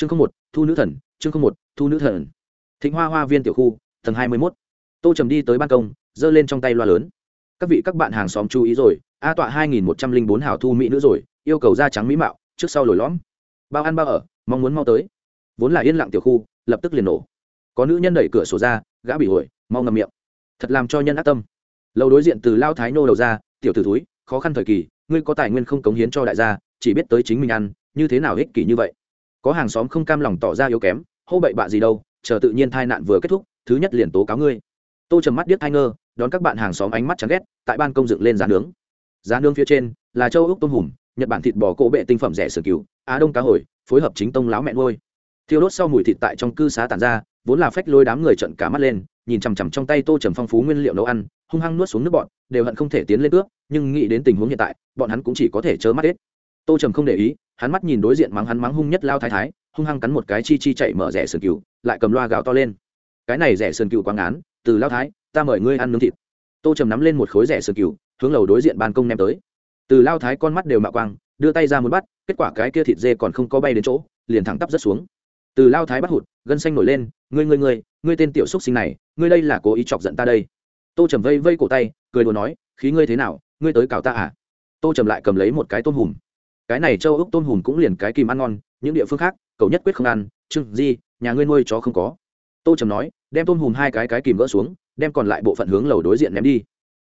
chương không một, thu nữ thần, chương không một, thu nữ thần. Thịnh hoa hoa viên tiểu khu, tầng hai mươi mốt. Tô trầm đi tới ban công, giơ lên trong tay loa lớn. Các vị các bạn hàng xóm chú ý rồi, a tọa hai nghìn một trăm linh bốn hảo thu mỹ nữ rồi, yêu cầu da trắng mỹ mạo, trước sau lồi lõm. Bao ăn bao ở, mong muốn mau tới. Vốn là yên lặng tiểu khu, lập tức liền nổ. Có nữ nhân đẩy cửa sổ ra, gã bị hổi mau ngầm miệng. Thật làm cho nhân ác tâm. Lâu đối diện từ lao thái nô đầu ra, tiểu t ử túi khó khăn thời kỳ, ngươi có tài nguyên không cống hiến cho đại gia, chỉ biết tới chính mình ăn, như thế nào ích kỷ như vậy? Có hàng xóm không cam lòng tỏ ra yếu kém, hô bậy bạ gì đâu, chờ tự nhiên tai nạn vừa kết thúc, thứ nhất liền tố cáo ngươi. Tô trầm mắt điếc thai ngơ, đón các bạn hàng xóm ánh mắt chán ghét, tại ban công dựng lên giá nướng. Giá nướng phía trên là châu úc tôm hùm, nhật bản thịt bò cỗ bệ tinh phẩm rẻ sườn cừu, á đông cá hồi, phối hợp chính tông láo mẹ nuôi. Thiêu đốt sau mùi thịt tại trong cư xá tàn ra, vốn là phách lôi đám người trận cả mắt lên, nhìn chằm chằm trong tay tô trầm phong phú nguyên liệu nấu ăn, hung hăng nuốt xuống nước bọn đều hận không thể tiến lên cướp, nhưng nghĩ đến tình huống hiện tại, bọn hắn cũng chỉ có thể chớ mắt hết. Tô trầm không để ý hắn mắt nhìn đối diện mắng hắn mắng hung nhất lao thái thái, hung hăng cắn một cái chi chi chạy mở rẻ sườn cừu, lại cầm loa gạo to lên. Cái này rẻ sườn cừu quá án từ lao thái, ta mời ngươi ăn nướng thịt. Tô trầm nắm lên một khối rẻ sườn cừu, hướng lầu đối diện ban công ném tới. Từ lao thái con mắt đều mạ quang, đưa tay ra muốn bắt, kết quả cái kia thịt dê còn không có bay đến chỗ, liền thẳng tắp rất xuống. Từ lao thái bắt hụt, gân xanh nổi lên, ngươi ngươi ngươi ngươi tên tiểu xúc sinh này, ngươi đây là cố ý chọc giận ta đây. Tô trầm vây vây cổ tay, cười đùa nói, khí ngươi thế nào, ngươi tới cào ta à? Tô trầm lại cầm lấy một cái tôm hùm cái này châu ốc tôm hùm cũng liền cái kìm ăn ngon những địa phương khác cậu nhất quyết không ăn chưng di nhà ngươi nuôi chó không có tô trầm nói đem tôm hùm hai cái cái kìm gỡ xuống đem còn lại bộ phận hướng lầu đối diện ném đi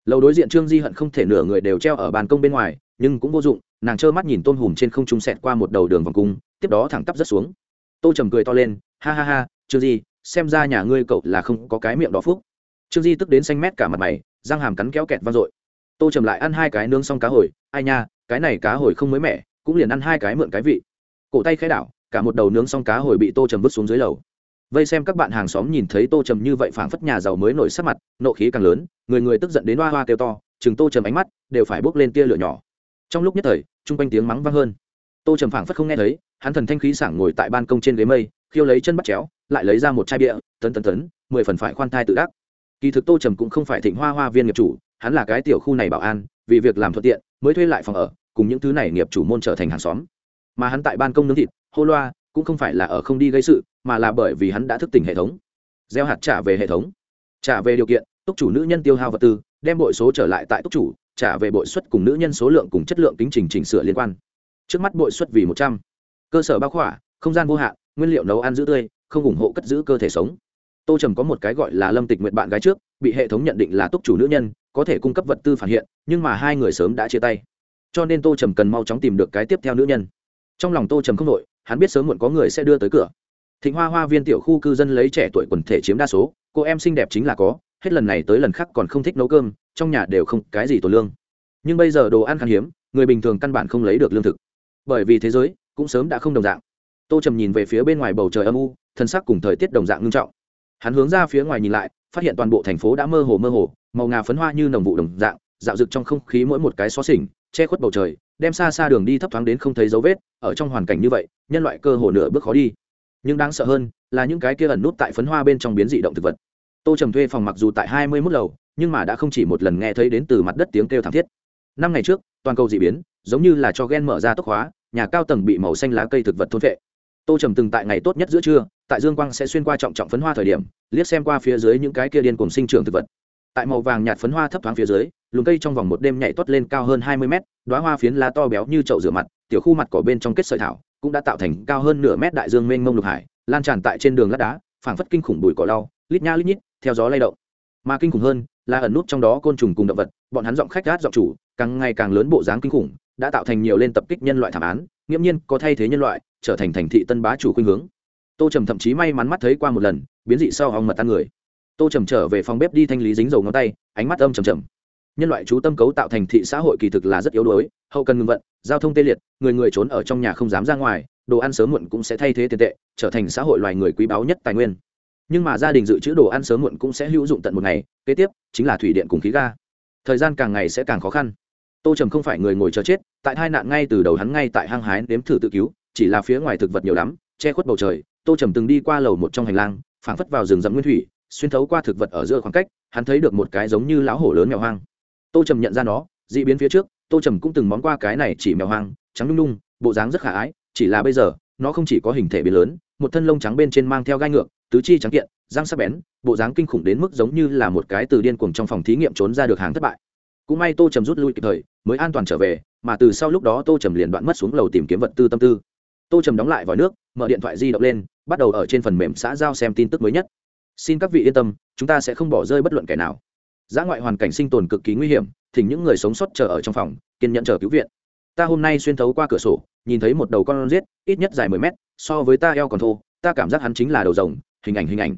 lầu đối diện trương di hận không thể nửa người đều treo ở bàn công bên ngoài nhưng cũng vô dụng nàng trơ mắt nhìn tôm hùm trên không trung sẹt qua một đầu đường vòng cung tiếp đó thẳng tắp rất xuống tô trầm cười to lên ha ha ha trương di xem ra nhà ngươi cậu là không có cái miệng đó phúc trương di tức đến xanh mét cả mặt mày răng hàm cắn kéo kẹt vang dội tô trầm lại ăn hai cái nướng xong cá hồi ai nha cái này cá hồi không mới mẻ cũng liền ăn hai cái mượn cái vị. Cổ tay khai đảo, cả một đầu nướng xong cá hồi bị tô trầm vứt xuống dưới lầu. Vây xem các bạn hàng xóm nhìn thấy tô trầm như vậy phảng phất nhà giàu mới nổi sắc mặt, nộ khí càng lớn, người người tức giận đến hoa hoa kêu to, chừng tô trầm ánh mắt đều phải bốc lên tia lửa nhỏ. Trong lúc nhất thời, chung quanh tiếng mắng vang hơn. Tô trầm phảng phất không nghe thấy, hắn thần thanh khí sảng ngồi tại ban công trên ghế mây, khiêu lấy chân bắt chéo, lại lấy ra một chai bia, tấn tấn tấn, mười phần phải khoan thai tự đắc. Kỳ thực tô trầm cũng không phải thịnh hoa hoa viên nghiệp chủ, hắn là cái tiểu khu này bảo an, vì việc làm thuận tiện, mới thuê lại phòng ở cùng những thứ này nghiệp chủ môn trở thành hàng xóm. Mà hắn tại ban công nướng thịt, hô loa, cũng không phải là ở không đi gây sự, mà là bởi vì hắn đã thức tỉnh hệ thống. Gieo hạt trả về hệ thống. Trả về điều kiện, túc chủ nữ nhân tiêu hao vật tư, đem bội số trở lại tại túc chủ, trả về bội suất cùng nữ nhân số lượng cùng chất lượng tính trình chỉnh sửa liên quan. Trước mắt bội suất vì một trăm. Cơ sở bao khỏa, không gian vô hạn, nguyên liệu nấu ăn giữ tươi, không ủng hộ cất giữ cơ thể sống. Tô trầm có một cái gọi là lâm tịch nguyện bạn gái trước, bị hệ thống nhận định là túc chủ nữ nhân, có thể cung cấp vật tư phản hiện, nhưng mà hai người sớm đã chia tay cho nên tô trầm cần mau chóng tìm được cái tiếp theo nữ nhân. Trong lòng tô trầm không đội hắn biết sớm muộn có người sẽ đưa tới cửa. Thịnh hoa hoa viên tiểu khu cư dân lấy trẻ tuổi quần thể chiếm đa số, cô em xinh đẹp chính là có, hết lần này tới lần khác còn không thích nấu cơm, trong nhà đều không cái gì tổn lương. Nhưng bây giờ đồ ăn khan hiếm, người bình thường căn bản không lấy được lương thực. Bởi vì thế giới cũng sớm đã không đồng dạng. Tô trầm nhìn về phía bên ngoài bầu trời âm u thân sắc cùng thời tiết đồng dạng ngưng trọng. Hắn hướng ra phía ngoài nhìn lại, phát hiện toàn bộ thành phố đã mơ hồ mơ hồ, màu ngà phấn hoa như nồng vụ đồng dạng, dạo rực trong không khí mỗi một cái xó xỉnh che khuất bầu trời, đem xa xa đường đi thấp thoáng đến không thấy dấu vết, ở trong hoàn cảnh như vậy, nhân loại cơ hồ nửa bước khó đi. Nhưng đáng sợ hơn là những cái kia ẩn nút tại phấn hoa bên trong biến dị động thực vật. Tô trầm thuê phòng mặc dù tại hai mươi mốt lầu, nhưng mà đã không chỉ một lần nghe thấy đến từ mặt đất tiếng kêu thảm thiết. Năm ngày trước, toàn cầu d ị biến, giống như là cho ghen mở ra tốc hóa, nhà cao tầng bị màu xanh lá cây thực vật thôn vệ tô trầm từng tại ngày tốt nhất giữa trưa, tại dương quang sẽ xuyên qua trọng trọng phấn hoa thời điểm, liếc xem qua phía dưới những cái kia điên cùng sinh trưởng thực vật tại màu vàng nhạt phấn hoa thấp thoáng phía dưới, lùm cây trong vòng một đêm nhảy toát lên cao hơn hai mươi mét đoá hoa phiến lá to béo như chậu rửa mặt, tiểu khu mặt cỏ bên trong kết sợi thảo, cũng đã tạo thành cao hơn nửa mét đại dương mênh mông lục hải, lan tràn tại trên đường lát đá, phảng phất kinh khủng bụi cỏ lau, lít nha lít nhít, theo gió lay động. Mà kinh khủng hơn, là ẩn nút trong đó côn trùng cùng động vật, bọn hắn giọng khách gát giọng chủ, càng ngày càng lớn bộ dáng kinh khủng, đã tạo thành nhiều lên tập kích nhân loại thảm án, nghiễm nhiên có thay thế nhân loại, trở thành thành thị tân bá chủ khuynh hướng. Tô trầm thậm chí may mắn mắt thấy qua một lần, biến dị sau hòng mật tan người tô trầm trở về phòng bếp đi thanh lý dính dầu ngón tay, ánh mắt âm trầm trầm. Nhân loại chú tâm cấu tạo thành thị xã hội kỳ thực là rất yếu đuối, hậu cần ngừng vận, giao thông tê liệt, người người trốn ở trong nhà không dám ra ngoài, đồ ăn sớm muộn cũng sẽ thay thế tiền tệ, trở thành xã hội loài người quý báu nhất tài nguyên. Nhưng mà gia đình dự trữ đồ ăn sớm muộn cũng sẽ hữu dụng tận một ngày, kế tiếp chính là thủy điện cùng khí ga. Thời gian càng ngày sẽ càng khó khăn. Tô trầm không phải người ngồi chờ chết, tại hai nạn ngay từ đầu hắn ngay tại hang hái nếm thử tự cứu, chỉ là phía ngoài thực vật nhiều lắm, che khuất bầu trời, tô trầm từng đi qua lầu một trong hành lang, phảng phất vào rừng rậm nguyên thủy xuyên thấu qua thực vật ở giữa khoảng cách, hắn thấy được một cái giống như lão hổ lớn mèo hoang. Tô trầm nhận ra nó d ị biến phía trước, tô trầm cũng từng món qua cái này chỉ mèo hoang, trắng nhung nhung bộ dáng rất khả ái, chỉ là bây giờ, nó không chỉ có hình thể biến lớn, một thân lông trắng bên trên mang theo gai ngược, tứ chi trắng kiện, răng sắc bén, bộ dáng kinh khủng đến mức giống như là một cái từ điên cuồng trong phòng thí nghiệm trốn ra được hàng thất bại. Cũng may tô trầm rút lui kịp thời, mới an toàn trở về, mà từ sau lúc đó tô trầm liền đoạn mất xuống lầu tìm kiếm vật tư tâm tư. Tô trầm đóng lại vòi nước, mở điện thoại di động lên, bắt đầu ở trên phần mềm xã giao xem tin tức mới nhất xin các vị yên tâm, chúng ta sẽ không bỏ rơi bất luận kẻ nào. Giã ngoại hoàn cảnh sinh tồn cực kỳ nguy hiểm, thỉnh những người sống sót chờ ở trong phòng, kiên nhẫn chờ cứu viện. Ta hôm nay xuyên thấu qua cửa sổ, nhìn thấy một đầu con rết ít nhất dài mười mét, so với ta eo còn thô, ta cảm giác hắn chính là đầu rồng, hình ảnh hình ảnh.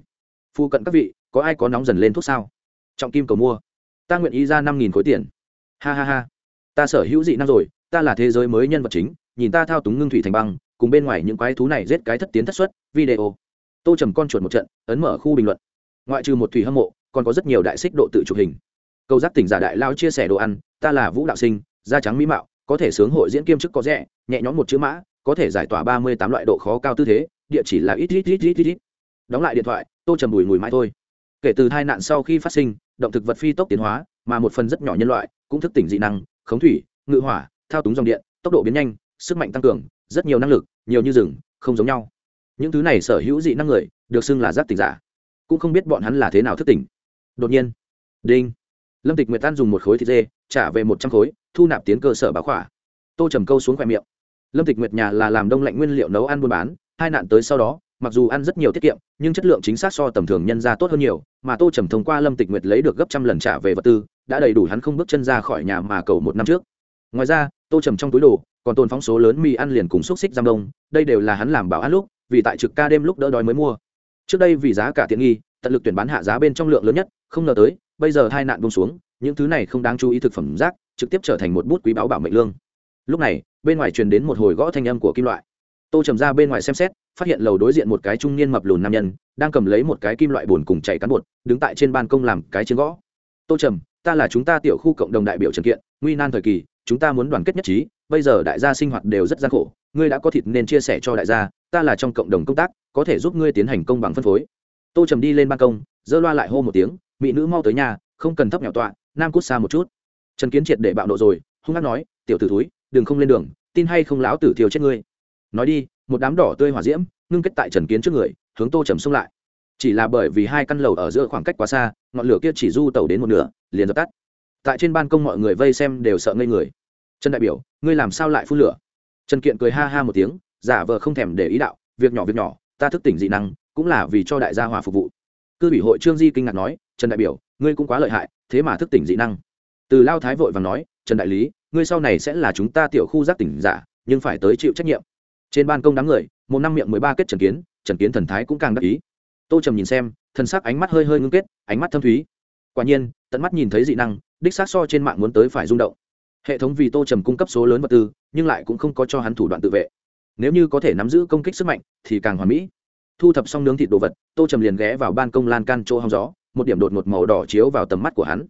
Phu cận các vị, có ai có nóng dần lên thuốc sao? Trọng kim cầu mua. Ta nguyện ý ra năm nghìn khối tiền. Ha ha ha. Ta sở hữu dị năm rồi, ta là thế giới mới nhân vật chính, nhìn ta thao túng ngưng thủy thành băng, cùng bên ngoài những quái thú này giết cái thất tiến thất xuất, video tô trầm con chuột một trận, ấn mở khu bình luận. Ngoại trừ một thủy hâm mộ, còn có rất nhiều đại xích độ tự chụp hình. Câu giác tỉnh giả đại lao chia sẻ đồ ăn, ta là vũ đạo sinh, da trắng mỹ mạo, có thể sướng hội diễn kiêm chức có rẻ, nhẹ nhõm một chữ mã, có thể giải tỏa ba mươi tám loại độ khó cao tư thế, địa chỉ là ít ít ít ít ít ít. Đóng lại điện thoại, tô trầm bùi mùi mãi thôi. Kể từ hai nạn sau khi phát sinh, động thực vật phi tốc tiến hóa, mà một phần rất nhỏ nhân loại, cũng thức tỉnh dị năng, khống thủy, ngự hỏa, thao túng dòng điện, tốc độ biến nhanh, sức mạnh tăng cường, rất nhiều năng lực, nhiều như rừng, không giống nhau những thứ này sở hữu dị năng người, được xưng là giác tỉnh giả. Cũng không biết bọn hắn là thế nào thức tỉnh. Đột nhiên, đinh. Lâm tịch nguyệt tan dùng một khối thịt dê, trả về một trăm khối, thu nạp tiến cơ sở báo khỏa. Tô trầm câu xuống khoe miệng. Lâm tịch nguyệt nhà là làm đông lạnh nguyên liệu nấu ăn buôn bán, hai nạn tới sau đó, mặc dù ăn rất nhiều tiết kiệm, nhưng chất lượng chính xác so tầm thường nhân ra tốt hơn nhiều, mà tô trầm thông qua lâm tịch nguyệt lấy được gấp trăm lần trả về vật tư, đã đầy đủ hắn không bước chân ra khỏi nhà mà cầu một năm trước. Ngoài ra, tô trầm trong túi đồ, còn tồn phóng số lớn mì ăn liền cùng xúc xích giam đông, đây đều là hắn làm bảo ăn lúc vì tại trực ca đêm lúc đỡ đói mới mua. Trước đây vì giá cả tiện nghi, tận lực tuyển bán hạ giá bên trong lượng lớn nhất, không ngờ tới, bây giờ hai nạn bông xuống, những thứ này không đáng chú ý thực phẩm rác, trực tiếp trở thành một bút quý báo bảo mệnh lương. Lúc này, bên ngoài truyền đến một hồi gõ thanh âm của kim loại. Tô trầm ra bên ngoài xem xét, phát hiện lầu đối diện một cái trung niên mập lùn nam nhân, đang cầm lấy một cái kim loại bồn cùng chạy cán bột, đứng tại trên ban công làm cái chiến gõ. Tô trầm, ta là chúng ta tiểu khu cộng đồng đại biểu trần kiện, nguy nan thời kỳ, chúng ta muốn đoàn kết nhất trí, bây giờ đại gia sinh hoạt đều rất gian khổ, ngươi đã có thịt nên chia sẻ cho đại gia ta là trong cộng đồng công tác, có thể giúp ngươi tiến hành công bằng phân phối. Tô trầm đi lên ban công dơ loa lại hô một tiếng, mỹ nữ mau tới nhà, không cần thấp nhỏ tọa, nam cút xa một chút. Trần kiến triệt để bạo nộ rồi, hung hát nói, tiểu t ử túi đừng không lên đường, tin hay không láo tử thiêu chết ngươi. Nói đi, một đám đỏ tươi hỏa diễm, ngưng kết tại trần kiến trước người, hướng tô trầm xông lại. Chỉ là bởi vì hai căn lầu ở giữa khoảng cách quá xa, ngọn lửa kia chỉ du tàu đến một nửa, liền dập tắt. Tại trên ban công mọi người vây xem đều sợ ngây người. Trần đại biểu, ngươi làm sao lại phun lửa? Trần kiện cười ha ha một tiếng giả vờ không thèm để ý đạo, việc nhỏ việc nhỏ, ta thức tỉnh dị năng, cũng là vì cho đại gia hòa phục vụ. Cư ủy hội trương di kinh ngạc nói, trần đại biểu, ngươi cũng quá lợi hại, thế mà thức tỉnh dị năng. Từ lao thái vội và nói, trần đại lý, ngươi sau này sẽ là chúng ta tiểu khu giác tỉnh giả, nhưng phải tới chịu trách nhiệm. Trên ban công đám người, một năm miệng mười ba kết trần kiến trần kiến thần thái cũng càng đắc ý. Tô trầm nhìn xem, thần sắc ánh mắt hơi hơi ngưng kết, ánh mắt thâm thúy. Quả nhiên, tận mắt nhìn thấy dị năng, đích xác so trên mạng muốn tới phải rung động. Hệ thống vì tô trầm cung cấp số lớn vật tư, nhưng lại cũng không có cho hắn thủ đoạn tự vệ nếu như có thể nắm giữ công kích sức mạnh, thì càng hoàn mỹ. Thu thập xong nướng thịt đồ vật, tô trầm liền ghé vào ban công lan can chỗ hóng gió, một điểm đột một màu đỏ chiếu vào tầm mắt của hắn.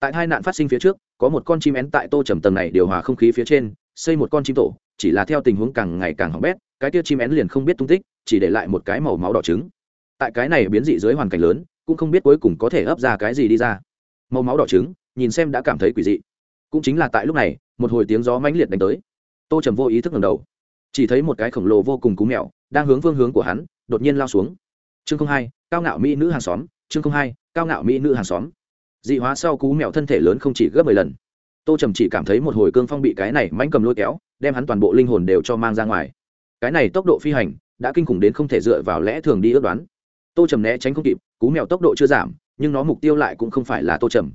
Tại hai nạn phát sinh phía trước, có một con chim én tại tô trầm tầng này điều hòa không khí phía trên, xây một con chim tổ, chỉ là theo tình huống càng ngày càng hỏng bét, cái tia chim én liền không biết tung tích, chỉ để lại một cái màu máu đỏ trứng. Tại cái này biến dị dưới hoàn cảnh lớn, cũng không biết cuối cùng có thể ấp ra cái gì đi ra. Màu máu đỏ trứng, nhìn xem đã cảm thấy quỷ dị. Cũng chính là tại lúc này, một hồi tiếng gió mãnh liệt đánh tới. Tô trầm vô ý thức ngầm đầu chỉ thấy một cái khổng lồ vô cùng cú mèo đang hướng phương hướng của hắn, đột nhiên lao xuống. Chương không hai, cao ngạo mỹ nữ hàng xóm, chương không hai, cao ngạo mỹ nữ hàng xóm. Dị hóa sau cú mèo thân thể lớn không chỉ gấp mười lần. Tô trầm chỉ cảm thấy một hồi cương phong bị cái này mánh cầm lôi kéo, đem hắn toàn bộ linh hồn đều cho mang ra ngoài. Cái này tốc độ phi hành đã kinh khủng đến không thể dựa vào lẽ thường đi ước đoán. Tô trầm né tránh không kịp, cú mèo tốc độ chưa giảm, nhưng nó mục tiêu lại cũng không phải là tô trầm.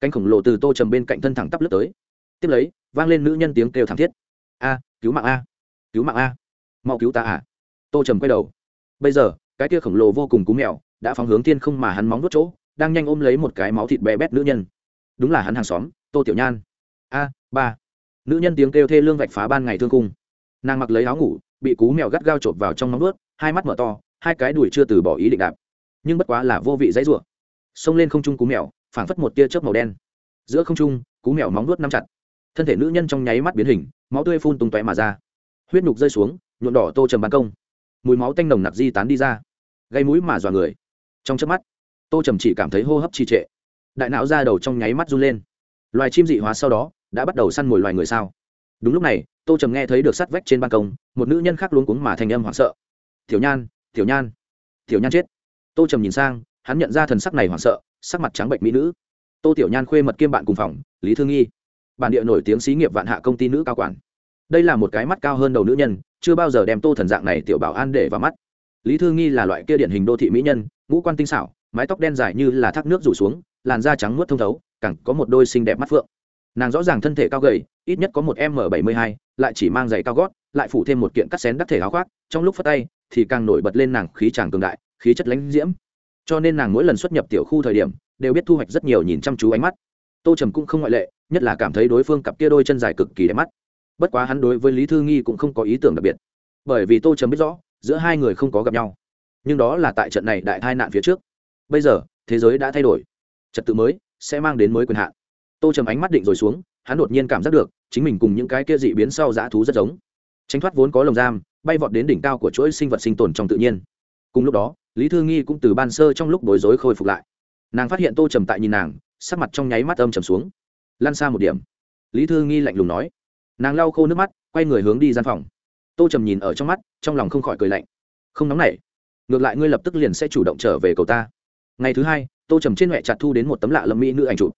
Cánh khổng lồ từ tô trầm bên cạnh thân thẳng tắp lướt tới. Tiếp lấy, vang lên nữ nhân tiếng kêu thảm thiết. A, cứu mạng a cứu mạng a. Mau cứu ta à? Tô trầm quay đầu. Bây giờ, cái kia khổng lồ vô cùng cú mèo đã phóng hướng tiên không mà hắn móng nuốt chỗ, đang nhanh ôm lấy một cái máu thịt bé bét nữ nhân. Đúng là hắn hàng xóm, tô tiểu nhan. A, ba. Nữ nhân tiếng kêu thê lương vạch phá ban ngày thương cung nàng mặc lấy áo ngủ, bị cú mèo gắt gao chộp vào trong móng nuốt hai mắt mở to, hai cái đùi chưa từ bỏ ý định đạp. Nhưng bất quá là vô vị dãy rủa. Xông lên không trung cú mèo, phảng phất một tia chớp màu đen. Giữa không trung, cú mèo móng nuốt nắm chặt. Thân thể nữ nhân trong nháy mắt biến hình, máu tươi phun tung tóe mà ra huyết nhục rơi xuống, nhuộm đỏ tô trầm ban công. Mùi máu tanh nồng nặc di tán đi ra. Gây mũi mà dọa người. Trong chớp mắt, tô trầm chỉ cảm thấy hô hấp trì trệ. Đại não ra đầu trong nháy mắt run lên. Loài chim dị hóa sau đó, đã bắt đầu săn mồi loài người sao? Đúng lúc này, tô trầm nghe thấy được sắt vách trên ban công, một nữ nhân khác luống cuống mà thành âm hoảng sợ. Tiểu nhan tiểu nhan tiểu nhan chết. Tô trầm nhìn sang, hắn nhận ra thần sắc này hoảng sợ, sắc mặt trắng bệnh mỹ nữ. Tô tiểu nhan khuê mật kiêm bạn cùng phòng, lý thương nghi. Bản địa nổi tiếng xí nghiệp vạn hạ công ty nữ cao quản đây là một cái mắt cao hơn đầu nữ nhân, chưa bao giờ đem tô thần dạng này tiểu bảo an để vào mắt. Lý thương nghi là loại kia điển hình đô thị mỹ nhân, ngũ quan tinh xảo, mái tóc đen dài như là thác nước rủ xuống, làn da trắng nuốt thông thấu cẳng có một đôi xinh đẹp mắt phượng. Nàng rõ ràng thân thể cao gầy, ít nhất có một m bảy mươi hai, lại chỉ mang giày cao gót, lại phủ thêm một kiện cắt xén đắc thể áo khoác, trong lúc phát tay thì càng nổi bật lên nàng khí tràng cường đại, khí chất lãnh diễm. Cho nên nàng mỗi lần xuất nhập tiểu khu thời điểm, đều biết thu hoạch rất nhiều nhìn chăm chú ánh mắt. Tô trầm cũng không ngoại lệ, nhất là cảm thấy đối phương cặp kia đôi chân dài cực kỳ đẹp mắt bất quá hắn đối với lý thư nghi cũng không có ý tưởng đặc biệt. Bởi vì tô trầm biết rõ, giữa hai người không có gặp nhau. Nhưng đó là tại trận này đại tai nạn phía trước. Bây giờ, thế giới đã thay đổi. Trật tự mới sẽ mang đến mới quyền hạn. Tô trầm ánh mắt định rồi xuống, hắn đột nhiên cảm giác được, chính mình cùng những cái kia dị biến sau dã thú rất giống. Tránh thoát vốn có lồng giam, bay vọt đến đỉnh cao của chuỗi sinh vật sinh tồn trong tự nhiên. Cùng lúc đó, lý thư nghi cũng từ ban sơ trong lúc bối rối khôi phục lại. Nàng phát hiện tô trầm tại nhìn nàng, sắc mặt trong nháy mắt âm trầm xuống. Lan xa một điểm. Lý thư nghi lạnh lùng nói nàng lau khô nước mắt, quay người hướng đi gian phòng. Tô trầm nhìn ở trong mắt, trong lòng không khỏi cười lạnh. Không nóng nảy. Ngược lại ngươi lập tức liền sẽ chủ động trở về cầu ta. Ngày thứ hai, tô trầm trên huệ chặt thu đến một tấm lạ lâm mỹ nữ ảnh chụp.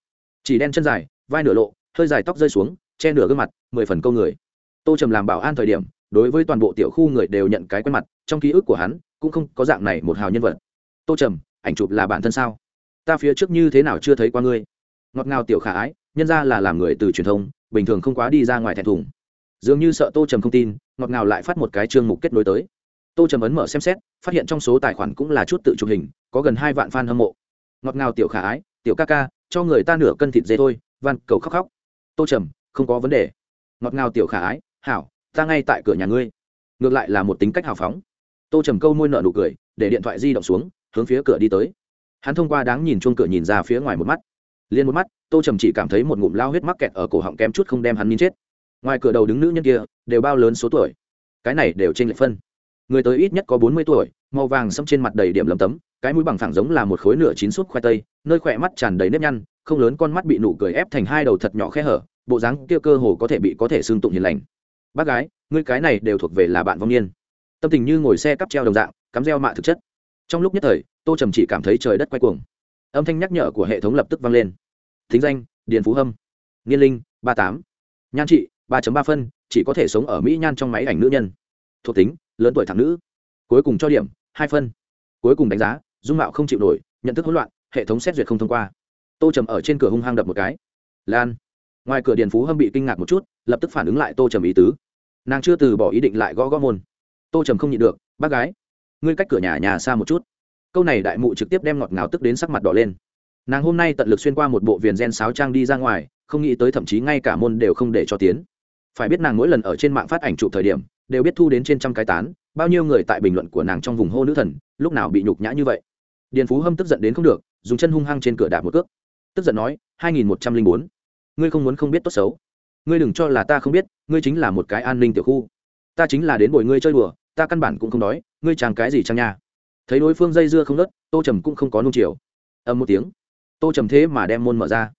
Chỉ đen chân dài, vai nửa lộ, hơi dài tóc rơi xuống, che nửa gương mặt, mười phần câu người. Tô trầm làm bảo an thời điểm, đối với toàn bộ tiểu khu người đều nhận cái quen mặt, trong ký ức của hắn, cũng không có dạng này một hào nhân vật. Tô trầm, ảnh chụp là bản thân sao? Ta phía trước như thế nào chưa thấy qua ngươi? Ngọt ngào tiểu khả ái, nhân ra là làm người từ truyền thông, bình thường không quá đi ra ngoài thẹn thùng. Dường như sợ tô trầm không tin, ngọt ngào lại phát một cái chương mục kết nối tới. Tô trầm ấn mở xem xét, phát hiện trong số tài khoản cũng là chút tự chụp hình, có gần hai vạn f a n hâm mộ. Ngọt ngào tiểu khả ái, tiểu ca ca, cho người ta nửa cân thịt dê thôi, van cầu khóc khóc. Tô trầm, không có vấn đề. Ngọt ngào tiểu khả ái, hảo, ta ngay tại cửa nhà ngươi. Ngược lại là một tính cách hào phóng. Tô trầm câu môi nợ nụ cười, để điện thoại di động xuống, hướng phía cửa đi tới. Hắn thông qua đáng nhìn chuông cửa nhìn ra phía ngoài một mắt liền một mắt, tô trầm chỉ cảm thấy một ngụm lao huyết mắc kẹt ở cổ họng kém chút không đem hắn nín chết. Ngoài cửa đầu đứng nữ nhân kia, đều bao lớn số tuổi. Cái này đều trên lệ phân. Người tới ít nhất có bốn mươi tuổi, màu vàng xâm trên mặt đầy điểm lấm tấm, cái mũi bằng phẳng giống là một khối nửa chín suốt khoai tây, nơi khỏe mắt tràn đầy nếp nhăn, không lớn con mắt bị nụ cười ép thành hai đầu thật nhỏ khe hở, bộ dáng kia cơ hồ có thể bị có thể xương tụng hiền lành. Bác gái, ngươi cái này đều thuộc về là bạn vong niên. Tâm tình như ngồi xe cắp treo đồng dạng, cắm reo mạ thực chất. Trong lúc nhất thời, tô trầm chỉ cảm thấy trời đất quay cuồng âm thanh nhắc nhở của hệ thống lập tức vang lên. Thính danh, điền phú hâm. Niên linh, ba tám. Nhan trị, ba ba phân, chỉ có thể sống ở mỹ nhan trong máy ảnh nữ nhân. Thuộc tính, lớn tuổi thẳng nữ. Cuối cùng cho điểm, hai phân. Cuối cùng đánh giá, dung mạo không chịu nổi, nhận thức hỗn loạn, hệ thống xét duyệt không thông qua. Tô trầm ở trên cửa hung hăng đập một cái. Lan. Ngoài cửa điền phú hâm bị kinh ngạc một chút, lập tức phản ứng lại tô trầm ý tứ. Nàng chưa từ bỏ ý định lại gõ gõ môn. Tô trầm không nhịn được, bác gái, ngươi cách cửa nhà nhà xa một chút câu này đại mụ trực tiếp đem ngọt ngào tức đến sắc mặt đỏ lên. Nàng hôm nay tận lực xuyên qua một bộ viền gen sáo trang đi ra ngoài, không nghĩ tới thậm chí ngay cả môn đều không để cho tiến. Phải biết nàng mỗi lần ở trên mạng phát ảnh chụp thời điểm, đều biết thu đến trên trăm cái tán, bao nhiêu người tại bình luận của nàng trong vùng hô nữ thần, lúc nào bị nhục nhã như vậy. Điền phú hâm tức giận đến không được, dùng chân hung hăng trên cửa đạp một cước. Tức giận nói, hai nghìn một trăm linh bốn, ngươi không muốn không biết tốt xấu. Ngươi đừng cho là ta không biết, ngươi chính là một cái an ninh tiểu khu. Ta chính là đến bồi ngươi chơi đùa, ta căn bản cũng không đói, ngươi chàng cái gì chăng nha thấy đối phương dây dưa không đứt, tô trầm cũng không có nung chiều. Ầm một tiếng tô trầm thế mà đem môn mở ra.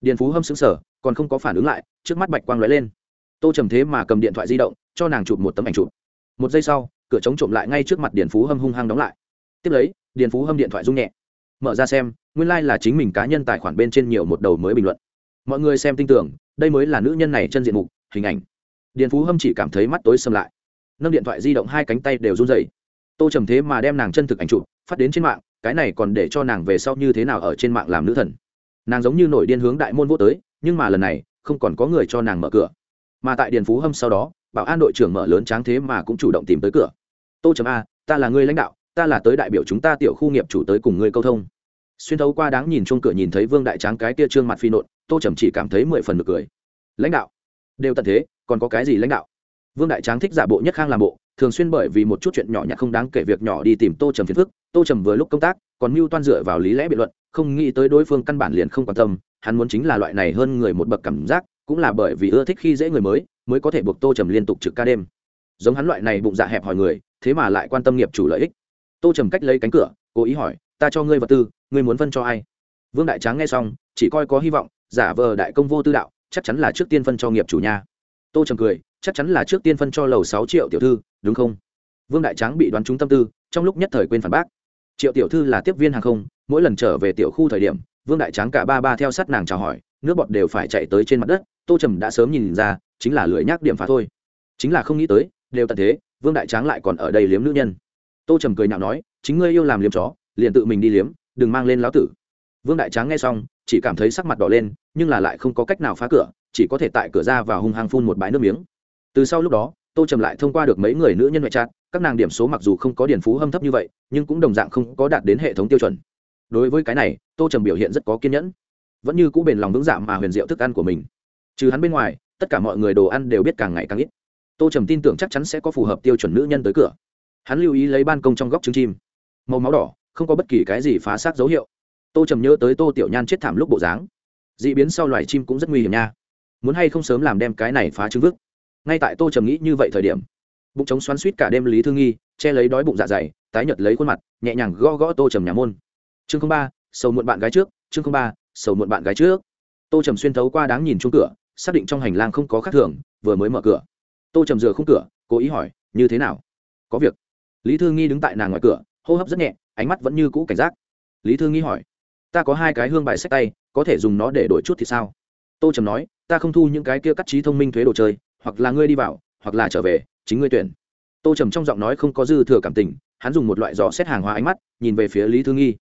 Điền phú hâm xứng sở còn không có phản ứng lại trước mắt bạch quang lóe lên. Tô trầm thế mà cầm điện thoại di động cho nàng chụp một tấm ảnh chụp. Một giây sau cửa chống trộm lại ngay trước mặt điền phú hâm hung hăng đóng lại. Tiếp lấy điền phú hâm điện thoại rung nhẹ. Mở ra xem nguyên lai、like、là chính mình cá nhân tài khoản bên trên nhiều một đầu mới bình luận. Mọi người xem tin tưởng đây mới là nữ nhân này chân diện mục hình ảnh. Điền phú hâm chỉ cảm thấy mắt tối xâm lại. Nâng điện thoại di động hai cánh tay đều run dày tô trầm thế mà đem nàng chân thực ảnh chụp phát đến trên mạng, cái này còn để cho nàng về sau như thế nào ở trên mạng làm nữ thần. Nàng giống như nổi điên hướng đại môn vô tới, nhưng mà lần này, không còn có người cho nàng mở cửa. Mà tại điền phú hâm sau đó, bảo an đội trưởng mở lớn tráng thế mà cũng chủ động tìm tới cửa. Tô trầm a, ta là người lãnh đạo, ta là tới đại biểu chúng ta tiểu khu nghiệp chủ tới cùng ngươi câu thông. Xuyên thấu qua đáng nhìn chung cửa nhìn thấy vương đại tráng cái kia trương mặt phi nộn, tô trầm chỉ cảm thấy mười phần được cười. Lãnh đạo? Đều tận thế, còn có cái gì lãnh đạo? Vương đại tráng thích giả bộ nhất khang làm bộ, thường xuyên bởi vì một chút chuyện nhỏ nhặt không đáng kể việc nhỏ đi tìm tô trầm phiền phức. Tô trầm vừa lúc công tác, còn mưu toan dựa vào lý lẽ biện luận, không nghĩ tới đối phương căn bản liền không quan tâm. Hắn muốn chính là loại này hơn người một bậc cảm giác, cũng là bởi vì ưa thích khi dễ người mới mới có thể buộc tô trầm liên tục trực ca đêm. Giống hắn loại này bụng dạ hẹp hỏi người, thế mà lại quan tâm nghiệp chủ lợi ích. Tô trầm cách lấy cánh cửa, cố ý hỏi, ta cho ngươi vật tư, ngươi muốn phân cho ai? Vương đại tráng nghe xong, chỉ coi có hy vọng, giả vờ đại công vô tư đạo, chắc chắn là trước tiên phân cho nghiệp chủ nhà tô trầm cười, chắc chắn là trước tiên phân cho lầu sáu triệu tiểu thư, đúng không? Vương đại tráng bị đoán trúng tâm tư, trong lúc nhất thời quên phản bác. Triệu tiểu thư là tiếp viên hàng không, mỗi lần trở về tiểu khu thời điểm, vương đại tráng cả ba ba theo sát nàng chào hỏi, nước bọt đều phải chạy tới trên mặt đất, tô trầm đã sớm nhìn ra, chính là lưỡi nhác điểm phá thôi. Chính là không nghĩ tới, đều tận thế, vương đại tráng lại còn ở đây liếm nữ nhân. Tô trầm cười nhạo nói, chính ngươi yêu làm liếm chó, liền tự mình đi liếm, đừng mang lên lão tử. Vương đại tráng nghe xong chỉ cảm thấy sắc mặt đỏ lên, nhưng là lại không có cách nào phá cửa, chỉ có thể tại cửa ra và hung hăng phun một bãi nước miếng. Từ sau lúc đó, tô trầm lại thông qua được mấy người nữ nhân ngoại trát các nàng điểm số mặc dù không có điển phú hâm thấp như vậy, nhưng cũng đồng dạng không có đạt đến hệ thống tiêu chuẩn. Đối với cái này, tô trầm biểu hiện rất có kiên nhẫn. Vẫn như cũ bền lòng vững dạ mà huyền diệu thức ăn của mình. Trừ hắn bên ngoài, tất cả mọi người đồ ăn đều biết càng ngày càng ít. Tô trầm tin tưởng chắc chắn sẽ có phù hợp tiêu chuẩn nữ nhân tới cửa. Hắn lưu ý lấy ban công trong góc trứng chim. Màu máu đỏ, không có bất kỳ cái gì phá xác dấu hiệu tô trầm nhớ tới tô tiểu nhan chết thảm lúc bộ dáng. D ị biến sau loài chim cũng rất nguy hiểm nha. Muốn hay không sớm làm đem cái này phá trứng vức ngay tại tô trầm nghĩ như vậy thời điểm, bụng trống xoắn suýt cả đêm lý thương nghi, che lấy đói bụng dạ dày, tái nhật lấy khuôn mặt, nhẹ nhàng gõ gõ tô trầm nhà môn. Chương ba, sầu muộn bạn gái trước, chương ba, sầu muộn bạn gái trước. Tô trầm xuyên thấu qua đáng nhìn chung cửa, xác định trong hành lang không có khác thường, vừa mới mở cửa. Tô trầm rửa khung cửa, cố ý hỏi, như thế nào? Có việc? Lý thư nghi đứng tại nàng ngoài cửa, hô hấp rất nhẹ, ánh mắt vẫn như cũ cảnh giác. Lý thư nghi hỏi ta có hai cái hương bài sách tay, có thể dùng nó để đổi chút thì sao? Tô trầm nói, ta không thu những cái kia cắt trí thông minh thuế đồ chơi, hoặc là ngươi đi vào, hoặc là trở về, chính ngươi tuyển. Tô trầm trong giọng nói không có dư thừa cảm tình, hắn dùng một loại giỏ xét hàng hóa ánh mắt, nhìn về phía lý thư nghi.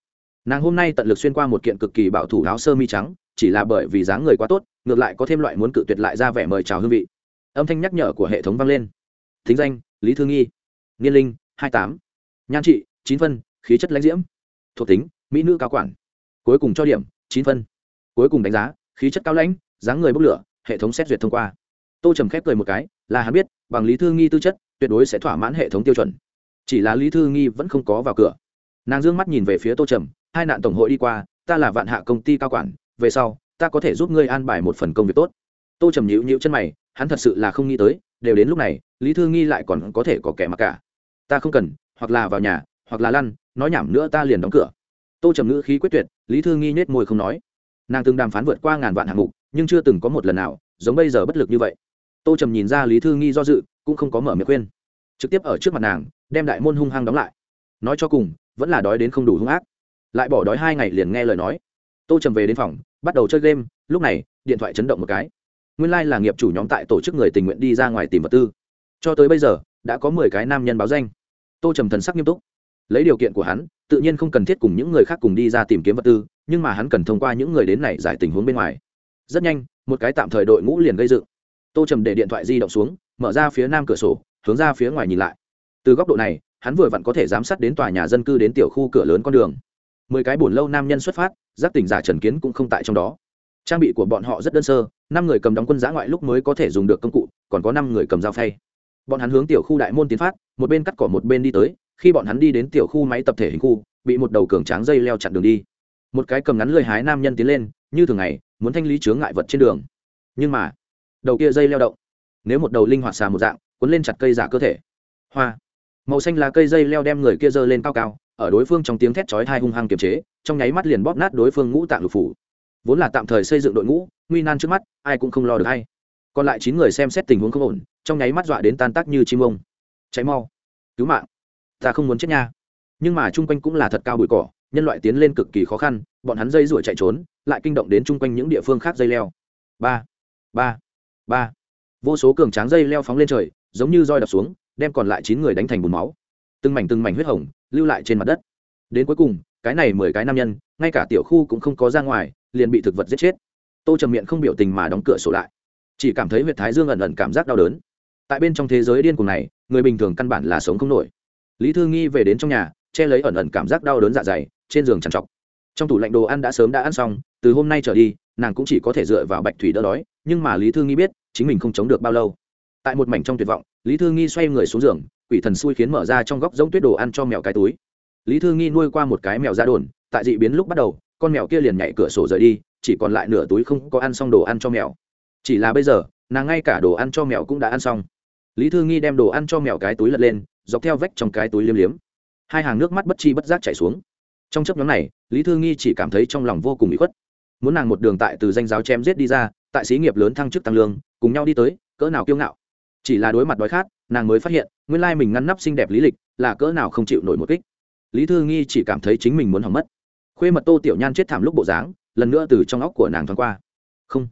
Nàng hôm nay tận lực xuyên qua một kiện cực kỳ bảo thủ áo sơ mi trắng, chỉ là bởi vì dáng người quá tốt, ngược lại có thêm loại muốn cự tuyệt lại ra vẻ mời chào hương vị. Âm thanh nhắc nhở của hệ thống vang lên. Thính danh, lý thư nghi. Niên linh, hai tám. Nhan trị, chín phân, khí chất lãnh diễm. Thuộc tính, mỹ nữ cao quản cuối cùng cho điểm, chín phân. Cuối cùng đánh giá, khí chất cao lãnh, dáng người bốc lửa, hệ thống xét duyệt thông qua. Tô trầm khép cười một cái, là hắn biết, bằng lý thư nghi tư chất, tuyệt đối sẽ thỏa mãn hệ thống tiêu chuẩn. Chỉ là lý thư nghi vẫn không có vào cửa. Nàng d ư ơ n g mắt nhìn về phía tô trầm, hai nạn tổng hội đi qua, ta là vạn hạ công ty cao quản, về sau, ta có thể giúp ngươi an bài một phần công việc tốt. Tô trầm nhịu nhịu chân mày, hắn thật sự là không nghĩ tới, đều đến lúc này, lý thư nghi lại còn có thể có kẻ mặc cả. Ta không cần, hoặc là vào nhà, hoặc là lăn, nói nhảm nữa ta liền đóng cửa tô trầm ngữ khí quyết tuyệt, lý thư nghi nhết môi không nói. Nàng từng đàm phán vượt qua ngàn vạn hạng mục, nhưng chưa từng có một lần nào, giống bây giờ bất lực như vậy. Tô trầm nhìn ra lý thư nghi do dự, cũng không có mở miệng khuyên. Trực tiếp ở trước mặt nàng, đem đại môn hung hăng đóng lại. Nói cho cùng, vẫn là đói đến không đủ hung ác. Lại bỏ đói hai ngày liền nghe lời nói. Tô trầm về đến phòng, bắt đầu chơi game, lúc này, điện thoại chấn động một cái. Nguyên lai、like、là nghiệp chủ nhóm tại tổ chức người tình nguyện đi ra ngoài tìm vật tư. Cho tới bây giờ, đã có mười cái nam nhân báo danh. Tô trầm thần sắc nghiêm túc lấy điều kiện của hắn, tự nhiên không cần thiết cùng những người khác cùng đi ra tìm kiếm vật tư, nhưng mà hắn cần thông qua những người đến này giải tình huống bên ngoài. Rất nhanh, một cái tạm thời đội ngũ liền gây dựng. Tô trầm để điện thoại di động xuống, mở ra phía nam cửa sổ, hướng ra phía ngoài nhìn lại. Từ góc độ này, hắn vừa vặn có thể giám sát đến tòa nhà dân cư đến tiểu khu cửa lớn con đường. Mười cái bùn lâu nam nhân xuất phát, giác tỉnh giả trần kiến cũng không tại trong đó. Trang bị của bọn họ rất đơn sơ, năm người cầm đóng quân giã ngoại lúc mới có thể dùng được công cụ, còn có năm người cầm dao phay. Bọn hắn hướng tiểu khu đại môn tiến phát, một bên cắt cỏ một bên đi tới khi bọn hắn đi đến tiểu khu máy tập thể hình khu, bị một đầu cường tráng dây leo chặn đường đi. Một cái cầm ngắn lười hái nam nhân tiến lên, như thường ngày, muốn thanh lý chướng ngại vật trên đường. Nhưng mà, đầu kia dây leo động, nếu một đầu linh hoạt xà một dạng, cuốn lên chặt cây giả cơ thể. Hoa! Màu xanh là cây dây leo đem người kia giơ lên cao cao, ở đối phương trong tiếng thét chói tai hung hăng kiềm chế, trong nháy mắt liền bóp nát đối phương ngũ tạng lục phủ. Vốn là tạm thời xây dựng đội ngũ, nguy nan trước mắt, ai cũng không lo được hay. Còn lại chín người xem xét tình huống không ổn, trong nháy mắt dọa đến tan tác như chim ông. Cháy mau. Cứu mạng ta không muốn chết nha. Nhưng mà chung quanh cũng là thật cao bụi cỏ, nhân loại tiến lên cực kỳ khó khăn, bọn hắn dây ruổi chạy trốn, lại kinh động đến chung quanh những địa phương khác dây leo. Ba ba ba. Vô số cường tráng dây leo phóng lên trời, giống như roi đập xuống, đem còn lại chín người đánh thành bùn máu. Từng mảnh từng mảnh huyết hồng, lưu lại trên mặt đất. Đến cuối cùng, cái này mười cái nam nhân, ngay cả tiểu khu cũng không có ra ngoài, liền bị thực vật giết chết. Tô trầm miệng không biểu tình mà đóng cửa sổ lại. Chỉ cảm thấy huyệt thái dương ẩn ẩn cảm giác đau đớn. Tại bên trong thế giới điên cuồng này, người bình thường căn bản là sống không nổi lý thư nghi về đến trong nhà, che lấy ẩn ẩn cảm giác đau đớn dạ dày, trên giường trằn trọc. Trong tủ lạnh đồ ăn đã sớm đã ăn xong, từ hôm nay trở đi, nàng cũng chỉ có thể dựa vào bạch thủy đỡ đói, nhưng mà lý thư nghi biết, chính mình không chống được bao lâu. Tại một mảnh trong tuyệt vọng, lý thư nghi xoay người xuống giường, quỷ thần xui khiến mở ra trong góc giống tuyết đồ ăn cho mèo cái túi. Lý thư nghi nuôi qua một cái mèo ra đồn, tại dị biến lúc bắt đầu, con mèo kia liền nhảy cửa sổ rời đi, chỉ còn lại nửa túi không có ăn xong đồ ăn cho mèo. Chỉ là bây giờ, nàng ngay cả đồ ăn cho mèo cũng đã ăn xong. Lý thư nghi đem đồ ăn cho mèo cái túi lật lên dọc theo vách trong cái túi liếm liếm. Hai hàng nước mắt bất chi bất giác chảy xuống. Trong chấp nhóm này, lý thư nghi chỉ cảm thấy trong lòng vô cùng bị khuất. Muốn nàng một đường tại từ danh giáo chém giết đi ra, tại xí nghiệp lớn thăng chức tăng lương, cùng nhau đi tới, cỡ nào kiêu ngạo. Chỉ là đối mặt đói khát, nàng mới phát hiện, nguyên lai mình ngăn nắp xinh đẹp lý lịch, là cỡ nào không chịu nổi một kích. Lý thư nghi chỉ cảm thấy chính mình muốn hỏng mất. Khuê mật tô tiểu nhan chết thảm lúc bộ dáng, lần nữa từ trong óc của nàng thoáng qua. Không,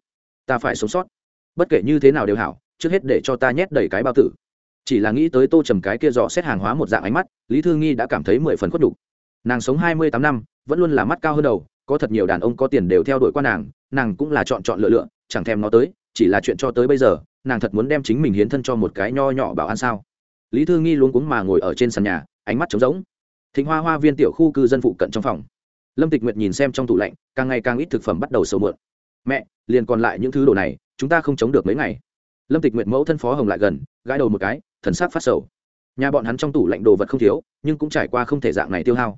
ta phải sống sót. Bất kể như thế nào đều hảo, trước hết để cho ta nhét đầy cái bao tử chỉ là nghĩ tới tô trầm cái kia dò xét hàng hóa một dạng ánh mắt, lý thư nghi đã cảm thấy mười phần khuất đục nàng sống hai mươi tám năm, vẫn luôn là mắt cao hơn đầu, có thật nhiều đàn ông có tiền đều theo đuổi qua nàng nàng cũng là chọn chọn lựa lựa, chẳng thèm nó tới, chỉ là chuyện cho tới bây giờ, nàng thật muốn đem chính mình hiến thân cho một cái nho nhỏ bảo an sao. Lý thư nghi luống cuống mà ngồi ở trên sàn nhà, ánh mắt trống rỗng. Thịnh hoa hoa viên tiểu khu cư dân phụ cận trong phòng. Lâm tịch nguyệt nhìn xem trong tủ lạnh, càng ngày càng ít thực phẩm bắt đầu sầu mượn mẹ, liền còn lại những thứ đồ này, chúng ta không chống được mấy ngày. Lâm tịch nguyệt mẫu thân phó hồng lại gần, gãi đầu một cái thần sắc phát sầu. Nhà bọn hắn trong tủ lạnh đồ vật không thiếu, nhưng cũng trải qua không thể dạng này tiêu hao.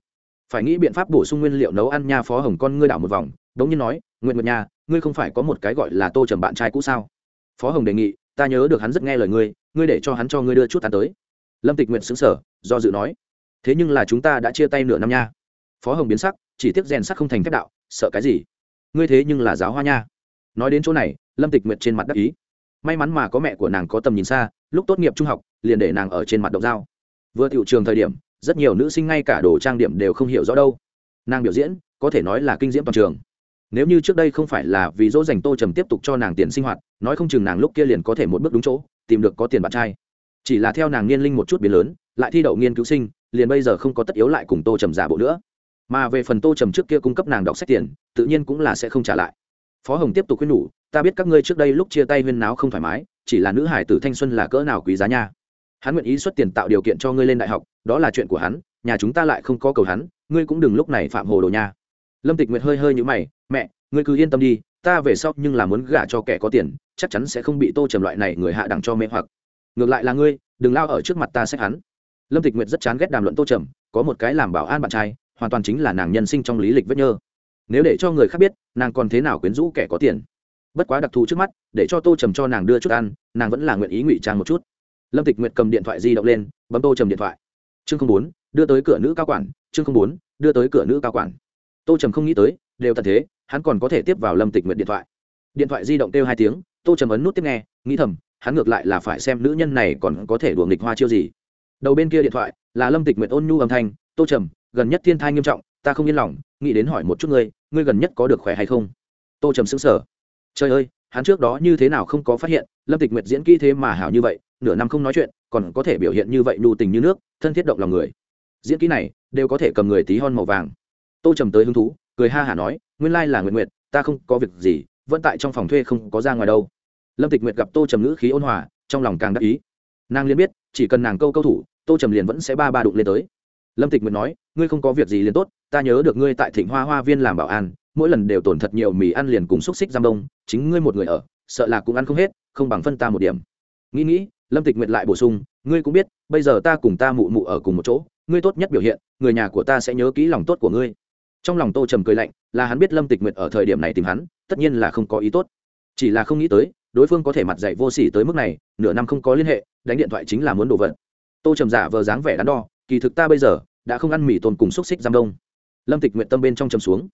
Phải nghĩ biện pháp bổ sung nguyên liệu nấu ăn nha phó hồng con ngươi đảo một vòng, đống nhiên nói nguyện nguyệt nha, ngươi không phải có một cái gọi là tô trầm bạn trai cũ sao? Phó hồng đề nghị, ta nhớ được hắn rất nghe lời ngươi ngươi để cho hắn cho ngươi đưa chút ăn tới. Lâm tịch nguyện xứng sở do dự nói, thế nhưng là chúng ta đã chia tay nửa năm nha. Phó hồng biến sắc, chỉ tiếc rèn sắc không thành thép đạo, sợ cái gì? Ngươi thế nhưng là giáo hoa nha. Nói đến chỗ này, lâm tịch nguyệt trên mặt đắc ý may mắn mà có mẹ của nàng có tầm nhìn xa, lúc tốt nghiệp trung học, liền để nàng ở trên mặt độc dao. Vừa tiệu trường thời điểm, rất nhiều nữ sinh ngay cả đồ trang điểm đều không hiểu rõ đâu. Nàng biểu diễn, có thể nói là kinh diễm toàn trường. Nếu như trước đây không phải là vì dỗ dành tô trầm tiếp tục cho nàng tiền sinh hoạt, nói không chừng nàng lúc kia liền có thể một bước đúng chỗ, tìm được có tiền bạn trai. Chỉ là theo nàng niên linh một chút biến lớn, lại thi đậu nghiên cứu sinh, liền bây giờ không có tất yếu lại cùng tô trầm giả bộ nữa. Mà về phần tô trầm trước kia cung cấp nàng đọc sách tiền, tự nhiên cũng là sẽ không trả lại. Phó hồng tiếp tục khuyên nhủ ta biết các ngươi trước đây lúc chia tay huyên náo không thoải mái, chỉ là nữ hải tử thanh xuân là cỡ nào quý giá nha. Hắn nguyện ý xuất tiền tạo điều kiện cho ngươi lên đại học, đó là chuyện của hắn, nhà chúng ta lại không có cầu hắn, ngươi cũng đừng lúc này phạm hồ đồ nha. Lâm tịch nguyệt hơi hơi như mày, mẹ, ngươi cứ yên tâm đi, ta về sau nhưng là muốn gả cho kẻ có tiền, chắc chắn sẽ không bị tô trầm loại này người hạ đẳng cho mê hoặc. Ngược lại là ngươi, đừng lao ở trước mặt ta xét hắn. Lâm tịch nguyệt rất chán ghét đàm luận tô trầm, có một cái làm bảo an bạn trai, hoàn toàn chính là nàng nhân sinh trong lý lịch vết nhơ. Nếu để cho người khác biết, nàng còn thế nào quyến rũ kẻ có tiền? Bất quá đặc thù trước mắt, để cho tô trầm cho nàng đưa chút ăn, nàng vẫn là nguyện ý ngụy trang một chút. Lâm tịch nguyện cầm điện thoại di động lên, bấm tô trầm điện thoại. Chương không bốn, đưa tới cửa nữ cao quản, chương không bốn, đưa tới cửa nữ cao quản. Tô trầm không nghĩ tới, đều tận thế, hắn còn có thể tiếp vào lâm tịch nguyện điện thoại. Điện thoại di động kêu hai tiếng, tô trầm ấn nút tiếp nghe, nghĩ thầm, hắn ngược lại là phải xem nữ nhân này còn có thể đùa nghịch hoa chiêu gì. Đầu bên kia điện thoại, là lâm tịch nguyện ôn nhu âm thanh, tô trầm, gần nhất thiên thai nghiêm trọng, ta không yên lòng, nghĩ đến hỏi một chút ngươi ngươi gần nhất có được khỏe hay không? Tô trầm xứng sở trời ơi, hắn trước đó như thế nào không có phát hiện, lâm tịch nguyệt diễn kỹ thế mà hảo như vậy, nửa năm không nói chuyện, còn có thể biểu hiện như vậy nhu tình như nước, thân thiết động lòng người. Diễn kỹ này, đều có thể cầm người tí hon màu vàng. Tô trầm tới hứng thú, cười ha hả nói, nguyên lai là nguyện nguyệt, ta không có việc gì, vẫn tại trong phòng thuê không có ra ngoài đâu. Lâm tịch nguyệt gặp tô trầm ngữ khí ôn hòa, trong lòng càng đắc ý. Nàng liền biết, chỉ cần nàng câu câu thủ, tô trầm liền vẫn sẽ ba ba đụng lên tới. Lâm tịch nguyệt nói, ngươi không có việc gì liền tốt, ta nhớ được ngươi tại thịnh hoa hoa viên làm bảo an mỗi lần đều tổn thật nhiều mì ăn liền cùng xúc xích giam đông, chính ngươi một người ở, sợ là cũng ăn không hết, không bằng phân ta một điểm. Nghĩ nghĩ, lâm tịch nguyệt lại bổ sung, ngươi cũng biết, bây giờ ta cùng ta mụ mụ ở cùng một chỗ, ngươi tốt nhất biểu hiện, người nhà của ta sẽ nhớ kỹ lòng tốt của ngươi. Trong lòng tô trầm cười lạnh, là hắn biết lâm tịch nguyệt ở thời điểm này tìm hắn, tất nhiên là không có ý tốt. Chỉ là không nghĩ tới, đối phương có thể mặt dạy vô s ỉ tới mức này, nửa năm không có liên hệ, đánh điện thoại chính là muốn đổ vật. Tô trầm giả vờ dáng vẻ đắn đo, kỳ thực ta bây giờ, đã không ăn mì tồn cùng xúc xích giam đông. Lâm tịch nguyện tâm bên trong trầm xuống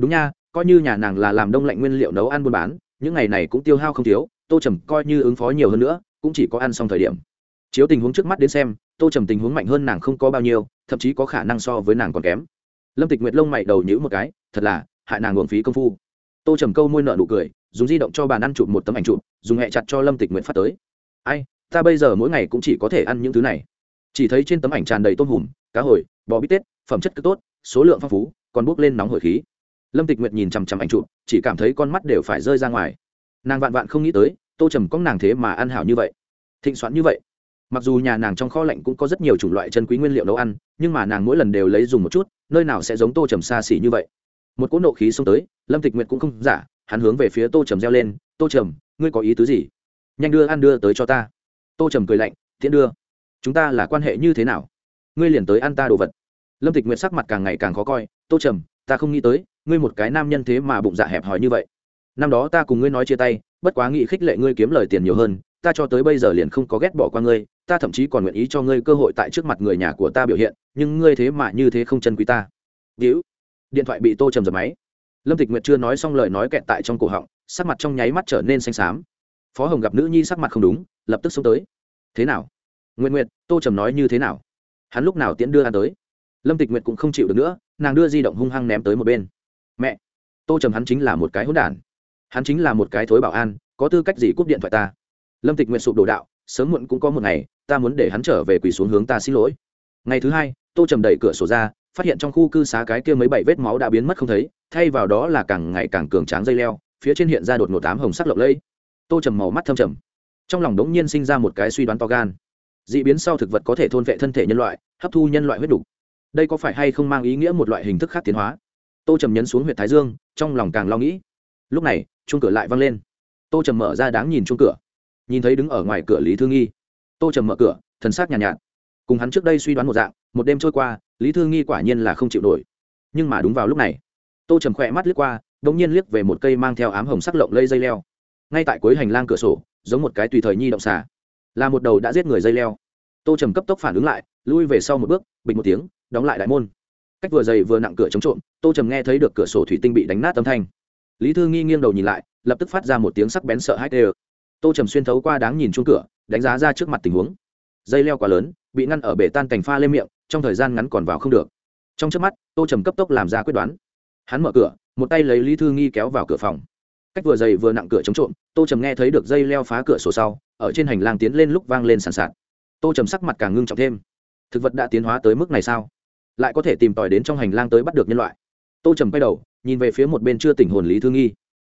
đúng nha, coi như nhà nàng là làm đông lạnh nguyên liệu nấu ăn buôn bán, những ngày này cũng tiêu hao không thiếu, tô trầm coi như ứng phó nhiều hơn nữa, cũng chỉ có ăn xong thời điểm. Chiếu tình huống trước mắt đến xem, tô trầm tình huống mạnh hơn nàng không có bao nhiêu, thậm chí có khả năng so với nàng còn kém. Lâm tịch nguyệt lông mày đầu nhữ một cái, thật là, hại nàng uổng phí công phu. Tô trầm câu môi nợ nụ cười, dùng di động cho bàn ăn chụp một tấm ảnh chụp, dùng hẹ chặt cho lâm tịch nguyệt phát tới. Ai, ta bây giờ mỗi ngày cũng chỉ có thể ăn những thứ này. Chỉ thấy trên tấm ảnh tràn đầy tôm hùm, cá hồi, bò bít tết, phẩm chất cứ tốt, số lượng phong phú, còn bốc lên nóng hổi khí lâm tịch nguyệt nhìn chằm chằm ảnh chụp, chỉ cảm thấy con mắt đều phải rơi ra ngoài. Nàng vạn vạn không nghĩ tới, tô trầm có nàng thế mà ăn hảo như vậy. Thịnh soạn như vậy. Mặc dù nhà nàng trong kho lạnh cũng có rất nhiều chủng loại chân quý nguyên liệu nấu ăn, nhưng mà nàng mỗi lần đều lấy dùng một chút, nơi nào sẽ giống tô trầm xa xỉ như vậy. Một cỗ nộ khí xông tới, lâm tịch nguyệt cũng không giả, hắn hướng về phía tô trầm reo lên, tô trầm, ngươi có ý tứ gì? Nhanh đưa ăn đưa tới cho ta. Tô trầm cười lạnh tiễn đưa. Chúng ta là quan hệ như thế nào? Ngươi liền tới ăn ta đồ vật. Lâm tịch nguyệt sắc mặt càng ngày càng khó coi, tô trầm, ta không nghĩ tới ngươi một cái nam nhân thế mà bụng dạ hẹp hòi như vậy. Năm đó ta cùng ngươi nói chia tay, bất quá nghị khích lệ ngươi kiếm lời tiền nhiều hơn, ta cho tới bây giờ liền không có ghét bỏ qua ngươi, ta thậm chí còn nguyện ý cho ngươi cơ hội tại trước mặt người nhà của ta biểu hiện, nhưng ngươi thế mà như thế không chân quý ta. Víu. Điện thoại bị tô trầm giật máy. Lâm tịch nguyệt chưa nói xong lời nói kẹt tại trong cổ họng, sắc mặt trong nháy mắt trở nên xanh xám. Phó hồng gặp nữ nhi sắc mặt không đúng, lập tức xông tới. Thế nào? Nguyện nguyện tô trầm nói như thế nào? Hắn lúc nào tiễn đưa ăn tới? Lâm tịch Nguyệt cũng không chịu được nữa, nàng đưa di động hung hăng ném tới một bên mẹ, tô trầm hắn chính là một cái hỗn đản. Hắn chính là một cái thối bảo an, có tư cách gì cúp điện thoại ta? Lâm tịch nguyện sụp đổ đạo, sớm muộn cũng có một ngày, ta muốn để hắn trở về quỳ xuống hướng ta xin lỗi. Ngày thứ hai, tô trầm đẩy cửa sổ ra, phát hiện trong khu cư xá cái kia mấy bảy vết máu đã biến mất không thấy, thay vào đó là càng ngày càng cường tráng dây leo, phía trên hiện ra đột ngột tám hồng sắc lộng lẫy. Tô trầm màu mắt thâm trầm, trong lòng đống nhiên sinh ra một cái suy đoán to gan. D ị biến sau thực vật có thể thôn vệ thân thể nhân loại, hấp thu nhân loại huyết đục. Đây có phải hay không mang ý nghĩa một loại hình thức khác tiến hóa? Tô trầm nhấn xuống h u y ệ t thái dương trong lòng càng lo nghĩ. Lúc này chuông cửa lại văng lên. Tô trầm mở ra đáng nhìn chuông cửa. Nhìn thấy đứng ở ngoài cửa lý thương nghi. Tô trầm mở cửa thần s á c nhàn nhạt, nhạt. Cùng hắn trước đây suy đoán một dạng một đêm trôi qua lý thương nghi quả nhiên là không chịu nổi. Nhưng mà đúng vào lúc này tô trầm khỏe mắt liếc qua đ ỗ n g nhiên liếc về một cây mang theo ám hồng sắc lộng lây dây leo. Ngay tại cuối hành lang cửa sổ giống một cái tùy thời nhi động xả là một đầu đã giết người dây leo. Tô trầm cấp tốc phản ứng lại lui về sau một bước bình một tiếng đóng lại đại môn cách vừa dày vừa nặng cửa chống trộm, tô trầm nghe thấy được cửa sổ thủy tinh bị đánh nát âm thanh. Lý thư nghi nghiêng đầu nhìn lại, lập tức phát ra một tiếng sắc bén sợ hãi tê tô trầm xuyên thấu qua đáng nhìn chung cửa, đánh giá ra trước mặt tình huống. Dây leo quá lớn, bị ngăn ở bể tan cành pha lên miệng, trong thời gian ngắn còn vào không được. Trong trước mắt, tô trầm cấp tốc làm ra quyết đoán. Hắn mở cửa, một tay lấy lý thư nghi kéo vào cửa phòng. Cách vừa dày vừa nặng cửa chống trộm, tô trầm nghe thấy được dây leo phá cửa sổ sau, ở trên hành lang tiến lên lúc vang lên sàn sạt. Tô trầm sắc mặt càng ngưng trọng thêm. Thực vật đã tiến hóa tới mức này sao? Lại có thể tìm tòi đến trong hành lang tới bắt được nhân loại. Tô trầm quay đầu, nhìn về phía một bên chưa tỉnh hồn lý thương nghi.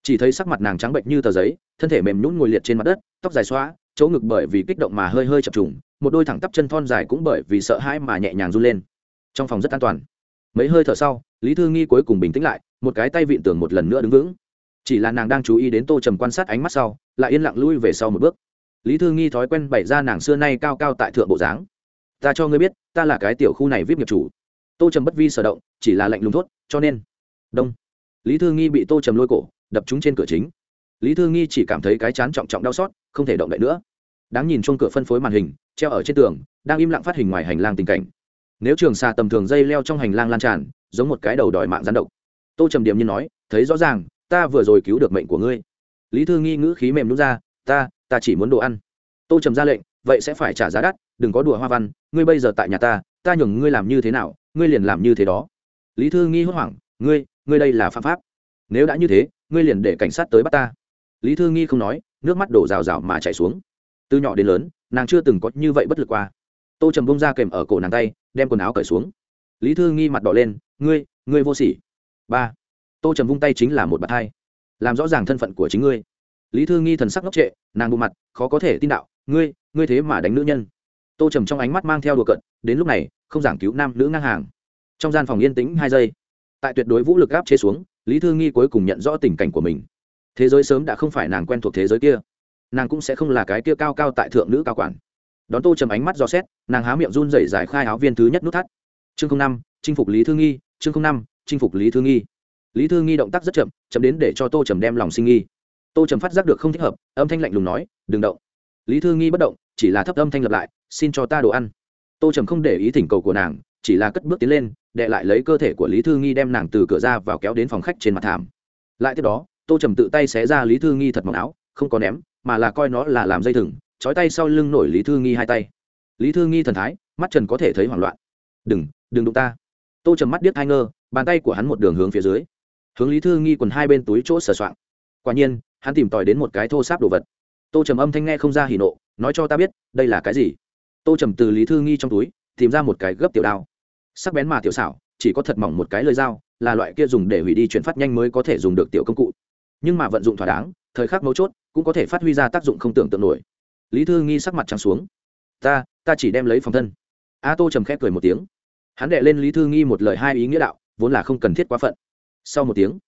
Chỉ thấy sắc mặt nàng trắng bệnh như tờ giấy, thân thể mềm nhún ngồi liệt trên mặt đất, tóc dài xóa, chỗ ngực bởi vì kích động mà hơi hơi chập trùng, một đôi thẳng tắp chân thon dài cũng bởi vì sợ hãi mà nhẹ nhàng run lên. Trong phòng rất an toàn. Mấy hơi thở sau, lý thư nghi cuối cùng bình tĩnh lại, một cái tay vịn tường một lần nữa đứng vững. Chỉ là nàng đang chú ý đến tô trầm quan sát ánh mắt sau, lại yên lặng lui về sau một bước. Lý thư nghi thói quen bày ra nàng xưa nay cao cao tại thượng bộ dáng. Ta cho ngươi biết, ta là cái tiểu khu này vip nghiệp chủ tô trầm bất vi sở động, chỉ là lệnh lùng thốt, cho nên. Đông. Lý thư nghi bị tô trầm lôi cổ, đập trúng trên cửa chính. Lý thư nghi chỉ cảm thấy cái chán trọng trọng đau xót, không thể động đậy nữa. Đáng nhìn chung cửa phân phối màn hình, treo ở trên tường, đang im lặng phát hình ngoài hành lang tình cảnh. Nếu trường xà tầm thường dây leo trong hành lang lan tràn, giống một cái đầu đòi mạng gián độc. Tô trầm điểm như nói, thấy rõ ràng, ta vừa rồi cứu được mệnh của ngươi. Lý thư nghi ngữ khí mềm nút ra, ta ta chỉ muốn đồ ăn. Tô trầm ra lệnh, vậy sẽ phải trả giá đắt, đừng có đùa hoa văn, ngươi bây giờ tại nhà ta ta nhường ngươi làm như thế nào ngươi liền làm như thế đó. Lý thư nghi hốt hoảng, ngươi ngươi đây là phạm pháp. Nếu đã như thế, ngươi liền để cảnh sát tới bắt ta. Lý thư nghi không nói, nước mắt đổ rào rào mà chảy xuống. Từ nhỏ đến lớn, nàng chưa từng có như vậy bất lực qua. Tô trầm bông ra kèm ở cổ nàng tay, đem quần áo cởi xuống. Lý thư nghi mặt đỏ lên, ngươi ngươi vô sỉ. Ba. Tô trầm vung tay chính là một bạt hai. Làm rõ ràng thân phận của chính ngươi. Lý thư nghi thần sắc ngốc trệ, nàng bộ mặt, khó có thể tin đạo, ngươi ngươi thế mà đánh nữ nhân tô trầm trong ánh mắt mang theo đùa cận đến lúc này, không giảng cứu nam nữ ngang hàng. Trong gian phòng yên tĩnh hai giây, tại tuyệt đối vũ lực gáp chế xuống, lý thư nghi cuối cùng nhận rõ tình cảnh của mình. Thế giới sớm đã không phải nàng quen thuộc thế giới kia. Nàng cũng sẽ không là cái kia cao cao tại thượng nữ cao quản. Đón tô trầm ánh mắt do xét, nàng há miệng run rẩy giải khai áo viên thứ nhất nút thắt. Chương năm, chinh phục lý thư nghi, chương năm, chinh phục lý thư nghi. Lý thư nghi động tác rất chậm chậm đến để cho tô trầm đem lòng sinh nghi. Tô trầm phát giác được không thích hợp, âm thanh lạnh lùng nói, đừng động. Lý thư nghi bất động, chỉ là thấp âm thanh lập lại xin cho ta đồ ăn. Tô trầm không để ý thỉnh cầu của nàng, chỉ là cất bước tiến lên, đệ lại lấy cơ thể của lý thư nghi đem nàng từ cửa ra vào kéo đến phòng khách trên mặt thảm. Lại tiếp đó, tô trầm tự tay xé ra lý thư nghi thật mỏng áo, không có ném, mà là coi nó là làm dây thừng trói tay sau lưng nổi lý thư nghi hai tay. Lý thư nghi thần thái, mắt trần có thể thấy hoảng loạn. Đừng đừng đụng ta. Tô trầm mắt điếc hai ngơ, bàn tay của hắn một đường hướng phía dưới. Hướng lý thư nghi quần hai bên túi chỗ sờ soạng. Quả nhiên, hắn tìm tòi đến một cái thô sáp đồ vật. Tô trầm âm thanh nghe không ra hỉ nộ, nói cho ta biết, đây là cái gì? Tô trầm từ lý thư nghi trong túi, tìm ra một cái gấp tiểu đao. Sắc bén mà tiểu xảo, chỉ có thật mỏng một cái lơi dao, là loại kia dùng để hủy đi chuyển phát nhanh mới có thể dùng được tiểu công cụ. Nhưng mà vận dụng thỏa đáng, thời khắc mấu chốt, cũng có thể phát huy ra tác dụng không tưởng tượng nổi. Lý thư nghi sắc mặt trắng xuống. Ta ta chỉ đem lấy phòng thân. A tô trầm khép cười một tiếng. Hắn đệ lên lý thư nghi một lời hai ý nghĩa đạo, vốn là không cần thiết quá phận. Sau một tiếng,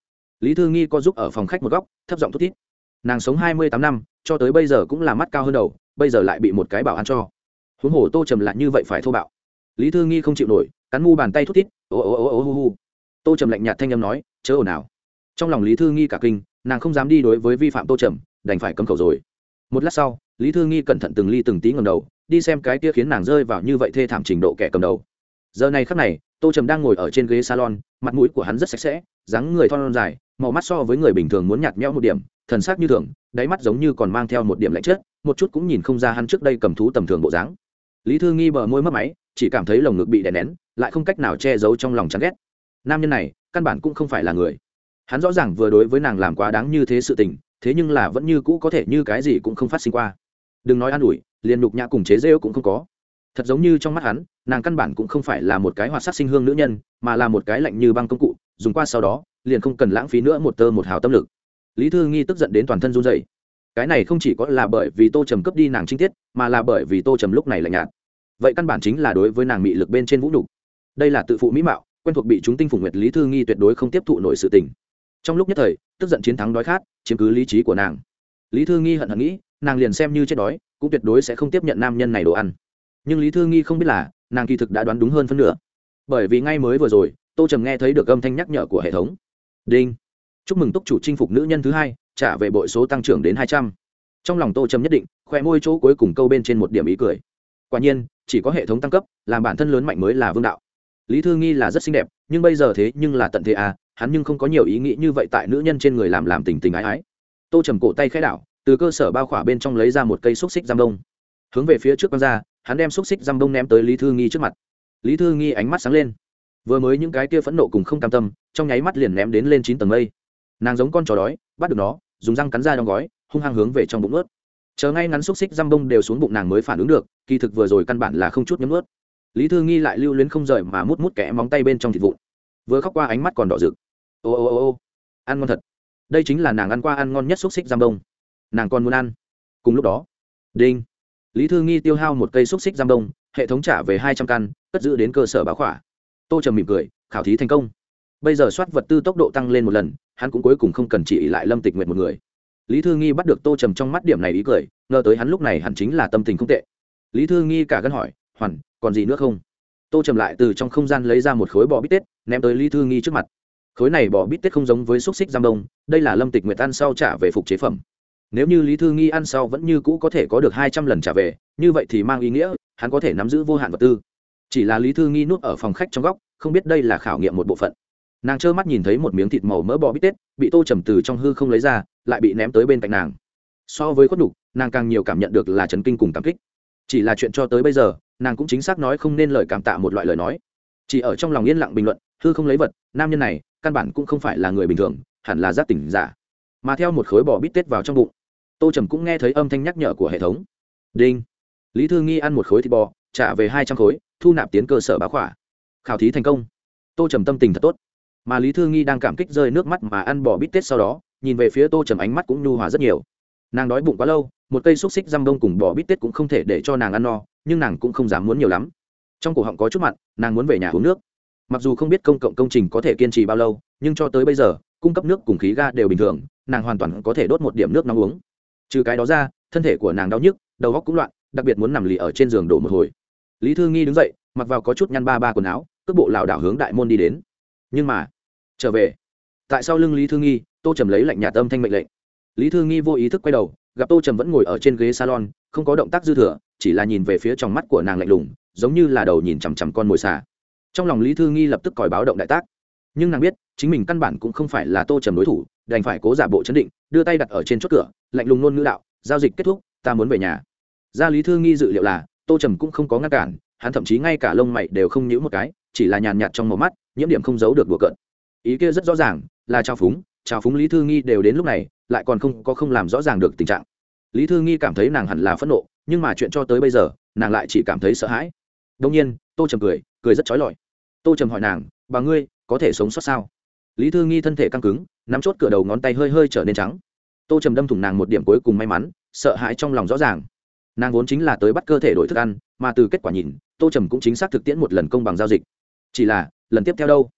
lý thư nghi có giúp ở phòng khách một góc, thấp giọng thút thít. Nàng sống hai mươi tám năm, cho tới bây giờ cũng là mắt cao hơn đầu, bây giờ lại bị một cái bảo ăn cho huống hồ tô trầm lại như vậy phải thô bạo. Lý thư nghi không chịu nổi, cắn mu bàn tay thút thít, ô ô ô ô hu hu. Tô trầm lạnh nhạt thanh â m nói, chớ ồn ào. Trong lòng lý thư nghi cả kinh, nàng không dám đi đối với vi phạm tô trầm, đành phải cấm khẩu rồi. Một lát sau, lý thư nghi cẩn thận từng ly từng tí ngầm đầu, đi xem cái kia khiến nàng rơi vào như vậy thê thảm trình độ kẻ cầm đầu. Giờ này khắc này, tô trầm đang ngồi ở trên ghế salon, mặt mũi của hắn rất sạch sẽ, dáng người thon dài, màu mắt so với người bình thường muốn nhạt nhẽo một điểm, thần sắc như thường, đáy mắt giống như còn mang theo một điểm lạnh chất một chút cũng nhìn không ra hắn trước đây cầm thú tầm thường bộ dáng lý thư nghi bờ môi mất máy, chỉ cảm thấy lồng ngực bị đè nén, lại không cách nào che giấu trong lòng chán ghét. Nam nhân này, căn bản cũng không phải là người. Hắn rõ ràng vừa đối với nàng làm quá đáng như thế sự tình, thế nhưng là vẫn như cũ có thể như cái gì cũng không phát sinh qua. Đừng nói an ủi, liền nhục nhã cùng chế rêu cũng không có. Thật giống như trong mắt hắn, nàng căn bản cũng không phải là một cái hoạt sắc sinh hương nữ nhân, mà là một cái lạnh như băng công cụ, dùng qua sau đó, liền không cần lãng phí nữa một tơ một hào tâm lực. Lý thư nghi tức giận đến toàn thân run dày cái này không chỉ có là bởi vì tô trầm cướp đi nàng trinh tiết, mà là bởi vì tô trầm lúc này lạnh nhạt. Vậy căn bản chính là đối với nàng mị lực bên trên vũ nhục. Đây là tự phụ mỹ mạo, quen thuộc bị chúng tinh phủ nguyệt lý thư nghi tuyệt đối không tiếp thụ nổi sự tình. Trong lúc nhất thời, tức giận chiến thắng đói khát, chiếm cứ lý trí của nàng. Lý thư nghi hận hận nghĩ, nàng liền xem như chết đói, cũng tuyệt đối sẽ không tiếp nhận nam nhân này đồ ăn. Nhưng lý thư nghi không biết là, nàng kỳ thực đã đoán đúng hơn phân nửa. Bởi vì ngay mới vừa rồi, tô trầm nghe thấy được âm thanh nhắc nhở của hệ thống. Đinh chúc mừng túc chủ chinh phục nữ nhân thứ hai, trả về bội số tăng trưởng đến hai trăm. Trong lòng tô trầm nhất định khoe môi chỗ cuối cùng câu bên trên một điểm ý cười. Quả nhiên, chỉ có hệ thống tăng cấp, làm bản thân lớn mạnh mới là vương đạo. Lý thư nghi là rất xinh đẹp, nhưng bây giờ thế nhưng là tận thế à hắn nhưng không có nhiều ý nghĩ như vậy tại nữ nhân trên người làm làm tình tình ái ái. Tô trầm cổ tay khai đảo, từ cơ sở bao khỏa bên trong lấy ra một cây xúc xích giam đông. Hướng về phía trước q ra, hắn đem xúc xích giam đông ném tới lý thư nghi trước mặt. Lý thư nghi ánh mắt sáng lên. Vừa mới những cái kia phẫn nộ cùng không cam tâm, trong nháy mắt liền ném đến lên chín tầng mây nàng giống con chó đói, bắt được nó, dùng răng cắn ra đong gói, hung hăng hướng về trong bụng ướt chờ ngay ngắn xúc xích răm bông đều xuống bụng nàng mới phản ứng được, kỳ thực vừa rồi căn bản là không chút nhấm ướt lý thư nghi lại lưu luyến không rời mà mút mút kẽ móng tay bên trong thịt vụn. Vừa khóc qua ánh mắt còn đỏ rực. Ô ô ô ô, ăn ngon thật. Đây chính là nàng ăn qua ăn ngon nhất xúc xích giam đông nàng còn muốn ăn. Cùng lúc đó, đinh. Lý thư nghi tiêu hao một cây xúc xích giam đông hệ thống trả về hai trăm căn, cất giữ đến cơ sở báo khỏa. Tô trầm mỉm cười, khảo thí thành công bây giờ soát vật tư tốc độ tăng lên một lần, hắn cũng cuối cùng không cần chỉ lại lâm tịch nguyệt một người. Lý thư nghi bắt được tô trầm trong mắt điểm này ý cười, ngờ tới hắn lúc này hẳn chính là tâm tình không tệ. Lý thư nghi cả gân hỏi, hoàn, còn gì nữa không? Tô trầm lại từ trong không gian lấy ra một khối bò bít tết, ném tới lý thư nghi trước mặt. Khối này bò bít tết không giống với xúc xích giam đông, đây là lâm tịch nguyệt ăn sau trả về phục chế phẩm. Nếu như lý thư nghi ăn sau vẫn như cũ có thể có được hai trăm lần trả về, như vậy thì mang ý nghĩa, hắn có thể nắm giữ vô hạn vật tư. Chỉ là lý thư nghi nuốt ở phòng khách trong góc, không biết đây là khảo nghiệm một bộ phận nàng trơ mắt nhìn thấy một miếng thịt màu mỡ bò bít tết, bị tô trầm từ trong hư không lấy ra, lại bị ném tới bên cạnh nàng. So với khuất đục nàng càng nhiều cảm nhận được là trấn kinh cùng cảm kích. Chỉ là chuyện cho tới bây giờ, nàng cũng chính xác nói không nên lời cảm tạ một loại lời nói. Chỉ ở trong lòng yên lặng bình luận, hư không lấy vật, nam nhân này, căn bản cũng không phải là người bình thường, hẳn là giác tỉnh giả. Mà theo một khối bò bít tết vào trong bụng, tô trầm cũng nghe thấy âm thanh nhắc nhở của hệ thống. Đinh. Lý thư nghi ăn một khối thịt bò, trả về hai trăm khối, thu nạp tiến cơ sở bá khỏa. Khảo thí thành công. Tô trầm tâm tình thật tốt mà lý thư nghi đang cảm kích rơi nước mắt mà ăn bỏ bít tết sau đó, nhìn về phía tô trầm ánh mắt cũng nhu hòa rất nhiều. Nàng đói bụng quá lâu, một cây xúc xích răm đông cùng bỏ bít tết cũng không thể để cho nàng ăn no, nhưng nàng cũng không dám muốn nhiều lắm. Trong cổ họng có chút mặn, nàng muốn về nhà uống nước. Mặc dù không biết công cộng công trình có thể kiên trì bao lâu, nhưng cho tới bây giờ, cung cấp nước cùng khí ga đều bình thường, nàng hoàn toàn có thể đốt một điểm nước nóng uống. Trừ cái đó ra, thân thể của nàng đau nhức, đầu óc cũng loạn, đặc biệt muốn nằm lì ở trên giường đổ một hồi. Lý thư nghi đứng dậy, mặc vào có chút nhăn ba ba quần áo, cước bộ lảo đảo hướng đại môn đi đến nhưng mà, trở về. Tại sao lưng lý thư nghi, tô trầm lấy lạnh nhà tâm thanh mệnh lệnh. Lý thư nghi vô ý thức quay đầu, gặp tô trầm vẫn ngồi ở trên ghế salon, không có động tác dư thừa, chỉ là nhìn về phía trong mắt của nàng lạnh lùng, giống như là đầu nhìn chằm chằm con mồi xà. Trong lòng lý thư nghi lập tức còi báo động đại tác. Nhưng nàng biết, chính mình căn bản cũng không phải là tô trầm đối thủ, đành phải cố giả bộ chấn định, đưa tay đặt ở trên chốt cửa, lạnh lùng nôn ngữ đạo, giao dịch kết thúc, ta muốn về nhà. Ra lý thư nghi dự liệu là, tô trầm cũng không có ngăn cản, hắn thậm chí ngay cả lông mày đều không nhíu một cái, chỉ là nhàn nhạt trong màu mắt nhiễm điểm không giấu được đùa cợt. Ý kia rất rõ ràng, là trao phúng trao phúng, lý thư nghi đều đến lúc này, lại còn không có không làm rõ ràng được tình trạng. Lý thư nghi cảm thấy nàng hẳn là phẫn nộ, nhưng mà chuyện cho tới bây giờ, nàng lại chỉ cảm thấy sợ hãi. Đông nhiên, tô trầm cười cười rất trói lọi. Tô trầm hỏi nàng, bà ngươi, có thể sống sót sao? Lý thư nghi thân thể căng cứng, nắm chốt cửa đầu ngón tay hơi hơi trở nên trắng. Tô trầm đâm thủng nàng một điểm cuối cùng may mắn, sợ hãi trong lòng rõ ràng. Nàng vốn chính là tới bắt cơ thể đổi thức ăn, mà từ kết quả nhìn, tô trầm cũng chính xác thực tiễn một lần công bằng giao dịch. Chỉ là lần tiếp theo đâu?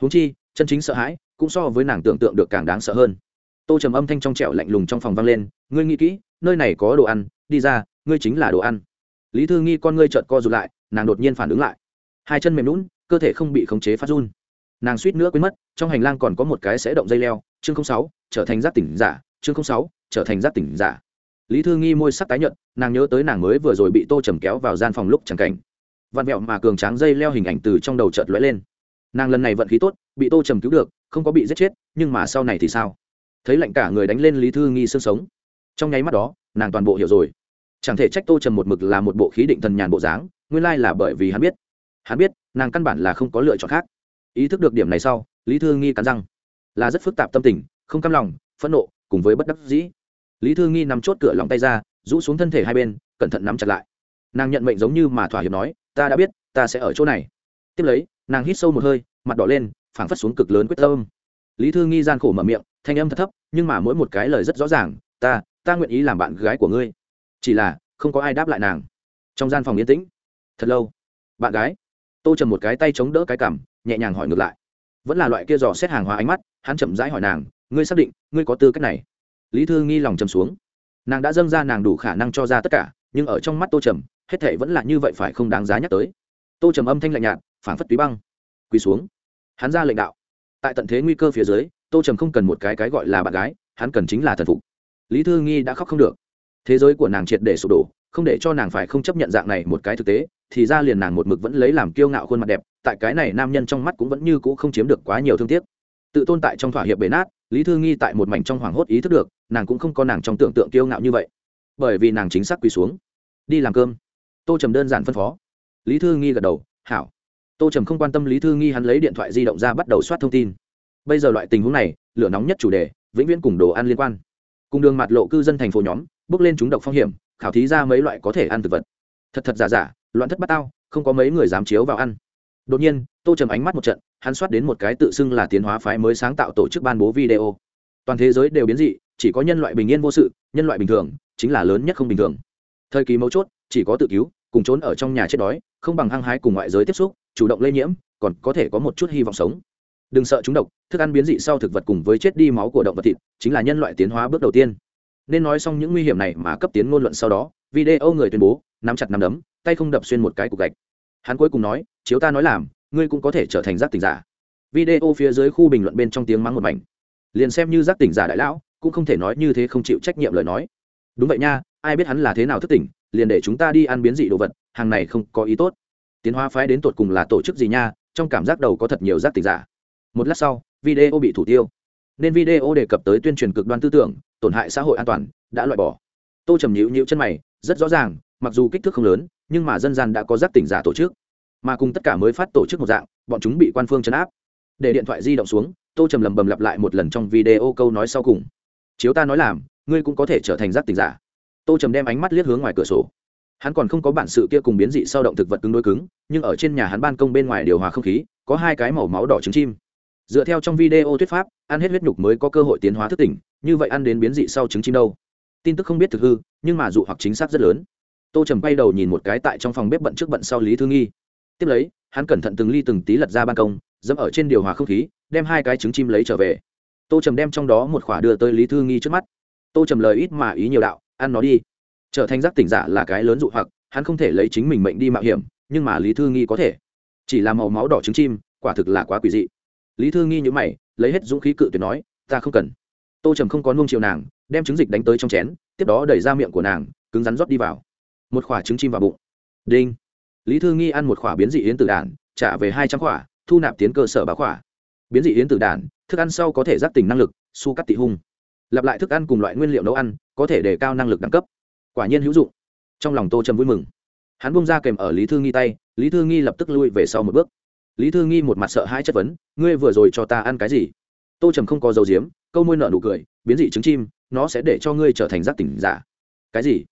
Huống chi, chân chính sợ hãi cũng so với nàng tưởng tượng được càng đáng sợ hơn. Tô trầm âm thanh trong trẻo lạnh lùng trong phòng vang lên, ngươi nghĩ kỹ, nơi này có đồ ăn, đi ra, ngươi chính là đồ ăn. Lý thư nghi con ngươi trợt co rụt lại, nàng đột nhiên phản ứng lại. Hai chân mềm lún cơ thể không bị khống chế phát run. Nàng suýt nữa quên mất, trong hành lang còn có một cái sẽ động dây leo, chương sáu, trở thành giác tỉnh giả, chương sáu, trở thành giác tỉnh giả. Lý thư nghi môi sắc tái nhợt, nàng nhớ tới nàng mới vừa rồi bị tô trầm kéo vào gian phòng lúc chẳng cảnh. Vạn vẹo mà cường tráng dây leo hình ảnh từ trong đầu chợt lóe lên nàng lần này vận khí tốt, bị tô trầm cứu được, không có bị giết chết, nhưng mà sau này thì sao? Thấy lạnh cả người đánh lên lý thư nghi xương sống. Trong nháy mắt đó, nàng toàn bộ hiểu rồi. Chẳng thể trách tô trầm một mực là một bộ khí định thần nhàn bộ dáng, nguyên lai là bởi vì hắn biết. Hắn biết, nàng căn bản là không có lựa chọn khác. Ý thức được điểm này sau, lý thư nghi cắn răng. Là rất phức tạp tâm tình, không căm lòng, phẫn nộ, cùng với bất đắc dĩ. Lý thư nghi nằm chốt cửa lòng tay ra, rũ xuống thân thể hai bên, cẩn thận nắm chặt lại. Nàng nhận mệnh giống như mà thỏa hiệp nói, ta đã biết, ta sẽ ở chỗ này tiếp lấy, nàng hít sâu một hơi, mặt đỏ lên, phảng phất xuống cực lớn quyết tâm. Lý thư nghi gian khổ mở miệng, thanh âm thật thấp, nhưng mà mỗi một cái lời rất rõ ràng, ta ta nguyện ý làm bạn gái của ngươi. Chỉ là, không có ai đáp lại nàng. Trong gian phòng yên tĩnh. Thật lâu. Bạn gái. Tô trầm một cái tay chống đỡ cái cằm, nhẹ nhàng hỏi ngược lại. Vẫn là loại kia dò xét hàng hóa ánh mắt, hắn chậm rãi hỏi nàng, ngươi xác định ngươi có tư cách này? Lý thư nghi lòng trầm xuống. Nàng đã dâng ra nàng đủ khả năng cho ra tất cả, nhưng ở trong mắt tô trầm, hết thệ vẫn là như vậy phải không đáng giá nhắc tới. Tô trầm âm thanh lạnh nhạt phảng phất túy băng, quỳ xuống. Hắn ra lệnh đạo. Tại tận thế nguy cơ phía dưới, tô trầm không cần một cái cái gọi là bạn gái, hắn cần chính là thần phục. Lý thư nghi đã khóc không được. Thế giới của nàng triệt để sụp đổ, không để cho nàng phải không chấp nhận dạng này một cái thực tế, thì ra liền nàng một mực vẫn lấy làm kiêu ngạo khuôn mặt đẹp, tại cái này nam nhân trong mắt cũng vẫn như cũ không chiếm được quá nhiều thương tiếc. Tự tôn tại trong thỏa hiệp bể nát, lý thư nghi tại một mảnh trong hoảng hốt ý thức được, nàng cũng không có nàng trong tưởng tượng kiêu ngạo như vậy. Bởi vì nàng chính xác quỳ xuống. Đi làm cơm. Tô trầm đơn giản phân phó. Lý thư nghi gật đầu, hảo tô trầm không quan tâm lý thư nghi hắn lấy điện thoại di động ra bắt đầu soát thông tin. Bây giờ loại tình huống này, lửa nóng nhất chủ đề, vĩnh viễn cùng đồ ăn liên quan. Cùng đường mặt lộ cư dân thành phố nhóm, bước lên chúng độc phong hiểm, khảo thí ra mấy loại có thể ăn thực vật. Thật thật giả giả, loạn thất bát tao, không có mấy người dám chiếu vào ăn. Đột nhiên, tô trầm ánh mắt một trận, hắn soát đến một cái tự xưng là tiến hóa phái mới sáng tạo tổ chức ban bố video. Toàn thế giới đều biến dị, chỉ có nhân loại bình yên vô sự, nhân loại bình thường, chính là lớn nhất không bình thường. Thời kỳ mấu chốt, chỉ có tự cứu, cùng trốn ở trong nhà chết đói, không bằng hăng hái cùng ngoại giới tiếp xúc chủ động lây nhiễm, còn có thể có một chút hy vọng sống. Đừng sợ chúng độc, thức ăn biến dị sau thực vật cùng với chết đi máu của động vật thịt, chính là nhân loại tiến hóa bước đầu tiên. Nên nói xong những nguy hiểm này mà cấp tiến ngôn luận sau đó, video người tuyên bố, nắm chặt nắm đấm, tay không đập xuyên một cái cục gạch. Hắn cuối cùng nói, chiếu ta nói làm, ngươi cũng có thể trở thành giác tỉnh giả. Video phía dưới khu bình luận bên trong tiếng mắng một mảnh. Liền xem như giác tỉnh giả đại lão, cũng không thể nói như thế không chịu trách nhiệm lời nói. Đúng vậy nha, ai biết hắn là thế nào thức tỉnh, liền để chúng ta đi ăn biến dị đồ vật, hàng này không có ý tốt tiến hóa phái đến tột cùng là tổ chức gì nha, trong cảm giác đầu có thật nhiều giác tình giả. Một lát sau, video bị thủ tiêu. Nên video đề cập tới tuyên truyền cực đoan tư tưởng, tổn hại xã hội an toàn, đã loại bỏ. Tô trầm nhịu nhịu chân mày, rất rõ ràng, mặc dù kích thước không lớn, nhưng mà dân gian đã có giác tỉnh giả tổ chức. Mà cùng tất cả mới phát tổ chức một dạng, bọn chúng bị quan phương chấn áp. Để điện thoại di động xuống, tô trầm lầm bầm lặp lại một lần trong video câu nói sau cùng. Chiếu ta nói làm, ngươi cũng có thể trở thành giác tỉnh giả. Tô trầm đem ánh mắt liếc hướng ngoài cửa sổ hắn còn không có bản sự kia cùng biến dị sau động thực vật cứng đối cứng, nhưng ở trên nhà hắn ban công bên ngoài điều hòa không khí, có hai cái màu máu đỏ trứng chim. Dựa theo trong video thuyết pháp, ăn hết huyết nhục mới có cơ hội tiến hóa thức tỉnh, như vậy ăn đến biến dị sau trứng chim đâu? Tin tức không biết thực hư, nhưng mà dụ hoặc chính xác rất lớn. Tô trầm bay đầu nhìn một cái tại trong phòng bếp bận trước bận sau lý thư nghi. Tiếp lấy, hắn cẩn thận từng ly từng tí lật ra ban công, dẫm ở trên điều hòa không khí, đem hai cái trứng chim lấy trở về. Tô trầm đem trong đó một khỏa đưa tới lý thư nghi trước mắt. Tô trầm lời ít mà ý nhiều đạo, ăn nó đi trở thành giác tỉnh giả là cái lớn dụ hoặc, hắn không thể lấy chính mình mệnh đi mạo hiểm, nhưng mà lý thư nghi có thể. Chỉ là màu máu đỏ trứng chim, quả thực là quá quỷ dị. Lý thư nghi nhữ mày, lấy hết dũng khí cự tuyệt nói, ta không cần. Tô trầm không có nung chiều nàng, đem trứng dịch đánh tới trong chén, tiếp đó đẩy ra miệng của nàng, cứng rắn rót đi vào. Một khoả trứng chim vào bụng. Đinh. Lý thư nghi ăn một khoả biến dị yến tử đản trả về hai trăm khoả thu nạp tiến cơ sở báo khoả biến dị yến tử đản thức ăn sau có thể giác tỉnh năng lực, su cắt tị hung. Lặp lại thức ăn cùng loại nguyên liệu nấu ăn, có thể đề cao năng lực đẳng cấp quả nhiên hữu dụng. Trong lòng tô trầm vui mừng. Hắn bung ra kèm ở lý thư nghi tay, lý thư nghi lập tức lui về sau một bước. Lý thư nghi một mặt sợ hai chất vấn, ngươi vừa rồi cho ta ăn cái gì? Tô trầm không có dầu diếm, câu môi nợ nụ cười, biến dị trứng chim, nó sẽ để cho ngươi trở thành giác tỉnh giả. Cái gì?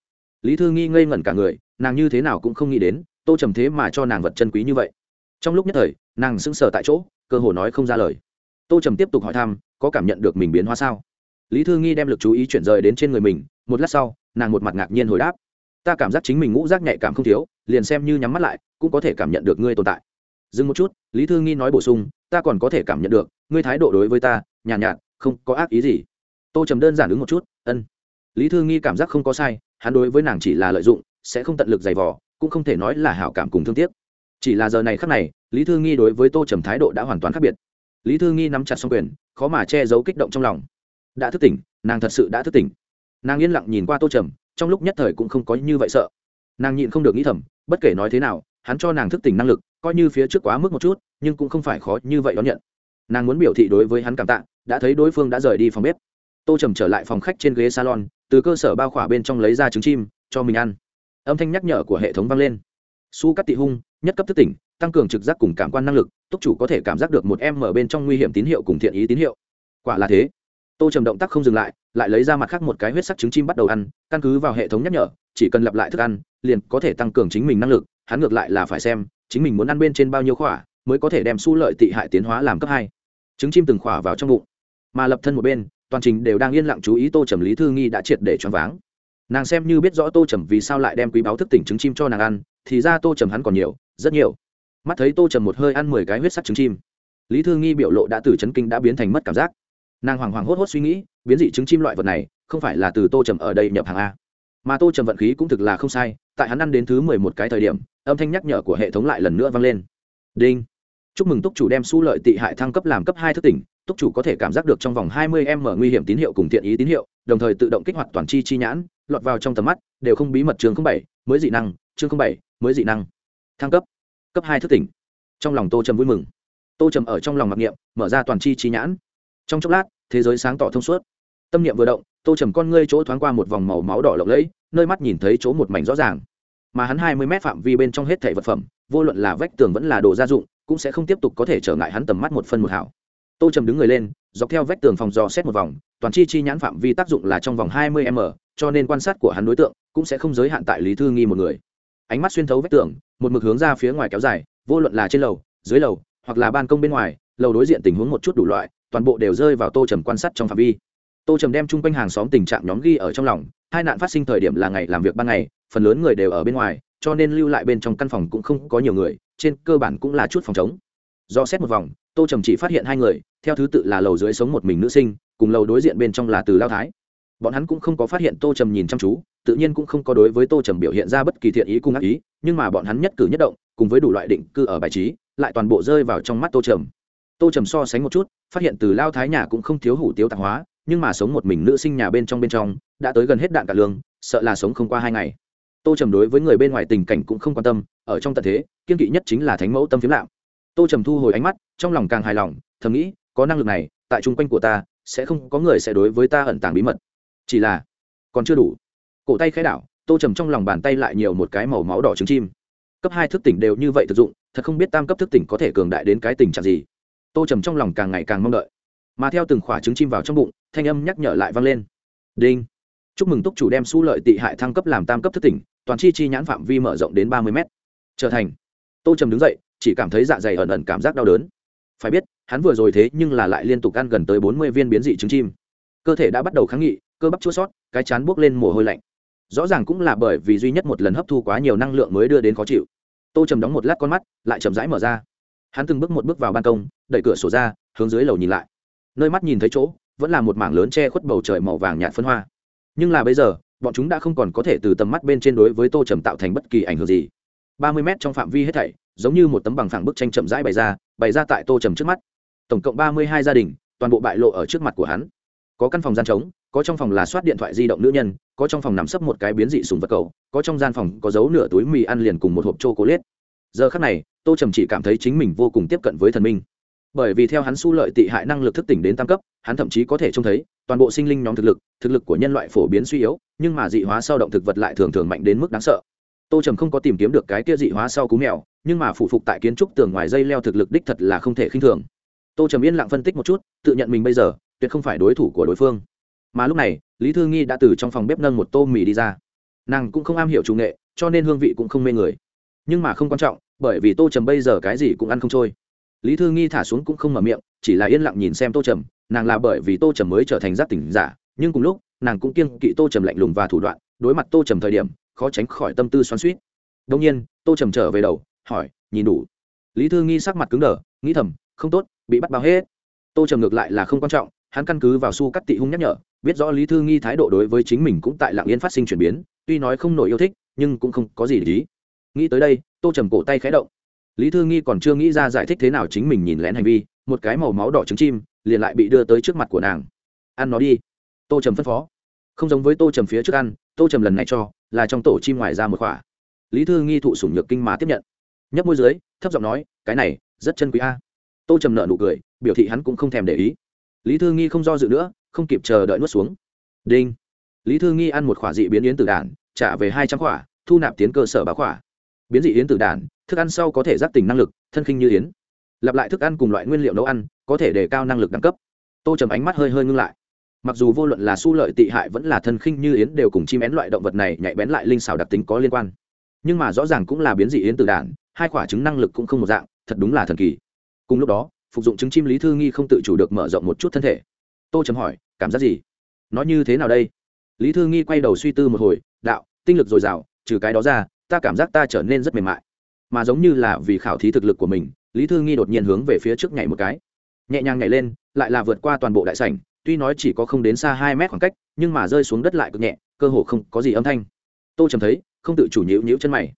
Lý thư nghi ngây ngẩn cả người, nàng như thế nào cũng không nghĩ đến, tô trầm thế mà cho nàng vật chân quý như vậy. Trong lúc nhất thời, nàng sững sờ tại chỗ, cơ hồ nói không ra lời. Tô trầm tiếp tục hỏi thăm, có cảm nhận được mình biến hóa sao? Lý thư nghi đem l ự c chú ý chuyển rời đến trên người mình, một lát sau nàng một mặt ngạc nhiên hồi đáp ta cảm giác chính mình ngũ rác nhạy cảm không thiếu liền xem như nhắm mắt lại cũng có thể cảm nhận được ngươi tồn tại. Dừng một chút lý thư nghi nói bổ sung ta còn có thể cảm nhận được ngươi thái độ đối với ta nhàn nhạt, nhạt không có ác ý gì. Tô trầm đơn giản ứng một chút ân. Lý thư nghi cảm giác không có sai hắn đối với nàng chỉ là lợi dụng sẽ không tận lực giày vò cũng không thể nói là hảo cảm cùng thương tiếc. Chỉ là giờ này khác này lý thư nghi đối với tô trầm thái độ đã hoàn toàn khác biệt. Lý thư nghi nắm chặt xong quyền khó mà che giấu kích động trong lòng. Đã thức tỉnh nàng thật sự đã thức tỉnh nàng yên lặng nhìn qua tô trầm, trong lúc nhất thời cũng không có như vậy sợ. Nàng nhịn không được nghĩ thầm, bất kể nói thế nào, hắn cho nàng thức tỉnh năng lực, coi như phía trước quá mức một chút, nhưng cũng không phải khó như vậy đón nhận. Nàng muốn biểu thị đối với hắn cảm tạ, đã thấy đối phương đã rời đi phòng bếp. Tô trầm trở lại phòng khách trên ghế salon, từ cơ sở bao khỏa bên trong lấy ra trứng chim, cho mình ăn. Âm thanh nhắc nhở của hệ thống vang lên. Su cắt tị hung, nhất cấp thức tỉnh, tăng cường trực giác cùng cảm quan năng lực, túc chủ có thể cảm giác được một em ở bên trong nguy hiểm tín hiệu cùng thiện ý tín hiệu. Quả là thế. Tô trầm động tác không dừng lại lại lấy ra mặt khác một cái huyết sắc trứng chim bắt đầu ăn, căn cứ vào hệ thống nhắc nhở, chỉ cần lặp lại thức ăn, liền có thể tăng cường chính mình năng lực, hắn ngược lại là phải xem, chính mình muốn ăn bên trên bao nhiêu khỏa, mới có thể đem su lợi tị hại tiến hóa làm cấp hai. Trứng chim từng khỏa vào trong bụng, mà lập thân một bên, toàn trình đều đang yên lặng chú ý tô trầm lý thư nghi đã triệt để choáng váng. Nàng xem như biết rõ tô trầm vì sao lại đem quý báo thức tỉnh trứng chim cho nàng ăn, thì ra tô trầm hắn còn nhiều, rất nhiều. Mắt thấy tô trầm một hơi ăn mười cái huyết sắc trứng chim, lý thư nghi biểu lộ đã từ chấn kinh đã biến thành mất cảm giác. Nàng hoàng hoàng hốt hốt suy nghĩ biến dị trứng chim loại vật này không phải là từ tô trầm ở đây nhập hàng a. Mà tô trầm vận khí cũng thực là không sai, tại hắn ăn đến thứ mười một cái thời điểm, âm thanh nhắc nhở của hệ thống lại lần nữa vang lên. Đinh. Chúc mừng túc chủ đem su lợi tị hại thăng cấp làm cấp hai thức tỉnh, túc chủ có thể cảm giác được trong vòng hai mươi m nguy hiểm tín hiệu cùng thiện ý tín hiệu, đồng thời tự động kích hoạt toàn chi chi nhãn, lọt vào trong tầm mắt, đều không bí mật chương bảy, mới dị năng, chương bảy, mới dị năng. Thăng cấp. Cấp hai thức tỉnh. Trong lòng tô trầm vui mừng. Tô trầm ở trong lòng mặc niệm, mở ra toàn chi chi nhãn. Trong chốc lát, thế giới sáng tỏ thông suốt tâm niệm vừa động, tô trầm con ngươi chỗ thoáng qua một vòng màu máu đỏ lộng lẫy, nơi mắt nhìn thấy chỗ một mảnh rõ ràng. Mà hắn hai mươi mét phạm vi bên trong hết thảy vật phẩm, vô luận là vách tường vẫn là đồ gia dụng, cũng sẽ không tiếp tục có thể trở ngại hắn tầm mắt một phân một hảo tô trầm đứng người lên, dọc theo vách tường phòng dò xét một vòng, toàn chi chi nhãn phạm vi tác dụng là trong vòng hai mươi m, cho nên quan sát của hắn đối tượng cũng sẽ không giới hạn tại lý thư nghi một người. Ánh mắt xuyên thấu vách tường, một mực hướng ra phía ngoài kéo dài, vô luận là trên lầu, dưới lầu, hoặc là ban công bên ngoài, lầu đối diện tình huống một chút đủ loại, toàn bộ đều rơi vào tô trầm quan sát trong phạm vi tô trầm đem chung quanh hàng xóm tình trạng nhóm ghi ở trong lòng, hai nạn phát sinh thời điểm là ngày làm việc ban ngày, phần lớn người đều ở bên ngoài, cho nên lưu lại bên trong căn phòng cũng không có nhiều người, trên cơ bản cũng là chút phòng chống do xét một vòng, tô trầm chỉ phát hiện hai người, theo thứ tự là lầu dưới sống một mình nữ sinh, cùng lầu đối diện bên trong là từ lao thái. Bọn hắn cũng không có phát hiện tô trầm nhìn chăm chú, tự nhiên cũng không có đối với tô trầm biểu hiện ra bất kỳ thiện ý cung ác ý, nhưng mà bọn hắn nhất cử nhất động, cùng với đủ loại định cư ở bài trí, lại toàn bộ rơi vào trong mắt tô trầm. Tô trầm so sánh một chút, phát hiện từ lao thái nhà cũng không thiếu hủ tiếu tạp hóa nhưng mà sống một mình nữ sinh nhà bên trong bên trong, đã tới gần hết đạn cả lương, sợ là sống không qua hai ngày. Tô trầm đối với người bên ngoài tình cảnh cũng không quan tâm, ở trong tận thế, kiên kỵ nhất chính là thánh mẫu tâm phiếm lạm tô trầm thu hồi ánh mắt, trong lòng càng hài lòng, thầm nghĩ, có năng lực này, tại chung quanh của ta, sẽ không có người sẽ đối với ta ẩn tàng bí mật. Chỉ là, còn chưa đủ. Cổ tay khẽ đảo, tô trầm trong lòng bàn tay lại nhiều một cái màu máu đỏ trứng chim. Cấp hai thức tỉnh đều như vậy thực dụng, thật không biết tam cấp thức tỉnh có thể cường đại đến cái tình trạng gì. Tô trầm trong lòng càng ngày càng mong đợi mà theo từng khỏa trứng chim vào trong bụng, thanh âm nhắc nhở lại vang lên. Đinh. Chúc mừng túc chủ đem su lợi tị hại thăng cấp làm tam cấp thất tỉnh, toàn chi chi nhãn phạm vi mở rộng đến ba mươi m trở thành. Tô trầm đứng dậy, chỉ cảm thấy dạ dày ẩn ẩn cảm giác đau đớn. Phải biết, hắn vừa rồi thế nhưng là lại liên tục ăn gần tới bốn mươi viên biến dị trứng chim. Cơ thể đã bắt đầu kháng nghị, cơ bắp chua sót, cái chán buốc lên mồ hôi lạnh. Rõ ràng cũng là bởi vì duy nhất một lần hấp thu quá nhiều năng lượng mới đưa đến khó chịu. Tô trầm đóng một lát con mắt, lại chậm rãi mở ra. Hắn từng bước một bước vào ban công, đẩy cửa sổ ra, hướng dưới lầu nhìn lại nơi mắt nhìn thấy chỗ, vẫn là một mảng lớn che khuất bầu trời màu vàng nhạt phân hoa. Nhưng là bây giờ, bọn chúng đã không còn có thể từ tầm mắt bên trên đối với tô trầm tạo thành bất kỳ ảnh hưởng gì. Ba mươi m trong phạm vi hết thảy, giống như một tấm bằng phẳng bức tranh chậm rãi bày ra bày ra tại tô trầm trước mắt. Tổng cộng ba mươi hai gia đình, toàn bộ bại lộ ở trước mặt của hắn. Có căn phòng gian trống, có trong phòng là soát điện thoại di động nữ nhân, có trong phòng nằm sấp một cái biến dị sùng vật cầu, có trong gian phòng có dấu nửa túi mì ăn liền cùng một hộp chô cố liết giờ khắc này, tô trầm chỉ cảm thấy chính mình vô cùng tiếp cận với thần minh bởi vì theo hắn su lợi tị hại năng lực thức tỉnh đến tam cấp, hắn thậm chí có thể trông thấy, toàn bộ sinh linh nhóm thực lực thực lực của nhân loại phổ biến suy yếu, nhưng mà dị hóa sau động thực vật lại thường thường mạnh đến mức đáng sợ. Tô trầm không có tìm kiếm được cái kia dị hóa sau cú mèo, nhưng mà phụ phục tại kiến trúc tường ngoài dây leo thực lực đích thật là không thể khinh thường. Tô trầm yên lặng phân tích một chút, tự nhận mình bây giờ, tuyệt không phải đối thủ của đối phương. Mà lúc này, lý thư nghi đã từ trong phòng bếp nâng một tô mì đi ra. Nàng cũng không am hiểu chủ nghệ, cho nên hương vị cũng không mê người. Nhưng mà không quan trọng, bởi vì tô trầm bây giờ cái gì cũng ăn không trôi lý thư nghi thả xuống cũng không mở miệng, chỉ là yên lặng nhìn xem tô trầm, nàng là bởi vì tô trầm mới trở thành giác tỉnh giả, nhưng cùng lúc, nàng cũng kiêng kỵ tô trầm lạnh lùng và thủ đoạn, đối mặt tô trầm thời điểm, khó tránh khỏi tâm tư xoắn suýt đông nhiên, tô trầm trở về đầu, hỏi, nhìn đủ? Lý thư nghi sắc mặt cứng đờ, nghĩ thầm, không tốt, bị bắt bao hết. Tô trầm ngược lại là không quan trọng, hắn căn cứ vào su cắt tị hung nhắc nhở, biết rõ lý thư nghi thái độ đối với chính mình cũng tại lạng yên phát sinh chuyển biến, tuy nói không nổi yêu thích, nhưng cũng không có gì để ý. Nghĩ tới đây, tô trầm cổ tay khé động lý thư nghi còn chưa nghĩ ra giải thích thế nào chính mình nhìn lén hành vi, một cái màu máu đỏ trứng chim liền lại bị đưa tới trước mặt của nàng. Ăn nó đi. Tô trầm phân phó. Không giống với tô trầm phía trước ăn, tô trầm lần này cho là trong tổ chim ngoài ra một khỏa lý thư nghi thụ sủng nhược kinh mà tiếp nhận. Nhấp môi dưới, thấp giọng nói, cái này rất chân quý a. Tô trầm nợ nụ cười, biểu thị hắn cũng không thèm để ý. Lý thư nghi không do dự nữa, không kịp chờ đợi nuốt xuống. Đinh. Lý thư nghi ăn một khỏa dị biến yến tử đản, trả về hai trăm khỏa thu nạp tiến cơ sở bá khỏa biến dị yến tử đản, thức ăn sau có thể giác tỉnh năng lực, thân khinh như yến. Lặp lại thức ăn cùng loại nguyên liệu nấu ăn, có thể đề cao năng lực đẳng cấp. Tô trầm ánh mắt hơi hơi ngưng lại. Mặc dù vô luận là su lợi tị hại vẫn là thân khinh như yến đều cùng chim én loại động vật này nhạy bén lại linh xảo đặc tính có liên quan. Nhưng mà rõ ràng cũng là biến dị yến tử đản, hai quả trứng năng lực cũng không một dạng, thật đúng là thần kỳ. Cùng lúc đó, phục dụng trứng chim lý thư nghi không tự chủ được mở rộng một chút thân thể. Tô trầm hỏi, cảm giác gì? Nói như thế nào đây? Lý thư nghi quay đầu suy tư một hồi, đạo, tinh lực dồi dào, trừ cái đó ra ta cảm giác ta trở nên rất mềm mại. Mà giống như là vì khảo thí thực lực của mình, lý thư nghi đột nhiên hướng về phía trước nhảy một cái. Nhẹ nhàng nhảy lên, lại là vượt qua toàn bộ đại sảnh, tuy nói chỉ có không đến xa hai mét khoảng cách, nhưng mà rơi xuống đất lại cực nhẹ, cơ hồ không có gì âm thanh. Tô trầm thấy, không tự chủ nhíu nhíu chân mày.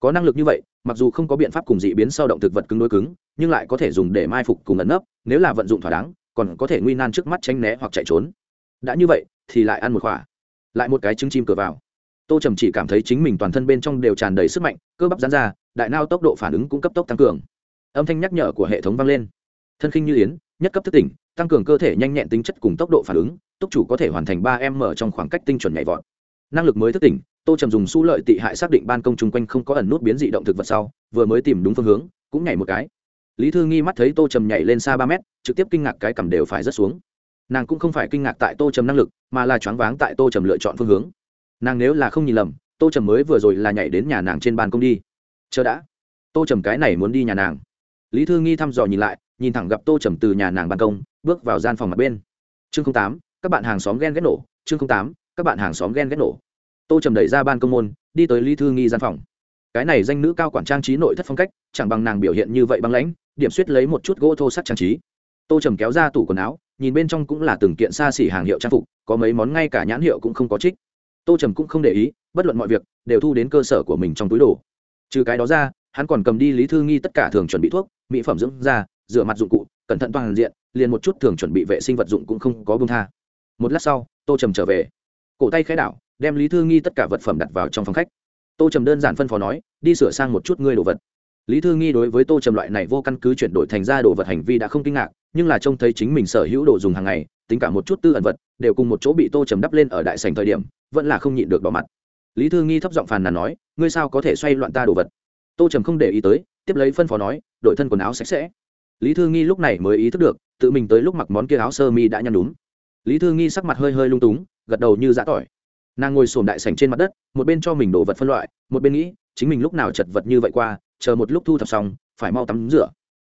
Có năng lực như vậy, mặc dù không có biện pháp cùng dị biến sau động thực vật cứng đối cứng, nhưng lại có thể dùng để mai phục cùng ẩn nấp, nếu là vận dụng thỏa đáng, còn có thể nguy nan trước mắt tránh né hoặc chạy trốn. Đã như vậy, thì lại ăn một khỏa lại một cái trứng chim cửa vào tô trầm chỉ cảm thấy chính mình toàn thân bên trong đều tràn đầy sức mạnh, cơ bắp dán ra, đại nao tốc độ phản ứng cũng cấp tốc tăng cường. Âm thanh nhắc nhở của hệ thống vang lên. Thân khinh như yến, nhất cấp thức tỉnh, tăng cường cơ thể nhanh nhẹn tính chất cùng tốc độ phản ứng túc chủ có thể hoàn thành ba m trong khoảng cách tinh chuẩn nhảy vọt. Năng lực mới thức tỉnh, tô trầm dùng su lợi tị hại xác định ban công chung quanh không có ẩn nút biến dị động thực vật sau, vừa mới tìm đúng phương hướng, cũng nhảy một cái. Lý thư nghi mắt thấy tô trầm nhảy lên xa ba mét trực tiếp kinh ngạc cái cầm đều phải rớt xuống. Nàng cũng không phải kinh ngạc tại tô trầm năng lực, mà là choáng váng tại tô trầm lựa chọn phương hướng nàng nếu là không nhìn lầm, tô trầm mới vừa rồi là nhảy đến nhà nàng trên ban công đi. Chờ đã. Tô trầm cái này muốn đi nhà nàng. Lý thư nghi thăm dò nhìn lại, nhìn thẳng gặp tô trầm từ nhà nàng ban công, bước vào gian phòng mặt bên. Chương tám, các bạn hàng xóm ghen ghét nổ. Chương tám, các bạn hàng xóm ghen ghét nổ. Tô trầm đẩy ra ban công môn, đi tới lý thư nghi gian phòng. Cái này danh nữ cao quản trang trí nội thất phong cách, chẳng bằng nàng biểu hiện như vậy băng lãnh, điểm suýt lấy một chút gỗ thô sắc trang trí. Tô trầm kéo ra tủ quần áo, nhìn bên trong cũng là từng kiện xa xỉ hàng hiệu trang phục, có mấy món ngay cả nhãn hiệu cũng không có trích tô trầm cũng không để ý, bất luận mọi việc, đều thu đến cơ sở của mình trong túi đồ. Trừ cái đó ra, hắn còn cầm đi lý thư nghi tất cả thường chuẩn bị thuốc, mỹ phẩm dưỡng da, rửa mặt dụng cụ, cẩn thận toàn diện, liền một chút thường chuẩn bị vệ sinh vật dụng cũng không có bông tha. Một lát sau, tô trầm trở về. Cổ tay khai đảo, đem lý thư nghi tất cả vật phẩm đặt vào trong phòng khách. Tô trầm đơn giản phân phó nói, đi sửa sang một chút ngươi đồ vật. Lý thư nghi đối với tô trầm loại này vô căn cứ chuyển đổi thành ra đồ vật hành vi đã không kinh ngạc, nhưng là trông thấy chính mình sở hữu đồ dùng hàng ngày tính cả một chút tư ẩn vật, đều cùng một chỗ bị tô trầm đắp lên ở đại sành thời điểm, vẫn là không nhịn được bỏ mặt. Lý thư nghi thấp giọng phàn nàn nói, ngươi sao có thể xoay loạn ta đồ vật? Tô trầm không để ý tới, tiếp lấy phân phó nói đội thân quần áo sạch sẽ. Lý thư nghi lúc này mới ý thức được, tự mình tới lúc mặc món kia áo sơ mi đã nhăn đúng lý thư nghi sắc mặt hơi hơi lung túng, gật đầu như giã tỏi. Nàng ngồi sồn đại sành trên mặt đất, một bên cho mình đổ vật phân loại, một bên nghĩ, chính mình lúc nào chật vật như vậy qua, chờ một lúc thu thập xong, phải mau tắm rửa.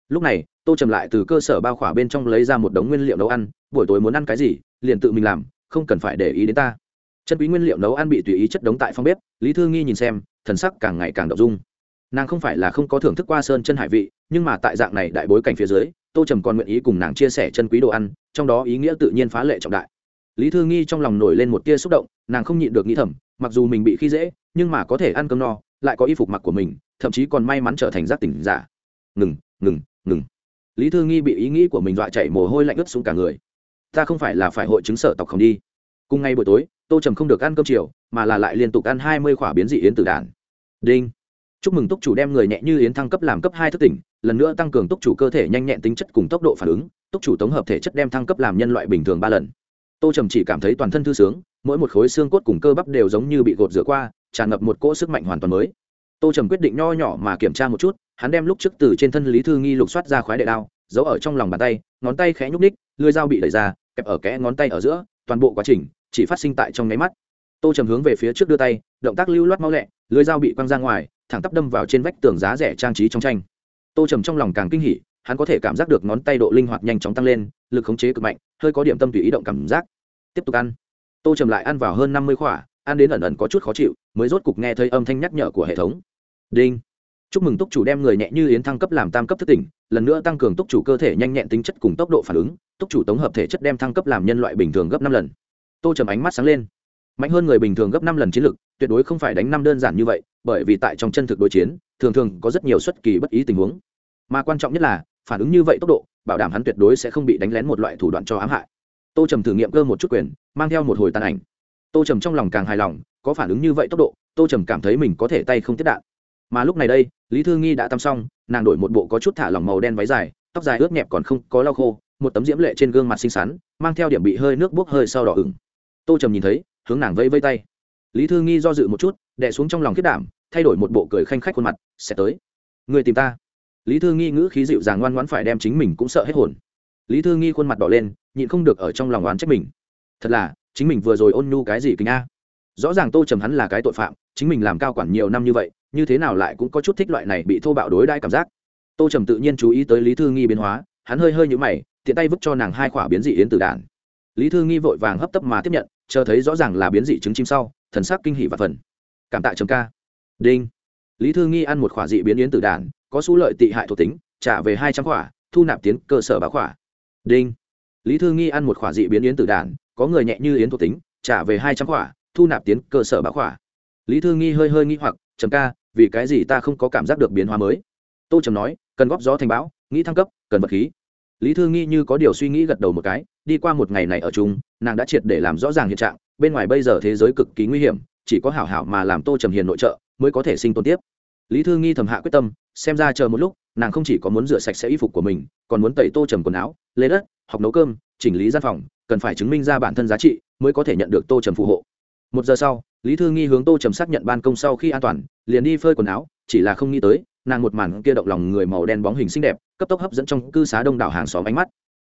Lúc này tô trầm lại từ cơ sở bao khỏa bên trong lấy ra một đống nguyên liệu nấu ăn, buổi tối muốn ăn cái gì, liền tự mình làm, không cần phải để ý đến ta. Chân quý nguyên liệu nấu ăn bị tùy ý chất đống tại phòng bếp, lý thư nghi nhìn xem, thần sắc càng ngày càng đ ộ n g dung. Nàng không phải là không có thưởng thức qua sơn chân hải vị, nhưng mà tại dạng này đại bối cảnh phía dưới, tô trầm còn nguyện ý cùng nàng chia sẻ chân quý đồ ăn, trong đó ý nghĩa tự nhiên phá lệ trọng đại. Lý thư nghi trong lòng nổi lên một tia xúc động, nàng không nhịn được nghĩ thầm, mặc dù mình bị khi dễ, nhưng mà có thể ăn cơm no, lại có y phục mặc của mình, thậm chí còn may mắn trở thành giác tỉnh giả. Ngừng ngừng ngừng lý thư nghi bị ý nghĩ của mình dọa chạy mồ hôi lạnh ướt xuống cả người. Ta không phải là phải hội chứng sở tộc không đi. Cùng ngay buổi tối, tô trầm không được ăn cơm chiều, mà là lại liên tục ăn hai mươi khỏa biến dị yến tử đàn. Đinh. Chúc mừng túc chủ đem người nhẹ như yến thăng cấp làm cấp hai thức tỉnh, lần nữa tăng cường túc chủ cơ thể nhanh nhẹn tính chất cùng tốc độ phản ứng, túc chủ tổng hợp thể chất đem thăng cấp làm nhân loại bình thường ba lần. Tô trầm chỉ cảm thấy toàn thân thư sướng, mỗi một khối xương cốt cùng cơ bắp đều giống như bị gột rửa qua, tràn ngập một cỗ sức mạnh hoàn toàn mới tô trầm quyết định nho nhỏ mà kiểm tra một chút, hắn đem lúc trước từ trên thân lý thư nghi lục soát ra khoái đệ đao, giấu ở trong lòng bàn tay, ngón tay khẽ nhúc ních lưới dao bị đẩy ra, kẹp ở kẽ ngón tay ở giữa, toàn bộ quá trình chỉ phát sinh tại trong nháy mắt. Tô trầm hướng về phía trước đưa tay, động tác lưu loát mau lẹ lưới dao bị quăng ra ngoài, thẳng tắp đâm vào trên vách tường giá rẻ trang trí trong tranh. Tô trầm trong lòng càng kinh hỉ, hắn có thể cảm giác được ngón tay độ linh hoạt nhanh chóng tăng lên, lực khống chế cực mạnh, hơi có điểm tâm tùy ý động cảm giác. Tiếp tục ăn. Tô trầm lại ăn vào hơn năm mươi khỏa, ăn đến ẩn ẩn có chút khó chịu, mới rốt cục nghe thấy âm thanh nhắc nhở của hệ thống đinh. Chúc mừng túc chủ đem người nhẹ như yến thăng cấp làm tam cấp thất tỉnh, lần nữa tăng cường túc chủ cơ thể nhanh nhẹn tính chất cùng tốc độ phản ứng, túc chủ tổng hợp thể chất đem thăng cấp làm nhân loại bình thường gấp năm lần. Tô trầm ánh mắt sáng lên. Mạnh hơn người bình thường gấp năm lần chiến lực, tuyệt đối không phải đánh năm đơn giản như vậy, bởi vì tại trong chân thực đối chiến, thường thường có rất nhiều xuất kỳ bất ý tình huống. Mà quan trọng nhất là, phản ứng như vậy tốc độ, bảo đảm hắn tuyệt đối sẽ không bị đánh lén một loại thủ đoạn cho ám hại. Tô trầm thử nghiệm cơ một chút quyền, mang theo một hồi tàn ảnh. Tô trầm trong lòng càng hài lòng, có phản ứng như vậy tốc độ, tô trầm cảm thấy mình có thể tay không tiết đạn mà lúc này đây, lý thư nghi đã tắm xong, nàng đổi một bộ có chút thả lỏng màu đen váy dài, tóc dài ướt nhẹp còn không có lau khô, một tấm diễm lệ trên gương mặt xinh xắn, mang theo điểm bị hơi nước bốc hơi sau đỏ ửng. Tô trầm nhìn thấy, hướng nàng vẫy vây tay. Lý thư nghi do dự một chút đẻ xuống trong lòng kết đảm, thay đổi một bộ cười khanh khách khuôn mặt, sẽ tới. Người tìm ta. Lý thư nghi ngữ khí dịu dàng ngoan ngoãn phải đem chính mình cũng sợ hết hồn. Lý thư nghi khuôn mặt đỏ lên, nhịn không được ở trong lòng oán trách mình. Thật là, chính mình vừa rồi ôn nhu cái gì kính a? Rõ ràng tô trầm hắn là cái tội phạm chính mình làm cao quản nhiều năm như vậy như thế nào lại cũng có chút thích loại này bị thô bạo đối đãi cảm giác. Tô trầm tự nhiên chú ý tới lý thư nghi biến hóa hắn hơi hơi nhũ mày tiện tay vứt cho nàng hai quả biến dị yến tử đạn. lý thư nghi vội vàng hấp tấp mà tiếp nhận chờ thấy rõ ràng là biến dị trứng chim sau thần sắc kinh hỉ và phần. Cảm tạ chấm ca. Đinh. Lý thư nghi ăn một khỏa dị biến yến tử đạn, có số lợi tị hại thuộc tính trả về hai trăm khỏa thu nạp tiến cơ sở báo khỏa. Đinh. Lý thư nghi ăn một khỏa dị biến yến tử đạn, có người nhẹ như yến thuộc tính trả về hai trăm khỏa thu nạp tiến cơ sở báo khỏa. Lý thư nghi hơi hơi nghi hoặc, trầm ca, vì cái gì ta không có cảm giác được biến hóa mới? Tô trầm nói, cần góp gió thành bão, nghĩ thăng cấp, cần vật khí. Lý thư nghi như có điều suy nghĩ gật đầu một cái, đi qua một ngày này ở chung, nàng đã triệt để làm rõ ràng hiện trạng, bên ngoài bây giờ thế giới cực kỳ nguy hiểm, chỉ có hảo hảo mà làm tô trầm hiền nội trợ, mới có thể sinh tồn tiếp. Lý thư nghi thầm hạ quyết tâm, xem ra chờ một lúc, nàng không chỉ có muốn rửa sạch sẽ y phục của mình, còn muốn tẩy tô trầm quần áo lấy đất, học nấu cơm, chỉnh lý gian phòng, cần phải chứng minh ra bản thân giá trị, mới có thể nhận được tô trầm phù hộ một giờ sau, lý thư nghi hướng tô trầm xác nhận ban công sau khi an toàn, liền đi phơi quần áo, chỉ là không nghĩ tới, nàng một màn kia động lòng người màu đen bóng hình xinh đẹp, cấp tốc hấp dẫn trong cư xá đông đảo hàng xóm ánh mắt.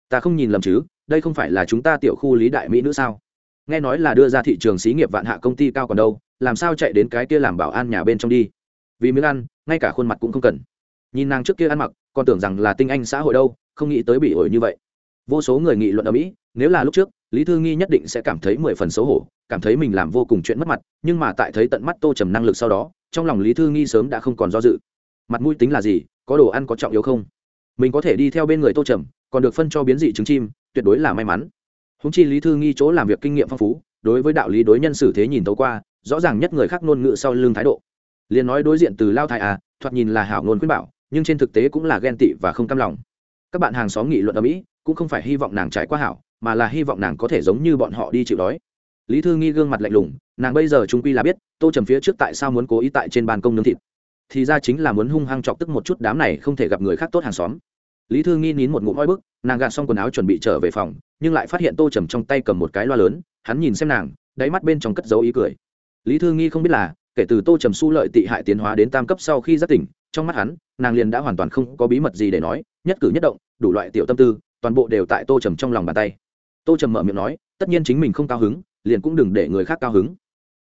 Ta không nhìn lầm chứ, đây không phải là chúng ta tiểu khu lý đại mỹ nữ sao? Nghe nói là đưa ra thị trường xí nghiệp vạn hạ công ty cao còn đâu, làm sao chạy đến cái kia làm bảo an nhà bên trong đi? Vì miếng ăn, ngay cả khuôn mặt cũng không cần. Nhìn nàng trước kia ăn mặc, còn tưởng rằng là tinh anh xã hội đâu, không nghĩ tới bị ổi như vậy. Vô số người nghị luận ở mỹ, nếu là lúc trước, lý thư nghi nhất định sẽ cảm thấy mười phần xấu hổ cảm thấy mình làm vô cùng chuyện mất mặt, nhưng mà tại thấy tận mắt tô trầm năng lực sau đó, trong lòng lý thư nghi sớm đã không còn do dự. Mặt mũi tính là gì, có đồ ăn có trọng yếu không? Mình có thể đi theo bên người tô trầm, còn được phân cho biến dị trứng chim, tuyệt đối là may mắn. Húng chi lý thư nghi chỗ làm việc kinh nghiệm phong phú, đối với đạo lý đối nhân xử thế nhìn tấu qua, rõ ràng nhất người khác ngôn ngữ sau lưng thái độ. Liền nói đối diện từ lao thái à thoạt nhìn là hảo ngôn khuyên bảo, nhưng trên thực tế cũng là ghen tị và không cam lòng. Các bạn hàng xóm nghị luận ở mỹ, cũng không phải hy vọng nàng trải qua hảo, mà là hy vọng nàng có thể giống như bọn họ đi chịu đói lý thư nghi gương mặt lạnh lùng, nàng bây giờ chúng quy là biết, tô trầm phía trước tại sao muốn cố ý tại trên ban công nướng thịt. Thì ra chính là muốn hung hăng chọc tức một chút đám này không thể gặp người khác tốt hàng xóm. Lý thư nghi nín một ngụm oi bức, nàng gạt xong quần áo chuẩn bị trở về phòng, nhưng lại phát hiện tô trầm trong tay cầm một cái loa lớn, hắn nhìn xem nàng, đáy mắt bên trong cất dấu ý cười. Lý thư nghi không biết là, kể từ tô trầm su lợi tị hại tiến hóa đến tam cấp sau khi giác tỉnh, trong mắt hắn, nàng liền đã hoàn toàn không có bí mật gì để nói, nhất cử nhất động, đủ loại tiểu tâm tư, toàn bộ đều tại tô trầm trong lòng bàn tay. Tô trầm mở miệng nói, tất nhiên chính mình không cao hứng liền cũng đừng để người khác cao hứng.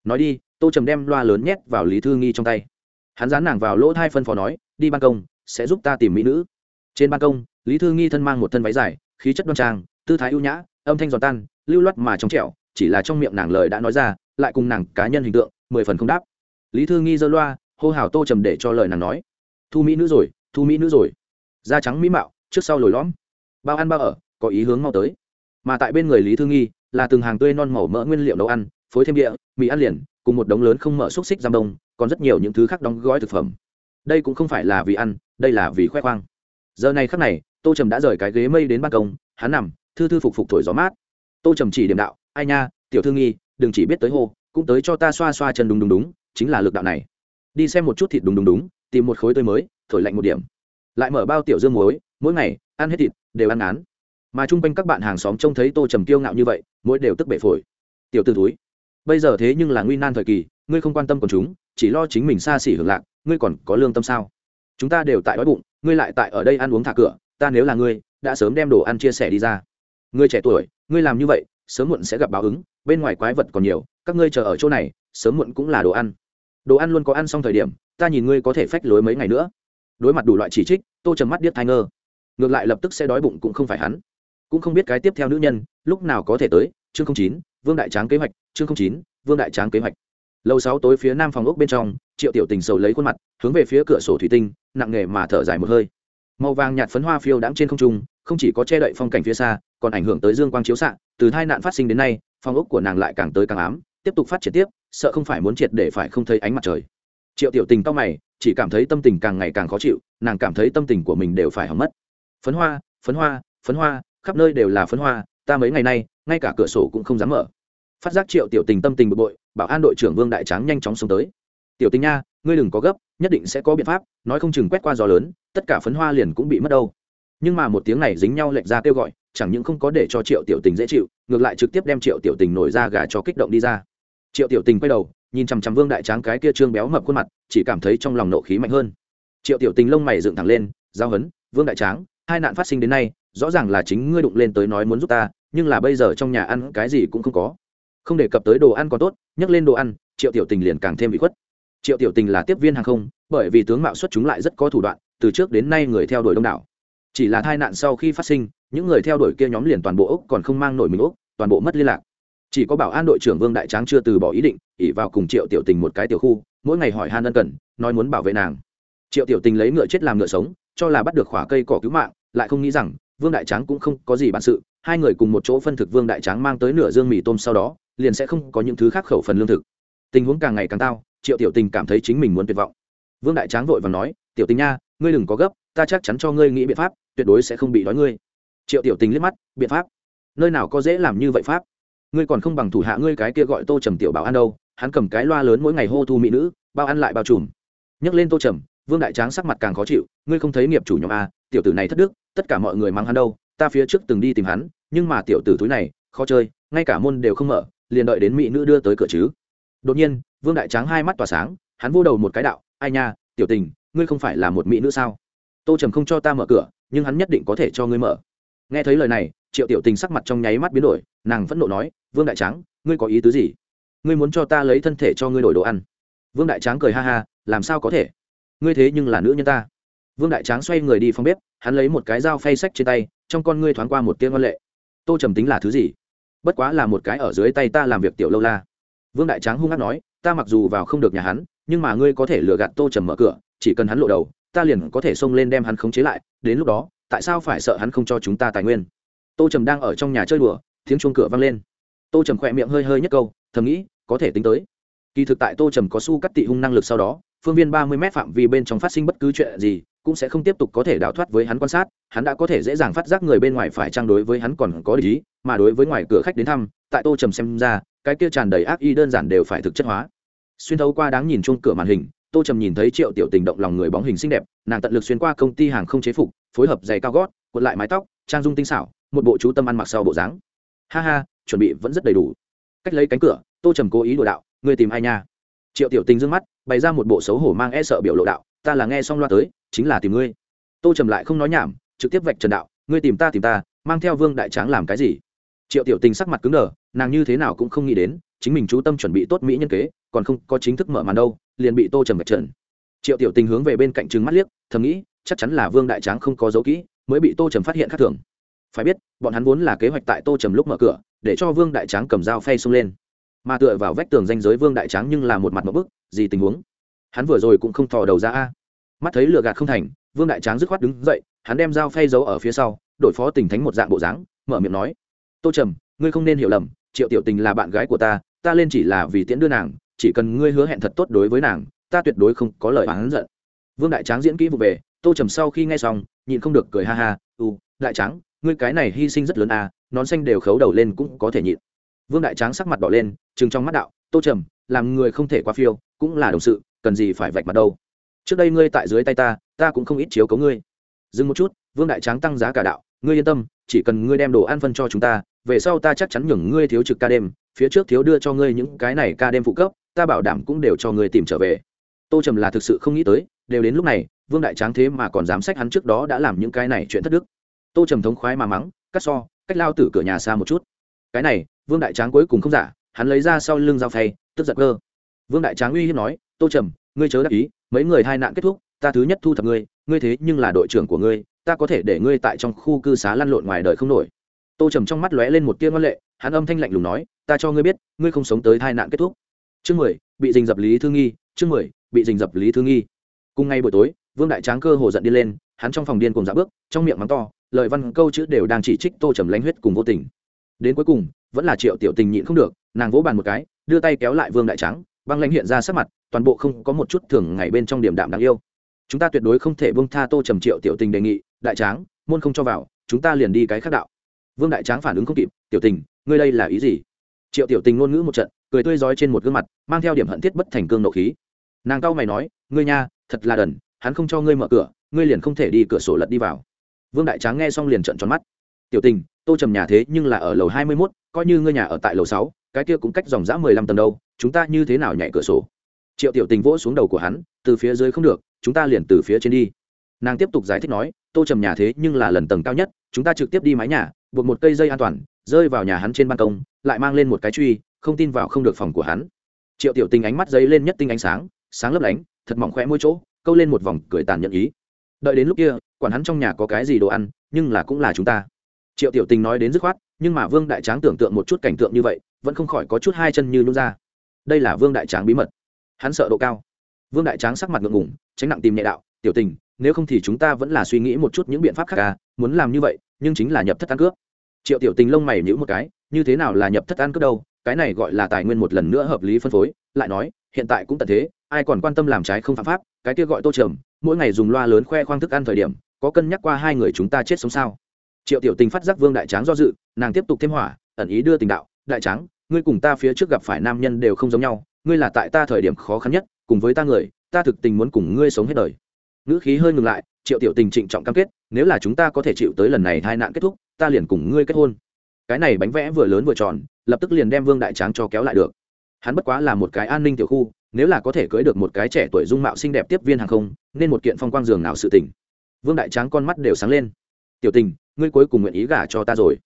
Nói đi, tô trầm đem loa lớn nhét vào lý thư nghi trong tay. Hắn dán nàng vào lỗ thai phân phó nói, đi ban công, sẽ giúp ta tìm mỹ nữ. Trên ban công, lý thư nghi thân mang một thân váy dài, khí chất đoan trang, tư thái ưu nhã, âm thanh giòn tan, lưu loát mà trong trẻo, chỉ là trong miệng nàng lời đã nói ra, lại cùng nàng cá nhân hình tượng, mười phần không đáp. Lý thư nghi dơ loa, hô hào tô trầm để cho lời nàng nói. Thu mỹ nữ rồi, thu mỹ nữ rồi. Da trắng mỹ mạo, trước sau lồi lõm. Bao ăn bao ở, có ý hướng mau tới. Mà tại bên người lý thư nghi là từng hàng tươi non màu mỡ nguyên liệu nấu ăn, phối thêm địa mì ăn liền, cùng một đống lớn không mở xúc xích giam đông, còn rất nhiều những thứ khác đóng gói thực phẩm. Đây cũng không phải là vì ăn, đây là vì khoe khoang. Giờ này khắc này, tô trầm đã rời cái ghế mây đến ban công, hắn nằm, thư thư phục phục thổi gió mát. Tô trầm chỉ điểm đạo, ai nha, tiểu thư nghi, đừng chỉ biết tới hô, cũng tới cho ta xoa xoa chân đúng đúng đúng, chính là lực đạo này. Đi xem một chút thịt đúng đúng đúng, tìm một khối tươi mới, thổi lạnh một điểm. Lại mở bao tiểu dương muối, mỗi ngày, ăn hết thịt, đều ăn án mà chung quanh các bạn hàng xóm trông thấy tô trầm kiêu ngạo như vậy, mỗi đều tức bể phổi. Tiểu t ử túi bây giờ thế nhưng là nguy nan thời kỳ, ngươi không quan tâm còn chúng, chỉ lo chính mình xa xỉ hưởng lạc, ngươi còn có lương tâm sao? Chúng ta đều tại đói bụng, ngươi lại tại ở đây ăn uống thả cửa, ta nếu là ngươi, đã sớm đem đồ ăn chia sẻ đi ra. Ngươi trẻ tuổi, ngươi làm như vậy, sớm muộn sẽ gặp báo ứng, bên ngoài quái vật còn nhiều, các ngươi chờ ở chỗ này, sớm muộn cũng là đồ ăn. Đồ ăn luôn có ăn xong thời điểm, ta nhìn ngươi có thể phách lối mấy ngày nữa. Đối mặt đủ loại chỉ trích, tô trầm mắt điếc thai ngơ. Ngược lại lập tức sẽ đói bụng cũng không phải hắn cũng không biết cái tiếp theo nữ nhân, lúc nào có thể tới, chương chín, vương đại tráng kế hoạch, chương chín, vương đại tráng kế hoạch. Lâu sáu tối phía nam phòng ốc bên trong, triệu tiểu tình sầu lấy khuôn mặt, hướng về phía cửa sổ thủy tinh, nặng nghề mà thở dài một hơi. Màu vàng nhạt phấn hoa phiêu đãng trên không trung, không chỉ có che đậy phong cảnh phía xa, còn ảnh hưởng tới dương quang chiếu xạ, từ hai nạn phát sinh đến nay, phòng ốc của nàng lại càng tới càng ám, tiếp tục phát triển tiếp, sợ không phải muốn triệt để phải không thấy ánh mặt trời. Triệu tiểu tình cao mày, chỉ cảm thấy tâm tình càng ngày càng khó chịu, nàng cảm thấy tâm tình của mình đều phải hỏng mất. Phấn hoa phấn hoa phấn hoa khắp nơi đều là phấn hoa, ta mấy ngày nay, ngay cả cửa sổ cũng không dám mở. Phát giác triệu tiểu tình tâm tình bực bội, bảo an đội trưởng vương đại tráng nhanh chóng xuống tới. Tiểu tình nha, ngươi đừng có gấp, nhất định sẽ có biện pháp, nói không chừng quét qua gió lớn, tất cả phấn hoa liền cũng bị mất đâu. Nhưng mà một tiếng này dính nhau lệch ra kêu gọi, chẳng những không có để cho triệu tiểu tình dễ chịu, ngược lại trực tiếp đem triệu tiểu tình nổi ra gà cho kích động đi ra. Triệu tiểu tình quay đầu, nhìn chằm chằm vương đại tráng cái kia trương béo mập khuôn mặt, chỉ cảm thấy trong lòng nộ khí mạnh hơn. Triệu tiểu tình lông mày dựng thẳng lên, giao hấn, vương đại tráng, hai nạn phát sinh đến nay rõ ràng là chính ngươi đụng lên tới nói muốn giúp ta, nhưng là bây giờ trong nhà ăn cái gì cũng không có. Không đề cập tới đồ ăn còn tốt, nhắc lên đồ ăn, triệu tiểu tình liền càng thêm bị khuất. Triệu tiểu tình là tiếp viên hàng không, bởi vì tướng mạo xuất chúng lại rất có thủ đoạn, từ trước đến nay người theo đuổi đông đảo. Chỉ là tai nạn sau khi phát sinh, những người theo đuổi kia nhóm liền toàn bộ úc còn không mang nổi mình úc toàn bộ mất liên lạc. Chỉ có bảo an đội trưởng vương đại tráng chưa từ bỏ ý định ỉ vào cùng triệu tiểu tình một cái tiểu khu, mỗi ngày hỏi han ân cần, nói muốn bảo vệ nàng. Triệu tiểu tình lấy ngựa chết làm ngựa sống, cho là bắt được khỏa cây cỏ cứu mạng, lại không nghĩ rằng vương đại tráng cũng không có gì bản sự, hai người cùng một chỗ phân thực vương đại tráng mang tới nửa dương mì tôm sau đó, liền sẽ không có những thứ khác khẩu phần lương thực. Tình huống càng ngày càng tao, triệu tiểu tình cảm thấy chính mình muốn tuyệt vọng. Vương đại tráng vội và nói, tiểu tình nha, ngươi đừng có gấp, ta chắc chắn cho ngươi nghĩ biện pháp, tuyệt đối sẽ không bị đói ngươi. Triệu tiểu tình liếc mắt, biện pháp? Nơi nào có dễ làm như vậy pháp? Ngươi còn không bằng thủ hạ ngươi cái kia gọi tô trầm tiểu bảo ăn đâu, hắn cầm cái loa lớn mỗi ngày hô thu mỹ nữ, bao ăn lại bao trùm. Nhấc lên tô trầm, vương đại tráng sắc mặt càng khó chịu, ngươi không thấy nghiệp chủ nhóm a tiểu tử này thất đức, tất cả mọi người mang hắn đâu, ta phía trước từng đi tìm hắn, nhưng mà tiểu tử túi này, khó chơi, ngay cả môn đều không mở, liền đợi đến mỹ nữ đưa tới cửa chứ. Đột nhiên, vương đại tráng hai mắt tỏa sáng, hắn vô đầu một cái đạo, ai nha, tiểu tình, ngươi không phải là một mỹ nữ sao? Tô trầm không cho ta mở cửa, nhưng hắn nhất định có thể cho ngươi mở. Nghe thấy lời này, triệu tiểu tình sắc mặt trong nháy mắt biến đổi, nàng phẫn nộ nói, vương đại tráng, ngươi có ý tứ gì? Ngươi muốn cho ta lấy thân thể cho ngươi đổi đồ ăn? Vương đại tráng cười ha ha, làm sao có thể? Ngươi thế nhưng là nữ nhân ta vương đại tráng xoay người đi phòng bếp, hắn lấy một cái dao phay sách trên tay, trong con ngươi thoáng qua một tiếng văn lệ. Tô trầm tính là thứ gì? Bất quá là một cái ở dưới tay ta làm việc tiểu lâu la. Vương đại tráng hung hát nói, ta mặc dù vào không được nhà hắn, nhưng mà ngươi có thể lừa gạt tô trầm mở cửa, chỉ cần hắn lộ đầu, ta liền có thể xông lên đem hắn khống chế lại, đến lúc đó, tại sao phải sợ hắn không cho chúng ta tài nguyên? Tô trầm đang ở trong nhà chơi đùa, tiếng chuông cửa vang lên. Tô trầm khỏe miệng hơi hơi nhất câu, thầm nghĩ, có thể tính tới. Kỳ thực tại tô trầm có su cắt tị hung năng lực sau đó phương viên ba mươi m phạm vi bên trong phát sinh bất cứ chuyện gì, cũng sẽ không tiếp tục có thể đào thoát với hắn quan sát, hắn đã có thể dễ dàng phát giác người bên ngoài phải trang đối với hắn còn có lý, mà đối với ngoài cửa khách đến thăm, tại tô trầm xem ra, cái kia tràn đầy ác y đơn giản đều phải thực chất hóa. Xuyên thấu qua đáng nhìn chung cửa màn hình, tô trầm nhìn thấy triệu tiểu tình động lòng người bóng hình xinh đẹp, nàng tận lực xuyên qua công ty hàng không chế phục, phối hợp giày cao gót, cuộn lại mái tóc, trang dung tinh xảo, một bộ chú tâm ăn mặc sau bộ dáng. Ha ha, chuẩn bị vẫn rất đầy đủ. Cách lấy cánh cửa, tô trầm cố ý đùa đạo người tìm ai nha? Triệu tiểu tình d mắt bày ra một bộ xấu hổ mang e sợ biểu lộ đạo, ta là nghe xong loa tới, chính là tìm ngươi. Tô trầm lại không nói nhảm, trực tiếp vạch trần đạo, ngươi tìm ta tìm ta, mang theo vương đại tráng làm cái gì? Triệu tiểu tình sắc mặt cứng đờ, nàng như thế nào cũng không nghĩ đến, chính mình chú tâm chuẩn bị tốt mỹ nhân kế, còn không có chính thức mở màn đâu, liền bị tô trầm vạch trần. Triệu tiểu tình hướng về bên cạnh trừng mắt liếc, thầm nghĩ, chắc chắn là vương đại tráng không có dấu kỹ, mới bị tô trầm phát hiện khác thường. Phải biết, bọn hắn vốn là kế hoạch tại tô trầm lúc mở cửa, để cho vương đại tráng cầm dao phay xông lên mà tựa vào vách tường danh giới vương đại tráng nhưng là một mặt một bức, gì tình huống? Hắn vừa rồi cũng không thò đầu ra a. Mắt thấy lựa gạt không thành, vương đại tráng dứt khoát đứng dậy, hắn đem dao phay giấu ở phía sau đội phó tình thánh một dạng bộ dáng, mở miệng nói, tô trầm, ngươi không nên hiểu lầm, triệu tiểu tình là bạn gái của ta ta lên chỉ là vì tiễn đưa nàng, chỉ cần ngươi hứa hẹn thật tốt đối với nàng, ta tuyệt đối không có lời oán giận. Vương đại tráng diễn kỹ vụ về, tô trầm sau khi nghe xong, nhịn không được cười ha ha u đại tráng, ngươi cái này hy sinh rất lớn à nón xanh đều khấu đầu lên cũng có thể nhịn vương đại tráng sắc mặt đỏ lên chừng trong mắt đạo, tô trầm, làm người không thể quá phiêu, cũng là đồng sự, cần gì phải vạch mặt đâu. Trước đây ngươi tại dưới tay ta ta cũng không ít chiếu cấu ngươi. Dừng một chút, vương đại tráng tăng giá cả đạo, ngươi yên tâm, chỉ cần ngươi đem đồ ăn phân cho chúng ta, về sau ta chắc chắn nhường ngươi thiếu trực ca đêm, phía trước thiếu đưa cho ngươi những cái này ca đêm phụ cấp, ta bảo đảm cũng đều cho ngươi tìm trở về. Tô trầm là thực sự không nghĩ tới, đều đến lúc này, vương đại tráng thế mà còn dám sách hắn trước đó đã làm những cái này chuyện thất đức. Tô trầm thống khoái mà mắng, cắt so, cách lao từ cửa nhà xa một chút. Cái này vương đại tráng cuối cùng không giả, hắn lấy ra sau lưng dao phay, tức giận cơ. Vương đại tráng uy hiếp nói, tô trầm, ngươi chớ đắc ý, mấy người hai nạn kết thúc, ta thứ nhất thu thập ngươi ngươi thế nhưng là đội trưởng của ngươi, ta có thể để ngươi tại trong khu cư xá lăn lộn ngoài đời không nổi. Tô trầm trong mắt lóe lên một tia ngoan lệ, hắn âm thanh lạnh lùng nói, ta cho ngươi biết, ngươi không sống tới tai nạn kết thúc. Chương mười, bị dình dập lý thương nghi, chương mười, bị dình dập lý thương nghi. Cùng ngay buổi tối, vương đại tráng cơ hồ giận đi lên, hắn trong phòng điên cùng dạ bước, trong miệng mắng to, lời văn câu chữ đều đang chỉ trích tô trầm lánh huyết cùng vô tình đến cuối cùng, vẫn là triệu tiểu tình nhịn không được, nàng vỗ bàn một cái, đưa tay kéo lại vương đại tráng, băng lãnh hiện ra sắc mặt, toàn bộ không có một chút thường ngày bên trong điểm đạm đáng yêu. Chúng ta tuyệt đối không thể bông tha tô trầm triệu tiểu tình đề nghị, đại tráng, môn không cho vào, chúng ta liền đi cái khác đạo. Vương đại tráng phản ứng không kịp, tiểu tình, ngươi đây là ý gì? Triệu tiểu tình ngôn ngữ một trận, cười tươi rói trên một gương mặt, mang theo điểm hận thiết bất thành cương nộ khí. Nàng cao mày nói, ngươi nha, thật là đần, hắn không cho ngươi mở cửa, ngươi liền không thể đi cửa sổ lật đi vào. Vương đại tráng nghe xong liền trận tròn mắt tiểu tình, tô trầm nhà thế nhưng là ở lầu hai mươi mốt, coi như ngươi nhà ở tại lầu sáu, cái kia cũng cách dòng dã mười lăm tầng đâu, chúng ta như thế nào nhảy cửa sổ? Triệu tiểu tình vỗ xuống đầu của hắn, từ phía dưới không được, chúng ta liền từ phía trên đi. Nàng tiếp tục giải thích nói, tô trầm nhà thế nhưng là lần tầng cao nhất, chúng ta trực tiếp đi mái nhà, buộc một cây dây an toàn, rơi vào nhà hắn trên ban công, lại mang lên một cái truy, không tin vào không được phòng của hắn. Triệu tiểu tình ánh mắt dây lên nhất tinh ánh sáng sáng lấp lánh, thật mỏng khỏe môi chỗ, câu lên một vòng cười tàn nhẫn ý. Đợi đến lúc kia, quản hắn trong nhà có cái gì đồ ăn, nhưng là cũng là chúng ta triệu tiểu tình nói đến dứt khoát nhưng mà vương đại tráng tưởng tượng một chút cảnh tượng như vậy vẫn không khỏi có chút hai chân như nút ra. Đây là vương đại tráng bí mật. Hắn sợ độ cao. Vương đại tráng sắc mặt ngượng ngủng tránh nặng tìm nhẹ đạo tiểu tình nếu không thì chúng ta vẫn là suy nghĩ một chút những biện pháp khác ca à, muốn làm như vậy nhưng chính là nhập thất ăn cướp. Triệu tiểu tình lông mày nhữ một cái như thế nào là nhập thất ăn cướp đâu? Cái này gọi là tài nguyên một lần nữa hợp lý phân phối. Lại nói hiện tại cũng tận thế ai còn quan tâm làm trái không phạm pháp cái kia gọi tô trầm mỗi ngày dùng loa lớn khoe khoang thức ăn thời điểm có cân nhắc qua hai người chúng ta chết sống sao? Triệu tiểu tình phát giác vương đại tráng do dự, nàng tiếp tục thêm hỏa, ẩn ý đưa tình đạo, đại tráng, ngươi cùng ta phía trước gặp phải nam nhân đều không giống nhau, ngươi là tại ta thời điểm khó khăn nhất, cùng với ta người, ta thực tình muốn cùng ngươi sống hết đời. Ngữ khí hơi ngừng lại, triệu tiểu tình trịnh trọng cam kết, nếu là chúng ta có thể chịu tới lần này hai nạn kết thúc, ta liền cùng ngươi kết hôn. Cái này bánh vẽ vừa lớn vừa tròn, lập tức liền đem vương đại tráng cho kéo lại được. Hắn bất quá là một cái an ninh tiểu khu, nếu là có thể cưới được một cái trẻ tuổi dung mạo xinh đẹp tiếp viên hàng không, nên một kiện phong quang giường nào sự tình. Vương đại tráng con mắt đều sáng lên. Tiểu tình ngươi cuối cùng nguyện ý gả cho ta rồi.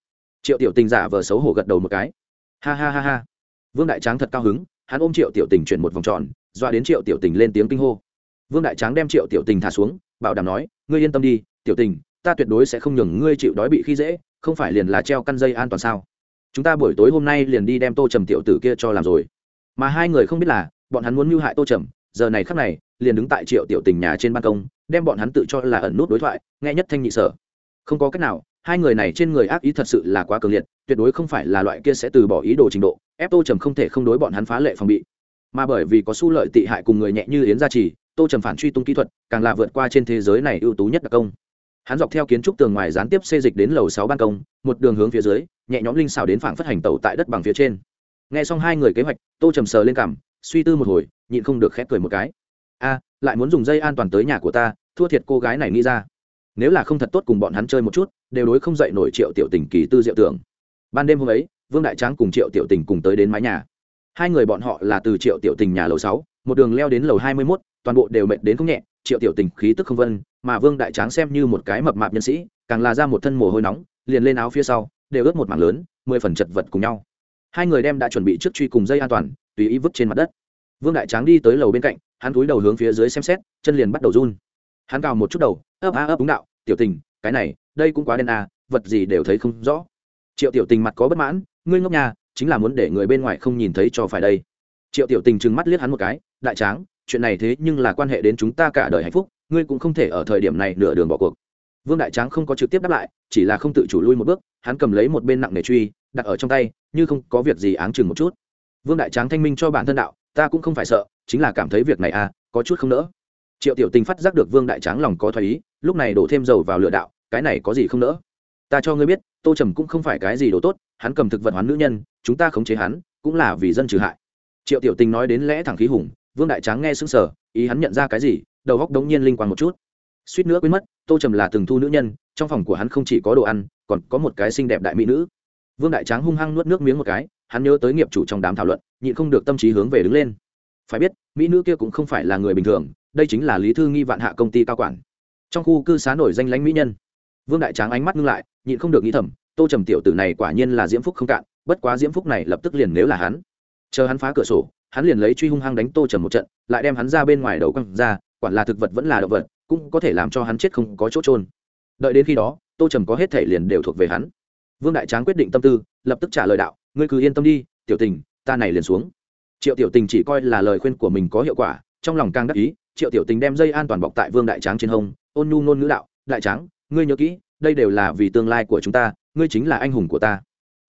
Triệu tiểu tình giả vờ xấu hổ gật đầu một cái. Ha ha ha ha. Vương đại tráng thật cao hứng, hắn ôm triệu tiểu tình chuyển một vòng tròn, doa đến triệu tiểu tình lên tiếng kinh hô. Vương đại tráng đem triệu tiểu tình thả xuống, bảo đảm nói, ngươi yên tâm đi, tiểu tình, ta tuyệt đối sẽ không nhường ngươi chịu đói bị khi dễ, không phải liền là treo căn dây an toàn sao? Chúng ta buổi tối hôm nay liền đi đem tô trầm tiểu tử kia cho làm rồi. Mà hai người không biết là, bọn hắn muốn mưu hại tô trầm, giờ này khắc này, liền đứng tại triệu tiểu tình nhà trên ban công, đem bọn hắn tự cho là ẩn nút đối thoại, nghe nhất thanh nhị sở không có cách nào, hai người này trên người ác ý thật sự là quá cường liệt, tuyệt đối không phải là loại kia sẽ từ bỏ ý đồ trình độ, ép tô trầm không thể không đối bọn hắn phá lệ phòng bị. Mà bởi vì có su lợi tị hại cùng người nhẹ như yến gia trì, tô trầm phản truy tung kỹ thuật, càng là vượt qua trên thế giới này ưu tú nhất đặc công. Hắn dọc theo kiến trúc tường ngoài gián tiếp xê dịch đến lầu sáu ban công, một đường hướng phía dưới, nhẹ nhõm linh xào đến phảng phất hành tàu tại đất bằng phía trên. Nghe xong hai người kế hoạch, tô trầm sờ lên cảm, suy tư một hồi, nhịn không được khép cười một cái. A, lại muốn dùng dây an toàn tới nhà của ta, thua thiệt cô gái này nghĩ ra nếu là không thật tốt cùng bọn hắn chơi một chút, đều đối không dậy nổi triệu tiểu tình kỳ tư diệu tưởng. Ban đêm hôm ấy, vương đại tráng cùng triệu tiểu tình cùng tới đến mái nhà. Hai người bọn họ là từ triệu tiểu tình nhà lầu sáu, một đường leo đến lầu hai mươi mốt, toàn bộ đều mệt đến không nhẹ, triệu tiểu tình khí tức không vân, mà vương đại tráng xem như một cái mập mạp nhân sĩ, càng là ra một thân mồ hôi nóng, liền lên áo phía sau, đều ướt một mảng lớn, mười phần chật vật cùng nhau. Hai người đem đã chuẩn bị trước truy cùng dây an toàn, tùy ý vứt trên mặt đất. Vương đại tráng đi tới lầu bên cạnh, hắn cúi đầu hướng phía dưới xem xét, chân liền bắt đầu run hắn cào một chút đầu, ấp a ấp đúng đạo, tiểu tình, cái này, đây cũng quá đen à vật gì đều thấy không rõ. Triệu tiểu tình mặt có bất mãn, ngươi ngốc nhà chính là muốn để người bên ngoài không nhìn thấy cho phải đây. Triệu tiểu tình trừng mắt liếc hắn một cái, đại tráng, chuyện này thế nhưng là quan hệ đến chúng ta cả đời hạnh phúc, ngươi cũng không thể ở thời điểm này nửa đường bỏ cuộc. Vương đại tráng không có trực tiếp đáp lại, chỉ là không tự chủ lui một bước, hắn cầm lấy một bên nặng nề truy, đặt ở trong tay, như không có việc gì áng chừng một chút. Vương đại tráng thanh minh cho bản thân đạo, ta cũng không phải sợ, chính là cảm thấy việc này à có chút không nỡ triệu tiểu tình phát giác được vương đại tráng lòng có thoái ý, lúc này đổ thêm dầu vào lựa đạo, cái này có gì không nỡ? Ta cho ngươi biết, tô trầm cũng không phải cái gì đồ tốt, hắn cầm thực vật hoán nữ nhân, chúng ta khống chế hắn, cũng là vì dân trừ hại. Triệu tiểu tình nói đến lẽ thẳng khí hùng, vương đại tráng nghe xứng sở ý hắn nhận ra cái gì, đầu góc đống nhiên linh quan một chút. Suýt nữa quên mất, tô trầm là từng thu nữ nhân, trong phòng của hắn không chỉ có đồ ăn, còn có một cái xinh đẹp đại mỹ nữ. Vương đại tráng hung hăng nuốt nước miếng một cái, hắn nhớ tới nghiệp chủ trong đám thảo luận, nhịn không được tâm trí hướng về đứng lên. Phải biết, mỹ nữ kia cũng không phải là người bình thường đây chính là lý thư nghi vạn hạ công ty cao quản. Trong khu cư xá nổi danh lãnh mỹ nhân. Vương đại tráng ánh mắt ngưng lại, nhịn không được nghĩ thầm, tô trầm tiểu tử này quả nhiên là diễm phúc không cạn, bất quá diễm phúc này lập tức liền nếu là hắn. Chờ hắn phá cửa sổ, hắn liền lấy truy hung hăng đánh tô trầm một trận, lại đem hắn ra bên ngoài đầu quăng ra, quản là thực vật vẫn là động vật, cũng có thể làm cho hắn chết không có chỗ trôn đợi đến khi đó, tô trầm có hết thể liền đều thuộc về hắn. Vương đại tráng quyết định tâm tư, lập tức trả lời đạo, ngươi cứ yên tâm đi, tiểu tình, ta này liền xuống. Triệu tiểu tình chỉ coi là lời khuyên của mình có hiệu quả, trong lòng càng đắc ý triệu tiểu tình đem dây an toàn bọc tại vương đại tráng trên hông, ôn nhu ngôn ngữ đạo, đại tráng, ngươi nhớ kỹ, đây đều là vì tương lai của chúng ta, ngươi chính là anh hùng của ta.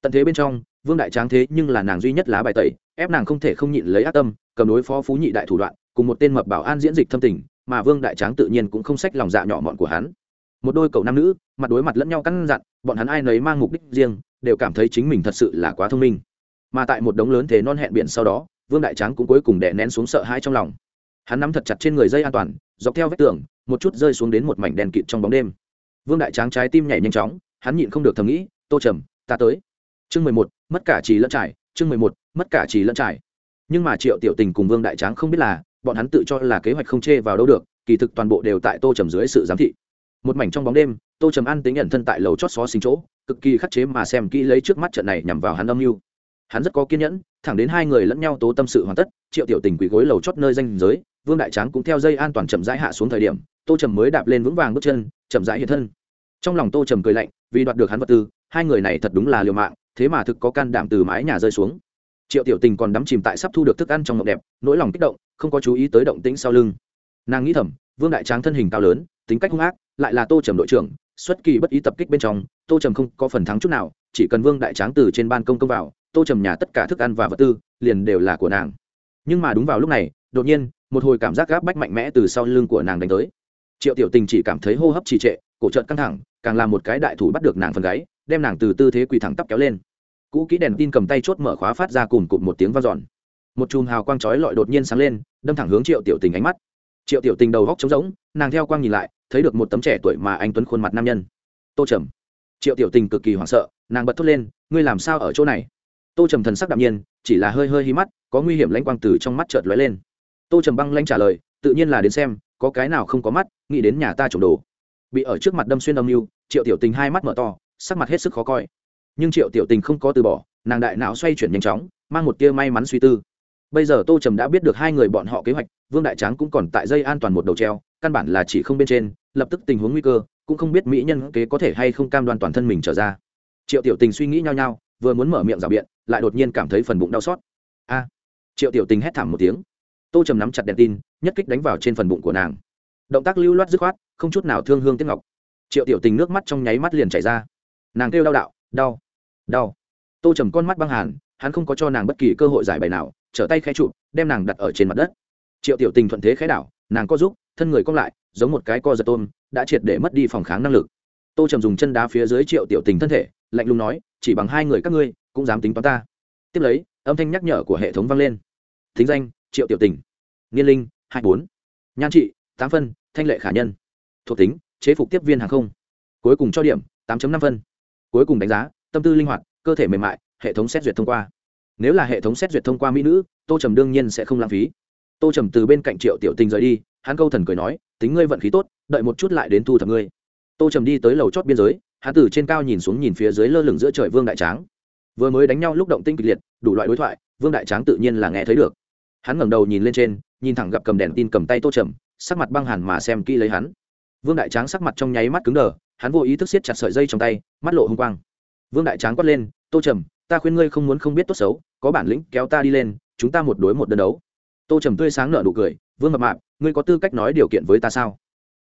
Tận thế bên trong, vương đại tráng thế nhưng là nàng duy nhất lá bài tẩy, ép nàng không thể không nhịn lấy ác tâm, cầm đối phó phú nhị đại thủ đoạn, cùng một tên mập bảo an diễn dịch thâm tình, mà vương đại tráng tự nhiên cũng không sách lòng dạ nhỏ mọn của hắn. Một đôi cậu nam nữ, mặt đối mặt lẫn nhau căn dặn bọn hắn ai nấy mang mục đích riêng, đều cảm thấy chính mình thật sự là quá thông minh. Mà tại một đống lớn thế non hẹn biển sau đó, vương đại tráng cũng cuối cùng đè nén xuống sợ hãi trong lòng hắn nắm thật chặt trên người dây an toàn, dọc theo vách tường, một chút rơi xuống đến một mảnh đèn kịt trong bóng đêm. Vương đại tráng trái tim nhảy nhanh chóng, hắn nhịn không được thầm nghĩ, tô trầm, ta tới. Chương mười một, mất cả trì lẫn trải, chương mười một, mất cả trì lẫn trải. Nhưng mà triệu tiểu tình cùng vương đại tráng không biết là, bọn hắn tự cho là kế hoạch không chê vào đâu được, kỳ thực toàn bộ đều tại tô trầm dưới sự giám thị. Một mảnh trong bóng đêm, tô trầm ăn tính nhận thân tại lầu chót xó xính chỗ, cực kỳ khắc chế mà xem kỹ lấy trước mắt trận này nhằm vào hắn âm mưu. Hắn rất có kiên nhẫn, thẳng đến hai người lẫn nhau tố tâm sự hoàn tất, triệu tiểu tình quỳ gối lầu chót nơi danh giới vương đại tráng cũng theo dây an toàn chậm rãi hạ xuống thời điểm, tô trầm mới đạp lên vững vàng bước chân, chậm rãi hiện thân. Trong lòng tô trầm cười lạnh, vì đoạt được hắn vật tư, hai người này thật đúng là liều mạng, thế mà thực có can đảm từ mái nhà rơi xuống. Triệu tiểu tình còn đắm chìm tại sắp thu được thức ăn trong ngọc đẹp, nỗi lòng kích động, không có chú ý tới động tĩnh sau lưng. Nàng nghĩ thầm, vương đại tráng thân hình cao lớn, tính cách hung ác, lại là tô trầm đội trưởng, xuất kỳ bất ý tập kích bên trong, tô trầm không có phần thắng chút nào, chỉ cần vương đại tráng từ trên ban công công vào, tô trầm nhà tất cả thức ăn và vật tư liền đều là của nàng. Nhưng mà đúng vào lúc này, đột nhiên một hồi cảm giác gáp bách mạnh mẽ từ sau lưng của nàng đánh tới. Triệu tiểu tình chỉ cảm thấy hô hấp trì trệ, cổ trợn căng thẳng, càng là một cái đại thủ bắt được nàng phần gáy, đem nàng từ tư thế quỳ thẳng tắp kéo lên. Cũ kỹ đèn tin cầm tay chốt mở khóa phát ra cùng cụm một tiếng vang giòn một chùm hào quang chói lọi đột nhiên sáng lên, đâm thẳng hướng triệu tiểu tình ánh mắt. Triệu tiểu tình đầu góc trống rỗng, nàng theo quang nhìn lại, thấy được một tấm trẻ tuổi mà anh tuấn khuôn mặt nam nhân. Tô trầm. Triệu tiểu tình cực kỳ hoảng sợ, nàng bật thốt lên, ngươi làm sao ở chỗ này? Tô trầm thần sắc đạm nhiên, chỉ là hơi hơi hí mắt, có nguy hiểm lãnh quang từ trong mắt chợt lóe lên tô trầm băng lanh trả lời, tự nhiên là đến xem, có cái nào không có mắt, nghĩ đến nhà ta trộm đồ. Bị ở trước mặt đâm xuyên âm mưu, triệu tiểu tình hai mắt mở to, sắc mặt hết sức khó coi. Nhưng triệu tiểu tình không có từ bỏ, nàng đại não xoay chuyển nhanh chóng, mang một tia may mắn suy tư. Bây giờ tô trầm đã biết được hai người bọn họ kế hoạch, vương đại tráng cũng còn tại dây an toàn một đầu treo, căn bản là chỉ không bên trên, lập tức tình huống nguy cơ, cũng không biết mỹ nhân kế có thể hay không cam đoan toàn thân mình trở ra. Triệu tiểu tình suy nghĩ nhau nhau vừa muốn mở miệng rào biện, lại đột nhiên cảm thấy phần bụng đau xót. A! Triệu tiểu tình hét thảm một tiếng tô trầm nắm chặt đèn tin, nhất kích đánh vào trên phần bụng của nàng. Động tác lưu loát dứt khoát, không chút nào thương hương tiếc ngọc. Triệu tiểu tình nước mắt trong nháy mắt liền chảy ra. Nàng kêu đau đạo, đau đau. Tô trầm con mắt băng hàn, hắn không có cho nàng bất kỳ cơ hội giải bày nào, trở tay khẽ trụ đem nàng đặt ở trên mặt đất. Triệu tiểu tình thuận thế khẽ đảo, nàng có giúp, thân người cong lại, giống một cái co giật tôm, đã triệt để mất đi phòng kháng năng lực. Tô trầm dùng chân đá phía dưới triệu tiểu tình thân thể, lạnh lùng nói, chỉ bằng hai người các ngươi, cũng dám tính toán ta. Tiếp lấy, âm thanh nhắc nhở của hệ thống vang lên. Thính danh triệu tiểu tình niên linh, hai bốn, nhan trị, tám phân, thanh lệ khả nhân, thuộc tính, chế phục tiếp viên hàng không. Cuối cùng cho điểm, tám năm phân. Cuối cùng đánh giá, tâm tư linh hoạt, cơ thể mềm mại, hệ thống xét duyệt thông qua. Nếu là hệ thống xét duyệt thông qua mỹ nữ, tô trầm đương nhiên sẽ không lãng phí. Tô trầm từ bên cạnh triệu tiểu tình rời đi, hắn câu thần cười nói, tính ngươi vận khí tốt, đợi một chút lại đến thu thập ngươi. Tô trầm đi tới lầu chót biên giới, hắn từ trên cao nhìn xuống nhìn phía dưới lơ lửng giữa trời vương đại tráng. Vừa mới đánh nhau lúc động tinh kịch liệt, đủ loại đối thoại, vương đại tráng tự nhiên là nghe thấy được hắn ngẩng đầu nhìn lên trên, nhìn thẳng gặp cầm đèn tin cầm tay tô trầm, sắc mặt băng hàn mà xem kỹ lấy hắn. Vương đại tráng sắc mặt trong nháy mắt cứng đờ, hắn vô ý thức siết chặt sợi dây trong tay, mắt lộ h ư n g quang. Vương đại tráng quát lên, tô trầm, ta khuyên ngươi không muốn không biết tốt xấu, có bản lĩnh kéo ta đi lên, chúng ta một đối một đơn đấu. Tô trầm tươi sáng nở nụ cười, vương mập mạp, ngươi có tư cách nói điều kiện với ta sao?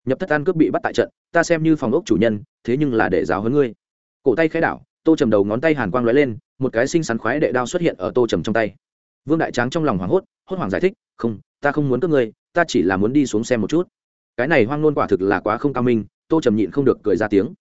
Nhập thất an cướp bị bắt tại trận, ta xem như phòng ốc chủ nhân, thế nhưng là để giáo hơn ngươi. Cổ tay khai đảo, tô trầm đầu ngón tay hàn quang lóe lên, một cái xinh xắn khoái đệ đao xuất hiện ở tô trầm trong tay vương đại tráng trong lòng hoảng hốt hốt hoảng giải thích, không, ta không muốn cướp ngươi, ta chỉ là muốn đi xuống xem một chút. Cái này hoang nôn quả thực là quá không cao minh, tô trầm nhịn không được cười ra tiếng.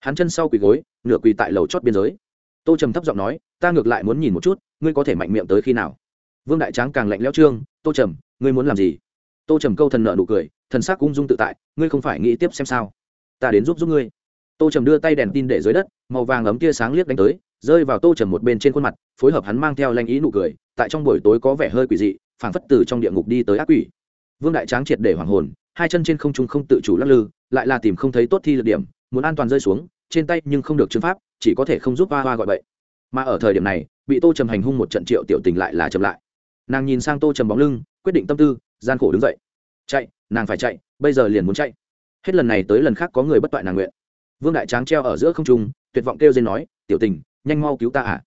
Hắn chân sau quỳ gối, nửa quỳ tại lầu chót biên giới. Tô trầm thấp giọng nói, ta ngược lại muốn nhìn một chút, ngươi có thể mạnh miệng tới khi nào? Vương đại tráng càng lạnh lẽo trương, tô trầm, ngươi muốn làm gì? Tô trầm câu thần nợ nụ cười, thần sắc ung dung tự tại, ngươi không phải nghĩ tiếp xem sao? Ta đến giúp giúp ngươi. Tô trầm đưa tay đèn tin để dưới đất, màu vàng ấm tia sáng liếc đánh tới rơi vào tô trầm một bên trên khuôn mặt, phối hợp hắn mang theo lanh ý nụ cười, tại trong buổi tối có vẻ hơi quỷ dị, phảng phất từ trong địa ngục đi tới ác quỷ. Vương đại tráng triệt để hoàng hồn, hai chân trên không trung không tự chủ lắc lư, lại là tìm không thấy tốt thi lực điểm, muốn an toàn rơi xuống, trên tay nhưng không được chứng pháp, chỉ có thể không giúp hoa hoa gọi bậy. Mà ở thời điểm này, bị tô trầm hành hung một trận triệu tiểu tình lại là chậm lại. Nàng nhìn sang tô trầm bóng lưng, quyết định tâm tư, gian khổ đứng dậy. Chạy, nàng phải chạy, bây giờ liền muốn chạy. Hết lần này tới lần khác có người bất toại nàng nguyện. Vương đại tráng treo ở giữa không trung, tuyệt vọng kêu dên nói, tiểu tình nhanh mau cứu ta à?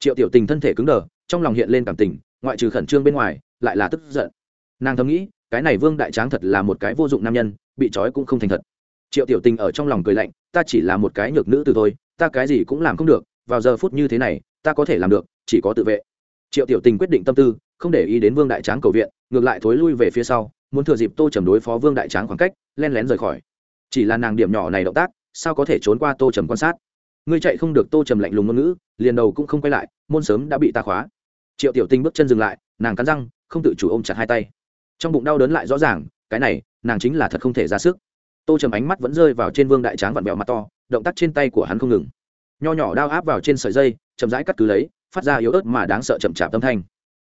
Triệu tiểu tình thân thể cứng đờ, trong lòng hiện lên cảm tình, ngoại trừ khẩn trương bên ngoài, lại là tức giận. Nàng thầm nghĩ, cái này vương đại tráng thật là một cái vô dụng nam nhân, bị trói cũng không thành thật. Triệu tiểu tình ở trong lòng cười lạnh, ta chỉ là một cái nhược nữ từ thôi, ta cái gì cũng làm không được, vào giờ phút như thế này, ta có thể làm được, chỉ có tự vệ. Triệu tiểu tình quyết định tâm tư, không để ý đến vương đại tráng cầu viện, ngược lại thối lui về phía sau, muốn thừa dịp tô trầm đối phó vương đại tráng khoảng cách, len lén rời khỏi. Chỉ là nàng điểm nhỏ này động tác, sao có thể trốn qua tô trầm quan sát? Ngươi chạy không được tô trầm lạnh lùng ngôn ngữ, liền đầu cũng không quay lại, môn sớm đã bị ta khóa. Triệu tiểu tinh bước chân dừng lại, nàng cắn răng, không tự chủ ôm chặt hai tay. Trong bụng đau đớn lại rõ ràng, cái này, nàng chính là thật không thể ra sức. Tô trầm ánh mắt vẫn rơi vào trên vương đại tráng vặn vẹo mặt to, động tác trên tay của hắn không ngừng. Nho nhỏ đao áp vào trên sợi dây, chậm rãi cắt cứ lấy, phát ra yếu ớt mà đáng sợ chậm chạp tâm thanh.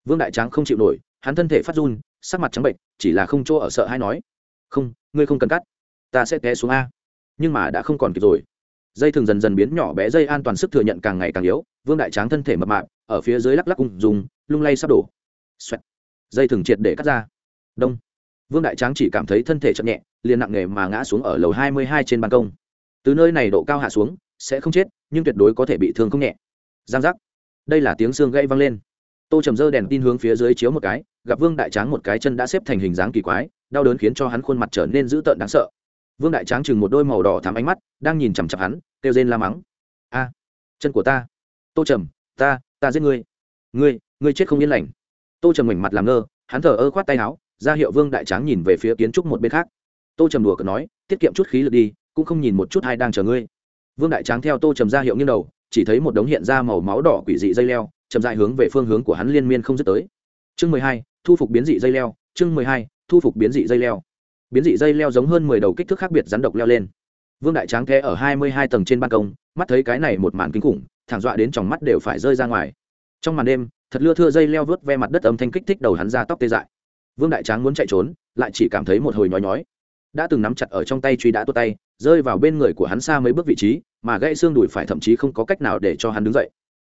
Vương đại tráng không chịu nổi, hắn thân thể phát run, sắc mặt trắng bệnh chỉ là không chỗ ở sợ hay nói, không, ngươi không cần cắt, ta sẽ té xuống a. Nhưng mà đã không còn kịp rồi dây thường dần dần biến nhỏ bé, dây an toàn sức thừa nhận càng ngày càng yếu, vương đại tráng thân thể mập mạp, ở phía dưới lắc lắc cùng dùng lung lay sắp đổ. Xoẹt. dây thường triệt để cắt ra. Đông. Vương đại tráng chỉ cảm thấy thân thể chậm nhẹ, liền nặng nề mà ngã xuống ở lầu hai mươi hai trên ban công. Từ nơi này độ cao hạ xuống, sẽ không chết, nhưng tuyệt đối có thể bị thương không nhẹ. Giang giác. Đây là tiếng xương gãy vang lên. Tô trầm dơ đèn tin hướng phía dưới chiếu một cái, gặp vương đại tráng một cái chân đã xếp thành hình dáng kỳ quái, đau đớn khiến cho hắn khuôn mặt trở nên dữ tợn đáng sợ vương đại tráng chừng một đôi màu đỏ thắm ánh mắt, đang nhìn chằm chặp hắn, kêu rên la mắng. A, chân của ta. Tô trầm, ta ta giết ngươi. Ngươi ngươi chết không yên lành. Tô trầm mảnh mặt làm ngơ, hắn thở ơ khoát tay áo, ra hiệu vương đại tráng nhìn về phía kiến trúc một bên khác. Tô trầm đùa cợt nói, tiết kiệm chút khí lực đi, cũng không nhìn một chút ai đang chờ ngươi. Vương đại tráng theo tô trầm ra hiệu nghiêng đầu, chỉ thấy một đống hiện ra màu máu đỏ quỷ dị dây leo, chậm dại hướng về phương hướng của hắn liên miên không dứt tới. Chương mười hai, thu phục biến dị dây leo, chương mười hai, thu phục biến dị dây leo biến dị dây leo giống hơn mười đầu kích thước khác biệt rắn độc leo lên. Vương đại tráng thế ở hai mươi hai tầng trên ban công, mắt thấy cái này một màn kinh khủng thẳng dọa đến tròng mắt đều phải rơi ra ngoài. Trong màn đêm, thật lưa thưa dây leo vớt ve mặt đất âm thanh kích thích đầu hắn ra tóc tê dại. Vương đại tráng muốn chạy trốn, lại chỉ cảm thấy một hồi nhói nhói. Đã từng nắm chặt ở trong tay truy đã tuột tay, rơi vào bên người của hắn xa mấy bước vị trí, mà gãy xương đùi phải thậm chí không có cách nào để cho hắn đứng dậy.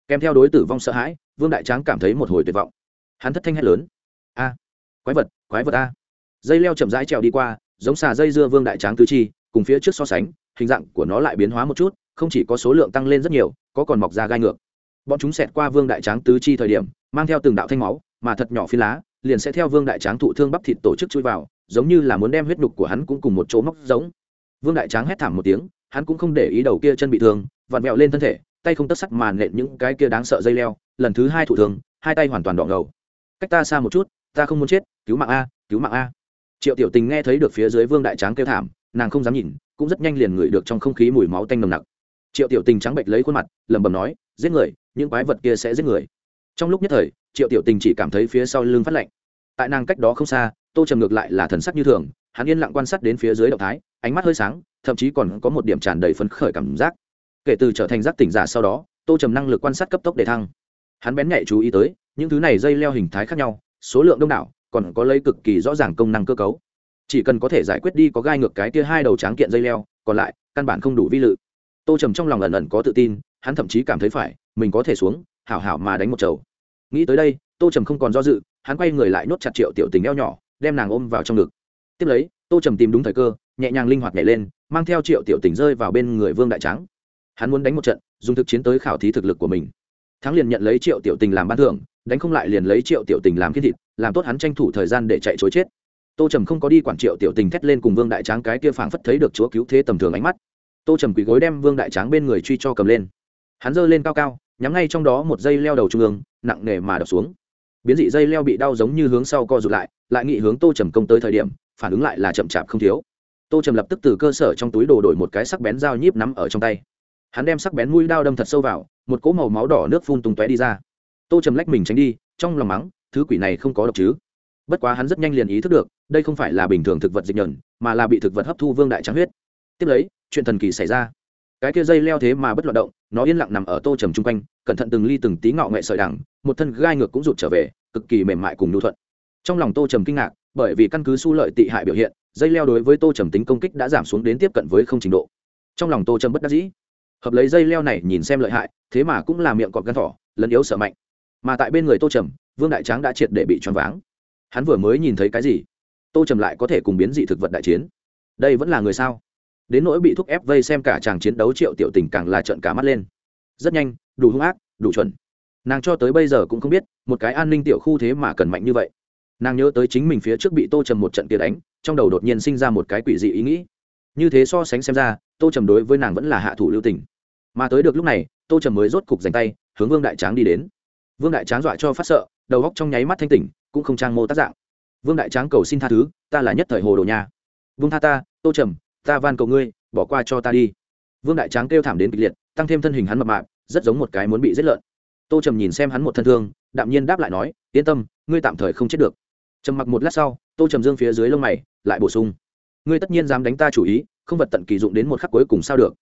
Kèm theo đối tử vong sợ hãi, vương đại tráng cảm thấy một hồi tuyệt vọng. Hắn thất thanh hét lớn. A, quái vật quái vật a! Dây leo chậm rãi trèo đi qua, giống xà dây dưa vương đại tráng tứ chi, cùng phía trước so sánh, hình dạng của nó lại biến hóa một chút, không chỉ có số lượng tăng lên rất nhiều, có còn mọc ra gai ngược. Bọn chúng xẹt qua vương đại tráng tứ chi thời điểm, mang theo từng đạo thanh máu, mà thật nhỏ phi lá, liền sẽ theo vương đại tráng thụ thương bắp thịt tổ chức chui vào, giống như là muốn đem huyết nhục của hắn cũng cùng một chỗ móc giống. Vương đại tráng hét thảm một tiếng, hắn cũng không để ý đầu kia chân bị thương, vặn vẹo lên thân thể, tay không tất sắc màn nện những cái kia đáng sợ dây leo, lần thứ hai thụ thương, hai tay hoàn toàn đỏ ngầu. Cách ta xa một chút, ta không muốn chết, cứu mạng a, cứu mạng a triệu tiểu tình nghe thấy được phía dưới vương đại tráng kêu thảm, nàng không dám nhìn, cũng rất nhanh liền ngửi được trong không khí mùi máu tanh nồng nặc. Triệu tiểu tình trắng bệnh lấy khuôn mặt, lẩm bẩm nói, giết người, những quái vật kia sẽ giết người. Trong lúc nhất thời, triệu tiểu tình chỉ cảm thấy phía sau lưng phát lạnh. Tại nàng cách đó không xa, tô trầm ngược lại là thần sắc như thường, hắn yên lặng quan sát đến phía dưới động thái, ánh mắt hơi sáng, thậm chí còn có một điểm tràn đầy phấn khởi cảm giác. Kể từ trở thành giác tỉnh giả sau đó, tô trầm năng lực quan sát cấp tốc để thăng. Hắn bén nhạy chú ý tới, những thứ này dây leo hình thái khác nhau, số lượng đông đảo còn có lấy cực kỳ rõ ràng công năng cơ cấu. Chỉ cần có thể giải quyết đi có gai ngược cái kia hai đầu tráng kiện dây leo, còn lại, căn bản không đủ vi lự. Tô trầm trong lòng ẩn ẩn có tự tin, hắn thậm chí cảm thấy phải, mình có thể xuống, hảo hảo mà đánh một chầu. Nghĩ tới đây, tô trầm không còn do dự, hắn quay người lại nốt chặt triệu tiểu tình eo nhỏ, đem nàng ôm vào trong ngực. Tiếp lấy, tô trầm tìm đúng thời cơ, nhẹ nhàng linh hoạt nhảy lên, mang theo triệu tiểu tình rơi vào bên người vương đại trắng hắn muốn đánh một trận, dùng thực chiến tới khảo thí thực lực của mình. Thắng liền nhận lấy triệu tiểu tình làm ban thưởng đánh không lại liền lấy triệu tiểu tình làm kiên thịt, làm tốt hắn tranh thủ thời gian để chạy chối chết. Tô trầm không có đi quản triệu tiểu tình thét lên cùng vương đại tráng cái kia phảng phất thấy được chúa cứu thế tầm thường ánh mắt. Tô trầm quỳ gối đem vương đại tráng bên người truy cho cầm lên. Hắn giơ lên cao cao, nhắm ngay trong đó một dây leo đầu trung ương, nặng nề mà đập xuống. Biến dị dây leo bị đau giống như hướng sau co rụt lại lại nghị hướng tô trầm công tới thời điểm, phản ứng lại là chậm chạp không thiếu. Tô trầm lập tức từ cơ sở trong túi đồ đổi một cái sắc bén dao nhíp nắm ở trong tay. Hắn đem sắc bén mũi đao đâm thật sâu vào, một cỗ màu máu đỏ nước phun tung tóe đi ra tô trầm lách mình tránh đi, trong lòng mắng, thứ quỷ này không có độc chứ? Bất quá hắn rất nhanh liền ý thức được, đây không phải là bình thường thực vật dịch nhờn, mà là bị thực vật hấp thu vương đại trắng huyết. Tiếp lấy, chuyện thần kỳ xảy ra. Cái kia dây leo thế mà bất loạn động, nó yên lặng nằm ở tô trầm chung quanh, cẩn thận từng ly từng tí ngọ nghệ sợi đằng, một thân gai ngược cũng rụt trở về, cực kỳ mềm mại cùng nhu thuận. Trong lòng tô trầm kinh ngạc, bởi vì căn cứ su lợi tị hại biểu hiện, dây leo đối với tô trầm tính công kích đã giảm xuống đến tiếp cận với không trình độ. Trong lòng tô trầm bất đắc dĩ. Hợp lấy dây leo này nhìn xem lợi hại, thế mà cũng là miệng cọp gan thỏ lấn yếu sợ mạnh mà tại bên người tô trầm, vương đại tráng đã triệt để bị choáng váng. Hắn vừa mới nhìn thấy cái gì? Tô trầm lại có thể cùng biến dị thực vật đại chiến. Đây vẫn là người sao? Đến nỗi bị thúc ép vây xem cả chàng chiến đấu triệu tiểu tình càng là trận cả mắt lên. Rất nhanh, đủ hung ác, đủ chuẩn. Nàng cho tới bây giờ cũng không biết, một cái an ninh tiểu khu thế mà cần mạnh như vậy. Nàng nhớ tới chính mình phía trước bị tô trầm một trận kia đánh, trong đầu đột nhiên sinh ra một cái quỷ dị ý nghĩ. Như thế so sánh xem ra, tô trầm đối với nàng vẫn là hạ thủ lưu tình. Mà tới được lúc này, tô trầm mới rốt cục dành tay, hướng vương đại tráng đi đến vương đại tráng dọa cho phát sợ đầu góc trong nháy mắt thanh tỉnh cũng không trang mô tác dạng. Vương đại tráng cầu xin tha thứ ta là nhất thời hồ đồ nhà, vương tha ta tô trầm ta van cầu ngươi bỏ qua cho ta đi. Vương đại tráng kêu thảm đến kịch liệt tăng thêm thân hình hắn mập mạp rất giống một cái muốn bị giết lợn. Tô trầm nhìn xem hắn một thân thương đạm nhiên đáp lại nói yên tâm ngươi tạm thời không chết được. Trầm mặc một lát sau tô trầm dương phía dưới lông mày lại bổ sung. Ngươi tất nhiên dám đánh ta chủ ý không vật tận kỳ dụng đến một khắc cuối cùng sao được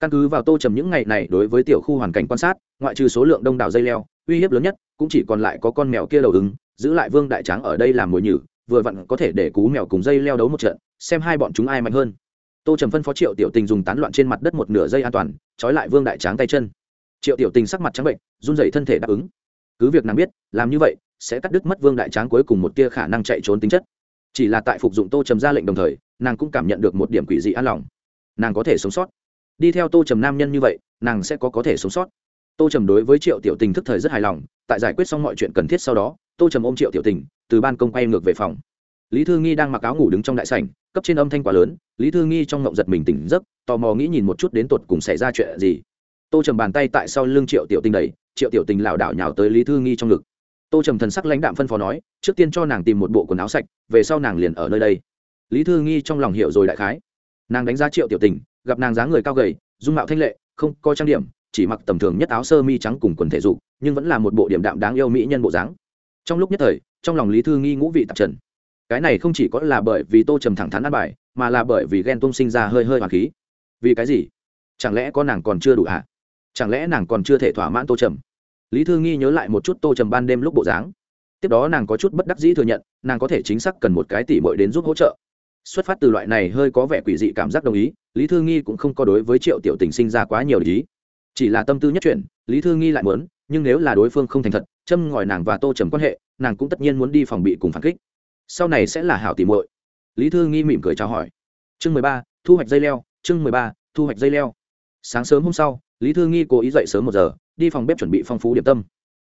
căn cứ vào tô trầm những ngày này đối với tiểu khu hoàn cảnh quan sát, ngoại trừ số lượng đông đảo dây leo, uy hiếp lớn nhất cũng chỉ còn lại có con mèo kia đầu ứng, giữ lại vương đại tráng ở đây làm mồi nhử, vừa vặn có thể để cú mèo cùng dây leo đấu một trận, xem hai bọn chúng ai mạnh hơn. Tô trầm phân phó triệu tiểu tình dùng tán loạn trên mặt đất một nửa dây an toàn, trói lại vương đại tráng tay chân. Triệu tiểu tình sắc mặt trắng bệnh, run dậy thân thể đáp ứng. Cứ việc nàng biết, làm như vậy sẽ cắt đứt mất vương đại tráng cuối cùng một tia khả năng chạy trốn tính chất. Chỉ là tại phục dụng tô trầm ra lệnh đồng thời, nàng cũng cảm nhận được một điểm quỷ dị an lòng. Nàng có thể sống sót đi theo tô trầm nam nhân như vậy, nàng sẽ có có thể sống sót. Tô trầm đối với triệu tiểu tình thức thời rất hài lòng, tại giải quyết xong mọi chuyện cần thiết sau đó, tô trầm ôm triệu tiểu tình, từ ban công quay ngược về phòng. Lý thư nghi đang mặc áo ngủ đứng trong đại sảnh, cấp trên âm thanh quá lớn, lý thư nghi trong ngộng giật mình tỉnh giấc, tò mò nghĩ nhìn một chút đến tột cùng xảy ra chuyện gì. Tô trầm bàn tay tại sau lưng triệu tiểu tình đầy triệu tiểu tình lảo đảo nhào tới lý thư nghi trong ngực. Tô trầm thần sắc lãnh đạm phân phó nói, trước tiên cho nàng tìm một bộ quần áo sạch, về sau nàng liền ở nơi đây. Lý thư nghi trong lòng hiểu rồi đại khái. Nàng đánh giá triệu tiểu tình gặp nàng dáng người cao gầy, dung mạo thanh lệ, không có trang điểm, chỉ mặc tầm thường nhất áo sơ mi trắng cùng quần thể dục, nhưng vẫn là một bộ điểm đạm đáng yêu mỹ nhân bộ dáng. Trong lúc nhất thời, trong lòng lý thư nghi ngũ vị tạp trần. Cái này không chỉ có là bởi vì tô trầm thẳng thắn ăn bài, mà là bởi vì ghen tôm sinh ra hơi hơi hoàng khí. Vì cái gì? Chẳng lẽ có nàng còn chưa đủ hả? Chẳng lẽ nàng còn chưa thể thỏa mãn tô trầm? Lý thư nghi nhớ lại một chút tô trầm ban đêm lúc bộ dáng. Tiếp đó nàng có chút bất đắc dĩ thừa nhận, nàng có thể chính xác cần một cái tỉ mội đến giúp hỗ trợ xuất phát từ loại này hơi có vẻ quỷ dị cảm giác đồng ý lý thư nghi cũng không có đối với triệu tiểu tình sinh ra quá nhiều lý chỉ là tâm tư nhất chuyển, lý thư nghi lại muốn nhưng nếu là đối phương không thành thật châm ngòi nàng và tô trầm quan hệ nàng cũng tất nhiên muốn đi phòng bị cùng phản kích. Sau này sẽ là hảo tìm muội. Lý thư nghi mỉm cười chào hỏi. Chương mười ba thu hoạch dây leo chương mười ba thu hoạch dây leo. Sáng sớm hôm sau lý thư nghi cố ý dậy sớm một giờ đi phòng bếp chuẩn bị phong phú điểm tâm.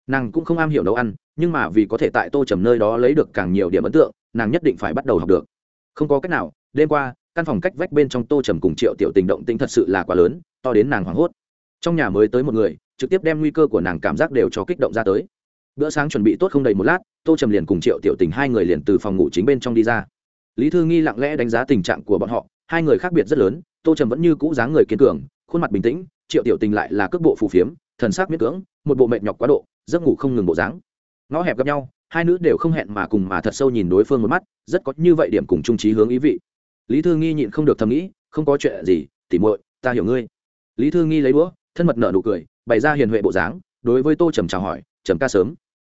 Nàng cũng không am hiểu nấu ăn nhưng mà vì có thể tại tô trầm nơi đó lấy được càng nhiều điểm ấn tượng nàng nhất định phải bắt đầu học được không có cách nào, đêm qua, căn phòng cách vách bên trong tô trầm cùng triệu tiểu tình động tĩnh thật sự là quá lớn, to đến nàng hoảng hốt. Trong nhà mới tới một người, trực tiếp đem nguy cơ của nàng cảm giác đều cho kích động ra tới. Bữa sáng chuẩn bị tốt không đầy một lát, tô trầm liền cùng triệu tiểu tình hai người liền từ phòng ngủ chính bên trong đi ra. Lý thư nghi lặng lẽ đánh giá tình trạng của bọn họ, hai người khác biệt rất lớn, tô trầm vẫn như cũ dáng người kiên cường, khuôn mặt bình tĩnh, triệu tiểu tình lại là cước bộ phù phiếm, thần sắc miết cưỡng, một bộ mệt nhọc quá độ, giấc ngủ không ngừng bộ dáng. Ngõ hẹp gặp nhau hai nữ đều không hẹn mà cùng mà thật sâu nhìn đối phương một mắt, rất có như vậy điểm cùng trung trí hướng ý vị. Lý thư nghi nhịn không được thầm nghĩ, không có chuyện gì, tỉ muội, ta hiểu ngươi. Lý thư nghi lấy đũa, thân mật nợ nụ cười, bày ra hiền huệ bộ dáng, đối với tô trầm chào hỏi, trầm ca sớm.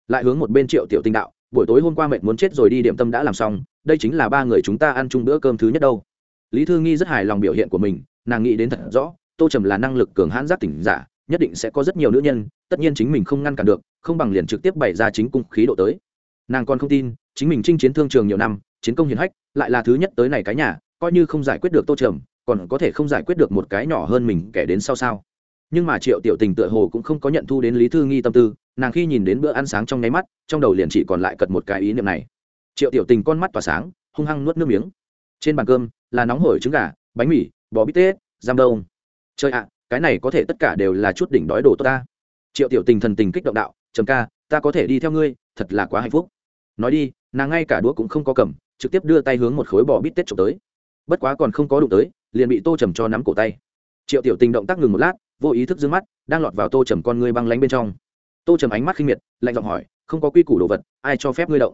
Lại hướng một bên triệu tiểu tinh đạo, buổi tối hôm qua mệt muốn chết rồi đi điểm tâm đã làm xong, đây chính là ba người chúng ta ăn chung bữa cơm thứ nhất đâu. Lý thư nghi rất hài lòng biểu hiện của mình, nàng nghĩ đến thật rõ, tô trầm là năng lực cường hãn giác tỉnh giả nhất định sẽ có rất nhiều nữ nhân, tất nhiên chính mình không ngăn cản được, không bằng liền trực tiếp bày ra chính cung khí độ tới. Nàng còn không tin, chính mình chinh chiến thương trường nhiều năm, chiến công hiển hách, lại là thứ nhất tới này cái nhà, coi như không giải quyết được tô trầm, còn có thể không giải quyết được một cái nhỏ hơn mình kẻ đến sau sao. Nhưng mà triệu tiểu tình tựa hồ cũng không có nhận thu đến lý thư nghi tâm tư, nàng khi nhìn đến bữa ăn sáng trong nháy mắt, trong đầu liền chỉ còn lại cật một cái ý niệm này. Triệu tiểu tình con mắt tỏa sáng, hung hăng nuốt nước miếng. Trên bàn cơm là nóng hổi trứng gà, bánh mì, bò bít tết, giam đông. Chơi ạ cái này có thể tất cả đều là chút đỉnh đói đồ tốt ta. Triệu tiểu tình thần tình kích động đạo, trầm ca, ta có thể đi theo ngươi, thật là quá hạnh phúc. Nói đi, nàng ngay cả đũa cũng không có cầm, trực tiếp đưa tay hướng một khối bò bít tết trộm tới. Bất quá còn không có đụng tới, liền bị tô trầm cho nắm cổ tay. Triệu tiểu tình động tác ngừng một lát, vô ý thức d ư ơ n g mắt, đang lọt vào tô trầm con ngươi băng lánh bên trong. Tô trầm ánh mắt khinh miệt, lạnh giọng hỏi, không có quy củ đồ vật, ai cho phép ngươi động?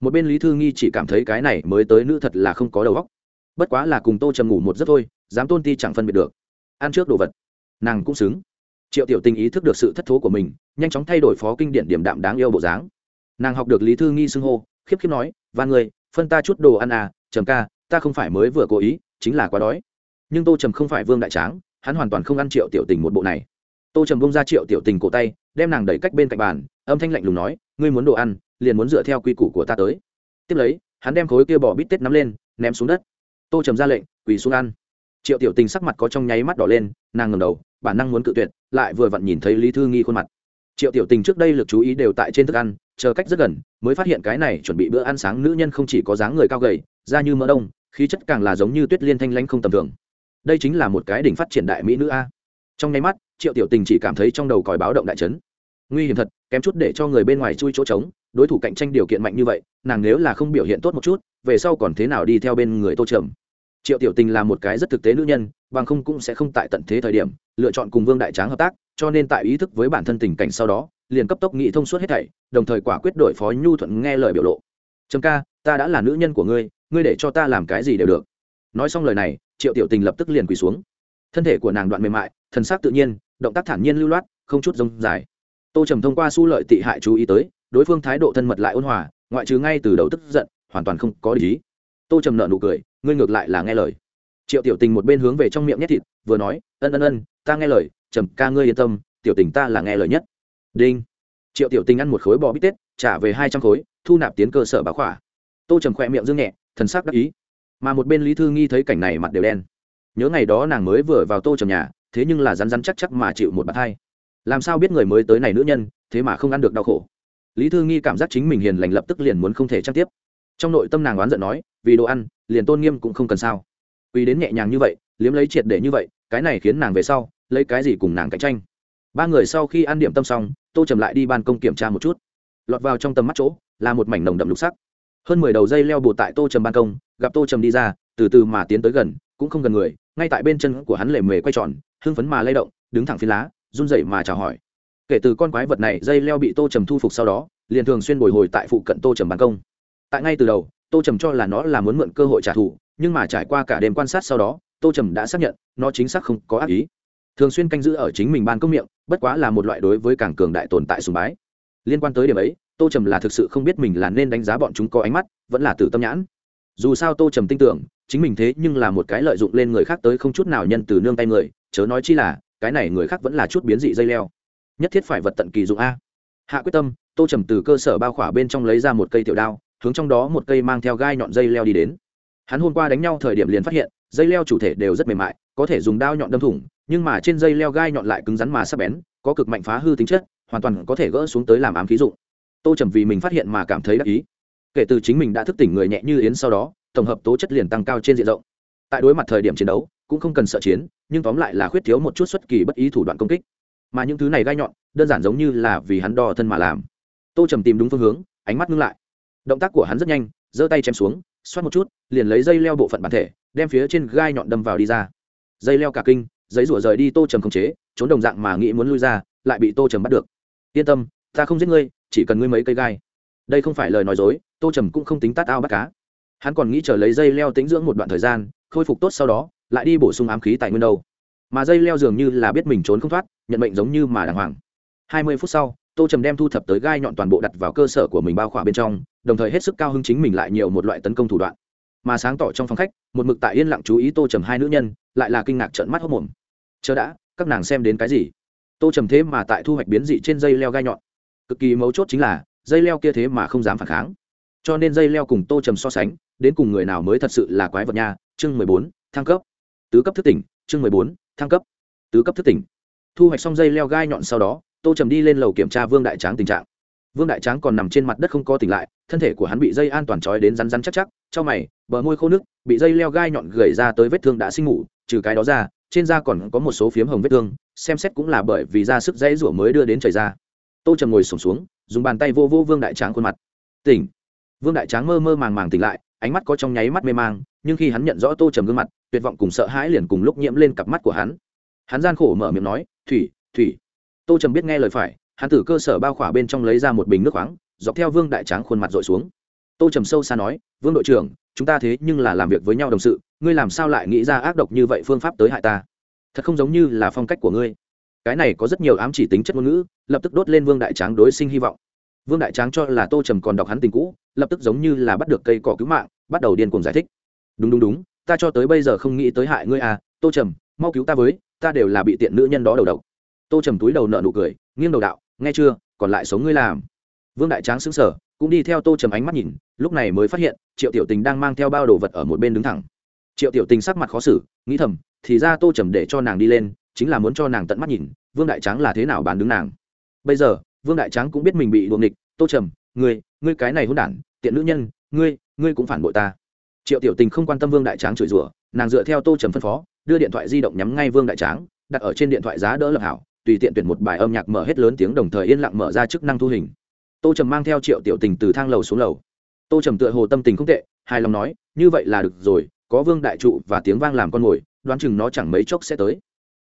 Một bên lý thư nghi chỉ cảm thấy cái này mới tới nữ thật là không có đầu óc. Bất quá là cùng tô trầm ngủ một giấc thôi, dám tôn ti chẳng phân biệt được. Ăn trước đồ vật nàng cũng xứng. Triệu tiểu tình ý thức được sự thất thố của mình, nhanh chóng thay đổi phó kinh điển điểm đạm đáng yêu bộ dáng. Nàng học được lý thư nghi xưng hô, khiếp khiếp nói, và người, phân ta chút đồ ăn à trầm ca, ta không phải mới vừa cố ý, chính là quá đói. Nhưng tô trầm không phải vương đại tráng, hắn hoàn toàn không ăn triệu tiểu tình một bộ này. Tô trầm bông ra triệu tiểu tình cổ tay, đem nàng đẩy cách bên cạnh bàn, âm thanh lạnh lùng nói, ngươi muốn đồ ăn, liền muốn dựa theo quy củ của ta tới. Tiếp lấy, hắn đem khối kia bỏ bít tết nắm lên, ném xuống đất. Tô trầm ra lệnh, quỳ xuống ăn. Triệu tiểu tình sắc mặt có trong nháy mắt đỏ lên, nàng ngầm đầu bản năng muốn cự tuyệt, lại vừa vặn nhìn thấy lý thư nghi khuôn mặt. Triệu tiểu tình trước đây lực chú ý đều tại trên thức ăn, chờ cách rất gần, mới phát hiện cái này chuẩn bị bữa ăn sáng nữ nhân không chỉ có dáng người cao gầy, da như mỡ đông, khí chất càng là giống như tuyết liên thanh lanh không tầm thường. Đây chính là một cái đỉnh phát triển đại mỹ nữ a. Trong nháy mắt, triệu tiểu tình chỉ cảm thấy trong đầu còi báo động đại chấn. Nguy hiểm thật, kém chút để cho người bên ngoài chui chỗ trống, đối thủ cạnh tranh điều kiện mạnh như vậy, nàng nếu là không biểu hiện tốt một chút, về sau còn thế nào đi theo bên người tô trầm? Triệu tiểu tình là một cái rất thực tế nữ nhân, bằng không cũng sẽ không tại tận thế thời điểm, lựa chọn cùng vương đại tráng hợp tác, cho nên tại ý thức với bản thân tình cảnh sau đó, liền cấp tốc nghị thông suốt hết thảy, đồng thời quả quyết đổi phó nhu thuận nghe lời biểu lộ. Trầm ca, ta đã là nữ nhân của ngươi ngươi để cho ta làm cái gì đều được. Nói xong lời này, triệu tiểu tình lập tức liền quỳ xuống. Thân thể của nàng đoạn mềm mại, thần sắc tự nhiên, động tác thản nhiên lưu loát, không chút rông dài. Tô trầm thông qua su lợi tị hại chú ý tới, đối phương thái độ thân mật lại ôn hòa, ngoại trừ ngay từ đầu tức giận, hoàn toàn không có lý tô trầm nợ nụ cười ngươi ngược lại là nghe lời. Triệu tiểu tình một bên hướng về trong miệng nhét thịt, vừa nói, ân ân ân, ta nghe lời, trầm ca ngươi yên tâm, tiểu tình ta là nghe lời nhất. Đinh. Triệu tiểu tình ăn một khối bò bít tết, trả về hai trăm khối, thu nạp tiến cơ sở bá khỏa. Tô trầm khỏe miệng dương nhẹ, thần sắc đắc ý. Mà một bên lý thư nghi thấy cảnh này mặt đều đen. Nhớ ngày đó nàng mới vừa vào tô trầm nhà, thế nhưng là rắn rắn chắc chắc mà chịu một bàn thai. Làm sao biết người mới tới này nữ nhân, thế mà không ăn được đau khổ? Lý thư nghi cảm giác chính mình hiền lành lập tức liền muốn không thể trang tiếp. Trong nội tâm nàng oán giận nói, vì đồ ăn liền tôn nghiêm cũng không cần sao. Vì đến nhẹ nhàng như vậy, liếm lấy triệt để như vậy, cái này khiến nàng về sau, lấy cái gì cùng nàng cạnh tranh? Ba người sau khi ăn điểm tâm xong, tô trầm lại đi ban công kiểm tra một chút. Lọt vào trong tầm mắt chỗ, là một mảnh nồng đậm lục sắc. Hơn mười đầu dây leo bột tại tô trầm ban công, gặp tô trầm đi ra, từ từ mà tiến tới gần, cũng không gần người, ngay tại bên chân của hắn lề mề quay tròn, hưng phấn mà lay động, đứng thẳng phi lá, run rẩy mà chào hỏi. Kể từ con quái vật này dây leo bị tô trầm thu phục sau đó, liền thường xuyên bồi hồi tại phụ cận tô trầm ban công. Tại ngay từ đầu tô trầm cho là nó là muốn mượn cơ hội trả thù, nhưng mà trải qua cả đêm quan sát sau đó, tô trầm đã xác nhận, nó chính xác không có ác ý. Thường xuyên canh giữ ở chính mình ban công miệng, bất quá là một loại đối với càng cường đại tồn tại sùng bái. Liên quan tới điểm ấy, tô trầm là thực sự không biết mình là nên đánh giá bọn chúng có ánh mắt, vẫn là từ tâm nhãn. Dù sao tô trầm tin tưởng, chính mình thế nhưng là một cái lợi dụng lên người khác tới không chút nào nhân từ nương tay người, chớ nói chi là, cái này người khác vẫn là chút biến dị dây leo. Nhất thiết phải vật tận kỳ dụng a. Hạ quyết tâm, tô trầm từ cơ sở bao khỏa bên trong lấy ra một cây tiểu đao hướng trong đó một cây mang theo gai nhọn dây leo đi đến. Hắn hôm qua đánh nhau thời điểm liền phát hiện, dây leo chủ thể đều rất mềm mại, có thể dùng đao nhọn đâm thủng, nhưng mà trên dây leo gai nhọn lại cứng rắn mà sắp bén, có cực mạnh phá hư tính chất, hoàn toàn có thể gỡ xuống tới làm ám khí dụng. Tô trầm vì mình phát hiện mà cảm thấy đắc ý. Kể từ chính mình đã thức tỉnh người nhẹ như yến sau đó, tổng hợp tố chất liền tăng cao trên diện rộng. Tại đối mặt thời điểm chiến đấu, cũng không cần sợ chiến, nhưng tóm lại là khuyết thiếu một chút xuất kỳ bất ý thủ đoạn công kích. Mà những thứ này gai nhọn, đơn giản giống như là vì hắn đo thân mà làm. Tô trầm tìm đúng phương hướng, ánh mắt ngưng lại động tác của hắn rất nhanh, giơ tay chém xuống, xoát một chút, liền lấy dây leo bộ phận bản thể, đem phía trên gai nhọn đâm vào đi ra. Dây leo cả kinh, giấy rủa rời đi tô trầm khống chế, trốn đồng dạng mà nghĩ muốn lui ra, lại bị tô trầm bắt được. Yên tâm, ta không giết ngươi, chỉ cần ngươi mấy cây gai. Đây không phải lời nói dối, tô trầm cũng không tính tát ao bắt cá. Hắn còn nghĩ chờ lấy dây leo tính dưỡng một đoạn thời gian, khôi phục tốt sau đó, lại đi bổ sung ám khí tại nguyên đâu mà dây leo dường như là biết mình trốn không thoát, nhận mệnh giống như mà đàng hoàng. Hai mươi phút sau tô trầm đem thu thập tới gai nhọn toàn bộ đặt vào cơ sở của mình bao khỏa bên trong, đồng thời hết sức cao hứng chính mình lại nhiều một loại tấn công thủ đoạn. Mà sáng tỏ trong phòng khách, một mực tại yên lặng chú ý tô trầm hai nữ nhân, lại là kinh ngạc trợn mắt hốc mồm chờ đã, các nàng xem đến cái gì? Tô trầm thế mà tại thu hoạch biến dị trên dây leo gai nhọn. Cực kỳ mấu chốt chính là, dây leo kia thế mà không dám phản kháng. Cho nên dây leo cùng tô trầm so sánh, đến cùng người nào mới thật sự là quái vật nha? Chương mười bốn, thăng cấp. Tứ cấp thức tỉnh, chương mười bốn, thăng cấp. Tứ cấp thức tỉnh. Thu hoạch xong dây leo gai nhọn sau đó tô trầm đi lên lầu kiểm tra vương đại tráng tình trạng vương đại tráng còn nằm trên mặt đất không có tỉnh lại thân thể của hắn bị dây an toàn trói đến rắn rắn chắc chắc Cho mày bờ môi khô nước bị dây leo gai nhọn gầy ra tới vết thương đã sinh ngủ trừ cái đó ra trên da còn có một số phiếm hồng vết thương xem xét cũng là bởi vì da sức dãy rủa mới đưa đến chảy ra tô trầm ngồi sổm xuống dùng bàn tay vô vô vương đại tráng khuôn mặt tỉnh vương đại tráng mơ mơ màng màng tỉnh lại ánh mắt có trong nháy mắt mê mang nhưng khi hắn nhận rõ tô trầm gương mặt tuyệt vọng cùng sợ hãi liền cùng lúc nhiễm lên cặp mắt của hắn hắn gian khổ mở miệng nói thủy thủy tô trầm biết nghe lời phải, hắn từ cơ sở bao khỏa bên trong lấy ra một bình nước khoáng, dọc theo vương đại tráng khuôn mặt dội xuống. Tô trầm sâu xa nói, vương đội trưởng, chúng ta thế nhưng là làm việc với nhau đồng sự, ngươi làm sao lại nghĩ ra ác độc như vậy phương pháp tới hại ta? Thật không giống như là phong cách của ngươi. Cái này có rất nhiều ám chỉ tính chất ngôn ngữ, lập tức đốt lên vương đại tráng đối sinh hy vọng. Vương đại tráng cho là tô trầm còn đọc hắn tình cũ, lập tức giống như là bắt được cây cỏ cứu mạng, bắt đầu điên cuồng giải thích. Đúng đúng đúng, ta cho tới bây giờ không nghĩ tới hại ngươi à tô trầm, mau cứu ta với, ta đều là bị tiện nữ nhân đó đầu độc tô trầm túi đầu nợ nụ cười, nghiêng đầu đạo, nghe chưa, còn lại sống ngươi làm. Vương đại tráng xứng sở cũng đi theo tô trầm ánh mắt nhìn, lúc này mới phát hiện, triệu tiểu tình đang mang theo bao đồ vật ở một bên đứng thẳng. Triệu tiểu tình sắc mặt khó xử, nghĩ thầm, thì ra tô trầm để cho nàng đi lên, chính là muốn cho nàng tận mắt nhìn, vương đại tráng là thế nào bán đứng nàng. Bây giờ, vương đại tráng cũng biết mình bị đuồng địch tô trầm, ngươi ngươi cái này hôn đản, tiện nữ nhân, ngươi ngươi cũng phản bội ta. Triệu tiểu tình không quan tâm vương đại tráng chửi rủa, nàng dựa theo tô trầm phân phó, đưa điện thoại di động nhắm ngay vương đại tráng, đặt ở trên điện thoại giá đỡ lập hảo tùy tiện tuyển một bài âm nhạc mở hết lớn tiếng đồng thời yên lặng mở ra chức năng thu hình. Tô trầm mang theo triệu tiểu tình từ thang lầu xuống lầu. Tô trầm tựa hồ tâm tình không tệ, hài lòng nói, như vậy là được rồi, có vương đại trụ và tiếng vang làm con mồi đoán chừng nó chẳng mấy chốc sẽ tới.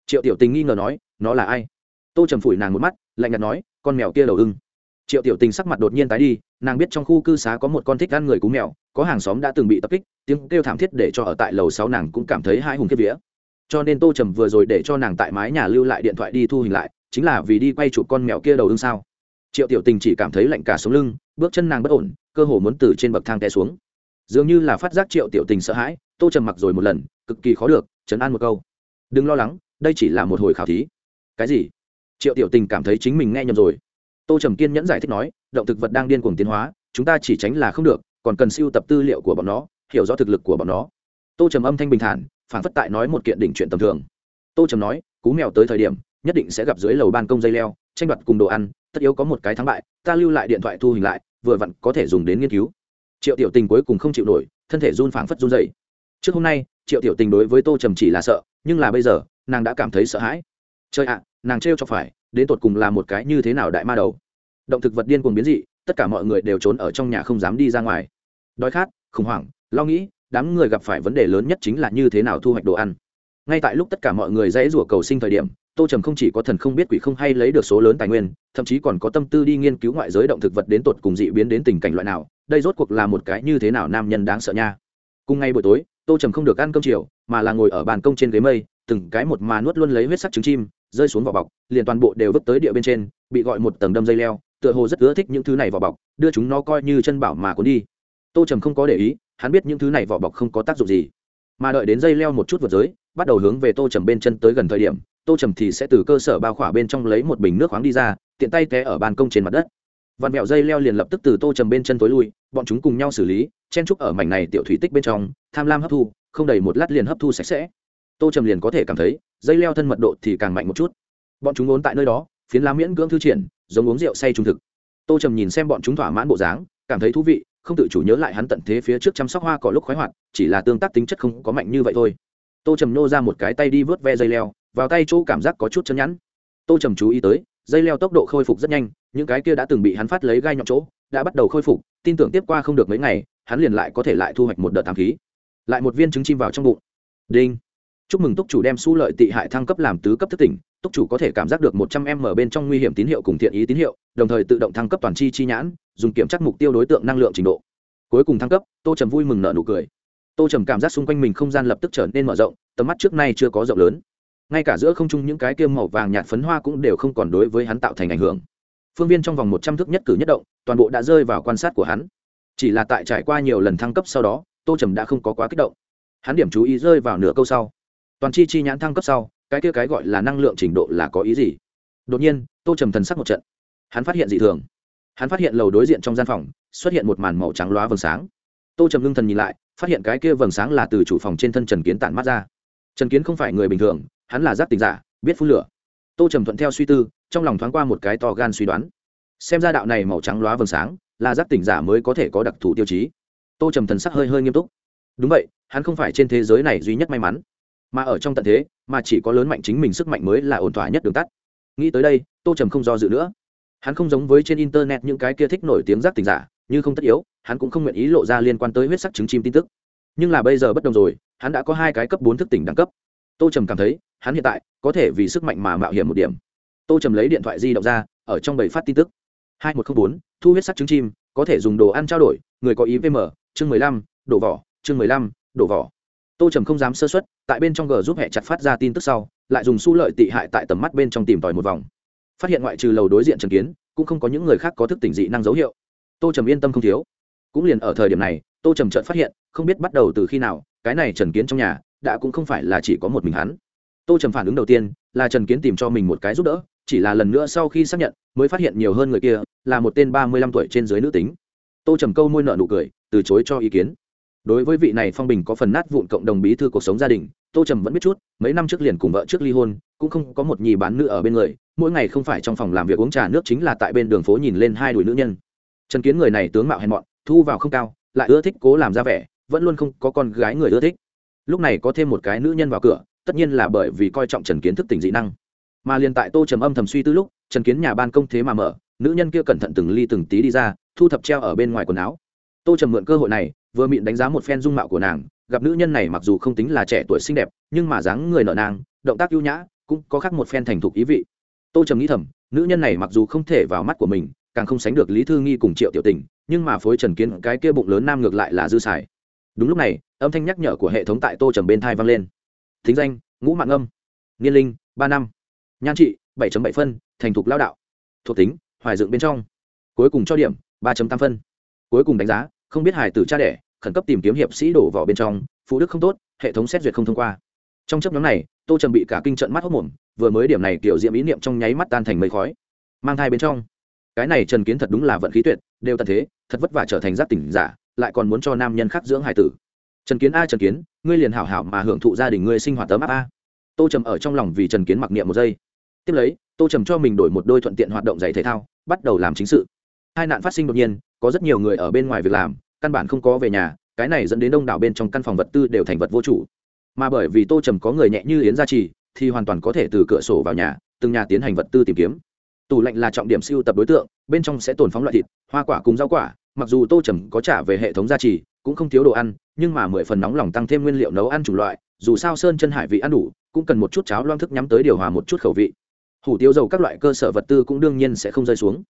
Triệu tiểu tình nghi ngờ nói, nó là ai? Tô trầm phủi nàng một mắt, lạnh nhạt nói, con mèo kia đầu ưng. Triệu tiểu tình sắc mặt đột nhiên tái đi, nàng biết trong khu cư xá có một con thích ăn người cú mèo, có hàng xóm đã từng bị tập kích, tiếng kêu thảm thiết để cho ở tại lầu sáu nàng cũng cảm thấy hai hùng kiếp vía cho nên tô trầm vừa rồi để cho nàng tại mái nhà lưu lại điện thoại đi thu hình lại, chính là vì đi quay chụp con mèo kia đầu ưng sao. Triệu tiểu tình chỉ cảm thấy lạnh cả sống lưng, bước chân nàng bất ổn, cơ hồ muốn từ trên bậc thang té xuống. Dường như là phát giác triệu tiểu tình sợ hãi, tô trầm mặc rồi một lần, cực kỳ khó được, chấn an một câu. Đừng lo lắng, đây chỉ là một hồi khảo thí. Cái gì? Triệu tiểu tình cảm thấy chính mình nghe nhầm rồi. Tô trầm kiên nhẫn giải thích nói, động thực vật đang điên cuồng tiến hóa, chúng ta chỉ tránh là không được, còn cần siêu tập tư liệu của bọn nó, hiểu rõ thực lực của bọn nó. Tô trầm âm thanh bình thản phản phất tại nói một kiện đỉnh chuyện tầm thường. Tô trầm nói, cú mèo tới thời điểm, nhất định sẽ gặp dưới lầu ban công dây leo, tranh đoạt cùng đồ ăn, tất yếu có một cái thắng bại, ta lưu lại điện thoại thu hình lại, vừa vặn có thể dùng đến nghiên cứu. Triệu tiểu tình cuối cùng không chịu nổi, thân thể run phảng phất run dày trước hôm nay, triệu tiểu tình đối với tô trầm chỉ là sợ, nhưng là bây giờ, nàng đã cảm thấy sợ hãi. Chơi ạ, nàng trêu cho phải, đến tột cùng là một cái như thế nào đại ma đầu? Động thực vật điên cuồng biến dị, tất cả mọi người đều trốn ở trong nhà không dám đi ra ngoài. Đói khát, khủng hoảng, lo nghĩ đám người gặp phải vấn đề lớn nhất chính là như thế nào thu hoạch đồ ăn. Ngay tại lúc tất cả mọi người dãy rủa cầu sinh thời điểm, tô trầm không chỉ có thần không biết quỷ không hay lấy được số lớn tài nguyên, thậm chí còn có tâm tư đi nghiên cứu ngoại giới động thực vật đến tột cùng dị biến đến tình cảnh loại nào, đây rốt cuộc là một cái như thế nào nam nhân đáng sợ nha. Cùng ngay buổi tối, tô trầm không được ăn cơm chiều, mà là ngồi ở bàn công trên ghế mây, từng cái một mà nuốt luôn lấy huyết sắc trứng chim, rơi xuống vỏ bọc, liền toàn bộ đều vứt tới địa bên trên, bị gọi một tầng đâm dây leo, tựa hồ rất ưa thích những thứ này vỏ bọc, đưa chúng nó coi như chân bảo mà cuốn đi tô trầm không có để ý, hắn biết những thứ này vỏ bọc không có tác dụng gì. Mà đợi đến dây leo một chút vượt giới, bắt đầu hướng về tô trầm bên chân tới gần thời điểm, tô trầm thì sẽ từ cơ sở bao khỏa bên trong lấy một bình nước khoáng đi ra, tiện tay té ở ban công trên mặt đất. Vạn mẹo dây leo liền lập tức từ tô trầm bên chân tối lui, bọn chúng cùng nhau xử lý, chen trúc ở mảnh này tiểu thủy tích bên trong, tham lam hấp thu, không đầy một lát liền hấp thu sạch sẽ. Tô trầm liền có thể cảm thấy, dây leo thân mật độ thì càng mạnh một chút. Bọn chúng ốn tại nơi đó, phiến lá miễn cưỡng thư triển, giống uống rượu say trung thực. Tô trầm nhìn xem bọn chúng thỏa mãn bộ dáng, cảm thấy thú vị không tự chủ nhớ lại hắn tận thế phía trước chăm sóc hoa cỏ lúc khoái hoạt, chỉ là tương tác tính chất không có mạnh như vậy thôi. Tô trầm nô ra một cái tay đi vớt ve dây leo, vào tay chỗ cảm giác có chút chân nhẵn. Tô trầm chú ý tới, dây leo tốc độ khôi phục rất nhanh, những cái kia đã từng bị hắn phát lấy gai nhọn chỗ, đã bắt đầu khôi phục, tin tưởng tiếp qua không được mấy ngày, hắn liền lại có thể lại thu hoạch một đợt thám khí. Lại một viên trứng chim vào trong bụng. Đinh. Chúc mừng túc chủ đem su lợi tị hại thăng cấp làm tứ cấp thức tỉnh, túc chủ có thể cảm giác được một trăm m bên trong nguy hiểm tín hiệu cùng thiện ý tín hiệu, đồng thời tự động thăng cấp toàn chi chi nhãn dùng kiểm tra mục tiêu đối tượng năng lượng trình độ. Cuối cùng thăng cấp, tô trầm vui mừng nợ nụ cười. Tô trầm cảm giác xung quanh mình không gian lập tức trở nên mở rộng, tầm mắt trước nay chưa có rộng lớn. Ngay cả giữa không trung những cái kiêm màu vàng nhạt phấn hoa cũng đều không còn đối với hắn tạo thành ảnh hưởng. Phương viên trong vòng một trăm thước nhất cử nhất động, toàn bộ đã rơi vào quan sát của hắn. Chỉ là tại trải qua nhiều lần thăng cấp sau đó, tô trầm đã không có quá kích động. Hắn điểm chú ý rơi vào nửa câu sau. Toàn chi chi nhãn thăng cấp sau, cái kia cái gọi là năng lượng trình độ là có ý gì? Đột nhiên, tô trầm thần sắc một trận. Hắn phát hiện dị thường hắn phát hiện lầu đối diện trong gian phòng, xuất hiện một màn màu trắng loá vầng sáng. Tô trầm ngưng thần nhìn lại, phát hiện cái kia vầng sáng là từ chủ phòng trên thân trần kiến tản mắt ra. Trần kiến không phải người bình thường, hắn là giáp tình giả, biết phun lửa. Tô trầm thuận theo suy tư, trong lòng thoáng qua một cái to gan suy đoán. Xem ra đạo này màu trắng loá vầng sáng, là giáp tình giả mới có thể có đặc thù tiêu chí. Tô trầm thần sắc hơi hơi nghiêm túc. Đúng vậy, hắn không phải trên thế giới này duy nhất may mắn. Mà ở trong tận thế, mà chỉ có lớn mạnh chính mình sức mạnh mới là ổn thỏa nhất đường tắt. Nghĩ tới đây, tô trầm không do dự nữa hắn không giống với trên internet những cái kia thích nổi tiếng giác tình giả, như không tất yếu, hắn cũng không nguyện ý lộ ra liên quan tới huyết sắc trứng chim tin tức. Nhưng là bây giờ bất đồng rồi, hắn đã có hai cái cấp bốn thức tỉnh đẳng cấp. Tô trầm cảm thấy, hắn hiện tại có thể vì sức mạnh mà mạo hiểm một điểm. Tô trầm lấy điện thoại di động ra, ở trong bảy phát tin tức. hai một trăm bốn, thu huyết sắc trứng chim, có thể dùng đồ ăn trao đổi, người có ý vm chương mười lăm, đổ vỏ, chương mười lăm, đổ vỏ. Tô trầm không dám sơ xuất tại bên trong g giúp hẹ chặt phát ra tin tức sau, lại dùng su lợi tị hại tại tầm mắt bên trong tìm tòi một vòng phát hiện ngoại trừ lầu đối diện trần kiến, cũng không có những người khác có thức tỉnh dị năng dấu hiệu. Tô trầm yên tâm không thiếu. Cũng liền ở thời điểm này, tô trầm trợn phát hiện, không biết bắt đầu từ khi nào, cái này trần kiến trong nhà, đã cũng không phải là chỉ có một mình hắn. Tô trầm phản ứng đầu tiên, là trần kiến tìm cho mình một cái giúp đỡ, chỉ là lần nữa sau khi xác nhận, mới phát hiện nhiều hơn người kia, là một tên ba mươi lăm tuổi trên dưới nữ tính. Tô trầm câu môi nợ nụ cười, từ chối cho ý kiến. Đối với vị này phong bình có phần nát vụn cộng đồng bí thư cuộc sống gia đình, tô trầm vẫn biết chút, mấy năm trước liền cùng vợ trước ly hôn, cũng không có một nhì bán nữ ở bên người mỗi ngày không phải trong phòng làm việc uống trà nước chính là tại bên đường phố nhìn lên hai đùi nữ nhân. Trần kiến người này tướng mạo hèn mọn, thu vào không cao, lại ưa thích cố làm ra vẻ, vẫn luôn không có con gái người ưa thích. Lúc này có thêm một cái nữ nhân vào cửa, tất nhiên là bởi vì coi trọng trần kiến thức tỉnh dị năng. Mà liền tại tô trầm âm thầm suy tư lúc, trần kiến nhà ban công thế mà mở, nữ nhân kia cẩn thận từng ly từng tí đi ra, thu thập treo ở bên ngoài quần áo. Tô trầm mượn cơ hội này, vừa mịn đánh giá một phen dung mạo của nàng, gặp nữ nhân này mặc dù không tính là trẻ tuổi xinh đẹp, nhưng mà dáng người nợ nàng động tác ưu nhã, cũng có khác một phen thành thục ý vị tô trầm nghĩ thầm, nữ nhân này mặc dù không thể vào mắt của mình, càng không sánh được lý thư nghi cùng triệu tiểu tình, nhưng mà phối trần kiến cái kia bụng lớn nam ngược lại là dư xài. Đúng lúc này, âm thanh nhắc nhở của hệ thống tại tô trầm bên thai vang lên. Thính danh, ngũ mạng âm. Niên linh, ba năm. Nhan trị, bảy bảy phân, thành thục lao đạo. Thuộc tính, hoài dựng bên trong. Cuối cùng cho điểm, ba tám phân. Cuối cùng đánh giá, không biết hải tử cha đẻ, khẩn cấp tìm kiếm hiệp sĩ đổ vỏ bên trong, phụ đức không tốt, hệ thống xét duyệt không thông qua trong chấp nhóm này, tô trầm bị cả kinh trận mắt hốc mồm, vừa mới điểm này kiểu diễm ý niệm trong nháy mắt tan thành mây khói. Mang thai bên trong. Cái này trần kiến thật đúng là vận khí tuyệt, đều tận thế, thật vất vả trở thành giác tỉnh giả, lại còn muốn cho nam nhân khác dưỡng hải tử. Trần kiến a trần kiến, ngươi liền hảo hảo mà hưởng thụ gia đình ngươi sinh hoạt tấm áp a. Tô trầm ở trong lòng vì trần kiến mặc niệm một giây. Tiếp lấy, tô trầm cho mình đổi một đôi thuận tiện hoạt động giày thể thao, bắt đầu làm chính sự. Hai nạn phát sinh đột nhiên, có rất nhiều người ở bên ngoài việc làm, căn bản không có về nhà, cái này dẫn đến đông đảo bên trong căn phòng vật tư đều thành vật vô chủ mà bởi vì tô trầm có người nhẹ như yến gia trì, thì hoàn toàn có thể từ cửa sổ vào nhà, từng nhà tiến hành vật tư tìm kiếm. Tủ lạnh là trọng điểm siêu tập đối tượng, bên trong sẽ tồn phóng loại thịt, hoa quả cùng rau quả. Mặc dù tô trầm có trả về hệ thống gia trì, cũng không thiếu đồ ăn, nhưng mà mười phần nóng lòng tăng thêm nguyên liệu nấu ăn chủng loại, dù sao sơn chân hải vị ăn đủ, cũng cần một chút cháo loang thức nhắm tới điều hòa một chút khẩu vị. Hủ tiêu dầu các loại cơ sở vật tư cũng đương nhiên sẽ không rơi xuống.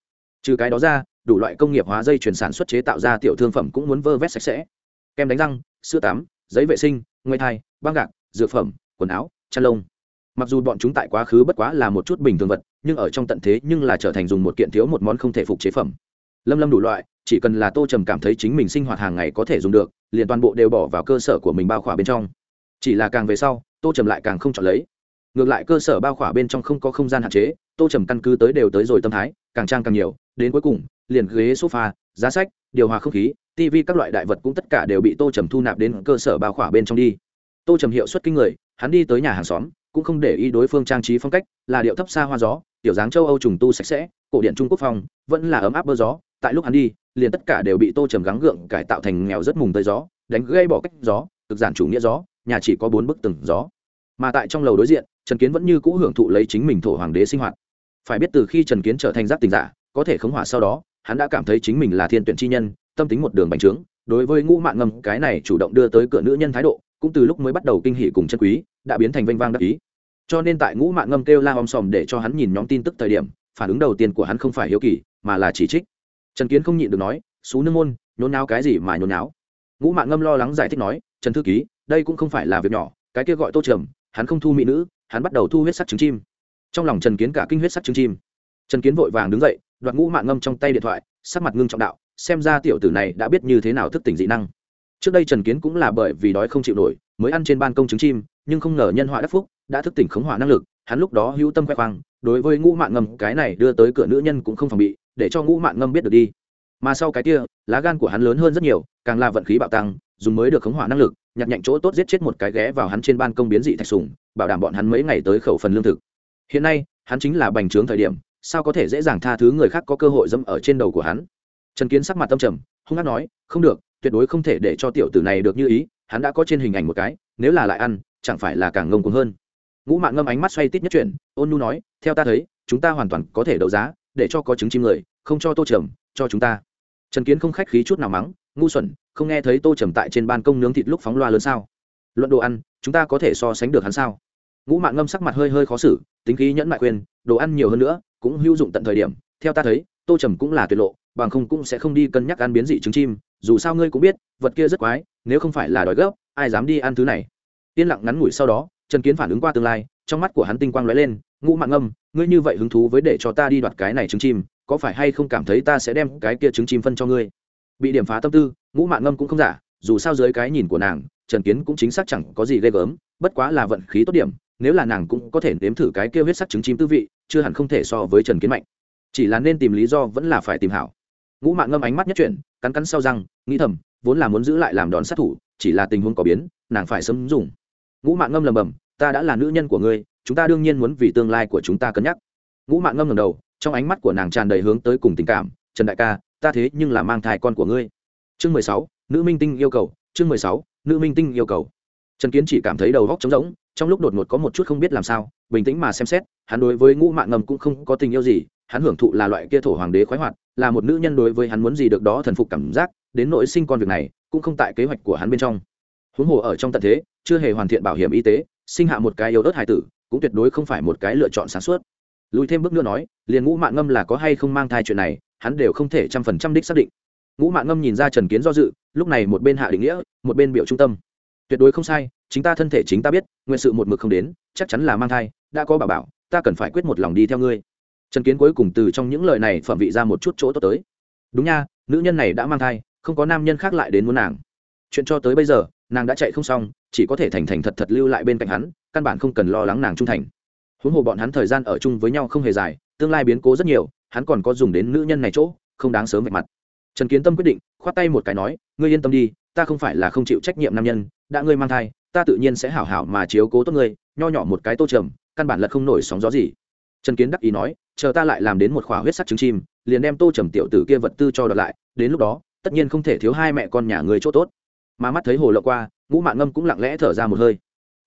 Trừ cái đó ra, đủ loại công nghiệp hóa dây chuyển sản xuất chế tạo ra tiểu thương phẩm cũng muốn vơ vét sạch sẽ. Kem đánh răng, sữa tắm, giấy vệ sinh ngoại thai băng gạc, dược phẩm, quần áo, chăn lông. Mặc dù bọn chúng tại quá khứ bất quá là một chút bình thường vật, nhưng ở trong tận thế nhưng là trở thành dùng một kiện thiếu một món không thể phục chế phẩm. Lâm lâm đủ loại, chỉ cần là tô trầm cảm thấy chính mình sinh hoạt hàng ngày có thể dùng được, liền toàn bộ đều bỏ vào cơ sở của mình bao khỏa bên trong. Chỉ là càng về sau, tô trầm lại càng không chọn lấy. Ngược lại cơ sở bao khỏa bên trong không có không gian hạn chế, tô trầm căn cứ tới đều tới rồi tâm thái, càng trang càng nhiều, đến cuối cùng, liền ghế sofa, giá sách, điều hòa không khí tv các loại đại vật cũng tất cả đều bị tô trầm thu nạp đến cơ sở bao khỏa bên trong đi tô trầm hiệu suất kinh người, hắn đi tới nhà hàng xóm, cũng không để ý đối phương trang trí phong cách, là điệu thấp xa hoa gió, tiểu dáng châu âu trùng tu sạch sẽ, cổ điện trung quốc phong, vẫn là ấm áp bơ gió. Tại lúc hắn đi, liền tất cả đều bị tô trầm gắng gượng cải tạo thành nghèo rất mùng tới gió, đánh gây bỏ cách gió, cực giản chủ nghĩa gió, nhà chỉ có bốn bức từng gió. Mà tại trong lầu đối diện, trần kiến vẫn như cũ hưởng thụ lấy chính mình thổ hoàng đế sinh hoạt. Phải biết từ khi trần kiến trở thành giác tình giả, có thể khống hỏa sau đó, hắn đã cảm thấy chính mình là thiên tuyển chi nhân, tâm tính một đường bành trướng, đối với ngũ mạng ngầm, cái này chủ động đưa tới cửa nữ nhân thái độ cũng từ lúc mới bắt đầu kinh hỷ cùng chân quý, đã biến thành vênh vang đắc ý. Cho nên tại ngũ mạng ngâm kêu la om sòm để cho hắn nhìn nhóm tin tức thời điểm, phản ứng đầu tiên của hắn không phải hiếu kỳ, mà là chỉ trích. Trần kiến không nhịn được nói, xú nương môn, nhốn náo cái gì mà nhốn náo? Ngũ mạng ngâm lo lắng giải thích nói, trần thư ký, đây cũng không phải là việc nhỏ, cái kia gọi tô trầm, hắn không thu mỹ nữ, hắn bắt đầu thu huyết sắc trứng chim. Trong lòng trần kiến cả kinh huyết sắc trứng chim. Trần kiến vội vàng đứng dậy, đoạt ngũ mạng ngâm trong tay điện thoại, sắc mặt ngưng trọng đạo, xem ra tiểu tử này đã biết như thế nào thức tỉnh dị năng trước đây trần kiến cũng là bởi vì đói không chịu nổi, mới ăn trên ban công trứng chim, nhưng không ngờ nhân họa đắc phúc, đã thức tỉnh khống hỏa năng lực, hắn lúc đó hữu tâm khoe khoang, đối với ngũ mạng ngầm cái này đưa tới cửa nữ nhân cũng không phòng bị, để cho ngũ mạng ngâm biết được đi. Mà sau cái kia, lá gan của hắn lớn hơn rất nhiều, càng là vận khí bạo tăng, dùng mới được khống hỏa năng lực, nhặt nhạnh chỗ tốt giết chết một cái ghé vào hắn trên ban công biến dị thạch sùng, bảo đảm bọn hắn mấy ngày tới khẩu phần lương thực. Hiện nay, hắn chính là bành trướng thời điểm, sao có thể dễ dàng tha thứ người khác có cơ hội dẫm ở trên đầu của hắn? Trần kiến sắc mặt tâm trầm, hung hát nói, không được tuyệt đối không thể để cho tiểu tử này được như ý hắn đã có trên hình ảnh một cái nếu là lại ăn chẳng phải là càng ngông cuồng hơn. Ngũ mạng ngâm ánh mắt xoay tít nhất chuyện, ôn nu nói theo ta thấy chúng ta hoàn toàn có thể đấu giá để cho có trứng chim người không cho tô trầm cho chúng ta. Trần kiến không khách khí chút nào mắng ngu xuẩn không nghe thấy tô trầm tại trên ban công nướng thịt lúc phóng loa lớn sao? Luận đồ ăn chúng ta có thể so sánh được hắn sao? Ngũ mạng ngâm sắc mặt hơi hơi khó xử tính khí nhẫn mại khuyên đồ ăn nhiều hơn nữa cũng hữu dụng tận thời điểm theo ta thấy tô trầm cũng là tuyệt lộ bằng không cũng sẽ không đi cân nhắc ăn biến dị trứng chim, dù sao ngươi cũng biết, vật kia rất quái, nếu không phải là đói gấp, ai dám đi ăn thứ này? Yên lặng ngắn ngủi sau đó, trần kiến phản ứng qua tương lai, trong mắt của hắn tinh quang lóe lên, ngũ mạng âm ngươi như vậy hứng thú với để cho ta đi đoạt cái này trứng chim, có phải hay không cảm thấy ta sẽ đem cái kia trứng chim phân cho ngươi? Bị điểm phá tâm tư, ngũ mạng ngâm cũng không giả, dù sao dưới cái nhìn của nàng, trần kiến cũng chính xác chẳng có gì ghê gớm, bất quá là vận khí tốt điểm, nếu là nàng cũng có thể nếm thử cái kia huyết sắc trứng chim tư vị, chưa hẳn không thể so với trần kiến mạnh. Chỉ là nên tìm lý do vẫn là phải tìm hảo ngũ mạng ngâm ánh mắt nhất chuyển, cắn cắn sau răng, nghĩ thầm, vốn là muốn giữ lại làm đòn sát thủ, chỉ là tình huống có biến, nàng phải sớm dùng. Ngũ mạng ngâm lầm bầm, ta đã là nữ nhân của ngươi, chúng ta đương nhiên muốn vì tương lai của chúng ta cân nhắc. Ngũ mạng ngâm ngầm đầu, trong ánh mắt của nàng tràn đầy hướng tới cùng tình cảm, trần đại ca, ta thế nhưng là mang thai con của ngươi. Chương mười sáu, nữ minh tinh yêu cầu, chương mười sáu, nữ minh tinh yêu cầu. Trần kiến chỉ cảm thấy đầu góc trống rỗng, trong lúc đột ngột có một chút không biết làm sao, bình tĩnh mà xem xét, hắn đối với ngũ mạng ngầm cũng không có tình yêu gì hắn hưởng thụ là loại kia thổ hoàng đế khoái hoạt, là một nữ nhân đối với hắn muốn gì được đó thần phục cảm giác, đến nỗi sinh con việc này, cũng không tại kế hoạch của hắn bên trong. Huống hồ ở trong tận thế, chưa hề hoàn thiện bảo hiểm y tế, sinh hạ một cái yếu ớt hài tử, cũng tuyệt đối không phải một cái lựa chọn sáng suốt. Lùi thêm bước nữa nói, liền ngũ mạng ngâm là có hay không mang thai chuyện này, hắn đều không thể trăm phần trăm đích xác định. Ngũ mạng ngâm nhìn ra trần kiến do dự, lúc này một bên hạ định nghĩa, một bên biểu trung tâm. Tuyệt đối không sai, chính ta thân thể chính ta biết, nguyện sự một mực không đến, chắc chắn là mang thai, đã có bảo bảo, ta cần phải quyết một lòng đi theo ngươi trần kiến cuối cùng từ trong những lời này phẩm vị ra một chút chỗ tốt tới. Đúng nha, nữ nhân này đã mang thai, không có nam nhân khác lại đến muốn nàng. Chuyện cho tới bây giờ, nàng đã chạy không xong, chỉ có thể thành thành thật thật lưu lại bên cạnh hắn, căn bản không cần lo lắng nàng trung thành. Huống hồ bọn hắn thời gian ở chung với nhau không hề dài, tương lai biến cố rất nhiều, hắn còn có dùng đến nữ nhân này chỗ, không đáng sớm vạch mặt. Trần kiến tâm quyết định, khoát tay một cái nói, ngươi yên tâm đi, ta không phải là không chịu trách nhiệm nam nhân, đã ngươi mang thai, ta tự nhiên sẽ hảo hảo mà chiếu cố tốt ngươi, nho nhỏ một cái tô trầm, căn bản là không nổi sóng gió gì trần kiến đắc ý nói, chờ ta lại làm đến một khỏa huyết sắc trứng chim, liền đem tô trầm tiểu tử kia vật tư cho đợt lại, đến lúc đó, tất nhiên không thể thiếu hai mẹ con nhà người chỗ tốt. Mà mắt thấy hồ lộ qua, ngũ mạng ngâm cũng lặng lẽ thở ra một hơi.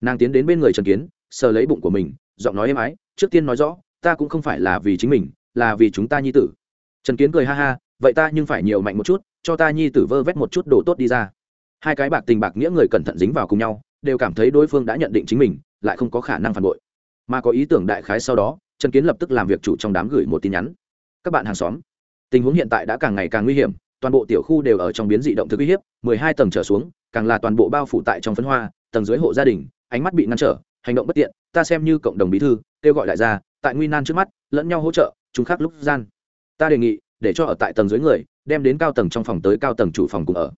Nàng tiến đến bên người trần kiến, sờ lấy bụng của mình, giọng nói êm ái, trước tiên nói rõ, ta cũng không phải là vì chính mình, là vì chúng ta nhi tử. Trần kiến cười ha ha, vậy ta nhưng phải nhiều mạnh một chút, cho ta nhi tử vơ vét một chút đồ tốt đi ra. Hai cái bạc tình bạc nghĩa người cẩn thận dính vào cùng nhau, đều cảm thấy đối phương đã nhận định chính mình, lại không có khả năng phản bội mà có ý tưởng đại khái sau đó, trần kiến lập tức làm việc chủ trong đám gửi một tin nhắn. Các bạn hàng xóm, tình huống hiện tại đã càng ngày càng nguy hiểm, toàn bộ tiểu khu đều ở trong biến dị động thực uy hiếp, mười hai tầng trở xuống, càng là toàn bộ bao phủ tại trong phân hoa, tầng dưới hộ gia đình, ánh mắt bị ngăn trở, hành động bất tiện, ta xem như cộng đồng bí thư, kêu gọi đại gia, tại nguy nan trước mắt, lẫn nhau hỗ trợ chúng khác lúc gian. Ta đề nghị, để cho ở tại tầng dưới người, đem đến cao tầng trong phòng tới cao tầng chủ phòng cùng ở.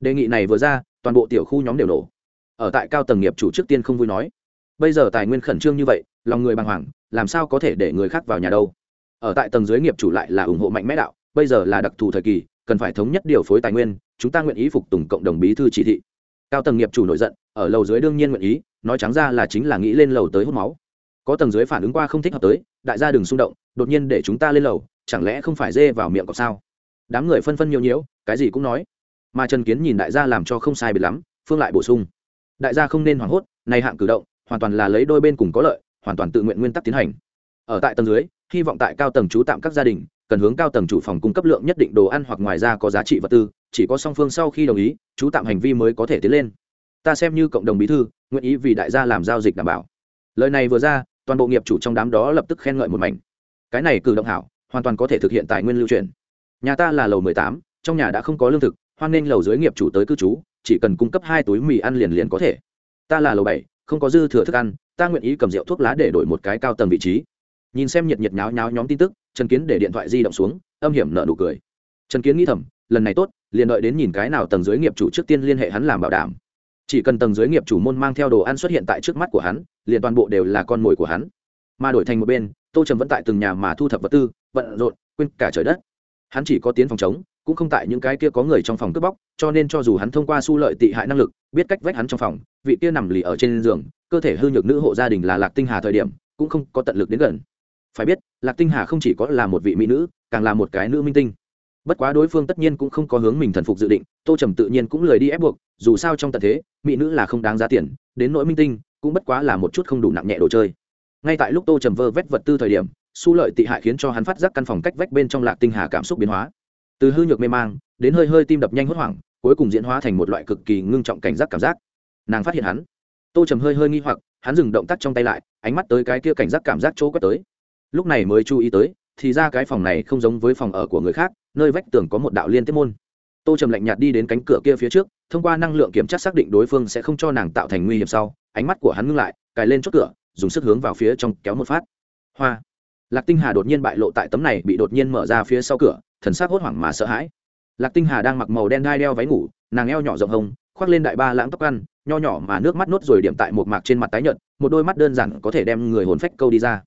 Đề nghị này vừa ra, toàn bộ tiểu khu nhóm đều nổ. Ở tại cao tầng nghiệp chủ trước tiên không vui nói bây giờ tài nguyên khẩn trương như vậy, lòng người bàng hoàng, làm sao có thể để người khác vào nhà đâu? Ở tại tầng dưới nghiệp chủ lại là ủng hộ mạnh mẽ đạo, bây giờ là đặc thù thời kỳ, cần phải thống nhất điều phối tài nguyên, chúng ta nguyện ý phục tùng cộng đồng bí thư chỉ thị. Cao tầng nghiệp chủ nổi giận, ở lầu dưới đương nhiên nguyện ý, nói trắng ra là chính là nghĩ lên lầu tới hút máu. Có tầng dưới phản ứng qua không thích hợp tới, đại gia đừng xung động, đột nhiên để chúng ta lên lầu, chẳng lẽ không phải dê vào miệng cọc sao? Đám người phân phân nhiều nhiễu, cái gì cũng nói. Mà trần kiến nhìn đại gia làm cho không sai biệt lắm, phương lại bổ sung. Đại gia không nên hoảng hốt, này hạng cử động hoàn toàn là lấy đôi bên cùng có lợi, hoàn toàn tự nguyện nguyên tắc tiến hành. Ở tại tầng dưới, hy vọng tại cao tầng trú tạm các gia đình, cần hướng cao tầng chủ phòng cung cấp lượng nhất định đồ ăn hoặc ngoài ra có giá trị vật tư, chỉ có song phương sau khi đồng ý trú tạm hành vi mới có thể tiến lên. Ta xem như cộng đồng bí thư, nguyện ý vì đại gia làm giao dịch đảm bảo. Lời này vừa ra, toàn bộ nghiệp chủ trong đám đó lập tức khen ngợi một mảnh. Cái này cử động hảo, hoàn toàn có thể thực hiện tài nguyên lưu truyền. Nhà ta là lầu mười tám, trong nhà đã không có lương thực, hoan nghênh lầu dưới nghiệp chủ tới cư trú, chỉ cần cung cấp hai túi mì ăn liền liền có thể. Ta là lầu bảy không có dư thừa thức ăn, ta nguyện ý cầm rượu thuốc lá để đổi một cái cao tầng vị trí. Nhìn xem nhiệt nhiệt nháo nháo nhóm tin tức, trần kiến để điện thoại di động xuống, âm hiểm nợ nụ cười. Trần kiến nghĩ thầm, lần này tốt, liền đợi đến nhìn cái nào tầng dưới nghiệp chủ trước tiên liên hệ hắn làm bảo đảm. Chỉ cần tầng dưới nghiệp chủ môn mang theo đồ ăn xuất hiện tại trước mắt của hắn, liền toàn bộ đều là con mồi của hắn. Mà đổi thành một bên, tô trầm vẫn tại từng nhà mà thu thập vật tư, bận rộn, quên cả trời đất. Hắn chỉ có tiến phòng chống cũng không tại những cái kia có người trong phòng cướp bóc, cho nên cho dù hắn thông qua su lợi tị hại năng lực, biết cách vách hắn trong phòng, vị kia nằm lì ở trên giường, cơ thể hư nhược nữ hộ gia đình là lạc tinh hà thời điểm, cũng không có tận lực đến gần. Phải biết, lạc tinh hà không chỉ có là một vị mỹ nữ, càng là một cái nữ minh tinh. Bất quá đối phương tất nhiên cũng không có hướng mình thần phục dự định, tô trầm tự nhiên cũng lời đi ép buộc, dù sao trong tận thế, mỹ nữ là không đáng giá tiền, đến nỗi minh tinh, cũng bất quá là một chút không đủ nặng nhẹ đồ chơi. Ngay tại lúc tô trầm vơ vét vật tư thời điểm, su lợi tị hại khiến cho hắn phát giác căn phòng cách vách bên trong lạc tinh hà cảm xúc biến hóa từ hư nhược mê mang, đến hơi hơi tim đập nhanh hốt hoảng, cuối cùng diễn hóa thành một loại cực kỳ ngưng trọng cảnh giác cảm giác. Nàng phát hiện hắn. Tô trầm hơi hơi nghi hoặc, hắn dừng động tác trong tay lại, ánh mắt tới cái kia cảnh giác cảm giác chỗ quét tới. Lúc này mới chú ý tới, thì ra cái phòng này không giống với phòng ở của người khác, nơi vách tường có một đạo liên tiếp môn. Tô trầm lạnh nhạt đi đến cánh cửa kia phía trước, thông qua năng lượng kiểm tra xác định đối phương sẽ không cho nàng tạo thành nguy hiểm sau, ánh mắt của hắn ngưng lại, cài lên chốt cửa, dùng sức hướng vào phía trong kéo một phát. Hoa! Lạc tinh hà đột nhiên bại lộ tại tấm này bị đột nhiên mở ra phía sau cửa thần sắc hốt hoảng mà sợ hãi. Lạc tinh hà đang mặc màu đen đai đeo váy ngủ nàng eo nhỏ rộng hồng, khoác lên đại ba lãng tóc ăn nho nhỏ mà nước mắt nốt rồi điểm tại một mạc trên mặt tái nhợt một đôi mắt đơn giản có thể đem người hồn phách câu đi ra.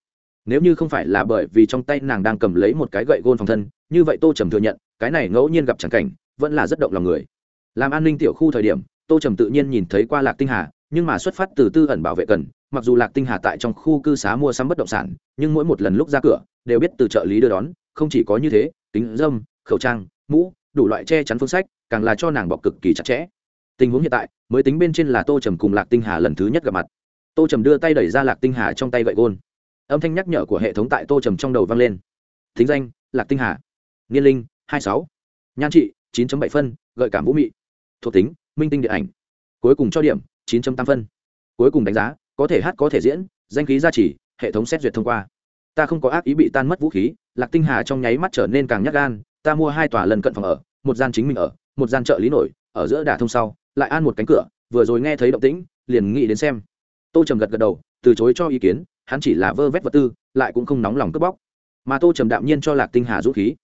Nếu như không phải là bởi vì trong tay nàng đang cầm lấy một cái gậy gôn phòng thân như vậy tô trầm thừa nhận cái này ngẫu nhiên gặp chẳng cảnh vẫn là rất động lòng người. Làm an ninh tiểu khu thời điểm tô trầm tự nhiên nhìn thấy qua lạc tinh hà nhưng mà xuất phát từ tư ẩn bảo vệ cần mặc dù lạc tinh hà tại trong khu cư xá mua sắm bất động sản, nhưng mỗi một lần lúc ra cửa, đều biết từ trợ lý đưa đón, không chỉ có như thế tính dâm, khẩu trang, mũ, đủ loại che chắn phương sách, càng là cho nàng bọc cực kỳ chặt chẽ. Tình huống hiện tại, mới tính bên trên là tô trầm cùng lạc tinh hà lần thứ nhất gặp mặt. Tô trầm đưa tay đẩy ra lạc tinh hà trong tay gậy gôn. Âm thanh nhắc nhở của hệ thống tại tô trầm trong đầu vang lên. Thính danh, lạc tinh hà. Niên linh, hai sáu. Nhan trị, chín bảy phân, gợi cảm vũ mị. Thuộc tính, minh tinh điện ảnh. Cuối cùng cho điểm, chín tám phân. Cuối cùng đánh giá có thể hát có thể diễn, danh khí gia trì, hệ thống xét duyệt thông qua. Ta không có ác ý bị tan mất vũ khí, lạc tinh hà trong nháy mắt trở nên càng nhắc gan, ta mua hai tòa lần cận phòng ở, một gian chính mình ở, một gian chợ lý nổi, ở giữa đà thông sau, lại an một cánh cửa, vừa rồi nghe thấy động tĩnh, liền nghĩ đến xem. Tô trầm gật gật đầu, từ chối cho ý kiến, hắn chỉ là vơ vét vật tư, lại cũng không nóng lòng cướp bóc. Mà tô trầm đạm nhiên cho lạc tinh hà dũng khí.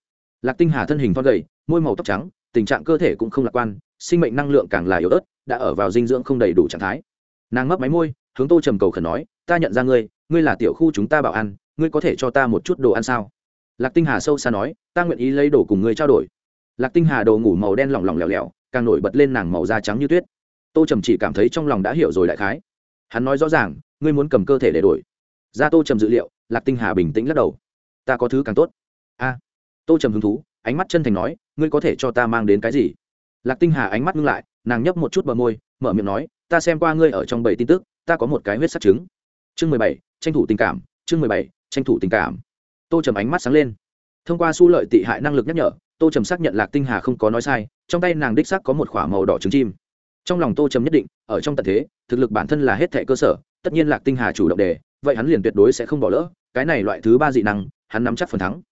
Lạc tinh hà thân hình thon gầy, môi màu tóc trắng, tình trạng cơ thể cũng không lạc quan, sinh mệnh năng lượng càng là yếu ớt, đã ở vào dinh dưỡng không đầy đủ trạng thái. Nàng mấp máy môi hướng tô trầm cầu khẩn nói, ta nhận ra ngươi ngươi là tiểu khu chúng ta bảo ăn ngươi có thể cho ta một chút đồ ăn sao? Lạc tinh hà sâu xa nói, ta nguyện ý lấy đồ cùng ngươi trao đổi. Lạc tinh hà đồ ngủ màu đen lỏng lỏng lẻo lẻo, càng nổi bật lên nàng màu da trắng như tuyết. Tô trầm chỉ cảm thấy trong lòng đã hiểu rồi đại khái. Hắn nói rõ ràng, ngươi muốn cầm cơ thể để đổi. Ra tô trầm dự liệu, lạc tinh hà bình tĩnh lắc đầu. Ta có thứ càng tốt. A. Tô trầm hứng thú, ánh mắt chân thành nói, ngươi có thể cho ta mang đến cái gì? Lạc tinh hà ánh mắt ngưng lại, nàng nhấp một chút bờ môi, mở miệng nói, ta xem qua ngươi ở trong bảy tin tức ta có một cái huyết sắc trứng. Chương mười bảy, tranh thủ tình cảm, chương mười bảy, tranh thủ tình cảm. Tô trầm ánh mắt sáng lên. Thông qua su lợi tị hại năng lực nhắc nhở, tô trầm xác nhận lạc tinh hà không có nói sai, trong tay nàng đích xác có một k h ỏ a màu đỏ trứng chim. Trong lòng tô trầm nhất định, ở trong tận thế, thực lực bản thân là hết thẻ cơ sở, tất nhiên lạc tinh hà chủ động đề, vậy hắn liền tuyệt đối sẽ không bỏ lỡ, cái này loại thứ ba dị năng, hắn nắm chắc phần thắng.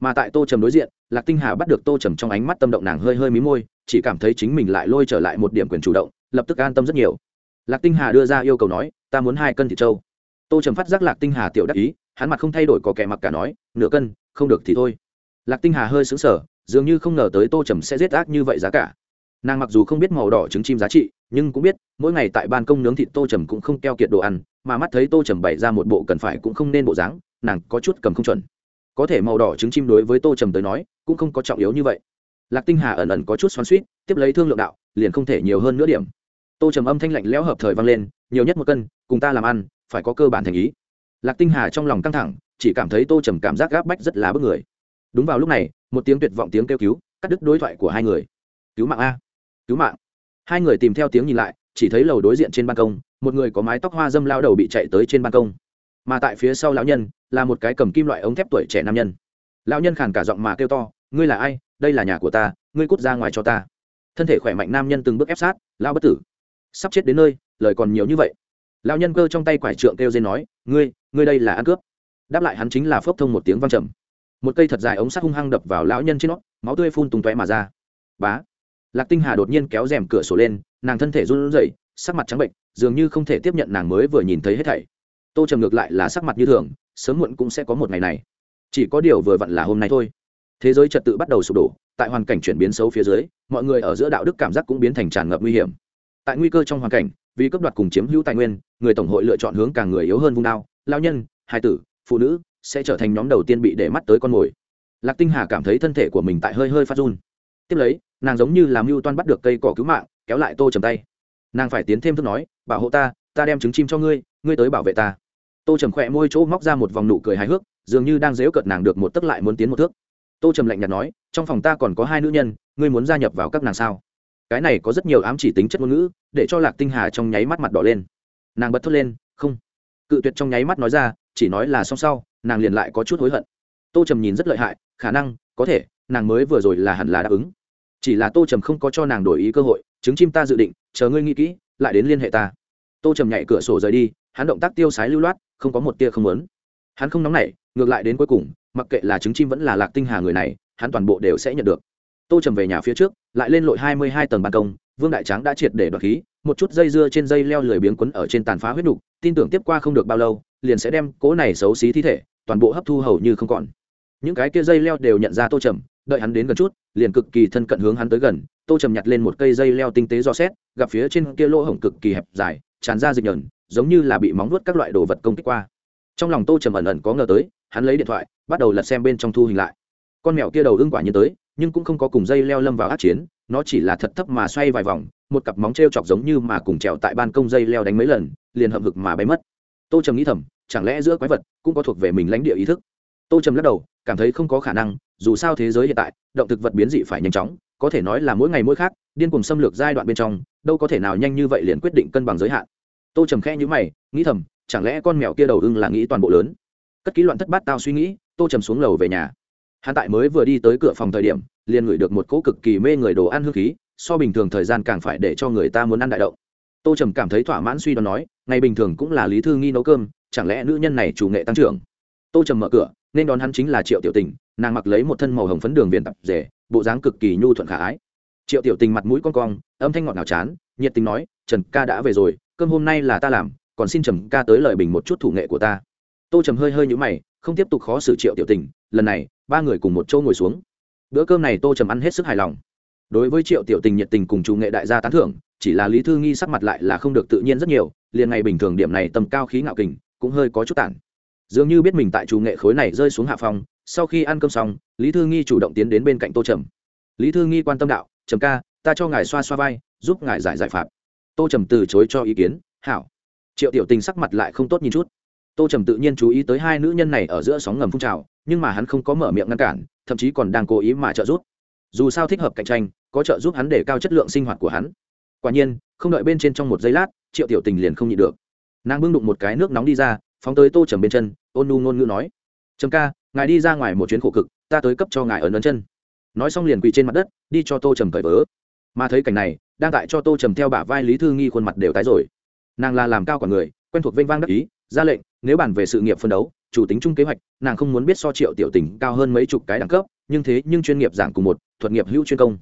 Mà tại tô trầm đối diện, lạc tinh hà bắt được tô trầm trong ánh mắt tâm động nàng hơi hơi mí môi, chỉ cảm thấy chính mình lại lôi trở lại một điểm quyền chủ động, lập tức an tâm rất nhiều lạc tinh hà đưa ra yêu cầu nói, ta muốn hai cân thịt trâu. Tô trầm phát giác lạc tinh hà tiểu đắc ý, hắn mặt không thay đổi có kẻ mặc cả nói, nửa cân, không được thì thôi. Lạc tinh hà hơi xứng sở dường như không ngờ tới tô trầm sẽ giết ác như vậy giá cả. Nàng mặc dù không biết màu đỏ trứng chim giá trị, nhưng cũng biết, mỗi ngày tại ban công nướng thịt tô trầm cũng không keo kiệt đồ ăn, mà mắt thấy tô trầm bày ra một bộ cần phải cũng không nên bộ dáng, nàng có chút cầm không chuẩn. Có thể màu đỏ trứng chim đối với tô trầm tới nói, cũng không có trọng yếu như vậy. Lạc tinh hà ẩn ẩn có chút xoắn suýt tiếp lấy thương lượng đạo, liền không thể nhiều hơn nữa điểm tô trầm âm thanh lạnh lẽo hợp thời vang lên, nhiều nhất một cân, cùng ta làm ăn, phải có cơ bản thành ý. Lạc tinh hà trong lòng căng thẳng, chỉ cảm thấy tô trầm cảm giác gáp bách rất là bức người. Đúng vào lúc này, một tiếng tuyệt vọng tiếng kêu cứu, cắt đứt đối thoại của hai người. Cứu mạng a. Cứu mạng. Hai người tìm theo tiếng nhìn lại, chỉ thấy lầu đối diện trên ban công, một người có mái tóc hoa dâm lao đầu bị chạy tới trên ban công. Mà tại phía sau lão nhân, là một cái cầm kim loại ống thép tuổi trẻ nam nhân. Lão nhân khàn cả giọng mà kêu to, ngươi là ai? Đây là nhà của ta, ngươi cút ra ngoài cho ta. Thân thể khỏe mạnh nam nhân từng bước ép sát lao bất tử sắp chết đến nơi, lời còn nhiều như vậy. Lão nhân cơ trong tay quải trượng kêu dên nói, ngươi ngươi đây là ăn cướp. Đáp lại hắn chính là phốc thông một tiếng văng trầm. Một cây thật dài ống sắt hung hăng đập vào lão nhân trên nó, máu tươi phun tung tóe mà ra. Bá! Lạc tinh hà đột nhiên kéo rèm cửa sổ lên, nàng thân thể run rẩy, sắc mặt trắng bệnh, dường như không thể tiếp nhận nàng mới vừa nhìn thấy hết thảy. Tô trầm ngược lại là sắc mặt như thường, sớm muộn cũng sẽ có một ngày này. Chỉ có điều vừa vặn là hôm nay thôi. Thế giới trật tự bắt đầu sụp đổ, tại hoàn cảnh chuyển biến xấu phía dưới, mọi người ở giữa đạo đức cảm giác cũng biến thành tràn ngập nguy hiểm tại nguy cơ trong hoàn cảnh, vì cấp đoạt cùng chiếm hữu tài nguyên, người tổng hội lựa chọn hướng càng người yếu hơn vung đao, lao nhân hai tử, phụ nữ sẽ trở thành nhóm đầu tiên bị để mắt tới con mồi. Lạc tinh hà cảm thấy thân thể của mình tại hơi hơi phát run. Tiếp lấy, nàng giống như làm mưu toan bắt được cây cỏ cứu mạng, kéo lại tô trầm tay. Nàng phải tiến thêm thức nói, bảo hộ ta ta đem trứng chim cho ngươi ngươi tới bảo vệ ta. Tô trầm khỏe môi chỗ móc ra một vòng nụ cười hài hước, dường như đang dếu cợt nàng được một tấc lại muốn tiến một thước. Tô trầm lạnh nhạt nói, trong phòng ta còn có hai nữ nhân, ngươi muốn gia nhập vào các nàng sao? Cái này có rất nhiều ám chỉ tính chất ngôn ngữ, để cho lạc tinh hà trong nháy mắt mặt đỏ lên. Nàng bật thốt lên, không. Cự tuyệt trong nháy mắt nói ra, chỉ nói là xong sau, nàng liền lại có chút hối hận. Tô trầm nhìn rất lợi hại, khả năng, có thể, nàng mới vừa rồi là hẳn là đáp ứng. Chỉ là tô trầm không có cho nàng đổi ý cơ hội, chứng chim ta dự định, chờ ngươi nghĩ kỹ, lại đến liên hệ ta. Tô trầm nhảy cửa sổ rời đi, hắn động tác tiêu sái lưu loát, không có một tia không lớn hắn không nóng nảy, ngược lại đến cuối cùng, mặc kệ là trứng chim vẫn là lạc tinh hà người này, hắn toàn bộ đều sẽ nhận được tô trầm về nhà phía trước, lại lên lội hai mươi hai tầng ban công, vương đại tráng đã triệt để đoạt khí, một chút dây dưa trên dây leo lười biếng quấn ở trên tàn phá huyết nục tin tưởng tiếp qua không được bao lâu, liền sẽ đem cố này xấu xí thi thể, toàn bộ hấp thu hầu như không còn. Những cái kia dây leo đều nhận ra tô trầm, đợi hắn đến gần chút, liền cực kỳ thân cận hướng hắn tới gần, tô trầm nhặt lên một cây dây leo tinh tế do xét, gặp phía trên kia lỗ hổng cực kỳ hẹp dài, tràn ra dịch nhờn, giống như là bị móng nuốt các loại đồ vật công kích qua. Trong lòng tô trầm ẩn ẩn có ngờ tới, hắn lấy điện thoại, bắt đầu lật xem bên trong thu hình lại. Con mèo kia đầu ưng quả như tới nhưng cũng không có cùng dây leo lâm vào át chiến, nó chỉ là thật thấp mà xoay vài vòng, một cặp móng t r e o chọc giống như mà cùng trèo tại ban công dây leo đánh mấy lần, liền hậm hực mà bay mất. Tô trầm nghĩ thầm, chẳng lẽ giữa quái vật cũng có thuộc về mình lãnh địa ý thức? Tô trầm lắc đầu, cảm thấy không có khả năng, dù sao thế giới hiện tại, động thực vật biến dị phải nhanh chóng, có thể nói là mỗi ngày mỗi khác, điên cùng xâm lược giai đoạn bên trong, đâu có thể nào nhanh như vậy liền quyết định cân bằng giới hạn. Tô trầm khe nhữ mày, nghĩ thầm, chẳng lẽ con mèo kia đầu ưng là nghĩ toàn bộ lớn? Cất ký loạn thất bát tao suy nghĩ, tô trầm xuống lầu về nhà hắn tại mới vừa đi tới cửa phòng thời điểm, liền ngửi được một cỗ cực kỳ mê người đồ ăn hương khí, so bình thường thời gian càng phải để cho người ta muốn ăn đại động. Tô trầm cảm thấy thỏa mãn suy đoán nói, ngày bình thường cũng là lý thư nghi nấu cơm, chẳng lẽ nữ nhân này chủ nghệ tăng trưởng? Tô trầm mở cửa, nên đón hắn chính là triệu tiểu tình, nàng mặc lấy một thân màu hồng phấn đường viền tập rể, bộ dáng cực kỳ nhu thuận khả ái. Triệu tiểu tình mặt mũi con cong, âm thanh ngọt ngào chán, nhiệt tình nói, trần ca đã về rồi, cơm hôm nay là ta làm, còn xin trầm ca tới lời bình một chút thủ nghệ của ta. Tô trầm hơi hơi nhũ mày không tiếp tục khó xử triệu tiểu tình, lần này, ba người cùng một chỗ ngồi xuống. Bữa cơm này tô trầm ăn hết sức hài lòng. Đối với triệu tiểu tình nhiệt tình cùng chủ nghệ đại gia tán thưởng, chỉ là lý thư nghi sắc mặt lại là không được tự nhiên rất nhiều, liền ngày bình thường điểm này tầm cao khí ngạo kình, cũng hơi có chút tản. Dường như biết mình tại chủ nghệ khối này rơi xuống hạ phòng sau khi ăn cơm xong, lý thư nghi chủ động tiến đến bên cạnh tô trầm. Lý thư nghi quan tâm đạo, trầm ca, ta cho ngài xoa xoa vai, giúp ngài giải giải phạt. Tô trầm từ chối cho ý kiến, hảo. Triệu tiểu tình sắc mặt lại không tốt nhìn chút tô trầm tự nhiên chú ý tới hai nữ nhân này ở giữa sóng ngầm phun trào, nhưng mà hắn không có mở miệng ngăn cản, thậm chí còn đang cố ý mà trợ giúp. Dù sao thích hợp cạnh tranh, có trợ giúp hắn để cao chất lượng sinh hoạt của hắn. Quả nhiên, không đợi bên trên trong một giây lát, triệu tiểu tình liền không nhịn được. Nàng bưng đụng một cái nước nóng đi ra, phóng tới tô trầm bên chân, ôn nu ngôn ngữ nói, trầm ca, ngài đi ra ngoài một chuyến khổ cực, ta tới cấp cho ngài ở nấn chân. Nói xong liền quỳ trên mặt đất, đi cho tô trầm cởi vớ. Mà thấy cảnh này, đang tại cho tô trầm theo bả vai lý thư nghi khuôn mặt đều tái rồi. Nàng là làm cao quả người, quen thuộc vênh vang đắc ý ra lệnh, nếu bàn về sự nghiệp phân đấu, chủ tính chung kế hoạch, nàng không muốn biết so triệu tiểu tình cao hơn mấy chục cái đẳng cấp, nhưng thế nhưng chuyên nghiệp giảng cùng một, thuật nghiệp hữu chuyên công.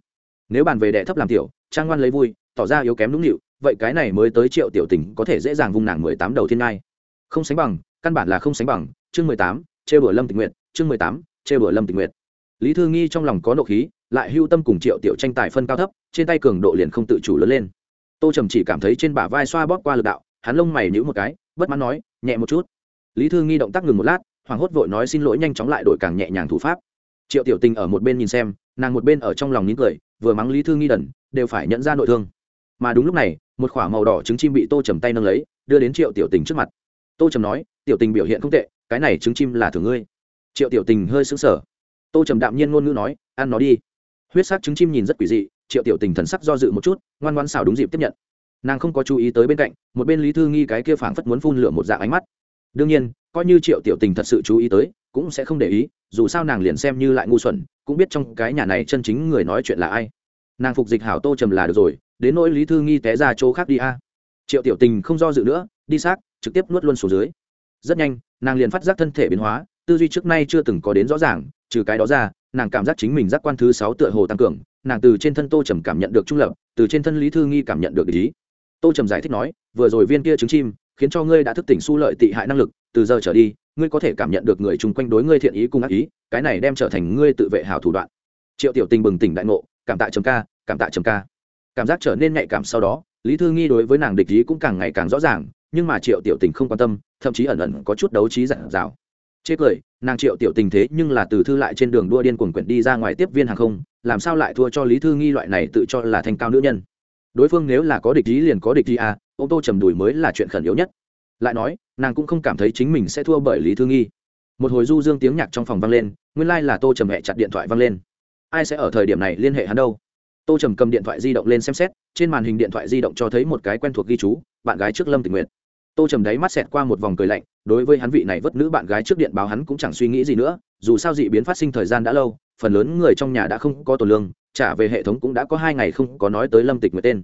Nếu bàn về đệ thấp làm tiểu, trang ngoan lấy vui, tỏ ra yếu kém đúng nịu, vậy cái này mới tới triệu tiểu tình có thể dễ dàng vung nàng mười tám đầu thiên ngai. Không sánh bằng, căn bản là không sánh bằng, chương mười tám, trêu đùa lâm tình nguyện chương mười tám, trêu đùa lâm tình nguyện lý thư nghi trong lòng có nộ khí, lại hưu tâm cùng triệu tiểu tranh tài phân cao thấp, trên tay cường độ liền không tự chủ lớn lên. Tô trầm chỉ cảm thấy trên bả vai xoa bóp qua lực đạo, hắn lông mày nhữ một cái, bất mãn nói nhẹ một chút. Lý thư nghi động tác ngừng một lát hoàng hốt vội nói xin lỗi nhanh chóng lại đổi càng nhẹ nhàng thủ pháp. Triệu tiểu tình ở một bên nhìn xem, nàng một bên ở trong lòng nín cười, vừa mắng lý thư nghi đần, đều phải nhận ra nội thương. Mà đúng lúc này, một k h ỏ a màu đỏ trứng chim bị tô trầm tay nâng lấy, đưa đến triệu tiểu tình trước mặt. Tô trầm nói, tiểu tình biểu hiện không tệ, cái này trứng chim là thường ngươi. Triệu tiểu tình hơi xứng sở tô trầm đạm nhiên ngôn ngữ nói, ăn nó đi. Huyết sắc trứng chim nhìn rất quỷ dị, triệu tiểu tình thần sắc do dự một chút, ngoan ngoan xảo đúng dịp tiếp nhận nàng không có chú ý tới bên cạnh, một bên lý thư nghi cái kia phảng phất muốn phun lửa một dạng ánh mắt. Đương nhiên, coi như triệu tiểu tình thật sự chú ý tới, cũng sẽ không để ý, dù sao nàng liền xem như lại ngu xuẩn, cũng biết trong cái nhà này chân chính người nói chuyện là ai. Nàng phục dịch hảo tô trầm là được rồi, đến nỗi lý thư nghi té ra chỗ khác đi a. Triệu tiểu tình không do dự nữa, đi xác, trực tiếp nuốt luôn xuống dưới. Rất nhanh, nàng liền phát giác thân thể biến hóa, tư duy trước nay chưa từng có đến rõ ràng, trừ cái đó ra, nàng cảm giác chính mình giác quan thứ sáu tựa hồ tăng cường, nàng từ trên thân tô trầm cảm nhận được trung lập, từ trên thân lý thư nghi cảm nhận được ý tô trầm giải thích nói, vừa rồi viên kia trứng chim, khiến cho ngươi đã thức tỉnh su lợi tị hại năng lực, từ giờ trở đi, ngươi có thể cảm nhận được người chung quanh đối ngươi thiện ý cùng ác ý, cái này đem trở thành ngươi tự vệ hảo thủ đoạn. Triệu tiểu tình bừng tỉnh đại ngộ, cảm tạ trầm ca, cảm tạ trầm ca. Cảm giác trở nên nhạy cảm sau đó, lý thư nghi đối với nàng địch ý cũng càng ngày càng rõ ràng, nhưng mà triệu tiểu tình không quan tâm, thậm chí ẩn ẩn có chút đấu trí giản dào. Chê cười, nàng triệu tiểu tình thế nhưng là từ thư lại trên đường đua điên cuồng quyển đi ra ngoài tiếp viên hàng không, làm sao lại thua cho lý thư nghi loại này tự cho là thanh cao nữ nhân? Đối phương nếu là có địch ý liền có địch ý à ô tô trầm đùi mới là chuyện khẩn yếu nhất. Lại nói, nàng cũng không cảm thấy chính mình sẽ thua bởi lý thư nghi. Một hồi du dương tiếng nhạc trong phòng vang lên, nguyên lai、like、là tô trầm hẹ chặt điện thoại vang lên. Ai sẽ ở thời điểm này liên hệ hắn đâu? Tô trầm cầm điện thoại di động lên xem xét, trên màn hình điện thoại di động cho thấy một cái quen thuộc ghi chú, bạn gái trước lâm tình nguyện tô trầm đáy mắt xẹt qua một vòng cười lạnh, đối với hắn vị này vất nữ bạn gái trước điện báo hắn cũng chẳng suy nghĩ gì nữa, dù sao dị biến phát sinh thời gian đã lâu, phần lớn người trong nhà đã không có tổ lương trả về hệ thống cũng đã có hai ngày không có nói tới lâm tịch nguyệt tên.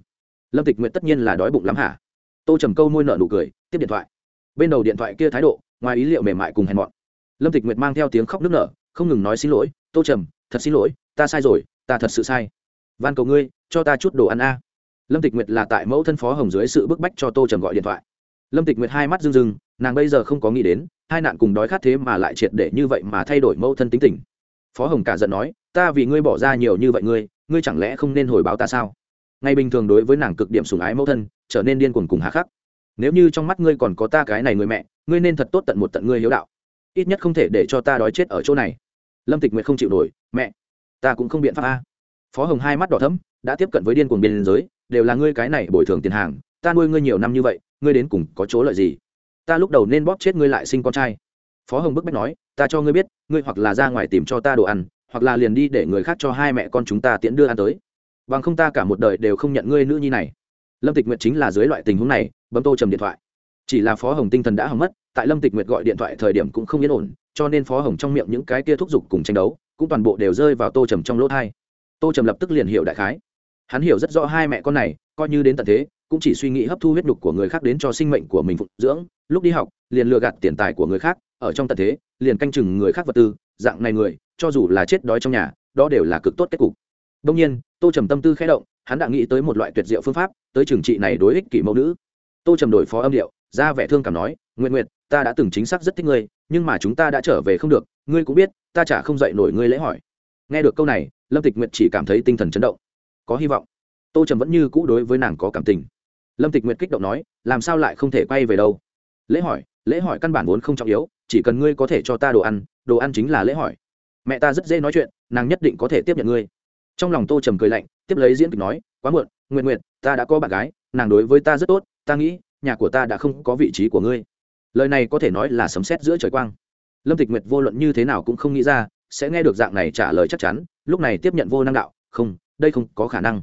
Lâm tịch Nguyệt tất nhiên là đói bụng lắm hả? Tô trầm câu môi nợ nụ cười, tiếp điện thoại. Bên đầu điện thoại kia thái độ, ngoài ý liệu mềm mại cùng hèn mọn. Lâm tịch nguyệt mang theo tiếng khóc nức nở, không ngừng nói xin lỗi, tô trầm, thật xin lỗi, ta sai rồi, ta thật sự sai. Van cầu ngươi, cho ta chút đồ ăn a. Lâm tịch nguyệt là tại mẫu thân phó hồng dưới sự bức bách cho tô trầm gọi điện thoại. Lâm tịch nguyệt hai mắt rưng rưng, nàng bây giờ không có nghĩ đến, hai nạn cùng đói khát thế mà lại triệt để như vậy mà thay đổi mẫu thân tính tình phó hồng cả giận nói, ta vì ngươi bỏ ra nhiều như vậy ngươi ngươi chẳng lẽ không nên hồi báo ta sao? Ngay bình thường đối với nàng cực điểm sùng ái mẫu thân, trở nên điên cuồng cùng hạ khắc. Nếu như trong mắt ngươi còn có ta cái này người mẹ, ngươi nên thật tốt tận một tận ngươi hiếu đạo. Ít nhất không thể để cho ta đói chết ở chỗ này. Lâm tịch nguyệt không chịu nổi, mẹ, ta cũng không biện pháp a. Phó hồng hai mắt đỏ thấm đã tiếp cận với điên cuồng biên giới, đều là ngươi cái này bồi thường tiền hàng, ta nuôi ngươi nhiều năm như vậy, ngươi đến cùng có chỗ lợi gì? Ta lúc đầu nên bóp chết ngươi lại sinh con trai. Phó hồng bức bách nói ta cho ngươi biết, ngươi hoặc là ra ngoài tìm cho ta đồ ăn, hoặc là liền đi để người khác cho hai mẹ con chúng ta tiễn đưa ăn tới. Bằng không ta cả một đời đều không nhận ngươi nữ nhi này. Lâm tịch nguyệt chính là dưới loại tình huống này, bấm tô trầm điện thoại. Chỉ là phó hồng tinh thần đã hỏng mất, tại lâm tịch nguyệt gọi điện thoại thời điểm cũng không yên ổn, cho nên phó hồng trong miệng những cái kia thúc giục cùng tranh đấu, cũng toàn bộ đều rơi vào tô trầm trong lỗ thai. Tô trầm lập tức liền hiểu đại khái. Hắn hiểu rất rõ hai mẹ con này, coi như đến tận thế, cũng chỉ suy nghĩ hấp thu huyết nhục của người khác đến cho sinh mệnh của mình phụng dưỡng, lúc đi học, liền lừa gạt tiền tài của người khác ở trong tận thế, liền canh chừng người khác vật tư, dạng này người, cho dù là chết đói trong nhà, đó đều là cực tốt kết cục. Đông nhiên, tô trầm tâm tư khẽ động, hắn đã nghĩ tới một loại tuyệt diệu phương pháp, tới trừng trị này đối ích kỷ mẫu nữ. Tô trầm đổi phó âm điệu, ra vẻ thương cảm nói nguyện nguyện ta đã từng chính xác rất thích ngươi, nhưng mà chúng ta đã trở về không được, ngươi cũng biết, ta chả không dạy nổi ngươi lễ hỏi. Nghe được câu này, lâm tịch nguyệt chỉ cảm thấy tinh thần chấn động. Có hy vọng. Tô trầm vẫn như cũ đối với nàng có cảm tình. Lâm tịch nguyệt kích động nói, làm sao lại không thể quay về đâu? Lễ hỏi lễ hỏi căn bản vốn không trọng yếu chỉ cần ngươi có thể cho ta đồ ăn đồ ăn chính là lễ hỏi. Mẹ ta rất dễ nói chuyện, nàng nhất định có thể tiếp nhận ngươi. Trong lòng tô trầm cười lạnh, tiếp lấy diễn kịch nói, quá muộn nguyện nguyện ta đã có bạn gái, nàng đối với ta rất tốt, ta nghĩ, nhà của ta đã không có vị trí của ngươi. Lời này có thể nói là sấm sét giữa trời quang. Lâm tịch nguyệt vô luận như thế nào cũng không nghĩ ra, sẽ nghe được dạng này trả lời chắc chắn, lúc này tiếp nhận vô năng đạo, không, đây không có khả năng.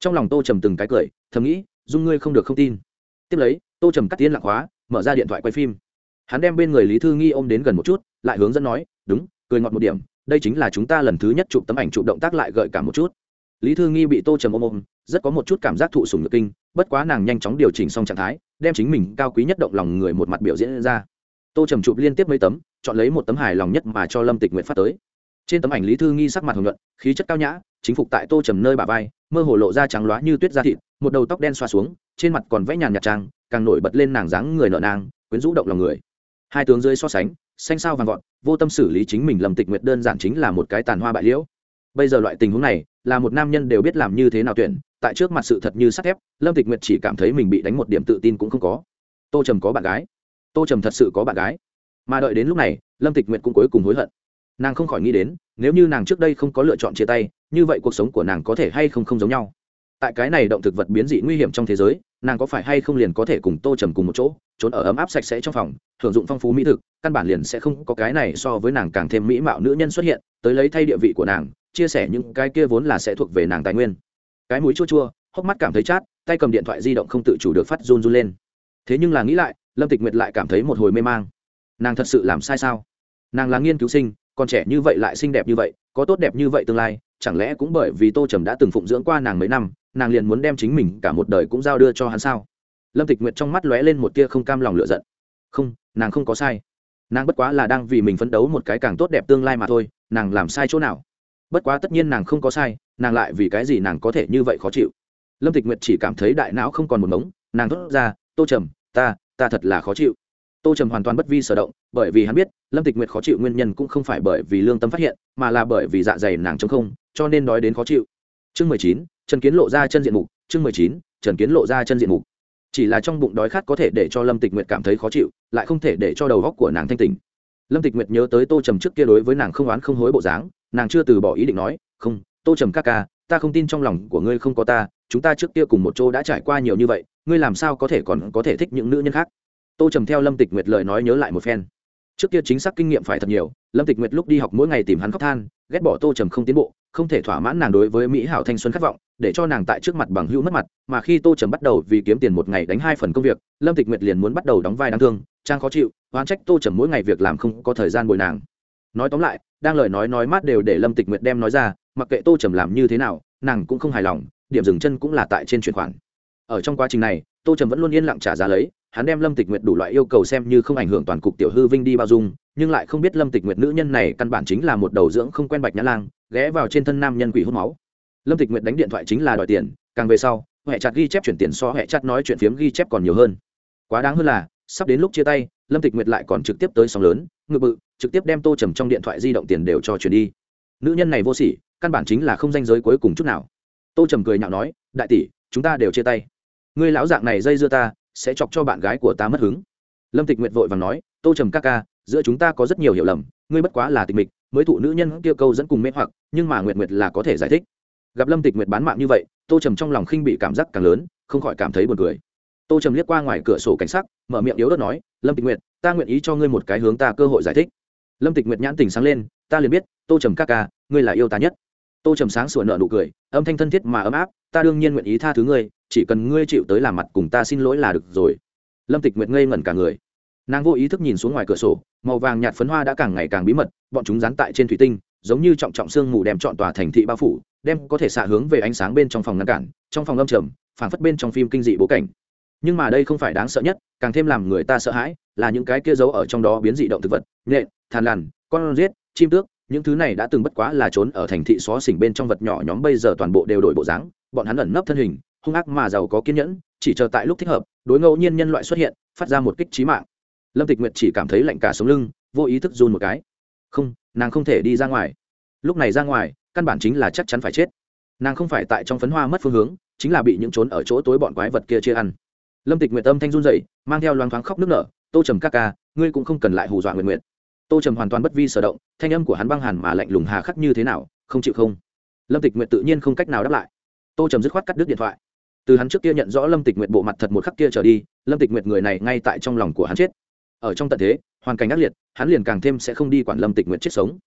Trong lòng tô trầm từng cái cười, thầm nghĩ, dung ngươi không được không tin. Tiếp lấy, tô trầm cắt tiến lạc hóa, mở ra điện thoại quay phim hắn đem bên người lý thư nghi ôm đến gần một chút, lại hướng dẫn nói, đúng, cười ngọt một điểm, đây chính là chúng ta lần thứ nhất chụp tấm ảnh chụp động tác lại gợi cả một chút. Lý thư nghi bị tô trầm ôm ôm, rất có một chút cảm giác thụ sùng ngực kinh, bất quá nàng nhanh chóng điều chỉnh xong trạng thái, đem chính mình cao quý nhất động lòng người một mặt biểu diễn ra. Tô trầm chụp liên tiếp mấy tấm, chọn lấy một tấm hài lòng nhất mà cho lâm tịch nguyện phát tới. Trên tấm ảnh lý thư nghi sắc mặt hồng nhuận, khí chất cao nhã, chính phục tại tô trầm nơi bà vai, mơ hồ lộ ra trắng loá như tuyết da thịt, một đầu tóc đen xoa xuống, trên mặt còn vẽ nhàn nhạt trang, càng nổi bật lên nàng dáng người nợ nàng quyến rũ động lòng người hai tướng dưới so sánh, xanh sao vàng vọt, vô tâm xử lý chính mình lâm tịch nguyệt đơn giản chính là một cái tàn hoa bại liễu. Bây giờ loại tình huống này, là một nam nhân đều biết làm như thế nào tuyển, tại trước mặt sự thật như sắt thép, lâm tịch nguyệt chỉ cảm thấy mình bị đánh một điểm tự tin cũng không có. Tô trầm có bạn gái. Tô trầm thật sự có bạn gái. Mà đợi đến lúc này, lâm tịch nguyệt cũng cuối cùng hối hận. Nàng không khỏi nghĩ đến, nếu như nàng trước đây không có lựa chọn chia tay, như vậy cuộc sống của nàng có thể hay không không giống nhau. Tại cái này động thực vật biến dị nguy hiểm trong thế giới nàng có phải hay không liền có thể cùng tô trầm cùng một chỗ, trốn ở ấm áp sạch sẽ trong phòng hưởng dụng phong phú mỹ thực, căn bản liền sẽ không có cái này so với nàng càng thêm mỹ mạo nữ nhân xuất hiện, tới lấy thay địa vị của nàng, chia sẻ những cái kia vốn là sẽ thuộc về nàng tài nguyên. Cái mũi chua chua, hốc mắt cảm thấy chát, tay cầm điện thoại di động không tự chủ được phát run run lên. Thế nhưng là nghĩ lại, lâm tịch nguyệt lại cảm thấy một hồi mê mang. Nàng thật sự làm sai sao? Nàng là nghiên cứu sinh, còn trẻ như vậy lại xinh đẹp như vậy, có tốt đẹp như vậy tương lai chẳng lẽ cũng bởi vì tô trầm đã từng phụng dưỡng qua nàng mấy năm, nàng liền muốn đem chính mình cả một đời cũng giao đưa cho hắn sao? Lâm tịch nguyệt trong mắt lóe lên một tia không cam lòng lựa giận. Không, nàng không có sai. Nàng bất quá là đang vì mình phấn đấu một cái càng tốt đẹp tương lai mà thôi, nàng làm sai chỗ nào? Bất quá tất nhiên nàng không có sai, nàng lại vì cái gì nàng có thể như vậy khó chịu? Lâm tịch nguyệt chỉ cảm thấy đại não không còn một mống nàng thốt ra, tô trầm, ta ta thật là khó chịu. Tô trầm hoàn toàn bất vi sở động, bởi vì hắn biết, lâm tịch nguyệt khó chịu nguyên nhân cũng không phải bởi vì lương tâm phát hiện, mà là bởi vì dạ dày nàng chống không cho nên đói đến khó chịu. Chương mười chín, trần kiến lộ ra chân diện mục. Chương mười chín, trần kiến lộ ra chân diện mục. Chỉ là trong bụng đói khát có thể để cho lâm tịch nguyệt cảm thấy khó chịu, lại không thể để cho đầu góc của nàng thanh tình lâm tịch nguyệt nhớ tới tô trầm trước kia đối với nàng không oán không hối bộ dáng, nàng chưa từ bỏ ý định nói, không, tô trầm ca ca, ta không tin trong lòng của ngươi không có ta, chúng ta trước kia cùng một chỗ đã trải qua nhiều như vậy, ngươi làm sao có thể còn có thể thích những nữ nhân khác? Tô trầm theo lâm tịch nguyệt lời nói nhớ lại một phen. Trước kia chính xác kinh nghiệm phải thật nhiều, lâm tịch nguyệt lúc đi học mỗi ngày tìm hắn khóc than ghét bỏ tô trầm không tiến bộ, không thể thỏa mãn nàng đối với mỹ hảo thanh xuân khát vọng, để cho nàng tại trước mặt bằng hữu mất mặt, mà khi tô trầm bắt đầu vì kiếm tiền một ngày đánh hai phần công việc, lâm tịch nguyệt liền muốn bắt đầu đóng vai đáng thương, trang khó chịu, oán trách tô trầm mỗi ngày việc làm không có thời gian bồi nàng. Nói tóm lại, đang lời nói nói mát đều để lâm tịch nguyệt đem nói ra, mặc kệ tô trầm làm như thế nào, nàng cũng không hài lòng, điểm dừng chân cũng là tại trên chuyển khoản. Ở trong quá trình này, tô trầm vẫn luôn yên lặng trả giá lấy, hắn đem lâm tịch nguyệt đủ loại yêu cầu xem như không ảnh hưởng toàn cục tiểu hư vinh đi bao dung nhưng lại không biết lâm tịch nguyệt nữ nhân này căn bản chính là một đầu dưỡng không quen bạch nhã lang, ghé vào trên thân nam nhân quỷ hút máu. Lâm tịch nguyệt đánh điện thoại chính là đòi tiền, càng về sau huệ chặt ghi chép chuyển tiền so huệ chặt nói chuyện phiếm ghi chép còn nhiều hơn. Quá đáng hơn là, sắp đến lúc chia tay, lâm tịch nguyệt lại còn trực tiếp tới sóng lớn, ngự bự, trực tiếp đem tô trầm trong điện thoại di động tiền đều cho chuyển đi. Nữ nhân này vô sỉ, căn bản chính là không danh giới cuối cùng chút nào. Tô trầm cười nhạo nói, đại tỷ, chúng ta đều chia tay. Ngươi lão dạng này dây dưa ta, sẽ chọc cho bạn gái của ta mất hứng. Lâm tịch nguyệt vội vàng nói, tô trầm ca ca giữa chúng ta có rất nhiều hiểu lầm, ngươi bất quá là tịch mịch, mới thụ nữ nhân kia câu dẫn cùng mê hoặc, nhưng mà nguyệt nguyệt là có thể giải thích. Gặp lâm tịch nguyệt bán mạng như vậy, tô trầm trong lòng khinh bị cảm giác càng lớn, không khỏi cảm thấy buồn cười. Tô trầm liếc qua ngoài cửa sổ cảnh sắc, mở miệng yếu đất nói, lâm tịch nguyệt, ta nguyện ý cho ngươi một cái hướng ta cơ hội giải thích. Lâm tịch nguyệt nhãn tình sáng lên, ta liền biết, tô trầm ca ca, ngươi là yêu ta nhất. Tô trầm sáng sủa nợ nụ cười, âm thanh thân thiết mà ấm áp, ta đương nhiên nguyện ý tha thứ ngươi, chỉ cần ngươi chịu tới làm mặt cùng ta xin lỗi là được rồi. Lâm tịch nguyệt ngây ngẩn cả người nàng vô ý thức nhìn xuống ngoài cửa sổ, màu vàng nhạt phấn hoa đã càng ngày càng bí mật, bọn chúng dán tại trên thủy tinh, giống như trọng trọng sương mù đem trọn tòa thành thị bao phủ, đem có thể xạ hướng về ánh sáng bên trong phòng ngăn cản, trong phòng âm trầm, phảng phất bên trong phim kinh dị bố cảnh. Nhưng mà đây không phải đáng sợ nhất, càng thêm làm người ta sợ hãi, là những cái kia giấu ở trong đó biến dị động thực vật nhện thàn lằn, con riết chim tước, những thứ này đã từng bất quá là trốn ở thành thị xó xỉnh bên trong vật nhỏ nhóm bây giờ toàn bộ đều đổi bộ dáng, bọn hắn ẩn nấp thân hình, hung ác mà giàu có kiên nhẫn, chỉ chờ tại lúc thích hợp, đối ngẫu nhiên nhân loại xuất hiện, phát ra một kích trí mạng lâm tịch nguyệt chỉ cảm thấy lạnh cả sống lưng, vô ý thức run một cái. Không, nàng không thể đi ra ngoài. Lúc này ra ngoài, căn bản chính là chắc chắn phải chết. Nàng không phải tại trong phấn hoa mất phương hướng, chính là bị những trốn ở chỗ tối bọn quái vật kia chia ăn. Lâm tịch nguyệt âm thanh run dậy mang theo loáng thoáng khóc nước nở, tô trầm ca ca, ngươi cũng không cần lại hù dọa nguyện nguyện tô trầm hoàn toàn bất vi sở động, thanh âm của hắn băng hàn mà lạnh lùng hà khắc như thế nào, không chịu không. Lâm tịch nguyệt tự nhiên không cách nào đáp lại. Tô trầm dứt khoát cắt đứt điện thoại. Từ hắn trước kia nhận rõ lâm tịch nguyệt bộ mặt thật một khắc kia trở đi, lâm tịch nguyệt người này ngay tại trong lòng của hắn chết ở trong tận thế, hoàn cảnh ác liệt, hắn liền càng thêm sẽ không đi quản lâm tịch nguyện chết sống.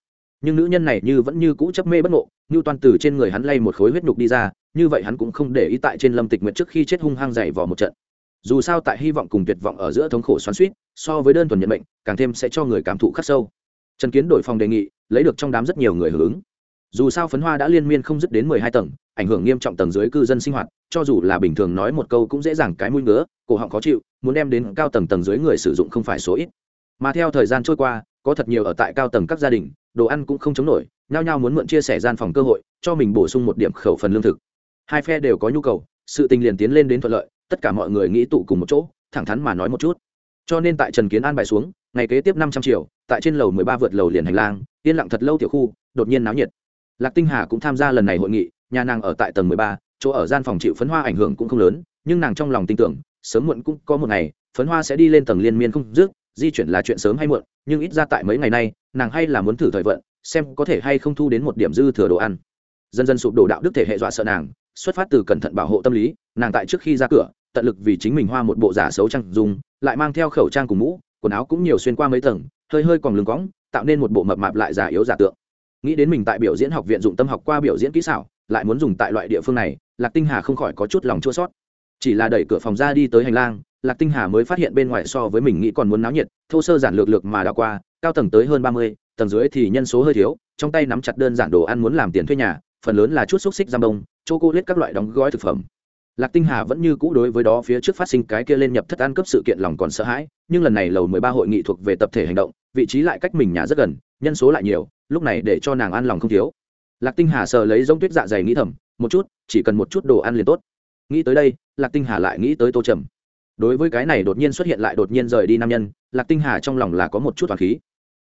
Nhưng nữ nhân này như vẫn như cũ chấp mê bất ngộ như toàn từ trên người hắn lay một khối huyết nhục đi ra, như vậy hắn cũng không để ý tại trên lâm tịch nguyện trước khi chết hung hăng dày vò một trận. Dù sao tại hy vọng cùng tuyệt vọng ở giữa thống khổ xoắn suýt so với đơn thuần nhận bệnh càng thêm sẽ cho người cảm thụ khắc sâu. Trần kiến đổi phòng đề nghị, lấy được trong đám rất nhiều người hưởng ứng dù sao phấn hoa đã liên miên không dứt đến mười hai tầng, ảnh hưởng nghiêm trọng tầng dưới cư dân sinh hoạt, cho dù là bình thường nói một câu cũng dễ dàng cái mũi ngứa, cổ họng khó chịu, muốn đem đến cao tầng tầng dưới người sử dụng không phải số ít. Mà theo thời gian trôi qua, có thật nhiều ở tại cao tầng các gia đình, đồ ăn cũng không chống nổi, nhao nhao muốn mượn chia sẻ gian phòng cơ hội, cho mình bổ sung một điểm khẩu phần lương thực. Hai phe đều có nhu cầu, sự tình liền tiến lên đến thuận lợi, tất cả mọi người nghĩ tụ cùng một chỗ, thẳng thắn mà nói một chút. Cho nên tại trần kiến an bài xuống, ngày kế tiếp năm trăm triệu, tại trên lầu mười ba vượt lầu liền hành lang, yên lặng thật lâu tiểu khu, đột nhiên náo nhiệt lạc tinh hà cũng tham gia lần này hội nghị, nhà nàng ở tại tầng mười ba, chỗ ở gian phòng chịu phấn hoa ảnh hưởng cũng không lớn, nhưng nàng trong lòng tin tưởng, sớm muộn cũng có một ngày, phấn hoa sẽ đi lên tầng liên miên không dứt, di chuyển là chuyện sớm hay muộn, nhưng ít ra tại mấy ngày nay, nàng hay là muốn thử thời vận, xem có thể hay không thu đến một điểm dư thừa đồ ăn. Dần dần sụp đổ đạo đức thể hệ dọa sợ nàng, xuất phát từ cẩn thận bảo hộ tâm lý, nàng tại trước khi ra cửa, tận lực vì chính mình hoa một bộ giả xấu trang dùng lại mang theo khẩu trang cùng mũ, quần áo cũng nhiều xuyên qua mấy tầng, hơi hơi còn lưng cõng, tạo nên một bộ mập mạp lại giả yếu giả tượng nghĩ đến mình tại biểu diễn học viện dụng tâm học qua biểu diễn kỹ xảo, lại muốn dùng tại loại địa phương này, lạc tinh hà không khỏi có chút lòng chua sót chỉ là đẩy cửa phòng ra đi tới hành lang, lạc tinh hà mới phát hiện bên ngoài so với mình nghĩ còn muốn náo nhiệt, thô sơ giản lược lược mà đã qua, cao tầng tới hơn ba mươi, tầng dưới thì nhân số hơi thiếu, trong tay nắm chặt đơn giản đồ ăn muốn làm tiền thuê nhà, phần lớn là chút xúc xích giam đông chô cô lết các loại đóng gói thực phẩm. Lạc tinh hà vẫn như cũ đối với đó phía trước phát sinh cái kia lên nhập thất ăn cấp sự kiện lòng còn sợ hãi, nhưng lần này lầu mười ba hội nghị thuộc về tập thể hành động, vị trí lại cách mình nhà rất gần, nhân số lại nhiều lúc này để cho nàng an lòng không thiếu. Lạc tinh hà sờ lấy giống tuyết dạ dày nghĩ thầm, một chút, chỉ cần một chút đồ ăn liền tốt. Nghĩ tới đây, lạc tinh hà lại nghĩ tới tô trầm. Đối với cái này đột nhiên xuất hiện lại đột nhiên rời đi nam nhân, lạc tinh hà trong lòng là có một chút toàn khí.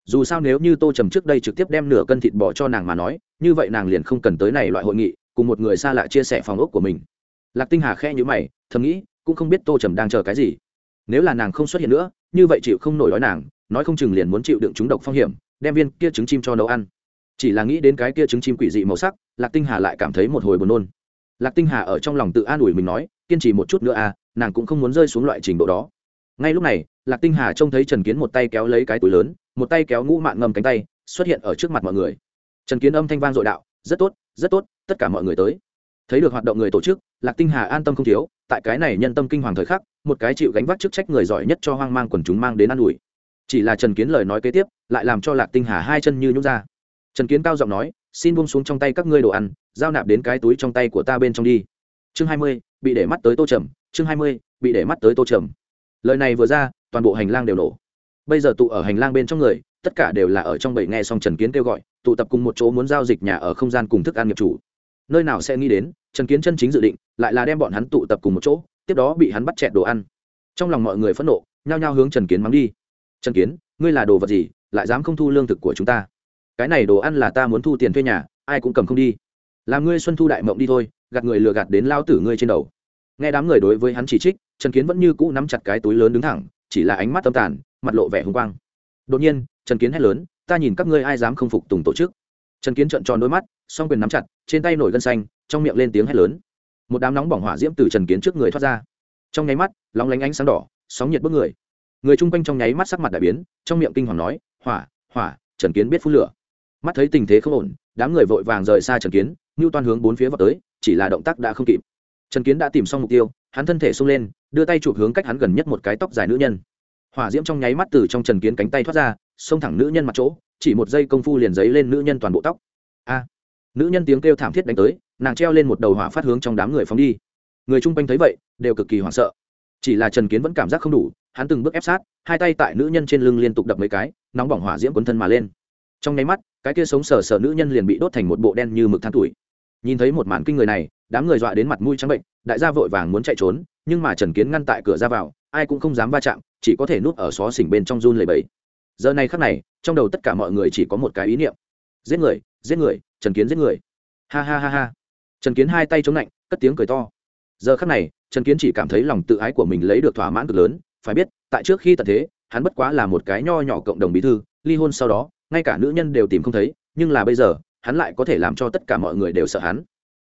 Dù sao nếu như tô trầm trước đây trực tiếp đem nửa cân thịt bỏ cho nàng mà nói, như vậy nàng liền không cần tới này loại hội nghị, cùng một người xa lạ chia sẻ phòng ốc của mình. Lạc tinh hà khe nhữ mày, thầm nghĩ, cũng không biết tô trầm đang chờ cái gì. Nếu là nàng không xuất hiện nữa, như vậy chịu không nổi nói nàng, nói không chừng liền muốn chịu đựng chúng độc phong hiểm đem viên kia trứng chim cho nấu ăn. Chỉ là nghĩ đến cái kia trứng chim quỷ dị màu sắc, lạc tinh hà lại cảm thấy một hồi buồn nôn. Lạc tinh hà ở trong lòng tự an ủi mình nói, kiên trì một chút nữa à nàng cũng không muốn rơi xuống loại trình độ đó. Ngay lúc này, lạc tinh hà trông thấy trần kiến một tay kéo lấy cái túi lớn, một tay kéo ngũ mạn ngầm cánh tay, xuất hiện ở trước mặt mọi người. Trần kiến âm thanh vang dội đạo, rất tốt rất tốt, tất cả mọi người tới. Thấy được hoạt động người tổ chức, lạc tinh hà an tâm không thiếu, tại cái này nhân tâm kinh hoàng thời khắc, một cái chịu gánh vác chức trách người giỏi nhất cho hoang mang quần chúng mang đến an ủi chỉ là trần kiến lời nói kế tiếp, lại làm cho lạc tinh hà hai chân như nhút ra. Trần kiến cao giọng nói, xin buông xuống trong tay các ngươi đồ ăn, giao nạp đến cái túi trong tay của ta bên trong đi. Chương hai mươi, bị để mắt tới tô trầm. Chương hai mươi, bị để mắt tới tô trầm. Lời này vừa ra, toàn bộ hành lang đều nổ. Bây giờ tụ ở hành lang bên trong người, tất cả đều là ở trong bảy nghe xong trần kiến kêu gọi, tụ tập cùng một chỗ muốn giao dịch nhà ở không gian cùng thức ăn nghiệp chủ. Nơi nào sẽ nghĩ đến, trần kiến chân chính dự định, lại là đem bọn hắn tụ tập cùng một chỗ, tiếp đó bị hắn bắt chẹt đồ ăn. Trong lòng mọi người phẫn nộ, nhao nhao hướng trần kiến mắng đi trần kiến, ngươi là đồ vật gì, lại dám không thu lương thực của chúng ta? Cái này đồ ăn là ta muốn thu tiền thuê nhà, ai cũng cầm không đi. Làm ngươi xuân thu đại mộng đi thôi, gạt người lừa gạt đến lao tử ngươi trên đầu. Nghe đám người đối với hắn chỉ trích, trần kiến vẫn như cũ nắm chặt cái túi lớn đứng thẳng, chỉ là ánh mắt tâm tàn, mặt lộ vẻ hung quang. Đột nhiên, trần kiến hét lớn, ta nhìn các ngươi ai dám không phục tùng tổ chức. Trần kiến trợn tròn đôi mắt, song quyền nắm chặt, trên tay nổi gân xanh, trong miệng lên tiếng hét lớn. Một đám nóng bỏng hỏa diễm từ trần kiến trước người thoát ra. Trong nháy mắt, lóng lánh ánh sáng đỏ, sóng nhiệt bức người người chung quanh trong nháy mắt sắc mặt đại biến, trong miệng kinh hoàng nói, hỏa hỏa, trần kiến biết phun lửa. Mắt thấy tình thế không ổn, đám người vội vàng rời xa trần kiến ngưu toan hướng bốn phía vào tới, chỉ là động tác đã không kịp. Trần kiến đã tìm xong mục tiêu, hắn thân thể xông lên, đưa tay chụp hướng cách hắn gần nhất một cái tóc dài nữ nhân. Hỏa diễm trong nháy mắt từ trong trần kiến cánh tay thoát ra, xông thẳng nữ nhân mặt chỗ, chỉ một giây công phu liền giấy lên nữ nhân toàn bộ tóc. A! Nữ nhân tiếng kêu thảm thiết đánh tới, nàng treo lên một đầu hỏa phát hướng trong đám người phóng đi. Người chung quanh thấy vậy, đều cực kỳ hoảng sợ. Chỉ là trần kiến vẫn cảm giác không đủ hắn từng bước ép sát, hai tay tại nữ nhân trên lưng liên tục đập mấy cái, nóng bỏng hỏa diễm quấn thân mà lên. Trong nháy mắt, cái kia sống sờ sờ nữ nhân liền bị đốt thành một bộ đen như mực than tuổi. Nhìn thấy một màn kinh người này, đám người dọa đến mặt mũi trắng bệnh, đại gia vội vàng muốn chạy trốn, nhưng mà trần kiến ngăn tại cửa ra vào, ai cũng không dám va chạm, chỉ có thể núp ở xó xỉnh bên trong run lầy bẫy giờ này khắc này, trong đầu tất cả mọi người chỉ có một cái ý niệm. Giết người giết người, trần kiến giết người. Ha ha ha ha. Trần kiến hai tay chống lạnh cất tiếng cười to. Giờ khắc này, trần kiến chỉ cảm thấy lòng tự ái của mình lấy được thỏa mãn cực lớn phải biết, tại trước khi tận thế, hắn bất quá là một cái nho nhỏ cộng đồng bí thư, ly hôn sau đó, ngay cả nữ nhân đều tìm không thấy, nhưng là bây giờ, hắn lại có thể làm cho tất cả mọi người đều sợ hắn.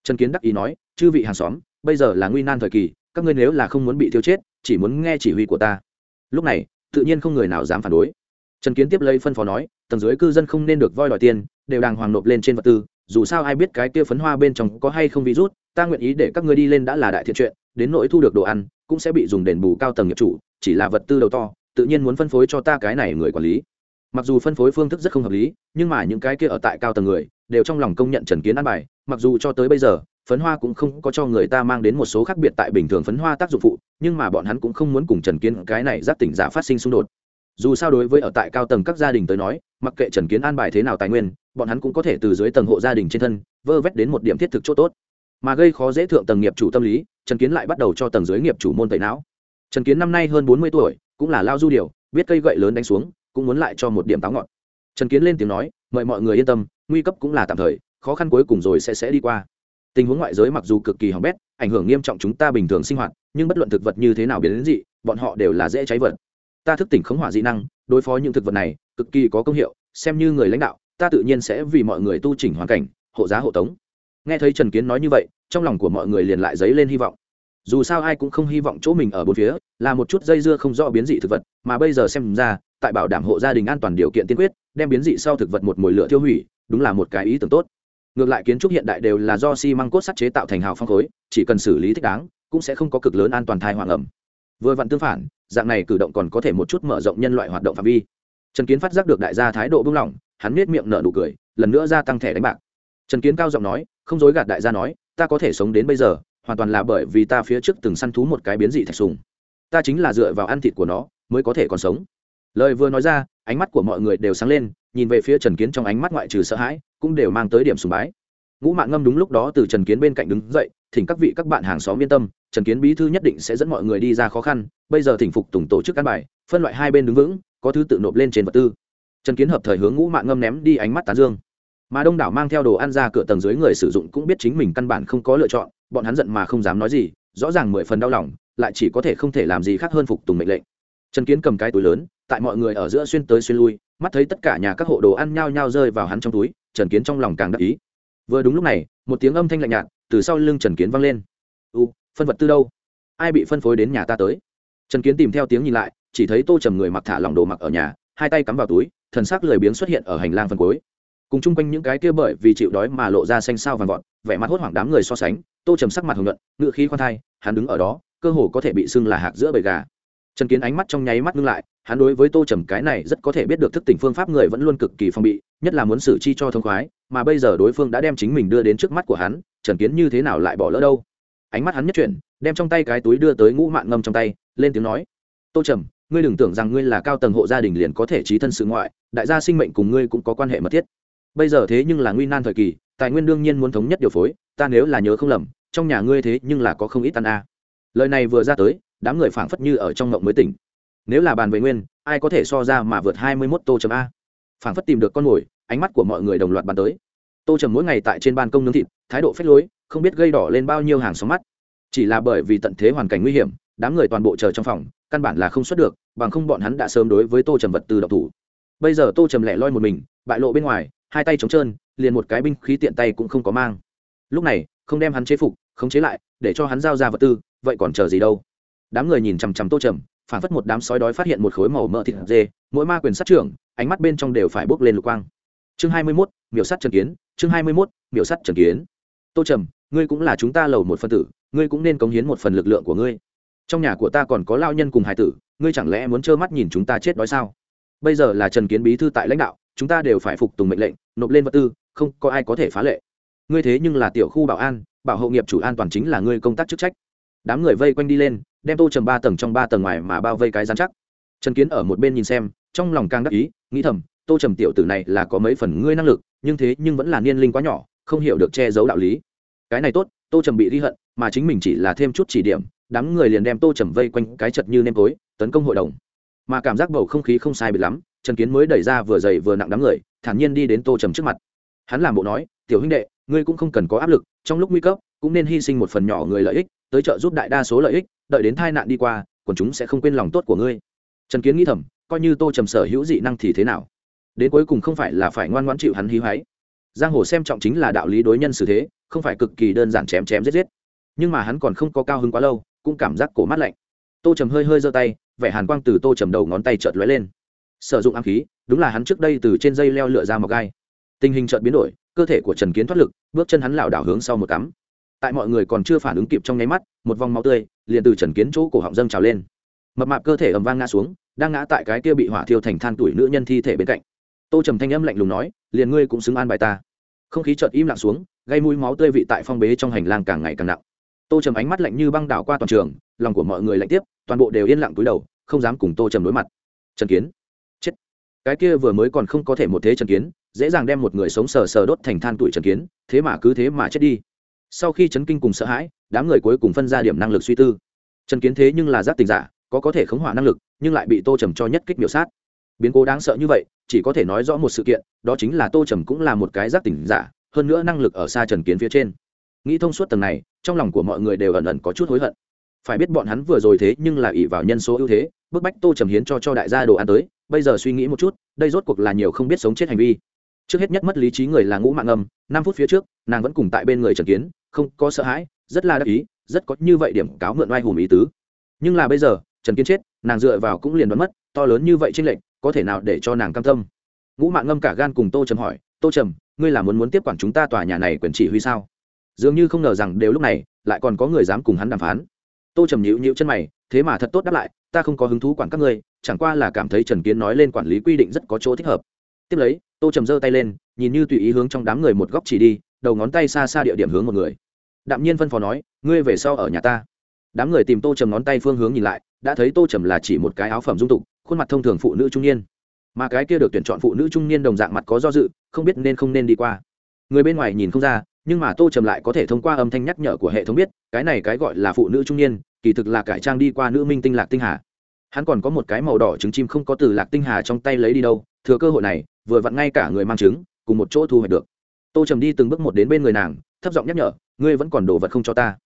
Trần kiến đắc ý nói, chư vị hàng xóm, bây giờ là nguy nan thời kỳ, các ngươi nếu là không muốn bị thiêu chết, chỉ muốn nghe chỉ huy của ta. Lúc này, tự nhiên không người nào dám phản đối. Trần kiến tiếp lấy phân phó nói, tầng dưới cư dân không nên được voi đòi tiền, đều đàng hoàng nộp lên trên vật tư, dù sao ai biết cái kia phấn hoa bên trong có hay không virus, ta nguyện ý để các ngươi đi lên đã là đại thiện chuyện, đến nỗi thu được đồ ăn cũng sẽ bị dùng đền bù cao tầng nghiệp chủ, chỉ là vật tư đầu to, tự nhiên muốn phân phối cho ta cái này người quản lý. Mặc dù phân phối phương thức rất không hợp lý, nhưng mà những cái kia ở tại cao tầng người, đều trong lòng công nhận trần kiến an bài, mặc dù cho tới bây giờ, phấn hoa cũng không có cho người ta mang đến một số khác biệt tại bình thường phấn hoa tác dụng phụ, nhưng mà bọn hắn cũng không muốn cùng trần kiến cái này giáp tỉnh giả phát sinh xung đột. Dù sao đối với ở tại cao tầng các gia đình tới nói, mặc kệ trần kiến an bài thế nào tài nguyên, bọn hắn cũng có thể từ dưới tầng hộ gia đình trên thân, vơ vét đến một điểm thiết thực chỗ tốt. Mà gây khó dễ thượng tầng nghiệp chủ tâm lý trần kiến lại bắt đầu cho tầng dưới nghiệp chủ môn tẩy não. Trần kiến năm nay hơn bốn mươi tuổi, cũng là lao du điều, biết cây gậy lớn đánh xuống, cũng muốn lại cho một điểm táo ngọt. Trần kiến lên tiếng nói, mời mọi người yên tâm, nguy cấp cũng là tạm thời, khó khăn cuối cùng rồi sẽ sẽ đi qua. Tình huống ngoại giới mặc dù cực kỳ hỏng bét, ảnh hưởng nghiêm trọng chúng ta bình thường sinh hoạt, nhưng bất luận thực vật như thế nào biến đến dị, bọn họ đều là dễ cháy vật. Ta thức tỉnh khống hỏa dị năng, đối phó những thực vật này, cực kỳ có công hiệu, xem như người lãnh đạo, ta tự nhiên sẽ vì mọi người tu chỉnh hoàn cảnh, hộ giá hộ tống. Nghe thấy trần kiến nói như vậy, trong lòng của mọi người liền lại dấy lên hy vọng dù sao ai cũng không hy vọng chỗ mình ở bốn phía, là một chút dây dưa không rõ biến dị thực vật, mà bây giờ xem ra, tại bảo đảm hộ gia đình an toàn điều kiện tiên quyết, đem biến dị sau thực vật một mồi lửa tiêu hủy, đúng là một cái ý tưởng tốt. Ngược lại kiến trúc hiện đại đều là do xi măng cốt sắt chế tạo thành hào phong khối, chỉ cần xử lý thích đáng, cũng sẽ không có cực lớn an toàn thai hoàng ẩm. Vừa vặn tương phản, dạng này cử động còn có thể một chút mở rộng nhân loại hoạt động phạm vi. Trần kiến phát giác được đại gia thái độ buông lỏng, hắn miết miệng nở nụ cười, lần nữa gia tăng thẻ đánh bạc. Trần kiến cao giọng nói, không dối gạt đại gia nói, ta có thể sống đến bây giờ hoàn toàn là bởi vì ta phía trước từng săn thú một cái biến dị thạch sùng. Ta chính là dựa vào ăn thịt của nó mới có thể còn sống. Lời vừa nói ra, ánh mắt của mọi người đều sáng lên, nhìn về phía trần kiến trong ánh mắt ngoại trừ sợ hãi, cũng đều mang tới điểm sùng bái. Ngũ mạng ngâm đúng lúc đó từ trần kiến bên cạnh đứng dậy, thỉnh các vị, các bạn hàng xóm yên tâm, trần kiến bí thư nhất định sẽ dẫn mọi người đi ra khó khăn, bây giờ thỉnh phục tùng tổ chức căn bài, phân loại hai bên đứng vững, có thứ tự nộp lên trên vật tư. Trần kiến hợp thời hướng ngũ mạng ngâm ném đi ánh mắt tán dương. Mà đông đảo mang theo đồ ăn ra cửa tầng dưới người sử dụng cũng biết chính mình căn bản không có lựa chọn bọn hắn giận mà không dám nói gì, rõ ràng mười phần đau lòng, lại chỉ có thể không thể làm gì khác hơn phục tùng mệnh lệnh. Trần kiến cầm cái túi lớn, tại mọi người ở giữa xuyên tới xuyên lui, mắt thấy tất cả nhà các hộ đồ ăn nhao nhao rơi vào hắn trong túi, trần kiến trong lòng càng đắc ý. Vừa đúng lúc này, một tiếng âm thanh lạnh nhạt từ sau lưng trần kiến vang lên. U, phân vật tư đâu? Ai bị phân phối đến nhà ta tới? Trần kiến tìm theo tiếng nhìn lại, chỉ thấy tô trầm người mặc thả lỏng đồ mặc ở nhà, hai tay cắm vào túi, thần sắc lười biếng xuất hiện ở hành lang phân cuối cùng chung quanh những cái kia bởi vì chịu đói mà lộ ra xanh sao vàng vọt vẻ mặt hốt hoảng đám người so sánh tô trầm sắc mặt hồng luận, ngự khí khoan thai hắn đứng ở đó cơ hồ có thể bị xưng là hạc giữa bầy gà. Trần kiến ánh mắt trong nháy mắt ngưng lại hắn đối với tô trầm cái này rất có thể biết được thức tỉnh phương pháp người vẫn luôn cực kỳ phong bị nhất là muốn xử chi cho thông khoái mà bây giờ đối phương đã đem chính mình đưa đến trước mắt của hắn trần kiến như thế nào lại bỏ lỡ đâu? Ánh mắt hắn nhất chuyển đem trong tay cái túi đưa tới ngũ mạng ngâm trong tay lên tiếng nói tô trầm ngươi đừng tưởng rằng ngươi là cao tầng hộ gia đình liền có thể trí thân sự ngoại đại gia sinh mệnh cùng ngươi cũng có quan hệ mật thiết bây giờ thế nhưng là nguy nan thời kỳ, tài nguyên đương nhiên muốn thống nhất điều phối, ta nếu là nhớ không lầm, trong nhà ngươi thế nhưng là có không ít ăn a. Lời này vừa ra tới, đám người phảng phất như ở trong ngộng mới tỉnh. Nếu là bàn về nguyên, ai có thể so ra mà vượt hai mươi mốt tô chấm a? Phảng phất tìm được con mồi, ánh mắt của mọi người đồng loạt bàn tới. Tô trầm mỗi ngày tại trên ban công nướng thịt, thái độ phết lối, không biết gây đỏ lên bao nhiêu hàng sóng mắt. Chỉ là bởi vì tận thế hoàn cảnh nguy hiểm, đám người toàn bộ chờ trong phòng, căn bản là không xuất được, bằng không bọn hắn đã sớm đối với tô trầm vật từ độc thủ. Bây giờ tô trầm lẻ loi một mình, bại lộ bên ngoài hai tay trống trơn liền một cái binh khí tiện tay cũng không có mang. Lúc này không đem hắn chế phục khống chế lại để cho hắn giao ra vật tư vậy còn chờ gì đâu. Đám người nhìn chằm chằm tô trầm phản phất một đám sói đói phát hiện một khối màu mỡ thịt dê mỗi ma quyền sát trưởng ánh mắt bên trong đều phải bốc lên lục quang. Chương hai mươi 21, miểu sát trần kiến chương hai mươi 21, miểu sát trần kiến. Tô trầm ngươi cũng là chúng ta lầu một phân tử ngươi cũng nên cống hiến một phần lực lượng của ngươi. Trong nhà của ta còn có lao nhân cùng hải tử ngươi chẳng lẽ muốn trơ mắt nhìn chúng ta chết đói sao? Bây giờ là trần kiến bí thư tại lãnh đạo chúng ta đều phải phục tùng mệnh lệnh, nộp lên vật tư, không có ai có thể phá lệ. Ngươi thế nhưng là tiểu khu bảo an, bảo hộ nghiệp chủ an toàn chính là ngươi công tác chức trách. Đám người vây quanh đi lên, đem tô trầm ba tầng trong ba tầng ngoài mà bao vây cái giám chắc. Trần kiến ở một bên nhìn xem, trong lòng càng đắc ý, nghĩ thầm, tô trầm tiểu tử này là có mấy phần ngươi năng lực, nhưng thế nhưng vẫn là niên linh quá nhỏ, không hiểu được che giấu đạo lý. Cái này tốt, tô trầm bị ghi hận, mà chính mình chỉ là thêm chút chỉ điểm, đám người liền đem tô trầm vây quanh cái chật như nêm tối, tấn công hội đồng. Mà cảm giác bầu không khí không sai biệt lắm trần kiến mới đẩy ra vừa dày vừa nặng đám người, thản nhiên đi đến tô trầm trước mặt. Hắn làm bộ nói, tiểu huynh đệ, ngươi cũng không cần có áp lực, trong lúc nguy cấp, cũng nên hy sinh một phần nhỏ người lợi ích, tới trợ giúp đại đa số lợi ích, đợi đến tai nạn đi qua còn chúng sẽ không quên lòng tốt của ngươi. Trần kiến nghĩ thầm, coi như tô trầm sở hữu dị năng thì thế nào? Đến cuối cùng không phải là phải ngoan ngoãn chịu hắn hí hoáy. Giang hồ xem trọng chính là đạo lý đối nhân xử thế, không phải cực kỳ đơn giản chém chém giết giết. Nhưng mà hắn còn không có cao hứng quá lâu, cũng cảm giác cổ mát lạnh. Tô trầm hơi hơi giơ tay, vẻ hàn quang từ tô trầm đầu ngón tay chợt lóe lên sử dụng ám khí, đúng là hắn trước đây từ trên dây leo lựa ra một gai. Tình hình chợt biến đổi, cơ thể của trần kiến thoát lực, bước chân hắn lảo đảo hướng sau một cắm. Tại mọi người còn chưa phản ứng kịp trong nháy mắt, một vòng máu tươi liền từ trần kiến chỗ cổ họng dâng trào lên. Mập mạp cơ thể ầm vang ngã xuống, đang ngã tại cái kia bị hỏa thiêu thành than tuổi nữ nhân thi thể bên cạnh. Tô trầm thanh âm lạnh lùng nói, liền ngươi cũng xứng an bài ta. Không khí chợt im lặng xuống, gây mũi máu tươi vị tại phong bế trong hành lang càng ngày càng nặng. Tô trầm ánh mắt lạnh như băng đảo qua toàn trường, lòng của mọi người lạnh tiếp, toàn bộ đều yên lặng túi đầu, không dám cùng tô trầm đối mặt. Trần kiến cái kia vừa mới còn không có thể một thế trần kiến, dễ dàng đem một người sống sờ sờ đốt thành than tuổi trần kiến, thế mà cứ thế mà chết đi. Sau khi chấn kinh cùng sợ hãi, đám người cuối cùng phân ra điểm năng lực suy tư. Trần kiến thế nhưng là giác tình giả, có có thể khống hỏa năng lực, nhưng lại bị tô trầm cho nhất kích miểu sát. Biến cố đáng sợ như vậy, chỉ có thể nói rõ một sự kiện, đó chính là tô trầm cũng là một cái giác tỉnh giả, hơn nữa năng lực ở xa trần kiến phía trên. Nghĩ thông suốt tầng này, trong lòng của mọi người đều ẩn ẩn có chút hối hận. Phải biết bọn hắn vừa rồi thế nhưng là ỷ vào nhân số ưu thế, bức bách tô trầm hiến cho cho đại gia đồ ăn tới bây giờ suy nghĩ một chút, đây rốt cuộc là nhiều không biết sống chết hành vi. Trước hết nhất mất lý trí người là ngũ mạng âm, năm phút phía trước, nàng vẫn cùng tại bên người trần kiến, không có sợ hãi, rất là đắc ý, rất có như vậy điểm cáo mượn oai hùm ý tứ. Nhưng là bây giờ, trần kiến chết, nàng dựa vào cũng liền đoán mất, to lớn như vậy trên lệnh có thể nào để cho nàng cam tâm? Ngũ mạng ngâm cả gan cùng tô trầm hỏi, tô trầm, ngươi là muốn muốn tiếp quản chúng ta tòa nhà này quyền chỉ huy sao? Dường như không ngờ rằng đều lúc này, lại còn có người dám cùng hắn đàm phán. Tô trầm nhịu nhịu chân mày, thế mà thật tốt đáp lại, ta không có hứng thú quản các ngươi chẳng qua là cảm thấy trần kiến nói lên quản lý quy định rất có chỗ thích hợp. Tiếp lấy, tô trầm giơ tay lên, nhìn như tùy ý hướng trong đám người một góc chỉ đi, đầu ngón tay xa xa địa điểm hướng một người. Đạm nhiên phân phó nói, ngươi về sau ở nhà ta. Đám người tìm tô trầm ngón tay phương hướng nhìn lại, đã thấy tô trầm là chỉ một cái áo phẩm dung tục, khuôn mặt thông thường phụ nữ trung niên. Mà cái kia được tuyển chọn phụ nữ trung niên đồng dạng mặt có do dự, không biết nên không nên đi qua. Người bên ngoài nhìn không ra, nhưng mà tô trầm lại có thể thông qua âm thanh nhắc nhở của hệ thống biết, cái này cái gọi là phụ nữ trung niên, kỳ thực là cải trang đi qua nữ minh tinh lạc tinh hà hắn còn có một cái màu đỏ trứng chim không có từ lạc tinh hà trong tay lấy đi đâu, thừa cơ hội này, vừa vặn ngay cả người mang trứng, cùng một chỗ thu hoạch được. Tô trầm đi từng bước một đến bên người nàng, thấp giọng nhắc nhở, ngươi vẫn còn đồ vật không cho ta.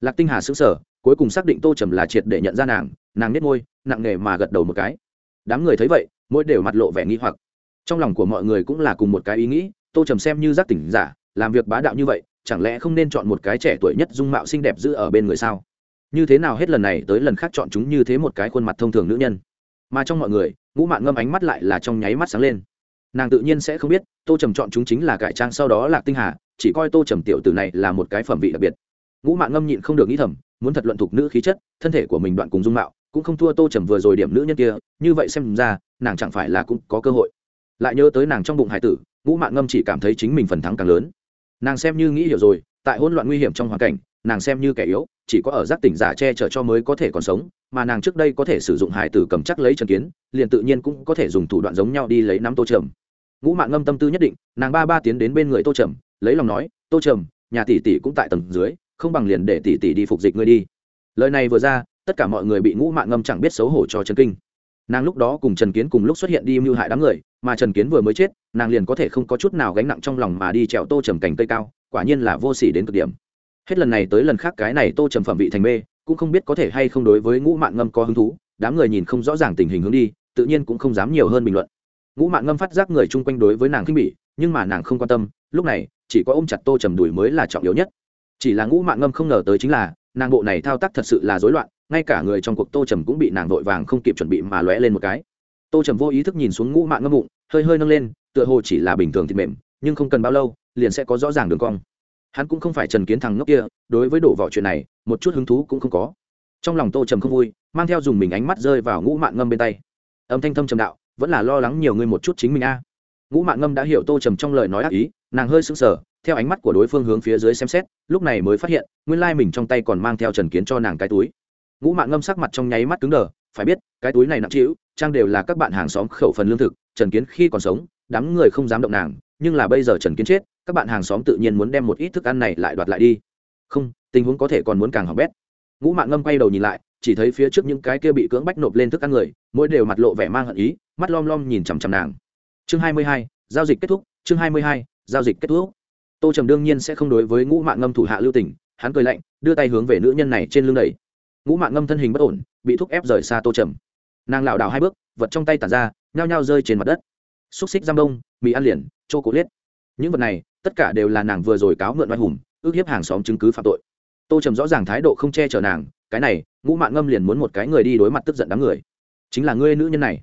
Lạc tinh hà xứng sở cuối cùng xác định tô trầm là triệt để nhận ra nàng nàng nết môi, nặng nề mà gật đầu một cái. Đám người thấy vậy, mỗi đều mặt lộ vẻ nghi hoặc. Trong lòng của mọi người cũng là cùng một cái ý nghĩ, tô trầm xem như giác tỉnh giả, làm việc bá đạo như vậy, chẳng lẽ không nên chọn một cái trẻ tuổi nhất dung mạo xinh đẹp giữ ở bên người sao? Như thế nào hết lần này tới lần khác chọn chúng như thế một cái khuôn mặt thông thường nữ nhân? Mà trong mọi người, ngũ mạn ngâm ánh mắt lại là trong nháy mắt sáng lên. Nàng tự nhiên sẽ không biết, tô trầm chọn chúng chính là cải trang sau đó là tinh hà, chỉ coi tô trầm tiểu tử này là một cái phẩm vị đặc biệt. Ngũ mạn ngâm nhịn không được nghĩ thầm, muốn thật luận thục nữ khí chất, thân thể của mình đoạn cùng dung mạo, cũng không thua tô trầm vừa rồi điểm nữ nhân kia, như vậy xem ra, nàng chẳng phải là cũng có cơ hội. Lại nhớ tới nàng trong bụng hải tử, ngũ mạng ngâm chỉ cảm thấy chính mình phần thắng càng lớn. Nàng xem như nghĩ hiểu rồi, tại hỗn loạn nguy hiểm trong hoàn cảnh nàng xem như kẻ yếu, chỉ có ở giác tỉnh giả che chở cho mới có thể còn sống, mà nàng trước đây có thể sử dụng hải tử cầm chắc lấy trần kiến, liền tự nhiên cũng có thể dùng thủ đoạn giống nhau đi lấy nắm tô trầm. Ngũ mạng ngâm tâm tư nhất định, nàng ba ba tiến đến bên người tô trầm, lấy lòng nói, tô trầm, nhà tỷ tỷ cũng tại tầng dưới, không bằng liền để tỷ tỷ đi phục dịch ngươi đi. Lời này vừa ra, tất cả mọi người bị ngũ mạng ngâm chẳng biết xấu hổ cho trần kinh. Nàng lúc đó cùng trần kiến cùng lúc xuất hiện đi mưu hại đám người, mà trần kiến vừa mới chết, nàng liền có thể không có chút nào gánh nặng trong lòng mà đi trèo tô trầm cành cây cao, quả nhiên là vô s ỉ đến cực điểm hết lần này tới lần khác cái này tô trầm phẩm vị thành mê, cũng không biết có thể hay không đối với ngũ mạng ngâm có hứng thú, đám người nhìn không rõ ràng tình hình hướng đi, tự nhiên cũng không dám nhiều hơn bình luận. Ngũ mạng ngâm phát giác người chung quanh đối với nàng khinh bỉ, nhưng mà nàng không quan tâm, lúc này, chỉ có ôm chặt tô trầm đùi mới là trọng yếu nhất. Chỉ là ngũ mạng ngâm không ngờ tới chính là, nàng bộ này thao tác thật sự là rối loạn, ngay cả người trong cuộc tô trầm cũng bị nàng vội vàng không kịp chuẩn bị mà lóe lên một cái. Tô trầm vô ý thức nhìn xuống ngũ mạng ngâm bụng, hơi hơi nâng lên, tựa hồ chỉ là bình thường thịt mềm, nhưng không cần bao lâu, liền sẽ có rõ ràng đường cong hắn cũng không phải trần kiến thằng ngốc kia, đối với đổ vỏ chuyện này, một chút hứng thú cũng không có. Trong lòng tô trầm không vui, mang theo dùng mình ánh mắt rơi vào ngũ mạng ngâm bên tay. Âm thanh thâm trầm đạo, vẫn là lo lắng nhiều người một chút chính mình a. Ngũ mạng ngâm đã hiểu tô trầm trong lời nói ác ý, nàng hơi sững sờ, theo ánh mắt của đối phương hướng phía dưới xem xét, lúc này mới phát hiện, nguyên lai mình trong tay còn mang theo trần kiến cho nàng cái túi. Ngũ mạng ngâm sắc mặt trong nháy mắt cứng đờ, phải biết, cái túi này nặng trĩu, trang đều là các bạn hàng xóm khẩu phần lương thực, trần kiến khi còn sống, đám người không dám động nàng, nhưng là bây giờ trần kiến chết các bạn hàng xóm tự nhiên muốn đem một ít thức ăn này lại đoạt lại đi. Không, tình huống có thể còn muốn càng hỏng bét. Ngũ mạng ngâm quay đầu nhìn lại, chỉ thấy phía trước những cái kia bị cưỡng bách nộp lên thức ăn người, mỗi đều mặt lộ vẻ mang hận ý, mắt lom lom nhìn chằm chằm nàng. Chương hai mươi hai, giao dịch kết thúc, chương hai mươi hai, giao dịch kết thúc. Tô trầm đương nhiên sẽ không đối với ngũ mạng ngâm thủ hạ lưu tỉnh hắn cười lạnh, đưa tay hướng về nữ nhân này trên lưng đầy ngũ mạng ngâm thân hình bất ổn, bị thúc ép rời xa tô trầm. Nàng lảo đảo hai bước, vật trong tay tản ra, nhao nhao rơi trên mặt đất. Xúc xích giam đông, mì ăn liền chô cố liết những vật này tất cả đều là nàng vừa rồi cáo mượn oai hùng, ước hiếp hàng xóm chứng cứ phạm tội. Tô trầm rõ ràng thái độ không che chở nàng, cái này, ngũ mạng ngâm liền muốn một cái người đi đối mặt tức giận đám người. Chính là ngươi nữ nhân này.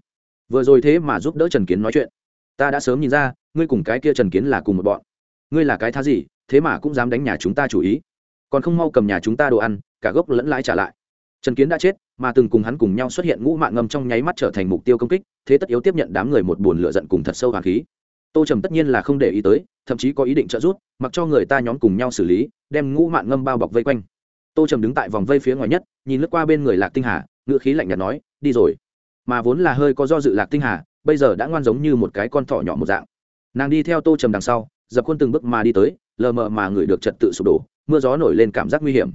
Vừa rồi thế mà giúp đỡ trần kiến nói chuyện. Ta đã sớm nhìn ra, ngươi cùng cái kia trần kiến là cùng một bọn. Ngươi là cái thá gì, thế mà cũng dám đánh nhà chúng ta chủ ý. Còn không mau cầm nhà chúng ta đồ ăn, cả gốc lẫn lãi trả lại. Trần kiến đã chết, mà từng cùng hắn cùng nhau xuất hiện ngũ mạng ngâm trong nháy mắt trở thành mục tiêu công kích, thế tất yếu tiếp nhận đám người một buồn lựa giận cùng thật sâu hoàng khí tô trầm tất nhiên là không để ý tới, thậm chí có ý định trợ giúp, mặc cho người ta nhóm cùng nhau xử lý, đem ngũ mạng ngâm bao bọc vây quanh. Tô trầm đứng tại vòng vây phía ngoài nhất, nhìn lướt qua bên người lạc tinh hà ngựa khí lạnh nhạt nói, đi rồi. Mà vốn là hơi có do dự lạc tinh hà, bây giờ đã ngoan giống như một cái con thỏ nhỏ một dạng. Nàng đi theo tô trầm đằng sau, dập khuôn từng bước mà đi tới, lờ mờ mà người được trật tự sụp đổ, mưa gió nổi lên cảm giác nguy hiểm.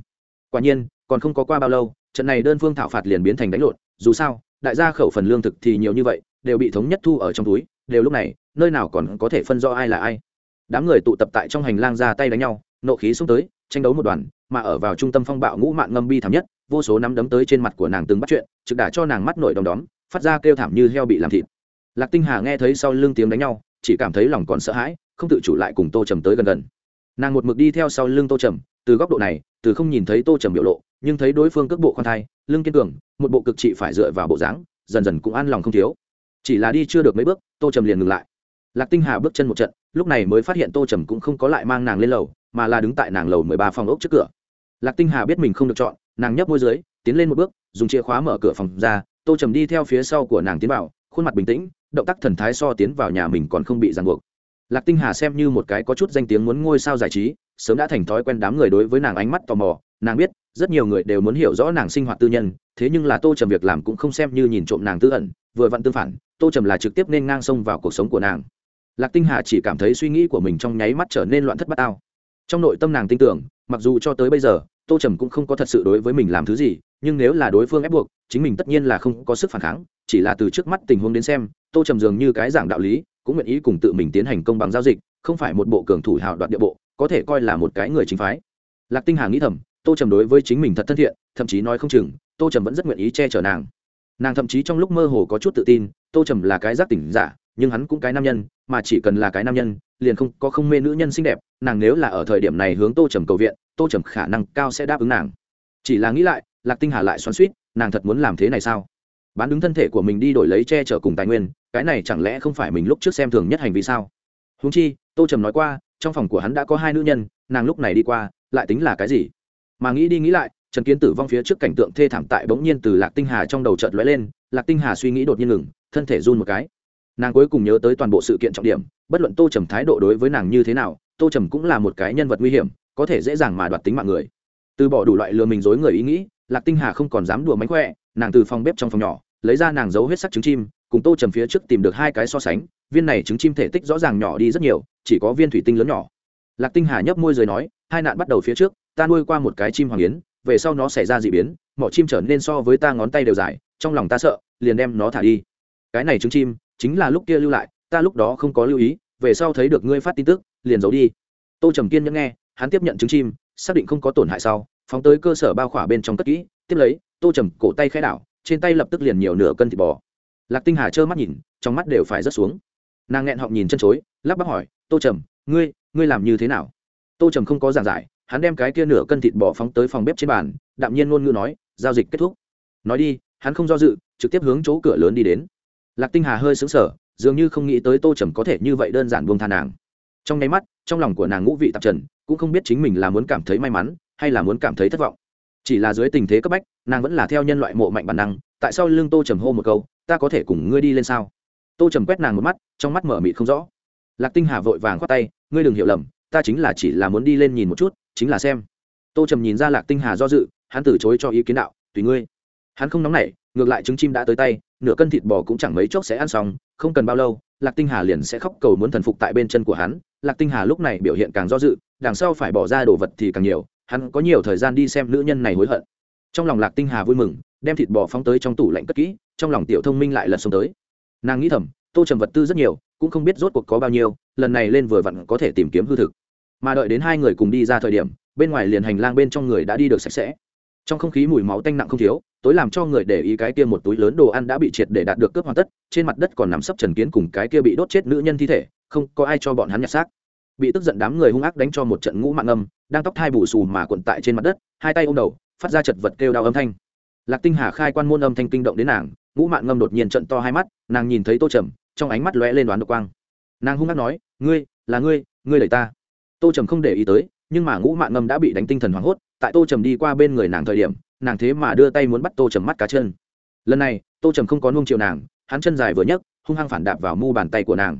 Quả nhiên, còn không có qua bao lâu, trận này đơn phương thảo phạt liền biến thành đánh lộn, dù sao, đại gia khẩu phần lương thực thì nhiều như vậy, đều bị thống nhất thu ở trong túi đều lúc này, nơi nào còn có thể phân do ai là ai. Đám người tụ tập tại trong hành lang ra tay đánh nhau, nộ khí xuống tới, tranh đấu một đoàn, mà ở vào trung tâm phong bạo ngũ mạng ngâm bi thảm nhất, vô số nắm đấm tới trên mặt của nàng từng bắt chuyện, trực đả cho nàng mắt nổi đom đóm, phát ra kêu thảm như heo bị làm thịt. Lạc tinh hà nghe thấy sau lưng tiếng đánh nhau, chỉ cảm thấy lòng còn sợ hãi, không tự chủ lại cùng tô trầm tới gần gần. Nàng một mực đi theo sau lưng tô trầm, từ góc độ này, từ không nhìn thấy tô trầm biểu lộ, nhưng thấy đối phương cước bộ khoan thai, lưng kiên cường, một bộ cực trị phải dựa vào bộ dáng, dần dần cũng an lòng không thiếu chỉ là đi chưa được mấy bước, tô trầm liền ngừng lại. Lạc tinh hà bước chân một trận, lúc này mới phát hiện tô trầm cũng không có lại mang nàng lên lầu, mà là đứng tại nàng lầu mười ba phòng ốc trước cửa. Lạc tinh hà biết mình không được chọn, nàng nhấp môi dưới, tiến lên một bước, dùng chìa khóa mở cửa phòng ra, tô trầm đi theo phía sau của nàng tiến vào, khuôn mặt bình tĩnh, động tác thần thái so tiến vào nhà mình còn không bị ràng buộc. Lạc tinh hà xem như một cái có chút danh tiếng muốn ngôi sao giải trí, sớm đã thành thói quen đám người đối với nàng ánh mắt tò mò, nàng biết, rất nhiều người đều muốn hiểu rõ nàng sinh hoạt tư nhân, thế nhưng là tô trầm việc làm cũng không xem như nhìn trộm nàng tư ẩn, vừa vặn tương phản tô trầm là trực tiếp nên ngang sông vào cuộc sống của nàng. Lạc tinh hà chỉ cảm thấy suy nghĩ của mình trong nháy mắt trở nên loạn thất bát ao. Trong nội tâm nàng tin tưởng, mặc dù cho tới bây giờ, tô trầm cũng không có thật sự đối với mình làm thứ gì, nhưng nếu là đối phương ép buộc, chính mình tất nhiên là không có sức phản kháng, chỉ là từ trước mắt tình huống đến xem, tô trầm dường như cái giảng đạo lý, cũng nguyện ý cùng tự mình tiến hành công bằng giao dịch, không phải một bộ cường thủ hào đoạt địa bộ, có thể coi là một cái người chính phái. Lạc tinh hà nghĩ thầm, tô trầm đối với chính mình thật thân thiện, thậm chí nói không chừng, tô trầm vẫn rất nguyện ý che chở nàng. Nàng thậm chí trong lúc mơ hồ có chút tự tin tô trầm là cái giác tỉnh giả, nhưng hắn cũng cái nam nhân, mà chỉ cần là cái nam nhân, liền không có không mê nữ nhân xinh đẹp, nàng nếu là ở thời điểm này hướng tô trầm cầu viện, tô trầm khả năng cao sẽ đáp ứng nàng. Chỉ là nghĩ lại, lạc tinh hà lại xoắn suýt nàng thật muốn làm thế này sao? Bán đứng thân thể của mình đi đổi lấy che chở cùng tài nguyên, cái này chẳng lẽ không phải mình lúc trước xem thường nhất hành vi sao? Húng chi, tô trầm nói qua, trong phòng của hắn đã có hai nữ nhân, nàng lúc này đi qua, lại tính là cái gì? Mà nghĩ đi nghĩ lại, trần kiến tử vong phía trước cảnh tượng thê thảm tại bỗng nhiên từ lạc tinh hà trong đầu chợt lóe lên, lạc tinh hà suy nghĩ đột nhiên ngừng thân thể run một cái. Nàng cuối cùng nhớ tới toàn bộ sự kiện trọng điểm, bất luận tô trầm thái độ đối với nàng như thế nào, tô trầm cũng là một cái nhân vật nguy hiểm, có thể dễ dàng mà đoạt tính mạng người. Từ bỏ đủ loại lừa mình dối người ý nghĩ, lạc tinh hà không còn dám đùa mánh khỏe, nàng từ phòng bếp trong phòng nhỏ, lấy ra nàng giấu huyết sắc trứng chim, cùng tô trầm phía trước tìm được hai cái so sánh, viên này trứng chim thể tích rõ ràng nhỏ đi rất nhiều, chỉ có viên thủy tinh lớn nhỏ. Lạc tinh hà nhấp môi rồi nói, hai nạn bắt đầu phía trước, ta nuôi qua một cái chim hoàng yến, về sau nó xảy ra d ị biến, mỏ chim trở nên so với ta ngón tay đều dài, trong lòng ta sợ, liền đem nó thả đi cái này trứng chim, chính là lúc kia lưu lại, ta lúc đó không có lưu ý, về sau thấy được ngươi phát tin tức, liền giấu đi. Tô trầm kiên nhẫn nghe, hắn tiếp nhận trứng chim, xác định không có tổn hại sau, phóng tới cơ sở bao khỏa bên trong cất kỹ, tiếp lấy, tô trầm cổ tay khai đảo, trên tay lập tức liền nhiều nửa cân thịt bò. Lạc tinh hà trơ mắt nhìn, trong mắt đều phải rớt xuống. Nàng nghẹn họng nhìn chân chối, lắp bắp hỏi, tô trầm, ngươi ngươi làm như thế nào? Tô trầm không có giảng giải, hắn đem cái kia nửa cân thịt bò phóng tới phòng bếp trên bàn, đạm nhiên ngôn ngữ nói, giao dịch kết thúc. Nói đi, hắn không do dự, trực tiếp hướng chỗ cửa lớn đi đến lạc tinh hà hơi xứng sở dường như không nghĩ tới tô trầm có thể như vậy đơn giản buông tha nàng. Trong nháy mắt, trong lòng của nàng ngũ vị tạp trần, cũng không biết chính mình là muốn cảm thấy may mắn, hay là muốn cảm thấy thất vọng. Chỉ là dưới tình thế cấp bách, nàng vẫn là theo nhân loại mộ mạnh bản năng, tại sao lương tô trầm hô một câu, ta có thể cùng ngươi đi lên sao? Tô trầm quét nàng một mắt, trong mắt mở mịt không rõ. Lạc tinh hà vội vàng khoát tay, ngươi đừng hiểu lầm, ta chính là chỉ là muốn đi lên nhìn một chút, chính là xem. Tô trầm nhìn ra lạc tinh hà do dự, hắn từ chối cho ý kiến đạo, tùy ngươi. Hắn không nóng nảy, ngược lại trứng chim đã tới tay nửa cân thịt bò cũng chẳng mấy chốc sẽ ăn xong, không cần bao lâu, lạc tinh hà liền sẽ khóc cầu muốn thần phục tại bên chân của hắn. Lạc tinh hà lúc này biểu hiện càng do dự, đằng sau phải bỏ ra đồ vật thì càng nhiều, hắn có nhiều thời gian đi xem nữ nhân này hối hận. Trong lòng lạc tinh hà vui mừng, đem thịt bò phóng tới trong tủ lạnh cất kỹ, trong lòng tiểu thông minh lại lần xuống tới. Nàng nghĩ thầm, tô trầm vật tư rất nhiều, cũng không biết rốt cuộc có bao nhiêu, lần này lên vừa vặn có thể tìm kiếm hư thực. Mà đợi đến hai người cùng đi ra thời điểm, bên ngoài liền hành lang bên trong người đã đi được sạch sẽ trong không khí mùi máu tanh nặng không thiếu, tối làm cho người để ý cái kia một túi lớn đồ ăn đã bị triệt để đạt được cướp hoàn tất, trên mặt đất còn nằm sấp trần kiến cùng cái kia bị đốt chết nữ nhân thi thể, không có ai cho bọn hắn nhặt xác. Bị tức giận đám người hung ác đánh cho một trận ngũ mạng âm, đang tóc thai bù xù mà quận tại trên mặt đất, hai tay ô m đầu, phát ra chật vật kêu đau âm thanh. Lạc tinh hà khai quan môn âm thanh kinh động đến nàng, ngũ mạng ngâm đột nhiên trận to hai mắt, nàng nhìn thấy tô trầm, trong ánh mắt lóe lên đoán độc quang. Nàng hung ác nói, ngươi, là ngươi ngươi đẩy ta. Tô trầm không để ý tới, nhưng mà ngũ mạng ngâm đã bị đánh tinh thần hoảng hốt tại tô trầm đi qua bên người nàng thời điểm, nàng thế mà đưa tay muốn bắt tô trầm mắt cá chân. Lần này, tô trầm không có nuông chiều nàng, hắn chân dài vừa nhấc, hung hăng phản đạp vào mu bàn tay của nàng.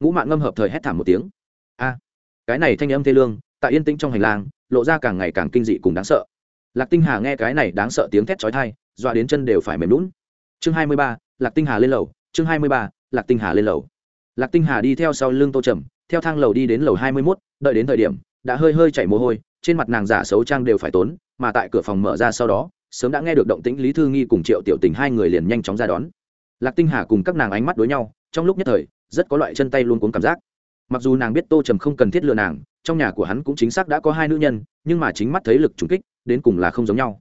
Ngũ mạng ngâm hợp thời hét thảm một tiếng. A, cái này thanh âm thê lương, tại yên tĩnh trong hành lang, lộ ra càng ngày càng kinh dị cùng đáng sợ. Lạc tinh hà nghe cái này đáng sợ tiếng thét chói thai dọa đến chân đều phải mềm lún chương hai mươi ba, lạc tinh hà lên lầu, chương hai mươi ba, lạc tinh hà lên lầu. Lạc tinh hà đi theo sau lưng tô trầm, theo thang lầu đi đến lầu hai mươi mốt, đợi đến thời điểm, đã hơi hơi chảy mồ hôi trên mặt nàng giả xấu trang đều phải tốn, mà tại cửa phòng mở ra sau đó, sớm đã nghe được động tĩnh lý thư nghi cùng triệu tiểu tình hai người liền nhanh chóng ra đón. Lạc tinh hà cùng các nàng ánh mắt đối nhau, trong lúc nhất thời, rất có loại chân tay luôn cuốn cảm giác. Mặc dù nàng biết tô trầm không cần thiết lừa nàng, trong nhà của hắn cũng chính xác đã có hai nữ nhân, nhưng mà chính mắt thấy lực trùng kích, đến cùng là không giống nhau.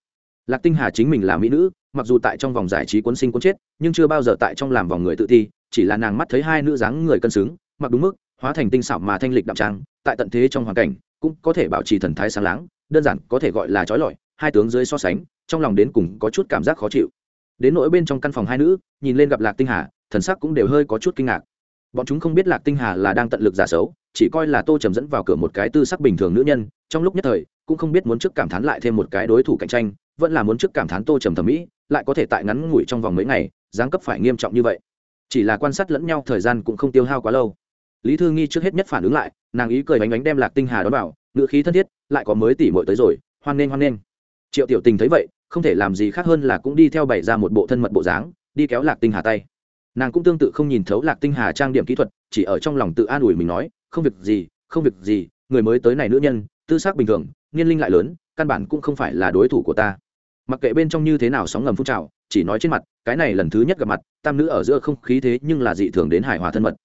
Lạc tinh hà chính mình là mỹ nữ, mặc dù tại trong vòng giải trí cuốn sinh cuốn chết, nhưng chưa bao giờ tại trong làm vòng người tự ti, chỉ là nàng mắt thấy hai nữ dáng người cân xứng, mặc đúng mức, hóa thành tinh xảo mà thanh lịch đạm trang tại tận thế trong hoàn cảnh cũng có thể bảo trì thần thái sáng láng, đơn giản có thể gọi là trói lọi, hai tướng dưới so sánh, trong lòng đến cùng có chút cảm giác khó chịu. Đến nỗi bên trong căn phòng hai nữ, nhìn lên gặp lạc tinh hà, thần sắc cũng đều hơi có chút kinh ngạc. Bọn chúng không biết lạc tinh hà là đang tận lực giả xấu, chỉ coi là tô trầm dẫn vào cửa một cái tư sắc bình thường nữ nhân, trong lúc nhất thời, cũng không biết muốn trước cảm thán lại thêm một cái đối thủ cạnh tranh, vẫn là muốn trước cảm thán tô trầm thẩm mỹ, lại có thể tại ngắn ngủi trong vòng mấy ngày giáng cấp phải nghiêm trọng như vậy. Chỉ là quan sát lẫn nhau thời gian cũng không tiêu hao quá lâu lý thư nghi trước hết nhất phản ứng lại, nàng ý cười bánh bánh đem lạc tinh hà đón vào ngựa khí thân thiết, lại có mới tỉ mội tới rồi, hoan nghênh hoan nghênh. Triệu tiểu tình thấy vậy, không thể làm gì khác hơn là cũng đi theo bày ra một bộ thân mật bộ dáng, đi kéo lạc tinh hà tay. Nàng cũng tương tự không nhìn thấu lạc tinh hà trang điểm kỹ thuật, chỉ ở trong lòng tự an ủi mình nói, không việc gì, không việc gì, người mới tới này nữ nhân, tư xác bình thường, niên linh lại lớn, căn bản cũng không phải là đối thủ của ta. Mặc kệ bên trong như thế nào sóng ngầm phun trào, chỉ nói trên mặt, cái này lần thứ nhất gặp mặt, tam nữ ở giữa không khí thế nhưng là dị thường đến hài hòa thân mật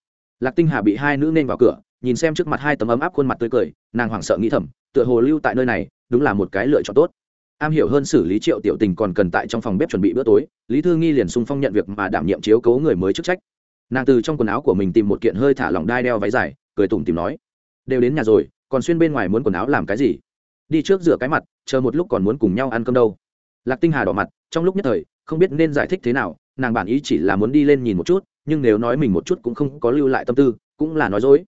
lạc tinh hà bị hai nữ nên vào cửa, nhìn xem trước mặt hai tấm ấm áp khuôn mặt tươi cười, nàng hoảng sợ nghĩ thầm, tựa hồ lưu tại nơi này, đúng là một cái lựa chọn tốt. Am hiểu hơn xử lý triệu tiểu tình còn cần tại trong phòng bếp chuẩn bị bữa tối, lý thư nghi liền sung phong nhận việc mà đảm nhiệm chiếu cố người mới chức trách. Nàng từ trong quần áo của mình tìm một kiện hơi thả lỏng đai đeo váy dài, cười tủm tìm nói, đều đến nhà rồi, còn xuyên bên ngoài muốn quần áo làm cái gì? Đi trước rửa cái mặt, chờ một lúc còn muốn cùng nhau ăn cơm đâu. Lạc tinh hà đỏ mặt, trong lúc nhất thời, không biết nên giải thích thế nào, nàng bản ý chỉ là muốn đi lên nhìn một chút nhưng nếu nói mình một chút cũng không có lưu lại tâm tư, cũng là nói dối.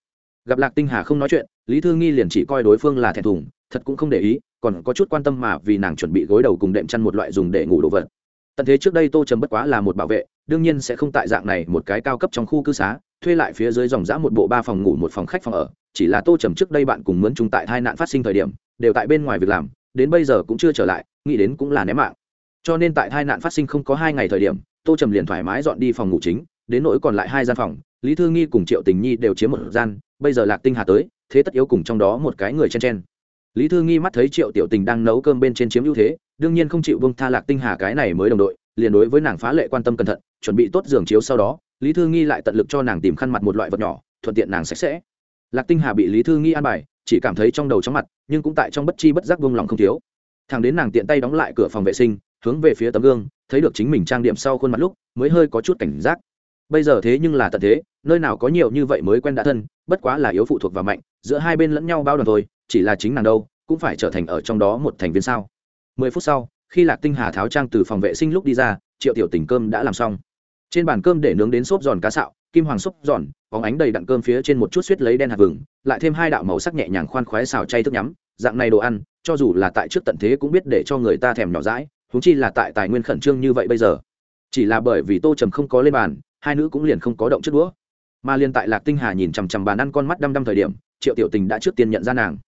Gặp lạc tinh hà không nói chuyện, lý thư nghi liền chỉ coi đối phương là thẹn thùng, thật cũng không để ý, còn có chút quan tâm mà vì nàng chuẩn bị gối đầu cùng đệm chăn một loại dùng để ngủ đồ vật. Tận thế trước đây tô trầm bất quá là một bảo vệ, đương nhiên sẽ không tại dạng này một cái cao cấp trong khu cư xá, thuê lại phía dưới dòng giã một bộ ba phòng ngủ một phòng khách phòng ở, chỉ là tô trầm trước đây bạn cùng mướn chúng tại hai nạn phát sinh thời điểm, đều tại bên ngoài việc làm, đến bây giờ cũng chưa trở lại, nghĩ đến cũng là ném mạng. Cho nên tại hai nạn phát sinh không có hai ngày thời điểm, tô trầm liền thoải mái dọn đi phòng ngủ chính đến nỗi còn lại hai gian phòng, lý thư nghi cùng triệu tình nhi đều chiếm một gian, bây giờ lạc tinh hà tới, thế tất yếu cùng trong đó một cái người chen chen. Lý thư nghi mắt thấy triệu tiểu tình đang nấu cơm bên trên chiếm ưu thế, đương nhiên không chịu bông tha lạc tinh hà cái này mới đồng đội, liền đối với nàng phá lệ quan tâm cẩn thận, chuẩn bị tốt giường chiếu sau đó, lý thư nghi lại tận lực cho nàng tìm khăn mặt một loại vật nhỏ, thuận tiện nàng sạch sẽ. Lạc tinh hà bị lý thư nghi an bài, chỉ cảm thấy trong đầu chóng mặt, nhưng cũng tại trong bất chi bất giác vung lòng không thiếu. Thằng đến nàng tiện tay đóng lại cửa phòng vệ sinh, hướng về phía tấm gương, thấy được chính mình trang điểm sau khuôn mặt lúc, mới hơi có chút cảnh giác bây giờ thế nhưng là tận thế, nơi nào có nhiều như vậy mới quen đã thân, bất quá là yếu phụ thuộc và mạnh, giữa hai bên lẫn nhau bao đoàn thôi, chỉ là chính nàng đâu, cũng phải trở thành ở trong đó một thành viên sao. Mười phút sau, khi lạc tinh hà tháo trang từ phòng vệ sinh lúc đi ra, triệu tiểu tình cơm đã làm xong. Trên bàn cơm để nướng đến xốp giòn cá sạo, kim hoàng xốp giòn, bóng ánh đầy đặn cơm phía trên một chút suýt lấy đen hạt vừng, lại thêm hai đạo màu sắc nhẹ nhàng khoan khoái xào chay thức nhắm, dạng này đồ ăn, cho dù là tại trước tận thế cũng biết để cho người ta thèm nhỏ rãi huống chi là tại tài nguyên khẩn trương như vậy bây giờ. Chỉ là bởi vì tô trầm không có lên bàn hai nữ cũng liền không có động trước đũa. Mà liền tại lạc tinh hà nhìn chằm chằm bàn ăn con mắt đăm đăm thời điểm, triệu tiểu tình đã trước tiên nhận ra nàng.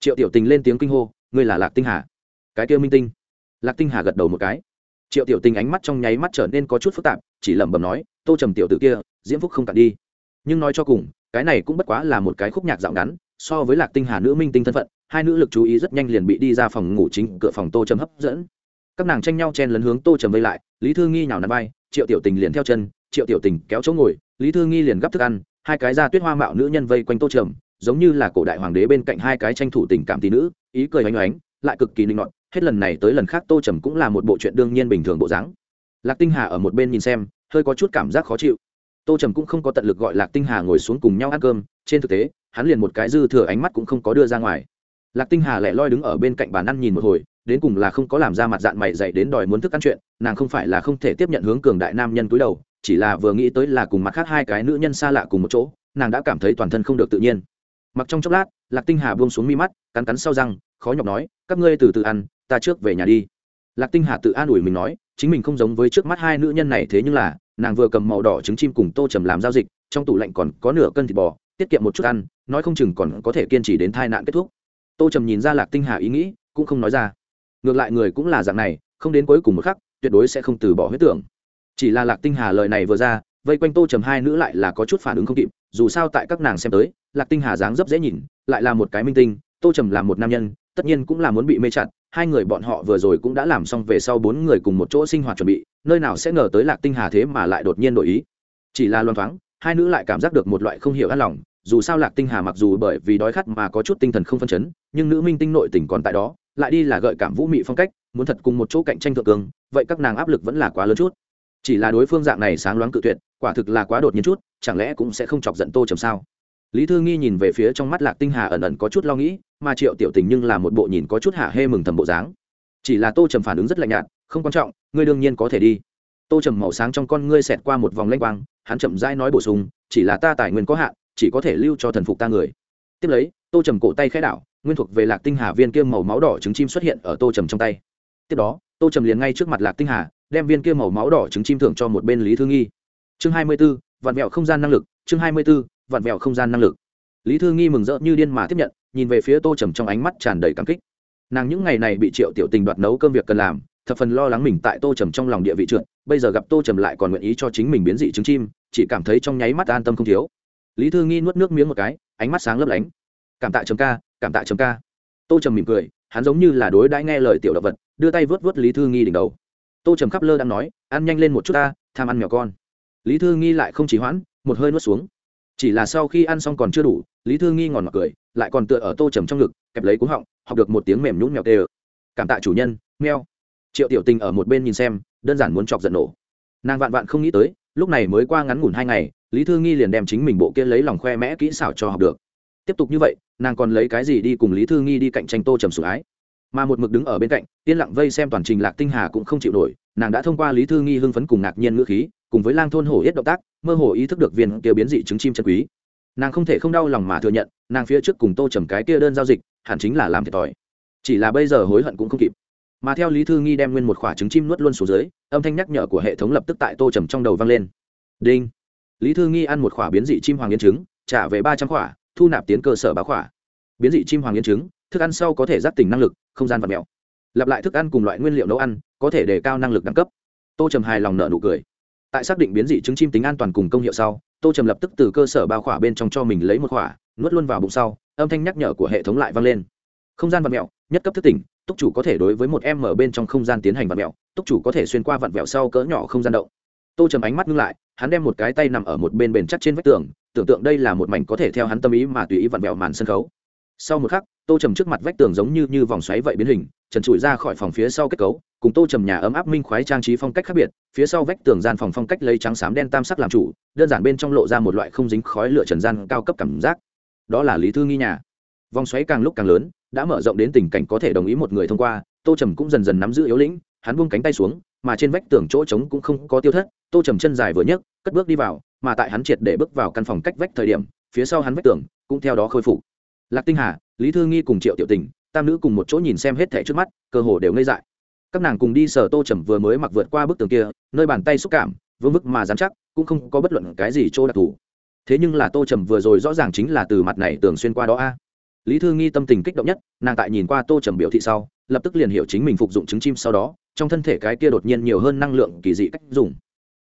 Triệu tiểu tình lên tiếng kinh hô, ngươi là lạc tinh hà? Cái kia minh tinh. Lạc tinh hà gật đầu một cái. Triệu tiểu tình ánh mắt trong nháy mắt trở nên có chút phức tạp, chỉ lẩm bẩm nói, tô trầm tiểu t ử kia, diễm phúc không cạn đi. Nhưng nói cho cùng, cái này cũng bất quá là một cái khúc nhạc dạo ngắn, so với lạc tinh hà nữ minh tinh thân phận, hai nữ lực chú ý rất nhanh liền bị đi ra phòng ngủ chính, cửa phòng tô trầm hấp dẫn. Các nàng tranh nhau chen lấn hướng tô trầm vây lại, lý thư nghi nhào nằm bay triệu tiểu tình liền theo chân triệu tiểu tình kéo chỗ ngồi, lý thư nghi liền gắp thức ăn, hai cái da tuyết hoa mạo nữ nhân vây quanh tô trầm, giống như là cổ đại hoàng đế bên cạnh hai cái tranh thủ tình cảm tỷ nữ, ý cười oanh oánh, lại cực kỳ linh ngọt hết lần này tới lần khác tô trầm cũng là một bộ chuyện đương nhiên bình thường bộ dáng. Lạc tinh hà ở một bên nhìn xem, hơi có chút cảm giác khó chịu. Tô trầm cũng không có tận lực gọi lạc tinh hà ngồi xuống cùng nhau ăn cơm, trên thực tế, hắn liền một cái dư thừa ánh mắt cũng không có đưa ra ngoài. Lạc tinh hà lẻ loi đứng ở bên cạnh bàn ăn nhìn một hồi đến cùng là không có làm ra mặt dạng mày dậy đến đòi muốn thức ăn chuyện, nàng không phải là không thể tiếp nhận hướng cường đại nam nhân túi đầu, chỉ là vừa nghĩ tới là cùng mặt khác hai cái nữ nhân xa lạ cùng một chỗ, nàng đã cảm thấy toàn thân không được tự nhiên. Mặc trong chốc lát, lạc tinh hà buông xuống mi mắt, cắn cắn sau răng, khó nhọc nói, các ngươi từ từ ăn, ta trước về nhà đi. Lạc tinh hà tự an ủi mình nói, chính mình không giống với trước mắt hai nữ nhân này thế nhưng là, nàng vừa cầm màu đỏ trứng chim cùng tô trầm làm giao dịch, trong tủ lạnh còn có nửa cân thịt bò, tiết kiệm một chút ăn, nói không chừng còn có thể kiên trì đến tai nạn kết thúc. Tô trầm nhìn ra lạc tinh hà ý nghĩ, cũng không nói ra ngược lại người cũng là dạng này, không đến cuối cùng một khắc, tuyệt đối sẽ không từ bỏ huyết tưởng. Chỉ là lạc tinh hà lời này vừa ra, vây quanh tô trầm hai nữ lại là có chút phản ứng không kịp, dù sao tại các nàng xem tới, lạc tinh hà dáng dấp dễ nhìn, lại là một cái minh tinh, tô trầm là một nam nhân, tất nhiên cũng là muốn bị mê chặt, hai người bọn họ vừa rồi cũng đã làm xong về sau bốn người cùng một chỗ sinh hoạt chuẩn bị, nơi nào sẽ ngờ tới lạc tinh hà thế mà lại đột nhiên đổi ý. Chỉ là loan thoáng, hai nữ lại cảm giác được một loại không hiểu an lòng dù sao lạc tinh hà mặc dù bởi vì đói khát mà có chút tinh thần không phân chấn, nhưng nữ minh tinh nội tình còn tại đó, lại đi là gợi cảm vũ mị phong cách, muốn thật cùng một chỗ cạnh tranh thượng cường, vậy các nàng áp lực vẫn là quá lớn chút. Chỉ là đối phương dạng này sáng loáng cự tuyệt, quả thực là quá đột nhiên chút, chẳng lẽ cũng sẽ không chọc giận tô trầm sao? Lý thư nghi nhìn về phía trong mắt lạc tinh hà ẩn ẩn có chút lo nghĩ, mà triệu tiểu tình nhưng là một bộ nhìn có chút hạ hê mừng thầm bộ dáng. Chỉ là tô trầm phản ứng rất lạnh nhạt, không quan trọng, ngươi đương nhiên có thể đi. Tô trầm màu sáng trong con ngươi xẹt qua một vòng lanh quang, hắn chậm rãi nói bổ sung, chỉ là ta tài nguyên có hạn chỉ có thể lưu cho thần phục ta người. Tiếp lấy, tô trầm cổ tay khai đảo, nguyên thuộc về lạc tinh hà viên kia màu máu đỏ trứng chim xuất hiện ở tô trầm trong tay. Tiếp đó, tô trầm liền ngay trước mặt lạc tinh hà, đem viên kia màu máu đỏ trứng chim thưởng cho một bên lý thư nghi. Chương hai mươi b ố vạn vẹo không gian năng lực, chương hai mươi b ố vạn vẹo không gian năng lực. Lý thư nghi mừng rỡ như điên mà tiếp nhận, nhìn về phía tô trầm trong ánh mắt tràn đầy cảm kích. Nàng những ngày này bị triệu tiểu tình đoạt nấu cơm việc cần làm, thập phần lo lắng mình tại tô trầm trong lòng địa vị trượt, bây giờ gặp tô trầm lại còn nguyện ý cho chính mình biến dị trứng chim, chỉ cảm thấy trong nháy mắt an tâm không thiếu lý thư nghi nuốt nước miếng một cái, ánh mắt sáng lấp lánh. Cảm tạ chấm ca, cảm tạ chấm ca. Tô trầm mỉm cười, hắn giống như là đối đãi nghe lời tiểu động vật, đưa tay vớt vớt lý thư nghi đỉnh đầu. Tô trầm khắp lơ đang nói, ăn nhanh lên một chút ta, tham ăn mèo con. Lý thư nghi lại không chỉ hoãn, một hơi nuốt xuống. Chỉ là sau khi ăn xong còn chưa đủ, lý thư nghi ngòn mặc cười, lại còn tựa ở tô trầm trong ngực, kẹp lấy cúng họng, học được một tiếng mềm nhún mèo tê ờ cảm tạ chủ nhân meo triệu tiểu tình ở một bên nhìn xem, đơn giản muốn chọc giận nổ. Nàng vạn vạn không nghĩ tới, lúc này mới qua ngắn ngủn hai ngày lý thư nghi liền đem chính mình bộ kia lấy lòng khoe mẽ kỹ xảo cho học được. Tiếp tục như vậy, nàng còn lấy cái gì đi cùng lý thư nghi đi cạnh tranh tô trầm sủng ái? Mà một mực đứng ở bên cạnh, yên lặng vây xem toàn trình lạc tinh hà cũng không chịu nổi, nàng đã thông qua lý thư nghi hưng phấn cùng ngạc nhiên ngữ khí, cùng với lang thôn hổ yết động tác, mơ hồ ý thức được viên kia biến dị trứng chim chân quý. Nàng không thể không đau lòng mà thừa nhận, nàng phía trước cùng tô trầm cái kia đơn giao dịch, hẳn chính là làm thiệt thòi. Chỉ là bây giờ hối hận cũng không kịp. Mà theo lý thư nghi đem nguyên một khoả trứng chim nuốt luôn xuống dưới, âm thanh nhắc nhở của hệ thống lập tức tại tô trầm trong đầu vang lên. Đinh! Lý thư nghi ăn một khỏa biến dị chim hoàng yên trứng, trả về ba trăm khỏa, thu nạp tiến cơ sở báo khỏa. Biến dị chim hoàng yên trứng, thức ăn sau có thể giáp tỉnh năng lực, không gian và mèo lặp lại thức ăn cùng loại nguyên liệu nấu ăn, có thể đề cao năng lực đẳng cấp. Tô trầm hài lòng nợ nụ cười. Tại xác định biến dị trứng chim tính an toàn cùng công hiệu sau, tô trầm lập tức từ cơ sở bao khỏa bên trong cho mình lấy một khỏa, nuốt luôn vào bụng sau, âm thanh nhắc nhở của hệ thống lại vang lên. Không gian vật mẹo, nhất cấp thức tỉnh, túc chủ có thể đối với một em ở bên trong không gian tiến hành vật mẹo, túc chủ có thể xuyên qua vặn vẹo sau cỡ nhỏ không gian động. Tô trầm ánh mắt ngưng lại hắn đem một cái tay nằm ở một bên bền chắc trên vách tường, tưởng tượng đây là một mảnh có thể theo hắn tâm ý mà tùy ý vặn vẹo màn sân khấu. Sau một khắc, tô trầm trước mặt vách tường giống như như vòng xoáy vậy biến hình, trần trụi ra khỏi phòng phía sau kết cấu, cùng tô trầm nhà ấm áp minh khoái trang trí phong cách khác biệt, phía sau vách tường gian phòng phong cách lấy trắng xám đen tam sắc làm chủ, đơn giản bên trong lộ ra một loại không dính khói lửa trần gian cao cấp cảm giác. Đó là lý thư nghi nhà. Vòng xoáy càng lúc càng lớn, đã mở rộng đến tình cảnh có thể đồng ý một người thông qua, tô trầm cũng dần dần nắm giữ yếu lĩnh, hắn buông cánh tay xuống mà trên vách tường chỗ trống cũng không có tiêu thất, tô trầm chân dài vừa nhấc, cất bước đi vào, mà tại hắn triệt để bước vào căn phòng cách vách thời điểm, phía sau hắn vách tường cũng theo đó khôi phục. Lạc tinh hà, lý thư nghi cùng triệu tiểu tình, tam nữ cùng một chỗ nhìn xem hết thẻ trước mắt, cơ hồ đều ngây dại. Các nàng cùng đi sở tô trầm vừa mới mặc vượt qua bức tường kia, nơi bàn tay xúc cảm vương vức mà dán chắc, cũng không có bất luận cái gì chỗ đặc thù. Thế nhưng là tô trầm vừa rồi rõ ràng chính là từ mặt này tường xuyên qua đó a. Lý thư nghi tâm tình kích động nhất, nàng tại nhìn qua tô trầm biểu thị sau lập tức liền hiểu chính mình phục dụng trứng chim sau đó, trong thân thể cái kia đột nhiên nhiều hơn năng lượng kỳ dị cách dùng.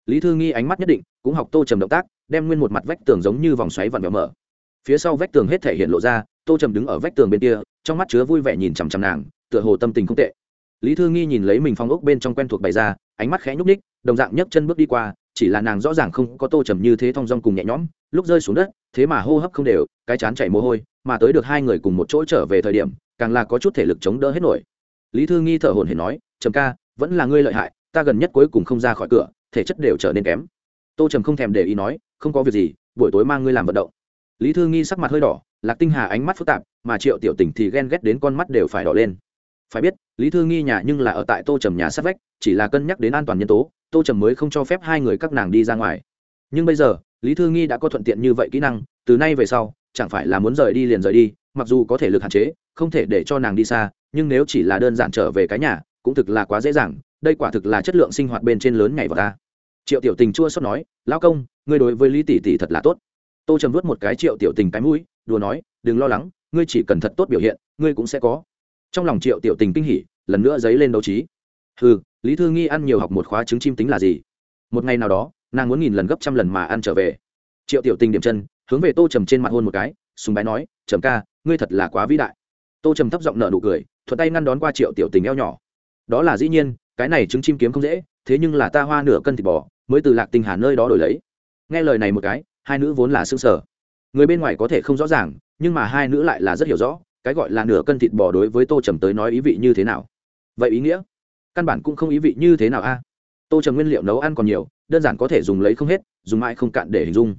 Lý thư nghi ánh mắt nhất định, cũng học tô trầm động tác, đem nguyên một mặt vách tường giống như vòng xoáy vặn vẹo mở. Phía sau vách tường hết thể hiện lộ ra, tô trầm đứng ở vách tường bên kia, trong mắt chứa vui vẻ nhìn chằm chằm nàng, tựa hồ tâm tình không tệ. Lý thư nghi nhìn lấy mình phong ốc bên trong quen thuộc bày ra, ánh mắt khẽ nhúc ních đồng dạng nhấc chân bước đi qua, chỉ là nàng rõ ràng không có tô trầm như thế thong dong cùng nhẹ nhõm, lúc rơi xuống đất, thế mà hô hấp không đều, cái chán chảy mồ hôi, mà tới được hai người cùng một chỗ trở về thời điểm, càng là có chút thể lực chống đỡ hết nổi lý thư nghi thở hồn hển nói, trầm ca, vẫn là ngươi lợi hại, ta gần nhất cuối cùng không ra khỏi cửa, thể chất đều trở nên kém. Tô trầm không thèm để ý nói, không có việc gì, buổi tối mang ngươi làm vận động. Lý thư nghi sắc mặt hơi đỏ, lạc tinh hà ánh mắt phức tạp, mà triệu tiểu tình thì ghen ghét đến con mắt đều phải đỏ lên. Phải biết, lý thư nghi nhà nhưng là ở tại tô trầm nhà sát vách, chỉ là cân nhắc đến an toàn nhân tố, tô trầm mới không cho phép hai người các nàng đi ra ngoài. Nhưng bây giờ, lý thư nghi đã có thuận tiện như vậy kỹ năng, từ nay về sau, chẳng phải là muốn rời đi liền rời đi, mặc dù có thể lực hạn chế, không thể để cho nàng đi xa nhưng nếu chỉ là đơn giản trở về cái nhà, cũng thực là quá dễ dàng, đây quả thực là chất lượng sinh hoạt bên trên lớn ngày vào ta. Triệu tiểu tình chua xót nói, lão công, ngươi đối với lý tỷ tỷ thật là tốt. Tô trầm vớt một cái triệu tiểu tình cái mũi, đùa nói, đừng lo lắng, ngươi chỉ cần thật tốt biểu hiện, ngươi cũng sẽ có. Trong lòng triệu tiểu tình kinh hỉ, lần nữa dấy lên đấu trí. Ừ lý thư nghi ăn nhiều học một khóa trứng chim tính là gì? Một ngày nào đó, nàng muốn nghìn lần gấp trăm lần mà ăn trở về. Triệu tiểu tình điểm chân, hướng về tô trầm trên mặt hôn một cái súng bái nói, trầm ca, ngươi thật là quá vĩ đại tô trầm thấp giọng nợ nụ cười thuận tay ngăn đón qua triệu tiểu tình eo nhỏ đó là dĩ nhiên cái này trứng chim kiếm không dễ thế nhưng là ta hoa nửa cân thịt bò mới từ lạc tinh hà nơi đó đổi lấy nghe lời này một cái hai nữ vốn là xương sở người bên ngoài có thể không rõ ràng nhưng mà hai nữ lại là rất hiểu rõ cái gọi là nửa cân thịt bò đối với tô trầm tới nói ý vị như thế nào vậy ý nghĩa căn bản cũng không ý vị như thế nào a tô trầm nguyên liệu nấu ăn còn nhiều đơn giản có thể dùng lấy không hết dùng mãi không cạn để hình dung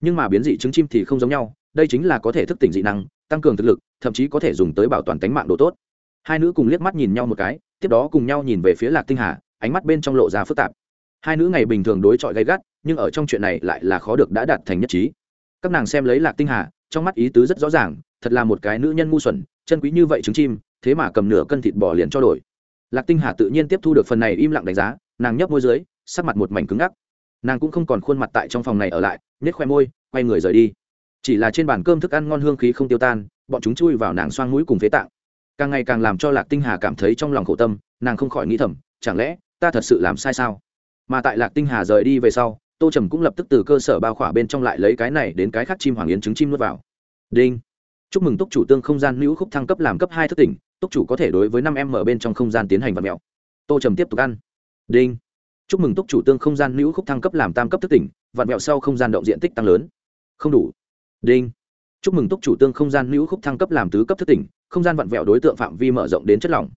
nhưng mà biến dị trứng chim thì không giống nhau đây chính là có thể thức tỉnh dị năng tăng cường thực lực thậm chí có thể dùng tới bảo toàn tính mạng độ tốt. Hai nữ cùng liếc mắt nhìn nhau một cái, tiếp đó cùng nhau nhìn về phía lạc tinh hà, ánh mắt bên trong lộ ra phức tạp. Hai nữ ngày bình thường đối chọi gay gắt, nhưng ở trong chuyện này lại là khó được đã đạt thành nhất trí. Các nàng xem lấy lạc tinh hà, trong mắt ý tứ rất rõ ràng, thật là một cái nữ nhân ngu xuẩn, chân quý như vậy trứng chim, thế mà cầm nửa cân thịt bò liền cho đổi. Lạc tinh hà tự nhiên tiếp thu được phần này im lặng đánh giá, nàng nhấp môi dưới, sắc mặt một mảnh cứng ngắc. Nàng cũng không còn khuôn mặt tại trong phòng này ở lại nhét khoe môi, quay người rời đi. Chỉ là trên bàn cơm thức ăn ngon hương khí không tiêu tan bọn chúng chui vào nàng xoang mũi cùng phế tạng. Càng ngày càng làm cho lạc tinh hà cảm thấy trong lòng khổ tâm, nàng không khỏi nghĩ thầm, chẳng lẽ ta thật sự làm sai sao? Mà tại lạc tinh hà rời đi về sau, tô trầm cũng lập tức từ cơ sở bao khỏa bên trong lại lấy cái này đến cái khác chim hoàng yến trứng chim nuốt vào. Đinh. Chúc mừng túc chủ tương không gian nữ khúc thăng cấp làm cấp hai thất tỉnh, túc chủ có thể đối với năm em ở bên trong không gian tiến hành vật mẹo. Tô trầm tiếp tục ăn. Đinh. Chúc mừng túc chủ tương không gian nữ khúc thăng cấp làm tam cấp thất tỉnh vạn mẹo sau không gian động diện tích tăng lớn. Không đủ. Đinh chúc mừng túc chủ tương không gian nữ khúc thăng cấp làm tứ cấp thất tỉnh, không gian vặn vẹo đối tượng phạm vi mở rộng đến chất lỏng.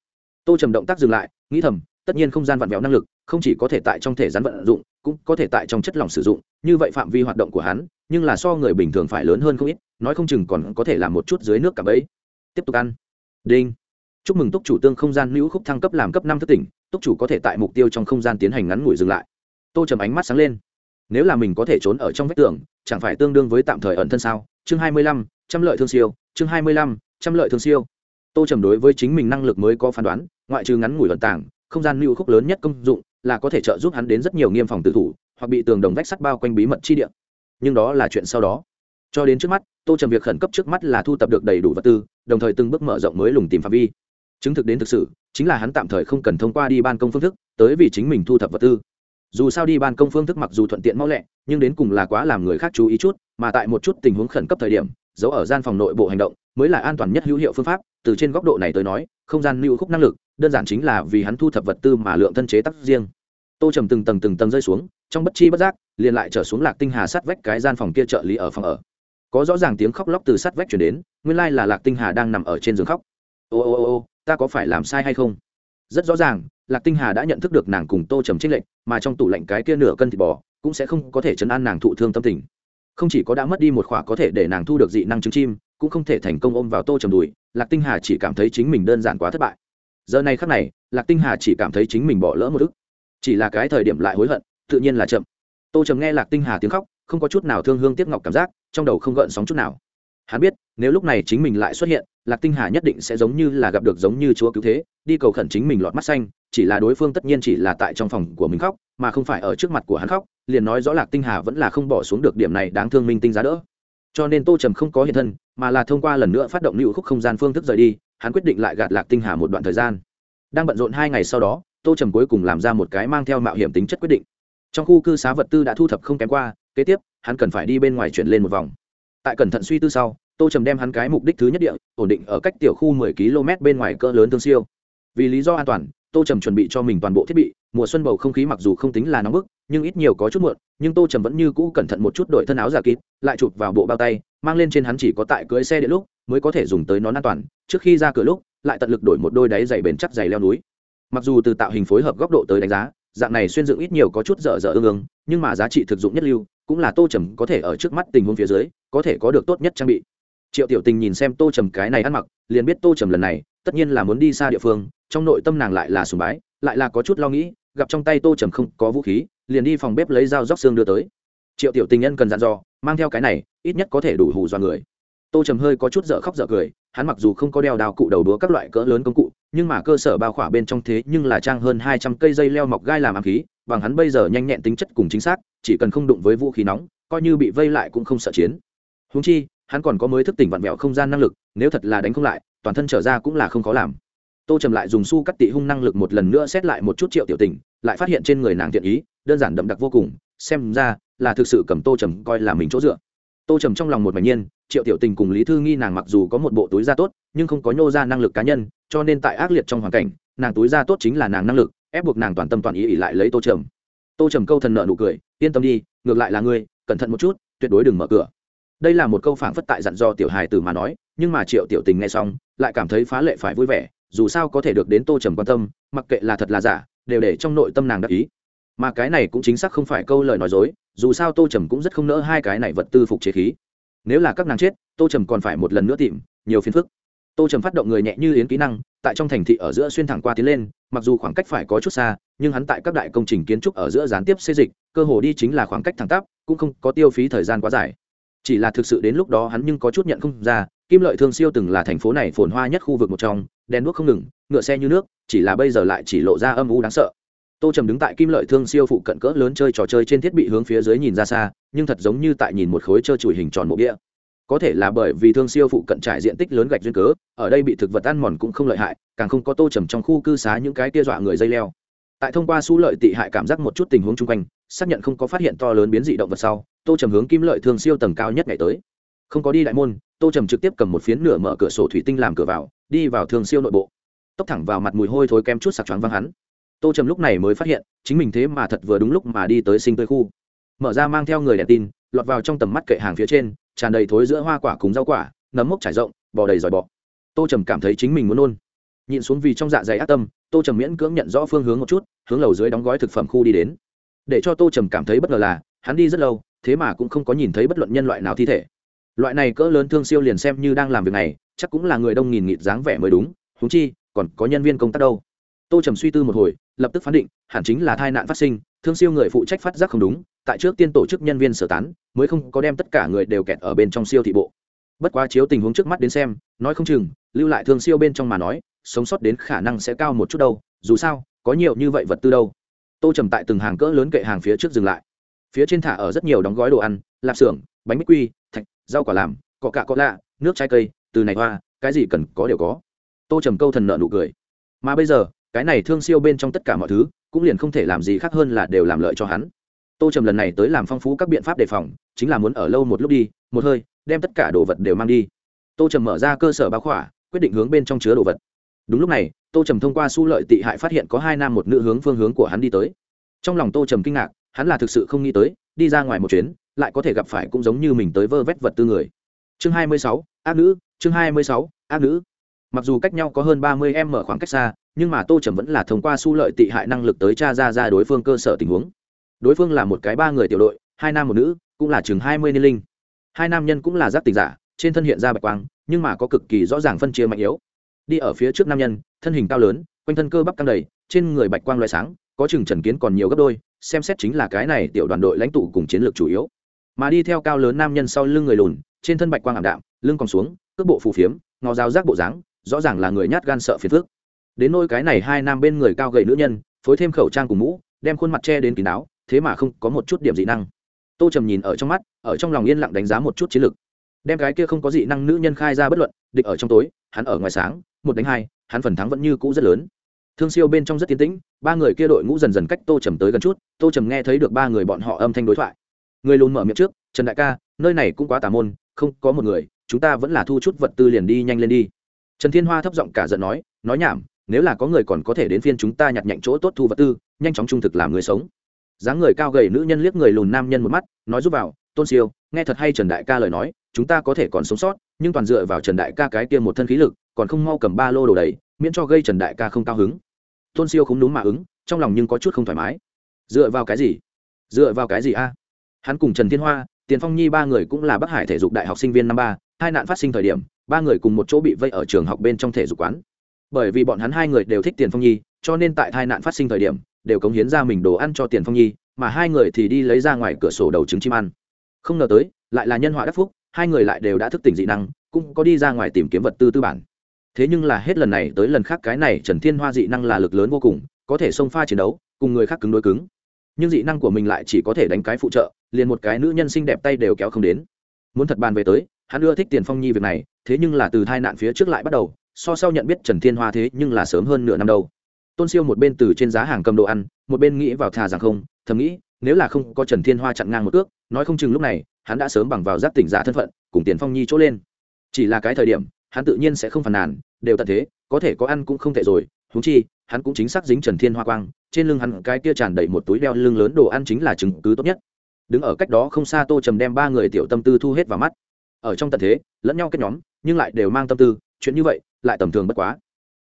Tô trầm động tác dừng lại, nghĩ thầm, tất nhiên không gian vặn vẹo năng lực, không chỉ có thể tại trong thể rắn vận dụng, cũng có thể tại trong chất lỏng sử dụng, như vậy phạm vi hoạt động của hắn, nhưng là so người bình thường phải lớn hơn không ít, nói không chừng còn có thể làm một chút dưới nước cả bẫy. Tiếp tục ăn. Đinh. Chúc mừng túc chủ tương không gian nữ khúc thăng cấp làm cấp năm thất tỉnh, túc chủ có thể tại mục tiêu trong không gian tiến hành ngắn ngủi dừng lại. Tô trầm ánh mắt sáng lên nếu là mình có thể trốn ở trong vách tường, chẳng phải tương đương với tạm thời ẩn thân sao? Chương hai mươi lăm, trăm lợi thương siêu, chương hai mươi lăm, trăm lợi thương siêu. Tô trầm đối với chính mình năng lực mới có phán đoán, ngoại trừ ngắn ngủi ẩn tàng, không gian lưu khúc lớn nhất công dụng là có thể trợ giúp hắn đến rất nhiều nghiêm phòng tự thủ, hoặc bị tường đồng vách sắt bao quanh bí mật chi địa. Nhưng đó là chuyện sau đó. Cho đến trước mắt, tô trầm việc khẩn cấp trước mắt là thu tập được đầy đủ vật tư, đồng thời từng bước mở rộng mới lùng tìm phạm vi. Chứng thực đến thực sự, chính là hắn tạm thời không cần thông qua đi ban công phương thức, tới vì chính mình thu thập vật tư dù sao đi ban công phương thức mặc dù thuận tiện mau lẹ, nhưng đến cùng là quá làm người khác chú ý chút, mà tại một chút tình huống khẩn cấp thời điểm, giấu ở gian phòng nội bộ hành động mới là an toàn nhất hữu hiệu phương pháp. Từ trên góc độ này tới nói, không gian lưu khúc năng lực, đơn giản chính là vì hắn thu thập vật tư mà lượng thân chế tác riêng. Tô trầm từng tầng từng tầng rơi xuống, trong bất chi bất giác, liền lại trở xuống lạc tinh hà sát vách cái gian phòng kia trợ lý ở phòng ở. Có rõ ràng tiếng khóc lóc từ sát vách chuyển đến, nguyên lai là lạc tinh hà đang nằm ở trên giường khóc. Ô ô ô ô, ta có phải làm sai hay không? Rất rõ ràng lạc tinh hà đã nhận thức được nàng cùng tô trầm trích lệnh mà trong tủ lạnh cái kia nửa cân thịt bò, cũng sẽ không có thể chấn an nàng thụ thương tâm tình. Không chỉ có đã mất đi một khỏa có thể để nàng thu được dị năng trứng chim, cũng không thể thành công ôm vào tô trầm đùi, lạc tinh hà chỉ cảm thấy chính mình đơn giản quá thất bại. Giờ này khắc này, lạc tinh hà chỉ cảm thấy chính mình bỏ lỡ một ức. Chỉ là cái thời điểm lại hối hận, tự nhiên là chậm. Tô trầm nghe lạc tinh hà tiếng khóc, không có chút nào thương hương tiếc ngọc cảm giác, trong đầu không gợn sóng chút nào hắn biết, nếu lúc này chính mình lại xuất hiện, lạc tinh hà nhất định sẽ giống như là gặp được giống như chúa cứu thế, đi cầu khẩn chính mình lọt mắt xanh, chỉ là đối phương tất nhiên chỉ là tại trong phòng của mình khóc, mà không phải ở trước mặt của hắn khóc, liền nói rõ lạc tinh hà vẫn là không bỏ xuống được điểm này đáng thương minh tinh giá đỡ. Cho nên tô trầm không có hiện thân, mà là thông qua lần nữa phát động lưu khúc không gian phương thức rời đi, hắn quyết định lại gạt lạc tinh hà một đoạn thời gian. Đang bận rộn hai ngày sau đó, tô trầm cuối cùng làm ra một cái mang theo mạo hiểm tính chất quyết định. Trong khu cư xá vật tư đã thu thập không kém qua, kế tiếp, hắn cần phải đi bên ngoài chuyển lên một vòng tại cẩn thận suy tư sau, tô trầm đem hắn cái mục đích thứ nhất địa, ổn định ở cách tiểu khu mười km bên ngoài cỡ lớn thương siêu. Vì lý do an toàn, tô trầm chuẩn bị cho mình toàn bộ thiết bị, mùa xuân bầu không khí mặc dù không tính là nóng bức, nhưng ít nhiều có chút muộn, nhưng tô trầm vẫn như cũ cẩn thận một chút đổi thân áo giả kín lại chụp vào bộ bao tay, mang lên trên hắn chỉ có tại cưới xe điện lúc mới có thể dùng tới nón an toàn, trước khi ra cửa lúc lại tận lực đổi một đôi đáy dày bền chắc dày leo núi. Mặc dù từ tạo hình phối hợp góc độ tới đánh giá, dạng này xuyên dựng ít nhiều có chút dở dở ương ương, nhưng mà giá trị thực dụng nhất lưu cũng là tô trầm có thể ở trước mắt tình huống phía dưới, có thể có được tốt nhất trang bị. Triệu tiểu tình nhìn xem tô trầm cái này ăn mặc, liền biết tô trầm lần này, tất nhiên là muốn đi xa địa phương, trong nội tâm nàng lại là sùng bái, lại là có chút lo nghĩ, gặp trong tay tô trầm không có vũ khí, liền đi phòng bếp lấy dao róc xương đưa tới. Triệu tiểu tình nhân cần dặn dò, mang theo cái này, ít nhất có thể đủ hù dọa người. Tô trầm hơi có chút dở khóc dở cười, hắn mặc dù không có đeo đào cụ đầu đúa các loại cỡ lớn công cụ, nhưng mà cơ sở bao khỏa bên trong thế nhưng là trang hơn hai trăm cây dây leo mọc gai làm ám khí bằng hắn bây giờ nhanh nhẹn tính chất cùng chính xác, chỉ cần không đụng với vũ khí nóng, coi như bị vây lại cũng không sợ chiến. Húng chi, hắn còn có mới thức tỉnh vặn vẹo không gian năng lực, nếu thật là đánh không lại, toàn thân trở ra cũng là không khó làm. Tô trầm lại dùng su cắt tị hung năng lực một lần nữa xét lại một chút triệu tiểu tình, lại phát hiện trên người nàng thiện ý, đơn giản đậm đặc vô cùng, xem ra là thực sự cầm tô trầm coi là mình chỗ dựa. Tô trầm trong lòng một mảnh nhiên, triệu tiểu tình cùng lý thư nghi nàng mặc dù có một bộ túi da tốt, nhưng không có nhô ra năng lực cá nhân, cho nên tại ác liệt trong hoàn cảnh, nàng túi da tốt chính là nàng năng lực ép buộc nàng toàn tâm toàn ý ỉ lại lấy tô trầm. Tô trầm câu thần nợ nụ cười, yên tâm đi, ngược lại là ngươi, cẩn thận một chút, tuyệt đối đừng mở cửa. Đây là một câu phảng phất tại dặn do tiểu hài tử mà nói, nhưng mà triệu tiểu tình nghe xong, lại cảm thấy phá lệ phải vui vẻ, dù sao có thể được đến tô trầm quan tâm, mặc kệ là thật là giả, đều để trong nội tâm nàng đắc ý. Mà cái này cũng chính xác không phải câu lời nói dối, dù sao tô trầm cũng rất không nỡ hai cái này vật tư phục chế khí. Nếu là các nàng chết, tô trầm còn phải một lần nữa tìm, nhiều phiền phức tô trầm phát động người nhẹ như yến kỹ năng, tại trong thành thị ở giữa xuyên thẳng qua tiến lên, mặc dù khoảng cách phải có chút xa, nhưng hắn tại các đại công trình kiến trúc ở giữa gián tiếp xây dịch, cơ hồ đi chính là khoảng cách thẳng tắp, cũng không có tiêu phí thời gian quá dài. Chỉ là thực sự đến lúc đó hắn nhưng có chút nhận không ra, kim lợi thương siêu từng là thành phố này phồn hoa nhất khu vực một trong, đèn đuốc không ngừng, ngựa xe như nước, chỉ là bây giờ lại chỉ lộ ra âm u đáng sợ. Tô trầm đứng tại kim lợi thương siêu phụ cận cỡ lớn chơi trò chơi trên thiết bị hướng phía dưới nhìn ra xa, nhưng thật giống như tại nhìn một khối trơ trụi hình tròn mộ đĩa có thể là bởi vì thương siêu phụ cận trải diện tích lớn gạch duyên cớ, ở đây bị thực vật ăn mòn cũng không lợi hại, càng không có tô trầm trong khu cư xá những cái tia dọa người dây leo. Tại thông qua su lợi tị hại cảm giác một chút tình huống chung quanh, xác nhận không có phát hiện to lớn biến dị động vật sau, tô trầm hướng kim lợi thương siêu tầng cao nhất ngày tới. Không có đi đại môn, tô trầm trực tiếp cầm một phiến nửa mở cửa sổ thủy tinh làm cửa vào, đi vào thương siêu nội bộ. Tốc thẳng vào mặt mùi hôi thối kem chút sặc choáng văng hắn. Tô trầm lúc này mới phát hiện, chính mình thế mà thật vừa đúng lúc mà đi tới sinh tươi khu. Mở ra mang theo người đèn tin, lọt vào trong tầm mắt kệ hàng phía trên tràn đầy thối giữa hoa quả cùng rau quả, nấm mốc trải rộng, bò đầy dòi bọ. Tô trầm cảm thấy chính mình muốn nôn. Nhìn xuống vì trong dạ dày ác tâm, tô trầm miễn cưỡng nhận rõ phương hướng một chút, hướng lầu dưới đóng gói thực phẩm khu đi đến. Để cho tô trầm cảm thấy bất ngờ là, hắn đi rất lâu, thế mà cũng không có nhìn thấy bất luận nhân loại nào thi thể. Loại này cỡ lớn thương siêu liền xem như đang làm việc này, chắc cũng là người đông nghìn nghịt dáng vẻ mới đúng húng chi, còn có nhân viên công tác đâu. Tô trầm suy tư một hồi, lập tức phán định, hẳn chính là tai nạn phát sinh thương siêu người phụ trách phát giác không đúng, tại trước tiên tổ chức nhân viên sơ tán, mới không có đem tất cả người đều kẹt ở bên trong siêu thị bộ. Bất quá chiếu tình huống trước mắt đến xem, nói không chừng, lưu lại thương siêu bên trong mà nói, sống sót đến khả năng sẽ cao một chút đâu, dù sao, có nhiều như vậy vật tư đâu. Tô trầm tại từng hàng cỡ lớn kệ hàng phía trước dừng lại. Phía trên thả ở rất nhiều đóng gói đồ ăn, lạp xưởng, bánh bích quy, thạch, rau quả làm, cọ cạ cọ lạ, nước trái cây, từ này hoa, cái gì cần có đều có. Tô trầm câu thần nợ nụ cười. Mà bây giờ, cái này thương siêu bên trong tất cả mọi thứ cũng liền không thể làm gì khác hơn là đều làm lợi cho hắn. Tô trầm lần này tới làm phong phú các biện pháp đề phòng, chính là muốn ở lâu một lúc đi, một hơi, đem tất cả đồ vật đều mang đi. Tô trầm mở ra cơ sở báo khỏa, quyết định hướng bên trong chứa đồ vật. Đúng lúc này, tô trầm thông qua su lợi tị hại phát hiện có hai nam một nữ hướng phương hướng của hắn đi tới. Trong lòng tô trầm kinh ngạc, hắn là thực sự không nghĩ tới, đi ra ngoài một chuyến, lại có thể gặp phải cũng giống như mình tới vơ vét vật tư người. Chương hai mươi sáu, ác nữ, chương hai mươi sáu, ác nữ. Mặc dù cách nhau có hơn ba mươi em mở khoảng cách xa nhưng mà tô trầm vẫn là thông qua su lợi tị hại năng lực tới t r a ra ra đối phương cơ sở tình huống. Đối phương là một cái ba người tiểu đội, hai nam một nữ, cũng là chừng hai mươi niên linh. Hai nam nhân cũng là giác tình giả, trên thân hiện ra bạch quang, nhưng mà có cực kỳ rõ ràng phân chia mạnh yếu. Đi ở phía trước nam nhân, thân hình cao lớn, quanh thân cơ bắp căng đầy, trên người bạch quang loại sáng, có chừng trần kiến còn nhiều gấp đôi, xem xét chính là cái này tiểu đoàn đội lãnh tụ cùng chiến lược chủ yếu. Mà đi theo cao lớn nam nhân sau lưng người lùn, trên thân bạch quang ảm đạm, lưng còn xuống, cước bộ phù phiếm, ngò dao rác bộ dáng, rõ ràng là người nhát gan sợ phiền phước đến nôi cái này hai nam bên người cao gầy nữ nhân, phối thêm khẩu trang cùng mũ, đem khuôn mặt che đến kín đáo, thế mà không có một chút điểm dị năng. Tô trầm nhìn ở trong mắt, ở trong lòng yên lặng đánh giá một chút chiến lược đem cái kia không có dị năng nữ nhân khai ra bất luận, địch ở trong tối, hắn ở ngoài sáng, một đánh hai, hắn phần thắng vẫn như cũ rất lớn. Thương siêu bên trong rất tiến tĩnh, ba người kia đội ngũ dần dần cách tô trầm tới gần chút, tô trầm nghe thấy được ba người bọn họ âm thanh đối thoại. Người lùn mở miệng trước, trần đại ca, nơi này cũng quá tà môn, không có một người, chúng ta vẫn là thu chút vật tư liền đi nhanh lên đi. Trần thiên hoa thấp giọng cả giận nói nói nhảm nếu là có người còn có thể đến phiên chúng ta nhặt nhạnh chỗ tốt thu vật tư, nhanh chóng trung thực làm người sống. Dáng người cao gầy nữ nhân liếc người lùn nam nhân một mắt, nói giúp vào, tôn siêu, nghe thật hay trần đại ca lời nói, chúng ta có thể còn sống sót, nhưng toàn dựa vào trần đại ca cái kia một thân khí lực, còn không mau cầm ba lô đồ đầy, miễn cho gây trần đại ca không cao hứng. Tôn siêu không đúng mà ứng, trong lòng nhưng có chút không thoải mái. Dựa vào cái gì? Dựa vào cái gì a? Hắn cùng trần thiên hoa, tiền phong nhi ba người cũng là bắc hải thể dục đại học sinh viên năm ba, hai nạn phát sinh thời điểm, ba người cùng một chỗ bị vây ở trường học bên trong thể dục quán bởi vì bọn hắn hai người đều thích tiền phong nhi, cho nên tại tai nạn phát sinh thời điểm, đều cống hiến ra mình đồ ăn cho tiền phong nhi, mà hai người thì đi lấy ra ngoài cửa sổ đầu trứng chim ăn. Không ngờ tới, lại là nhân họa đắc phúc, hai người lại đều đã thức tỉnh dị năng, cũng có đi ra ngoài tìm kiếm vật tư tư bản. Thế nhưng là hết lần này tới lần khác cái này trần thiên hoa dị năng là lực lớn vô cùng, có thể xông pha chiến đấu, cùng người khác cứng đối cứng. Nhưng dị năng của mình lại chỉ có thể đánh cái phụ trợ, liền một cái nữ nhân xinh đẹp tay đều kéo không đến. Muốn thật bàn về tới, hắn ưa thích tiền phong nhi việc này, thế nhưng là từ tai nạn phía trước lại bắt đầu so sau nhận biết trần thiên hoa thế nhưng là sớm hơn nửa năm đâu. Tôn siêu một bên từ trên giá hàng cầm đồ ăn, một bên nghĩ vào thà rằng không, thầm nghĩ, nếu là không có trần thiên hoa chặn ngang một ước nói không chừng lúc này, hắn đã sớm bằng vào giáp tỉnh giả thân phận, cùng tiền phong nhi chỗ lên. Chỉ là cái thời điểm, hắn tự nhiên sẽ không phàn nàn, đều tận thế, có thể có ăn cũng không thể rồi húng chi, hắn cũng chính xác dính trần thiên hoa quang, trên lưng hắn cái kia tràn đầy một túi đeo lưng lớn đồ ăn chính là chứng cứ tốt nhất. Đứng ở cách đó không xa tô trầm đem ba người tiểu tâm tư thu hết vào mắt. Ở trong tận thế, lẫn nhau kết nhóm, nhưng lại đều mang tâm tư, chuyện như vậy lại tầm thường bất quá.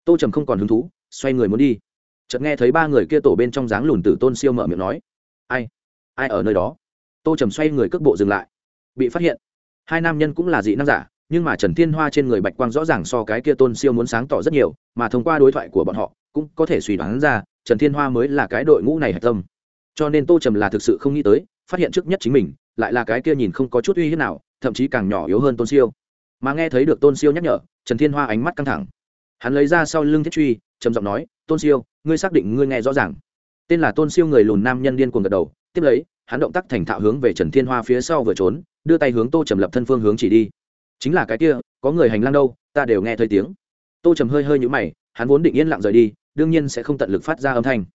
Tô trầm không còn hứng thú, xoay người muốn đi. Chợt nghe thấy ba người kia tổ bên trong dáng lùn tử tôn siêu mở miệng nói, ai? Ai ở nơi đó? Tô trầm xoay người cước bộ dừng lại. Bị phát hiện. Hai nam nhân cũng là dị nam giả, nhưng mà trần thiên hoa trên người bạch quang rõ ràng so cái kia tôn siêu muốn sáng tỏ rất nhiều, mà thông qua đối thoại của bọn họ, cũng có thể suy đoán ra trần thiên hoa mới là cái đội ngũ này hạch tâm. Cho nên tô trầm là thực sự không nghĩ tới, phát hiện trước nhất chính mình, lại là cái kia nhìn không có chút uy hiếp nào, thậm chí càng nhỏ yếu hơn tôn siêu mà nghe thấy được tôn siêu nhắc nhở, trần thiên hoa ánh mắt căng thẳng. Hắn lấy ra sau lưng thiết truy, trầm giọng nói, tôn siêu, ngươi xác định ngươi nghe rõ ràng. Tên là tôn siêu người lùn nam nhân điên cuồng gật đầu, tiếp lấy, hắn động tác thành thạo hướng về trần thiên hoa phía sau vừa trốn, đưa tay hướng tô trầm lập thân phương hướng chỉ đi. Chính là cái kia, có người hành lang đâu, ta đều nghe thấy tiếng. Tô trầm hơi hơi nhũ mày, hắn vốn định yên lặng rời đi, đương nhiên sẽ không tận lực phát ra âm thanh.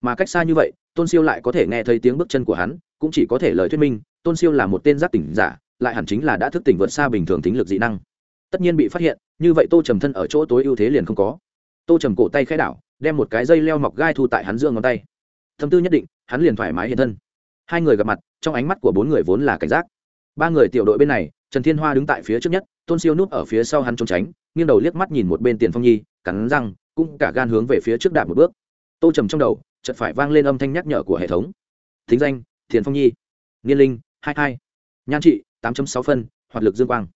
Mà cách xa như vậy, tôn siêu lại có thể nghe thấy tiếng bước chân của hắn, cũng chỉ có thể lời thuyết minh, tôn siêu là một tên giác tỉnh giả lại hẳn chính là đã thức tỉnh vượt xa bình thường tính lực dị năng. Tất nhiên bị phát hiện, như vậy tô trầm thân ở chỗ tối ưu thế liền không có. Tô trầm cổ tay khai đảo, đem một cái dây leo mọc gai thu tại hắn giữa ngón tay. Thâm tư nhất định, hắn liền thoải mái hiện thân. Hai người gặp mặt, trong ánh mắt của bốn người vốn là cảnh giác. Ba người tiểu đội bên này, trần thiên hoa đứng tại phía trước nhất, tôn siêu núp ở phía sau hắn trốn tránh, nghiêng đầu liếc mắt nhìn một bên tiền phong nhi, cắn răng, cũng cả gan hướng về phía trước đạp một bước. Tô trầm trong đầu, chợt phải vang lên âm thanh nhắc nhở của hệ thống. Thính danh thiền phong nhi. Niên linh, hai hai. Nhan trị tám sáu phân, hoạt lực dương quang.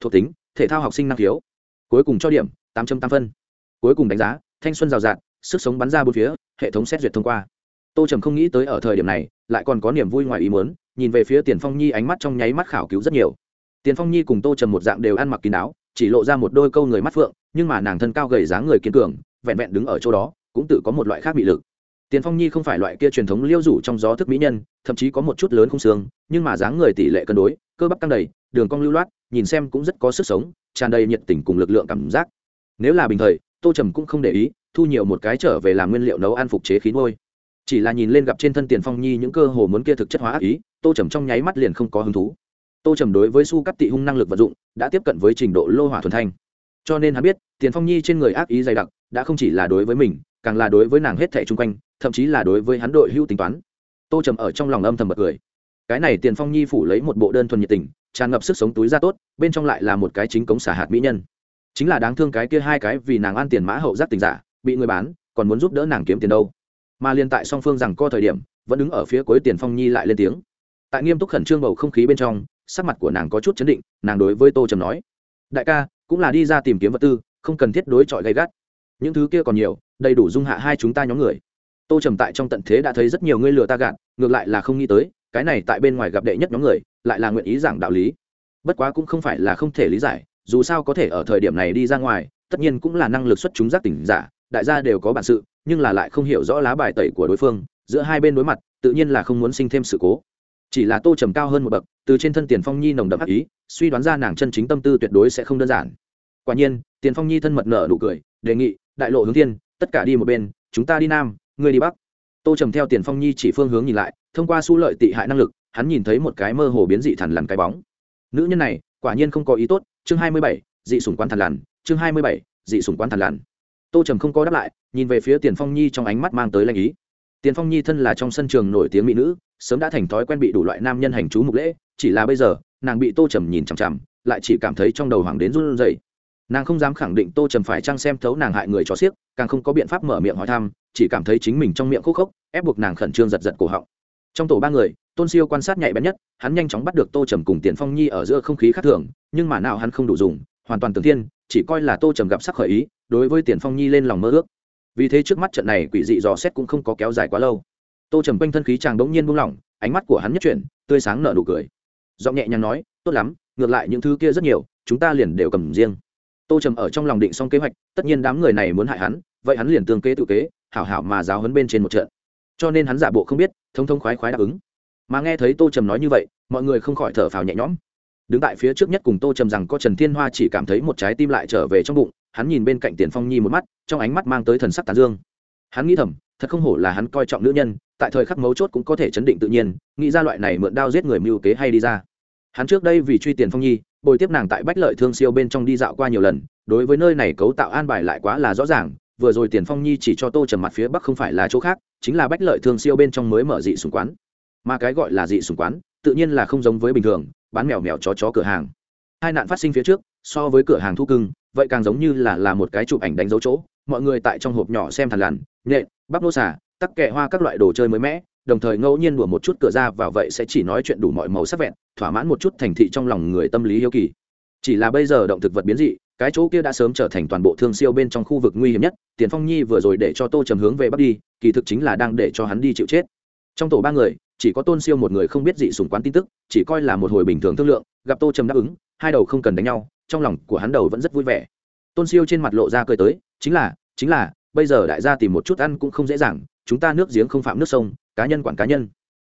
Thuộc tính, thể thao học sinh năng khiếu. Cuối cùng cho điểm, tám tám phân. Cuối cùng đánh giá, thanh xuân rào rạt, sức sống bắn ra bốn phía, hệ thống xét duyệt thông qua. Tô trầm không nghĩ tới ở thời điểm này, lại còn có niềm vui ngoài ý muốn, nhìn về phía tiền phong nhi ánh mắt trong nháy mắt khảo cứu rất nhiều. Tiền phong nhi cùng tô trầm một dạng đều ăn mặc kín đáo, chỉ lộ ra một đôi câu người mắt phượng, nhưng mà nàng thân cao gầy dáng người kiên cường, vẹn vẹn đứng ở chỗ đó, cũng tự có một loại khác bị lực. Tiền phong nhi không phải loại kia truyền thống liêu rủ trong gió thức mỹ nhân, thậm chí có một chút lớn không xương, nhưng mà dáng người tỷ lệ cân đối cơ bắp căng đầy, đường cong lưu loát, nhìn xem cũng rất có sức sống, tràn đầy nhiệt tình cùng lực lượng cảm giác. Nếu là bình thời, tô trầm cũng không để ý, thu nhiều một cái trở về làm nguyên liệu nấu ăn phục chế khí nuôi chỉ là nhìn lên gặp trên thân tiền phong nhi những cơ hồ muốn kia thực chất hóa ác ý, tô trầm trong nháy mắt liền không có hứng thú. Tô trầm đối với su cắt tị hung năng lực vận dụng, đã tiếp cận với trình độ lô hỏa thuần thanh. Cho nên hắn biết, tiền phong nhi trên người ác ý dày đặc, đã không chỉ là đối với mình, càng là đối với nàng hết thẻ chung quanh, thậm chí là đối với hắn đội hưu tính toán. Tô trầm ở trong lòng âm thầm bật cười cái này tiền phong nhi phủ lấy một bộ đơn thuần nhiệt tình, tràn ngập sức sống túi ra tốt, bên trong lại là một cái chính cống xả hạt mỹ nhân. Chính là đáng thương cái kia hai cái vì nàng ăn tiền mã hậu giác tình giả, bị người bán, còn muốn giúp đỡ nàng kiếm tiền đâu. Mà liên tại song phương rằng co thời điểm, vẫn đứng ở phía cuối tiền phong nhi lại lên tiếng. Tại nghiêm túc khẩn trương bầu không khí bên trong, sắc mặt của nàng có chút chấn định, nàng đối với tô trầm nói, đại ca, cũng là đi ra tìm kiếm vật tư, không cần thiết đối chọi gay gắt. Những thứ kia còn nhiều, đầy đủ dung hạ hai chúng ta nhóm người. Tô trầm tại trong tận thế đã thấy rất nhiều ngươi lừa ta gạt, ngược lại là không nghĩ tới cái này tại bên ngoài gặp đệ nhất nhóm người, lại là nguyện ý giảng đạo lý. Bất quá cũng không phải là không thể lý giải, dù sao có thể ở thời điểm này đi ra ngoài, tất nhiên cũng là năng lực xuất chúng giác tỉnh giả, đại gia đều có bản sự, nhưng là lại không hiểu rõ lá bài tẩy của đối phương, giữa hai bên đối mặt, tự nhiên là không muốn sinh thêm sự cố. Chỉ là tô trầm cao hơn một bậc, từ trên thân tiền phong nhi nồng đậm ác ý, suy đoán ra nàng chân chính tâm tư tuyệt đối sẽ không đơn giản. Quả nhiên, tiền phong nhi thân mật nở nụ cười, đề nghị, đại lộ hướng thiên, tất cả đi một bên, chúng ta đi nam, ngươi đi bắc. Tô trầm theo tiền phong nhi chỉ phương hướng nhìn lại thông qua su lợi tị hại năng lực, hắn nhìn thấy một cái mơ hồ biến dị thằn lằn cái bóng. Nữ nhân này, quả nhiên không có ý tốt, chương hai mươi bảy, dị sủng quan thằn lằn, chương hai mươi bảy, dị sủng quan thằn lằn. Tô trầm không có đáp lại, nhìn về phía tiền phong nhi trong ánh mắt mang tới lanh ý. Tiền phong nhi thân là trong sân trường nổi tiếng mỹ nữ, sớm đã thành thói quen bị đủ loại nam nhân hành chú mục lễ, chỉ là bây giờ, nàng bị tô trầm nhìn chằm chằm, lại chỉ cảm thấy trong đầu hoàng đến run rẩy. Nàng không dám khẳng định tô trầm phải trăng xem thấu nàng hại người cho xiếc, càng không có biện pháp mở miệng hỏi thăm, chỉ cảm thấy chính mình trong miệng khúc khốc, ép buộc nàng khẩn trương giật giật cổ họng trong tổ ba người, tôn siêu quan sát nhạy bén nhất, hắn nhanh chóng bắt được tô trầm cùng tiền phong nhi ở giữa không khí khác thường, nhưng mà nào hắn không đủ dùng, hoàn toàn tường thiên chỉ coi là tô trầm gặp sắc khởi ý, đối với tiền phong nhi lên lòng mơ ước. Vì thế trước mắt trận này quỷ dị dò xét cũng không có kéo dài quá lâu. Tô trầm quanh thân khí chàng bỗng nhiên buông lỏng, ánh mắt của hắn nhất chuyển, tươi sáng nở nụ cười. Giọng nhẹ nhàng nói, tốt lắm, ngược lại những thứ kia rất nhiều, chúng ta liền đều cầm riêng. Tô trầm ở trong lòng định xong kế hoạch, tất nhiên đám người này muốn hại hắn, vậy hắn liền tương kế tự kế, hảo hảo mà giáo hấn bên trên một trận. Cho nên hắn giả bộ không biết thông thông khoái khoái đáp ứng. Mà nghe thấy tô trầm nói như vậy, mọi người không khỏi thở phào nhẹ nhõm. Đứng tại phía trước nhất cùng tô trầm rằng có trần thiên hoa chỉ cảm thấy một trái tim lại trở về trong bụng, hắn nhìn bên cạnh tiền phong nhi một mắt, trong ánh mắt mang tới thần sắc tàn dương. Hắn nghĩ thầm, thật không hổ là hắn coi trọng nữ nhân, tại thời khắc mấu chốt cũng có thể chấn định tự nhiên, nghĩ ra loại này mượn đao giết người mưu kế hay đi ra. Hắn trước đây vì truy tiền phong nhi, bồi tiếp nàng tại bách lợi thương siêu bên trong đi dạo qua nhiều lần, đối với nơi này cấu tạo an bài lại quá là rõ ràng vừa rồi tiền phong nhi chỉ cho tô trầm mặt phía bắc không phải là chỗ khác, chính là bách lợi thương siêu bên trong mới mở dị sùng quán. Mà cái gọi là dị sùng quán, tự nhiên là không giống với bình thường, bán mèo mèo chó chó cửa hàng. Hai nạn phát sinh phía trước, so với cửa hàng thu cưng, vậy càng giống như là là một cái chụp ảnh đánh dấu chỗ. Mọi người tại trong hộp nhỏ xem thằn lằn, nhện, bắp nô xả tắc kẹ hoa các loại đồ chơi mới mẻ, đồng thời ngẫu nhiên đùa một chút cửa ra vào vậy sẽ chỉ nói chuyện đủ mọi màu sắc vẹn, thỏa mãn một chút thành thị trong lòng người tâm lý hiếu kỳ. Chỉ là bây giờ động thực vật biến dị cái chỗ kia đã sớm trở thành toàn bộ thương siêu bên trong khu vực nguy hiểm nhất, tiền phong nhi vừa rồi để cho tô trầm hướng về bắc đi, kỳ thực chính là đang để cho hắn đi chịu chết. Trong tổ ba người, chỉ có tôn siêu một người không biết gì sùng quán tin tức, chỉ coi là một hồi bình thường thương lượng, gặp tô trầm đáp ứng, hai đầu không cần đánh nhau, trong lòng của hắn đầu vẫn rất vui vẻ. Tôn siêu trên mặt lộ ra cười tới, chính là chính là, bây giờ đại gia tìm một chút ăn cũng không dễ dàng, chúng ta nước giếng không phạm nước sông, cá nhân quản cá nhân.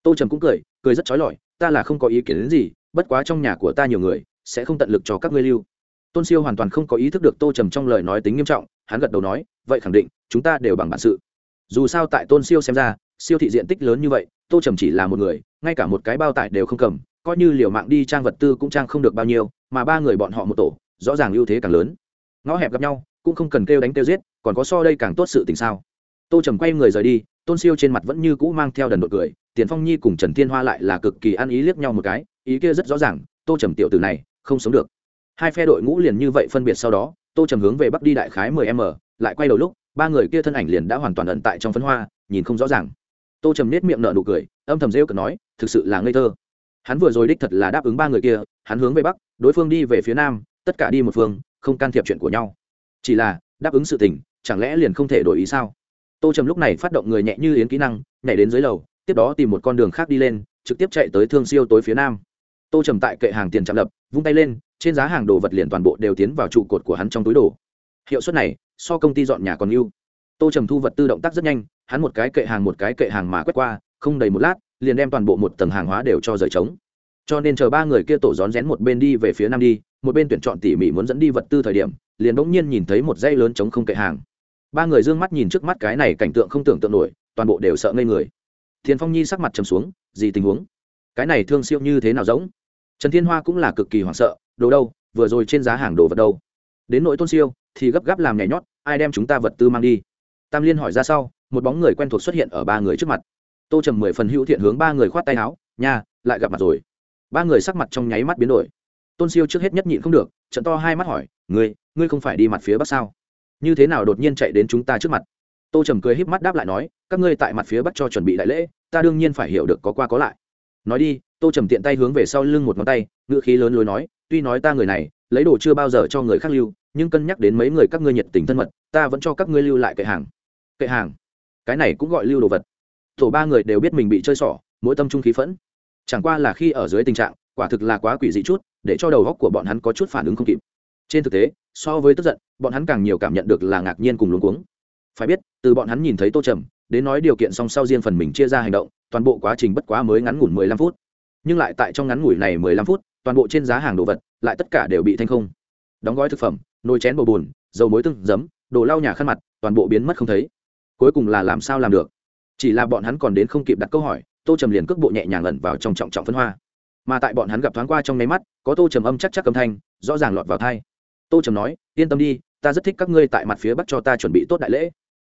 Tô trầm cũng cười cười rất trói lọi, ta là không có ý kiến đến gì, bất quá trong nhà của ta nhiều người, sẽ không tận lực cho các ngươi lưu tôn siêu hoàn toàn không có ý thức được tô trầm trong lời nói tính nghiêm trọng, hắn gật đầu nói, vậy khẳng định, chúng ta đều bằng bản sự. Dù sao tại tôn siêu xem ra, siêu thị diện tích lớn như vậy, tô trầm chỉ là một người, ngay cả một cái bao tải đều không cầm, coi như liều mạng đi trang vật tư cũng trang không được bao nhiêu, mà ba người bọn họ một tổ, rõ ràng ưu thế càng lớn. Ngõ hẹp gặp nhau, cũng không cần kêu đánh kêu giết, còn có so đây càng tốt sự tình sao? Tô trầm quay người rời đi, tôn siêu trên mặt vẫn như cũ mang theo đần đột cười, tiền phong nhi cùng trần thiên hoa lại là cực kỳ ăn ý liếc nhau một cái, ý kia rất rõ ràng, tô trầm tiểu từ này, không sống được hai phe đội ngũ liền như vậy phân biệt sau đó, tô trầm hướng về bắc đi đại khái mười m, lại quay đầu lúc, ba người kia thân ảnh liền đã hoàn toàn ẩn tại trong phấn hoa, nhìn không rõ ràng. Tô trầm nết miệng nở nụ cười, âm thầm rêu cực nói, thực sự là ngây thơ. Hắn vừa rồi đích thật là đáp ứng ba người kia, hắn hướng về bắc, đối phương đi về phía nam, tất cả đi một phương, không can thiệp chuyện của nhau. Chỉ là, đáp ứng sự tình, chẳng lẽ liền không thể đổi ý sao? Tô trầm lúc này phát động người nhẹ như yến kỹ năng, nhảy đến dưới lầu, tiếp đó tìm một con đường khác đi lên, trực tiếp chạy tới thương siêu tối phía nam tô trầm tại kệ hàng tiền chạm lập, vung tay lên, trên giá hàng đồ vật liền toàn bộ đều tiến vào trụ cột của hắn trong túi đồ. Hiệu suất này, so công ty dọn nhà còn yêu tô trầm thu vật tư động tác rất nhanh, hắn một cái kệ hàng một cái kệ hàng mà quét qua, không đầy một lát, liền đem toàn bộ một tầng hàng hóa đều cho rời trống. Cho nên chờ ba người kia tổ rón rén một bên đi về phía nam đi, một bên tuyển chọn tỉ mỉ muốn dẫn đi vật tư thời điểm, liền bỗng nhiên nhìn thấy một dây lớn chống không kệ hàng. Ba người d ư ơ n g mắt nhìn trước mắt cái này cảnh tượng không tưởng tượng nổi, toàn bộ đều sợ ngây người. Thiền phong nhi sắc mặt trầm xuống, gì tình huống? Cái này thương siêu như thế nào giống? Trần thiên hoa cũng là cực kỳ hoảng sợ, đồ đâu, vừa rồi trên giá hàng đồ vật đâu? Đến nỗi tôn siêu, thì gấp gáp làm nhảy nhót, ai đem chúng ta vật tư mang đi? Tam liên hỏi ra sau, một bóng người quen thuộc xuất hiện ở ba người trước mặt. Tô trầm mười phần hữu thiện hướng ba người khoát tay áo, nha, lại gặp mặt rồi. Ba người sắc mặt trong nháy mắt biến đổi. Tôn siêu trước hết nhất nhịn không được trận to hai mắt hỏi, ngươi ngươi không phải đi mặt phía bắc sao? Như thế nào đột nhiên chạy đến chúng ta trước mặt? Tô trầm cười híp mắt đáp lại nói, các ngươi tại mặt phía bắc cho chuẩn bị đại lễ, ta đương nhiên phải hiểu được có qua có lại nói đi, tô trầm tiện tay hướng về sau lưng một ngón tay, ngữ khí lớn lối nói, tuy nói ta người này, lấy đồ chưa bao giờ cho người khác lưu, nhưng cân nhắc đến mấy người các ngươi nhiệt tình thân mật, ta vẫn cho các ngươi lưu lại kệ hàng. Kệ hàng? Cái này cũng gọi lưu đồ vật. Tổ ba người đều biết mình bị chơi xỏ, mỗi tâm trung khí phẫn. Chẳng qua là khi ở dưới tình trạng, quả thực là quá quỷ dị chút, để cho đầu góc của bọn hắn có chút phản ứng không kịp. Trên thực tế, so với tức giận, bọn hắn càng nhiều cảm nhận được là ngạc nhiên cùng luống cuống. Phải biết, từ bọn hắn nhìn thấy tô trầm, đến nói điều kiện song sau riêng phần mình chia ra hành động toàn bộ quá trình bất quá mới ngắn ngủn mười lăm phút. Nhưng lại tại trong ngắn ngủi này mười lăm phút toàn bộ trên giá hàng đồ vật lại tất cả đều bị thanh không. Đóng gói thực phẩm nồi chén bầu buồn, dầu muối tương giấm đồ lau nhà khăn mặt toàn bộ biến mất không thấy. Cuối cùng là làm sao làm được? Chỉ là bọn hắn còn đến không kịp đặt câu hỏi tô trầm liền cước bộ nhẹ nhàng ẩn vào trong trọng trọng phân hoa. Mà tại bọn hắn gặp thoáng qua trong mấy mắt có tô trầm âm chắc chắc âm thanh rõ ràng lọt vào tai. tô trầm nói yên tâm đi ta rất thích các ngươi tại mặt phía bắc cho ta chuẩn bị tốt đại lễ.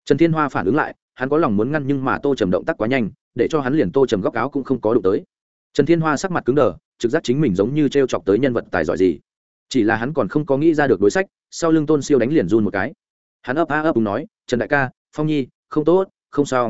Trần thiên hoa phản ứng lại hắn có lòng muốn ngăn nhưng mà tô trầm động tác quá nhanh để cho hắn liền tô trầm góc áo cũng không có đụng tới. Trần thiên hoa sắc mặt cứng đờ, trực giác chính mình giống như t r e o chọc tới nhân vật tài giỏi gì. Chỉ là hắn còn không có nghĩ ra được đối sách, sau lưng tôn siêu đánh liền run một cái. Hắn ấp a ấp cùng nói, trần đại ca, phong nhi, không tốt, không sao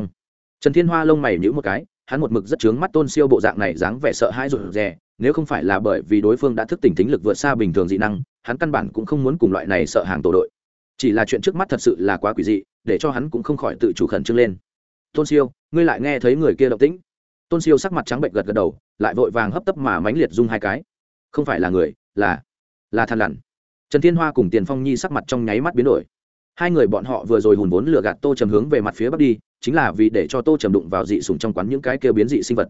trần thiên hoa lông mày nhữ một cái, hắn một mực rất chướng mắt tôn siêu bộ dạng này dáng vẻ sợ hãi rụt rè, nếu không phải là bởi vì đối phương đã thức tỉnh tính lực vượt xa bình thường dị năng, hắn căn bản cũng không muốn cùng loại này sợ hàng tổ đội. Chỉ là chuyện trước mắt thật sự là quá quỷ dị, để cho hắn cũng không khỏi tự chủ khẩn trương lên tôn siêu, ngươi lại nghe thấy người kia động tĩnh. Tôn siêu sắc mặt trắng bệnh gật gật đầu, lại vội vàng hấp tấp mà mánh liệt rung hai cái. Không phải là người, là là thằn lằn. Trần thiên hoa cùng tiền phong nhi sắc mặt trong nháy mắt biến đổi. Hai người bọn họ vừa rồi hùn vốn lừa gạt tô trầm hướng về mặt phía bắc đi, chính là vì để cho tô trầm đụng vào dị sùng trong quán những cái kêu biến dị sinh vật.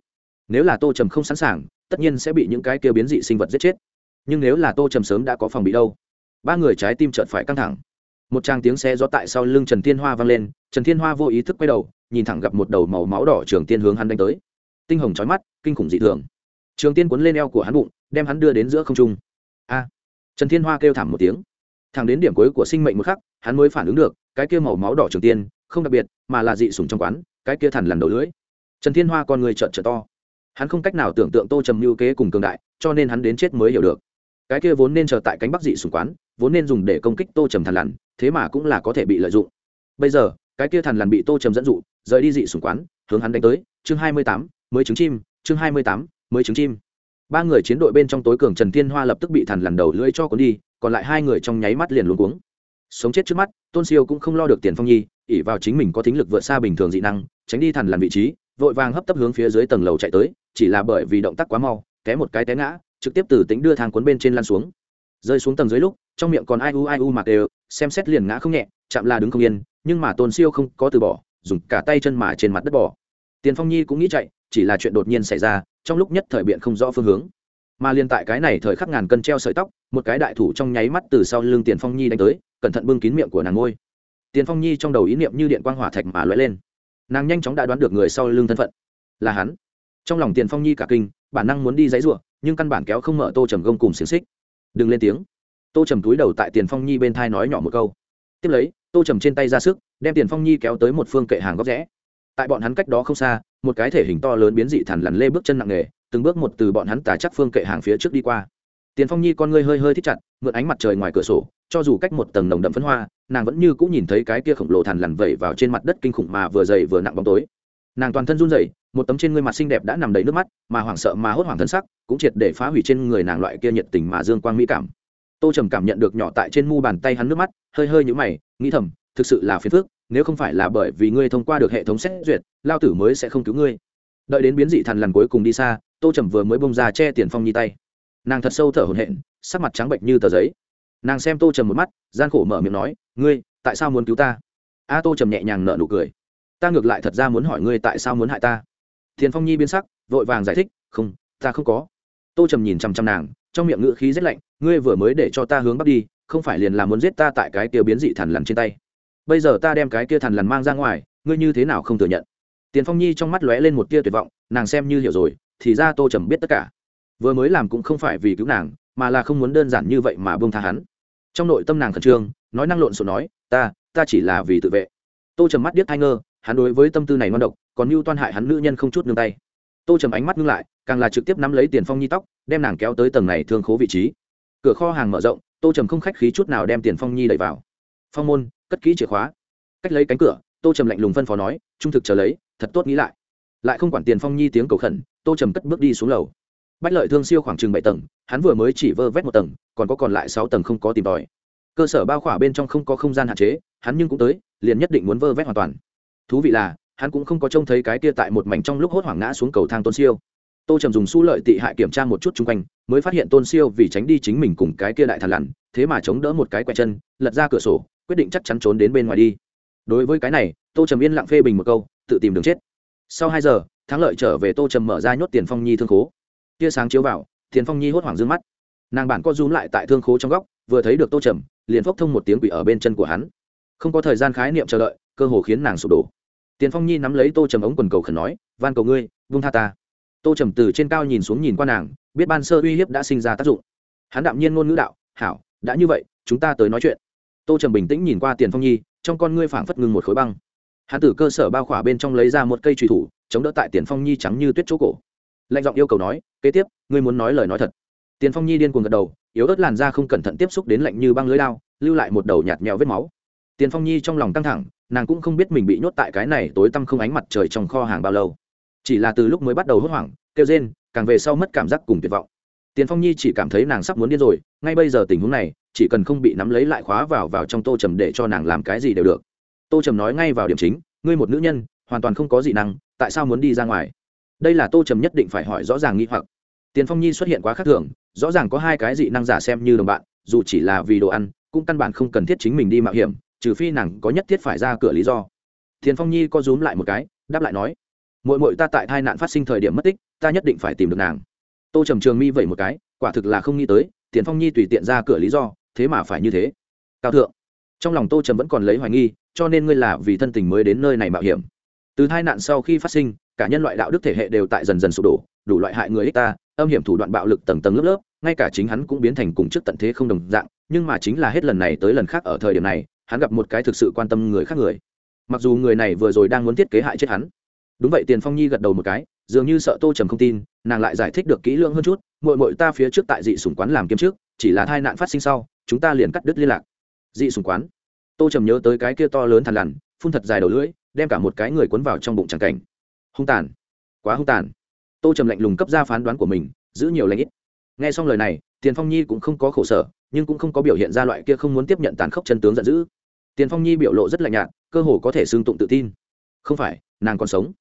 Nếu là tô trầm không sẵn sàng, tất nhiên sẽ bị những cái kêu biến dị sinh vật giết chết. Nhưng nếu là tô trầm sớm đã có phòng bị đâu, ba người trái tim trợn phải căng thẳng. Một trang tiếng xe gió tại sau lưng trần thiên hoa vang lên, trần thiên hoa vô ý thức quay đầu nhìn thẳng gặp một đầu màu máu đỏ trường tiên hướng hắn đánh tới. Tinh hồng trói mắt, kinh khủng dị thường. Trường tiên cuốn lên eo của hắn bụng, đem hắn đưa đến giữa không trung. A! Trần thiên hoa kêu thảm một tiếng. Thẳng đến điểm cuối của sinh mệnh một khắc, hắn mới phản ứng được, cái kia màu máu đỏ trường tiên, không đặc biệt, mà là dị sủng trong quán, cái kia thằn lằn đầu lưỡi. Trần thiên hoa con người trợn trợn to. Hắn không cách nào tưởng tượng tô trầm mưu kế cùng cường đại, cho nên hắn đến chết mới hiểu được. Cái kia vốn nên chờ tại cánh bắc dị sủng quán, vốn nên dùng để công kích tô trầm thằn lằn, thế mà cũng là có thể bị lợi dụng. Bây giờ cái kia thằn lằn bị tô trầm dẫn dụ, rời đi dị sủng quán, hướng hắn đánh tới, chương hai mươi tám, mới trứng chim, chương hai mươi tám, mới trứng chim. Ba người chiến đội bên trong tối cường trần thiên hoa lập tức bị thằn lằn đầu lưỡi cho cuốn đi, còn lại hai người trong nháy mắt liền luống cuống. Sống chết trước mắt, tôn siêu cũng không lo được tiền phong nhi ỉ vào chính mình có thính lực vượt xa bình thường dị năng, tránh đi thằn lằn vị trí, vội vàng hấp tấp hướng phía dưới tầng lầu chạy tới, chỉ là bởi vì động tác quá mau, té một cái té ngã, trực tiếp từ tính đưa thang cuốn bên trên lăn xuống. Rơi xuống tầng dưới lúc, trong miệng còn ai u ai u mặc đều xem xét liền ngã không nhẹ chạm là đứng không yên, nhưng mà tôn siêu không có từ bỏ, dùng cả tay chân mà trên mặt đất bỏ tiền phong nhi cũng nghĩ chạy, chỉ là chuyện đột nhiên xảy ra, trong lúc nhất thời biện không rõ phương hướng. Mà liên tại cái này thời khắc ngàn cân treo sợi tóc, một cái đại thủ trong nháy mắt từ sau lưng tiền phong nhi đánh tới, cẩn thận bưng kín miệng của nàng ngôi. Tiền phong nhi trong đầu ý niệm như điện quang hỏa thạch mà lóe lên. Nàng nhanh chóng đã đoán được người sau lưng thân phận. Là hắn. Trong lòng tiền phong nhi cả kinh, bản năng muốn đi dãy ruộng nhưng căn bản kéo không mở tô trầm gông cùng xiềng xích. Đừng lên tiếng. Tô trầm túi đầu tại tiền phong nhi bên thai nói nhỏ một câu tiếp lấy, tô trầm trên tay ra sức, đem tiền phong nhi kéo tới một phương kệ hàng góc rẽ. Tại bọn hắn cách đó không xa, một cái thể hình to lớn biến dị thẳn lằn lê bước chân nặng nề, từng bước một từ bọn hắn tà chắc phương kệ hàng phía trước đi qua. Tiền phong nhi con ngươi hơi hơi thích chặt, mượn ánh mặt trời ngoài cửa sổ, cho dù cách một tầng nồng đậm phấn hoa, nàng vẫn như cũng nhìn thấy cái kia khổng lồ thằn lằn vẩy vào trên mặt đất kinh khủng mà vừa dày vừa nặng bóng tối. Nàng toàn thân run rẩy, một tấm trên ngươi mặt xinh đẹp đã nằm đầy nước mắt, mà hoảng sợ mà hốt hoảng thân sắc, cũng triệt để phá hủy trên người nàng loại kia nhiệt tình mà dương quang mỹ cảm tô trầm cảm nhận được nhỏ tại trên mu bàn tay hắn nước mắt, hơi hơi nhũ mày, nghĩ thầm, thực sự là phiền phức, nếu không phải là bởi vì ngươi thông qua được hệ thống xét duyệt, lao tử mới sẽ không cứu ngươi. Đợi đến biến dị thằn lần cuối cùng đi xa, tô trầm vừa mới bông ra che tiền phong nhi tay. Nàng thật sâu thở hổn hển, sắc mặt trắng bệnh như tờ giấy. Nàng xem tô trầm một mắt, gian khổ mở miệng nói, ngươi, tại sao muốn cứu ta? A tô trầm nhẹ nhàng nở nụ cười. Ta ngược lại thật ra muốn hỏi ngươi tại sao muốn hại ta. Thiền phong nhi biến sắc, vội vàng giải thích, không, ta không có. Tô trầm nhìn chằm chằm nàng trong miệng ngữ khí rét lạnh, ngươi vừa mới để cho ta hướng bắc đi, không phải liền là muốn giết ta tại cái kia biến dị thằn lằn trên tay? Bây giờ ta đem cái kia thằn lằn mang ra ngoài, ngươi như thế nào không thừa nhận? Tiền phong nhi trong mắt lóe lên một tia tuyệt vọng, nàng xem như hiểu rồi, thì ra tô trầm biết tất cả. Vừa mới làm cũng không phải vì cứu nàng, mà là không muốn đơn giản như vậy mà bông tha hắn. Trong nội tâm nàng khẩn trương, nói năng lộn xộn nói, ta ta chỉ là vì tự vệ. Tô trầm mắt điếc thai ngơ, hắn đối với tâm tư này ngon độc, còn mưu toan hại hắn nữ nhân không chút nương tay. Tô trầm ánh mắt ngưng lại càng là trực tiếp nắm lấy tiền phong nhi tóc, đem nàng kéo tới tầng này thương khố vị trí. Cửa kho hàng mở rộng, tô trầm không khách khí chút nào đem tiền phong nhi đẩy vào. Phong môn, cất kỹ chìa khóa. Cách lấy cánh cửa, tô trầm lạnh lùng phân phó nói, trung thực chờ lấy, thật tốt nghĩ lại. Lại không quản tiền phong nhi tiếng cầu khẩn, tô trầm cất bước đi xuống lầu. Bách lợi thương siêu khoảng chừng bảy tầng, hắn vừa mới chỉ vơ vét một tầng, còn có còn lại sáu tầng không có tìm tòi. Cơ sở bao khỏa bên trong không có không gian hạn chế, hắn nhưng cũng tới, liền nhất định muốn vơ vét hoàn toàn. Thú vị là, hắn cũng không có trông thấy cái kia tại một mảnh trong lúc hốt hoảng ngã xuống cầu thang tôn siêu tô trầm dùng su lợi tị hại kiểm tra một chút chung quanh, mới phát hiện tôn siêu vì tránh đi chính mình cùng cái kia đại thằn lằn, thế mà chống đỡ một cái quẹt chân, lật ra cửa sổ, quyết định chắc chắn trốn đến bên ngoài đi. Đối với cái này, tô trầm yên lặng phê bình một câu, tự tìm đường chết. Sau hai giờ, thắng lợi trở về tô trầm mở ra nhốt tiền phong nhi thương khố. Tia sáng chiếu vào, tiền phong nhi hốt hoảng d ư ơ n g mắt. Nàng bản co rúm lại tại thương khố trong góc, vừa thấy được tô trầm, liền phốc thông một tiếng quỷ ở bên chân của hắn. Không có thời gian khái niệm chờ đợi, cơ hồ khiến nàng sụp đổ. Tiền phong nhi nắm lấy tô trầm ống quần cầu khẩn nói, van cầu ngươi vung tha ta tô trầm từ trên cao nhìn xuống nhìn qua nàng, biết ban sơ uy hiếp đã sinh ra tác dụng. Hắn đạm nhiên ngôn ngữ đạo, hảo, đã như vậy, chúng ta tới nói chuyện. Tô trầm bình tĩnh nhìn qua tiền phong nhi, trong con ngươi phảng phất ngừng một khối băng. Hắn từ cơ sở bao khỏa bên trong lấy ra một cây trùy thủ, chống đỡ tại tiền phong nhi trắng như tuyết chỗ cổ. Lạnh giọng yêu cầu nói, kế tiếp, ngươi muốn nói lời nói thật. Tiền phong nhi điên cuồng gật đầu, yếu ớt làn da không cẩn thận tiếp xúc đến lạnh như băng lưới lao lưu lại một đầu nhạt nhẽo vết máu. Tiền phong nhi trong lòng căng thẳng, nàng cũng không biết mình bị nhốt tại cái này tối tăm không ánh mặt trời trong kho hàng bao lâu chỉ là từ lúc mới bắt đầu hốt hoảng, kêu rên, càng về sau mất cảm giác cùng tuyệt vọng. Tiền phong nhi chỉ cảm thấy nàng sắp muốn điên rồi, ngay bây giờ tình huống này, chỉ cần không bị nắm lấy lại khóa vào vào trong tô trầm để cho nàng làm cái gì đều được. Tô trầm nói ngay vào điểm chính, ngươi một nữ nhân, hoàn toàn không có dị năng, tại sao muốn đi ra ngoài? Đây là tô trầm nhất định phải hỏi rõ ràng nghi hoặc. Tiền phong nhi xuất hiện quá khác thường, rõ ràng có hai cái dị năng giả xem như đồng bạn, dù chỉ là vì đồ ăn, cũng căn bản không cần thiết chính mình đi mạo hiểm, trừ phi nàng có nhất thiết phải ra cửa lý do. Tiền phong nhi có rúm lại một cái, đáp lại nói mội mội ta tại tai nạn phát sinh thời điểm mất tích, ta nhất định phải tìm được nàng. Tô trầm trường mi vẩy một cái, quả thực là không nghĩ tới, tiền phong nhi tùy tiện ra cửa lý do, thế mà phải như thế. Cao thượng, trong lòng tô trầm vẫn còn lấy hoài nghi, cho nên ngươi là vì thân tình mới đến nơi này mạo hiểm. Từ tai nạn sau khi phát sinh, cả nhân loại đạo đức thể hệ đều tại dần dần sụp đổ, đủ loại hại người ích ta, âm hiểm thủ đoạn bạo lực tầng tầng lớp lớp, ngay cả chính hắn cũng biến thành cùng trước tận thế không đồng dạng, nhưng mà chính là hết lần này tới lần khác ở thời điểm này, hắn gặp một cái thực sự quan tâm người khác người. Mặc dù người này vừa rồi đang muốn thiết kế hại chết hắn đúng vậy, tiền phong nhi gật đầu một cái, dường như sợ tô trầm không tin, nàng lại giải thích được kỹ lưỡng hơn chút mội mội ta phía trước tại dị sủng quán làm kiếm trước, chỉ là tai nạn phát sinh sau, chúng ta liền cắt đứt liên lạc. Dị sủng quán? Tô trầm nhớ tới cái kia to lớn thằn lằn, phun thật dài đầu lưỡi, đem cả một cái người cuốn vào trong bụng tràng cảnh. Hung tàn. Quá hung tàn. Tô trầm lạnh lùng cấp ra phán đoán của mình, giữ nhiều lãnh ít. Nghe xong lời này, tiền phong nhi cũng không có khổ sở, nhưng cũng không có biểu hiện ra loại kia không muốn tiếp nhận tàn khốc chân tướng giận dữ. Tiền phong nhi biểu lộ rất lạnh nhạt, cơ hồ có thể xương tụng tự tin. Không phải, nàng còn sống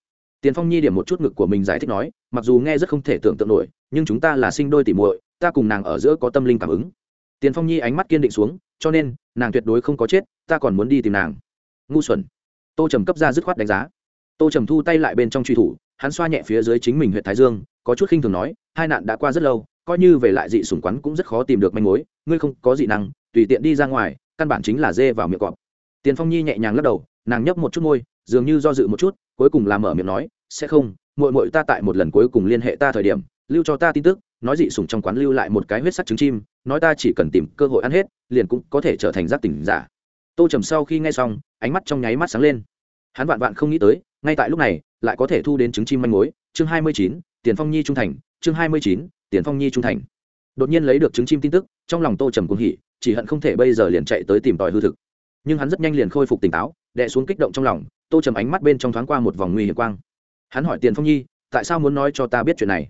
tiền phong nhi điểm một chút ngực của mình giải thích nói, mặc dù nghe rất không thể tưởng tượng nổi, nhưng chúng ta là sinh đôi tỉ muội, ta cùng nàng ở giữa có tâm linh cảm ứng. Tiền phong nhi ánh mắt kiên định xuống, cho nên, nàng tuyệt đối không có chết, ta còn muốn đi tìm nàng. Ngu xuẩn. Tô trầm cấp ra dứt khoát đánh giá. Tô trầm thu tay lại bên trong truy thủ, hắn xoa nhẹ phía dưới chính mình huyện thái dương, có chút khinh thường nói, hai nạn đã qua rất lâu, coi như về lại dị sủng quán cũng rất khó tìm được manh mối, ngươi không có dị năng, tùy tiện đi ra ngoài, căn bản chính là dê vào miệng cọp. Tiền phong nhi nhẹ nhàng lắc đầu nàng nhấp một chút môi, dường như do dự một chút, cuối cùng làm mở miệng nói, sẽ không, muội muội ta tại một lần cuối cùng liên hệ ta thời điểm, lưu cho ta tin tức, nói dị sủng trong quán lưu lại một cái huyết sắc trứng chim, nói ta chỉ cần tìm cơ hội ăn hết, liền cũng có thể trở thành giác tỉnh giả. Tô trầm sau khi nghe xong, ánh mắt trong nháy mắt sáng lên. Hắn vạn vạn không nghĩ tới, ngay tại lúc này, lại có thể thu đến trứng chim manh mối, chương hai mươi chín, tiền phong nhi trung thành, chương hai mươi chín, tiền phong nhi trung thành. Đột nhiên lấy được trứng chim tin tức, trong lòng tô trầm cuồng hỉ, chỉ hận không thể bây giờ liền chạy tới tìm tòi hư thực nhưng hắn rất nhanh liền khôi phục tỉnh táo, đè xuống kích động trong lòng, tô trầm ánh mắt bên trong thoáng qua một vòng nguy hiểm quang. Hắn hỏi tiền phong nhi, tại sao muốn nói cho ta biết chuyện này?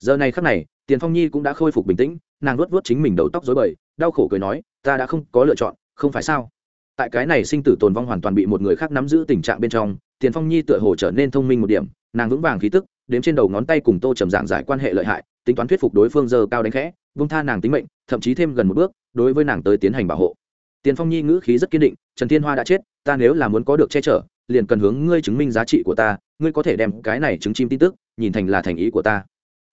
Giờ này khắc này, tiền phong nhi cũng đã khôi phục bình tĩnh, nàng luốt vớt chính mình đầu tóc dối bời, đau khổ cười nói, ta đã không có lựa chọn, không phải sao? Tại cái này sinh tử tồn vong hoàn toàn bị một người khác nắm giữ tình trạng bên trong, tiền phong nhi tựa hồ trở nên thông minh một điểm, nàng vững vàng khí tức, đếm trên đầu ngón tay cùng tô trầm giảng giải quan hệ lợi hại, tính toán thuyết phục đối phương giờ cao đánh khẽ, vung tha nàng tính mệnh, thậm chí thêm gần một bước, đối với nàng tới tiến hành bảo hộ tiền phong nhi ngữ khí rất kiên định, trần thiên hoa đã chết, ta nếu là muốn có được che chở, liền cần hướng ngươi chứng minh giá trị của ta, ngươi có thể đem cái này chứng chim tin tức nhìn thành là thành ý của ta.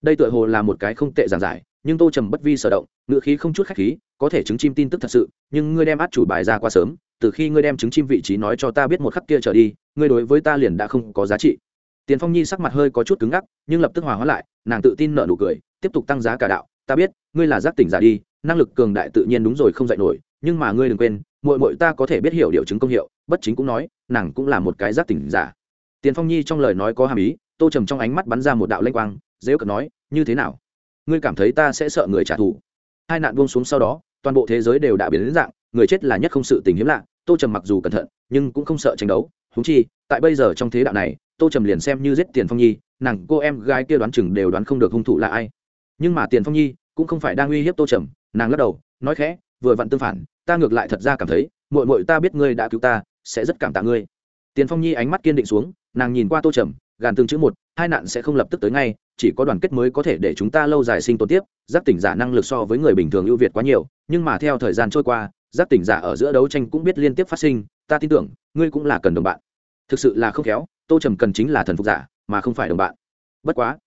Đây tựa hồ là một cái không tệ giảng giải, nhưng tô trầm bất vi sở động, ngữ khí không chút khách khí, có thể chứng chim tin tức thật sự, nhưng ngươi đem át chủ bài ra quá sớm, từ khi ngươi đem chứng chim vị trí nói cho ta biết một khắc kia trở đi, ngươi đối với ta liền đã không có giá trị. Tiền phong nhi sắc mặt hơi có chút cứng ngắc, nhưng lập tức hòa hóa lại, nàng tự tin nở nụ cười, tiếp tục tăng giá cả đạo, ta biết, ngươi là giác tỉnh giả đi, năng lực cường đại tự nhiên đúng rồi không dạy nổi nhưng mà ngươi đừng quên, muội muội ta có thể biết hiểu điều chứng công hiệu, bất chính cũng nói, nàng cũng là một cái giác tỉnh giả. Tiền phong nhi trong lời nói có hàm ý, tô trầm trong ánh mắt bắn ra một đạo lanh quang, dễ cận nói, như thế nào? Ngươi cảm thấy ta sẽ sợ người trả thù? Hai nạn buông xuống sau đó, toàn bộ thế giới đều đã biến đến dạng, người chết là nhất không sự tình hiếm lạ, tô trầm mặc dù cẩn thận, nhưng cũng không sợ tranh đấu. Húng chi, tại bây giờ trong thế đạo này, tô trầm liền xem như giết tiền phong nhi, nàng, cô em gái kia đoán chừng đều đoán không được hung thủ là ai. Nhưng mà tiền phong nhi cũng không phải đang uy hiếp tô trầm, nàng lắc đầu, nói khẽ vừa vặn tương phản, ta ngược lại thật ra cảm thấy mội mội ta biết ngươi đã cứu ta, sẽ rất cảm tạ ngươi. Tiền phong nhi ánh mắt kiên định xuống, nàng nhìn qua tô trầm, gàn tương chữ một, hai nạn sẽ không lập tức tới ngay, chỉ có đoàn kết mới có thể để chúng ta lâu dài sinh tồn tiếp, giác tỉnh giả năng lực so với người bình thường ưu việt quá nhiều, nhưng mà theo thời gian trôi qua, giác tỉnh giả ở giữa đấu tranh cũng biết liên tiếp phát sinh, ta tin tưởng, ngươi cũng là cần đồng bạn. Thực sự là không khéo, tô trầm cần chính là thần phục giả, mà không phải đồng bạn. Bất quá,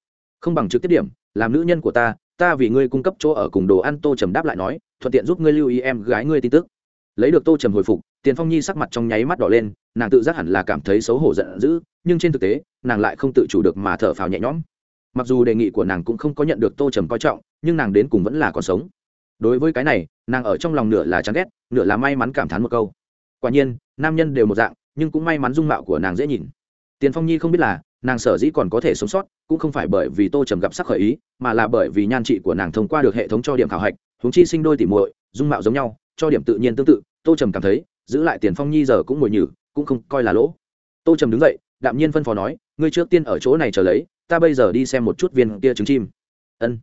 không bằng trực tiếp điểm, làm nữ nhân của ta ta vì ngươi cung cấp chỗ ở cùng đồ ăn, tô trầm đáp lại nói thuận tiện giúp ngươi lưu ý em gái ngươi tin tức. Lấy được tô trầm hồi phục, tiền phong nhi sắc mặt trong nháy mắt đỏ lên, nàng tự giác hẳn là cảm thấy xấu hổ giận dữ, nhưng trên thực tế, nàng lại không tự chủ được mà thở phào nhẹ nhõm. Mặc dù đề nghị của nàng cũng không có nhận được tô trầm coi trọng, nhưng nàng đến cùng vẫn là còn sống. Đối với cái này, nàng ở trong lòng nửa là chán ghét, nửa là may mắn cảm thán một câu. Quả nhiên, nam nhân đều một dạng, nhưng cũng may mắn dung mạo của nàng dễ nhìn. Tiền phong nhi không biết là, nàng sở dĩ còn có thể sống sót, cũng không phải bởi vì tô trầm gặp sắc khởi ý, mà là bởi vì nhan trị của nàng thông qua được hệ thống cho điểm khảo hạch huống chi sinh đôi tỉ muội, dung mạo giống nhau, cho điểm tự nhiên tương tự, tô trầm cảm thấy, giữ lại tiền phong nhi giờ cũng ngồi nhử, cũng không coi là lỗ. Tô trầm đứng dậy, đạm nhiên phân phó nói, ngươi trước tiên ở chỗ này chờ lấy, ta bây giờ đi xem một chút viên kia trứng chim. Ân.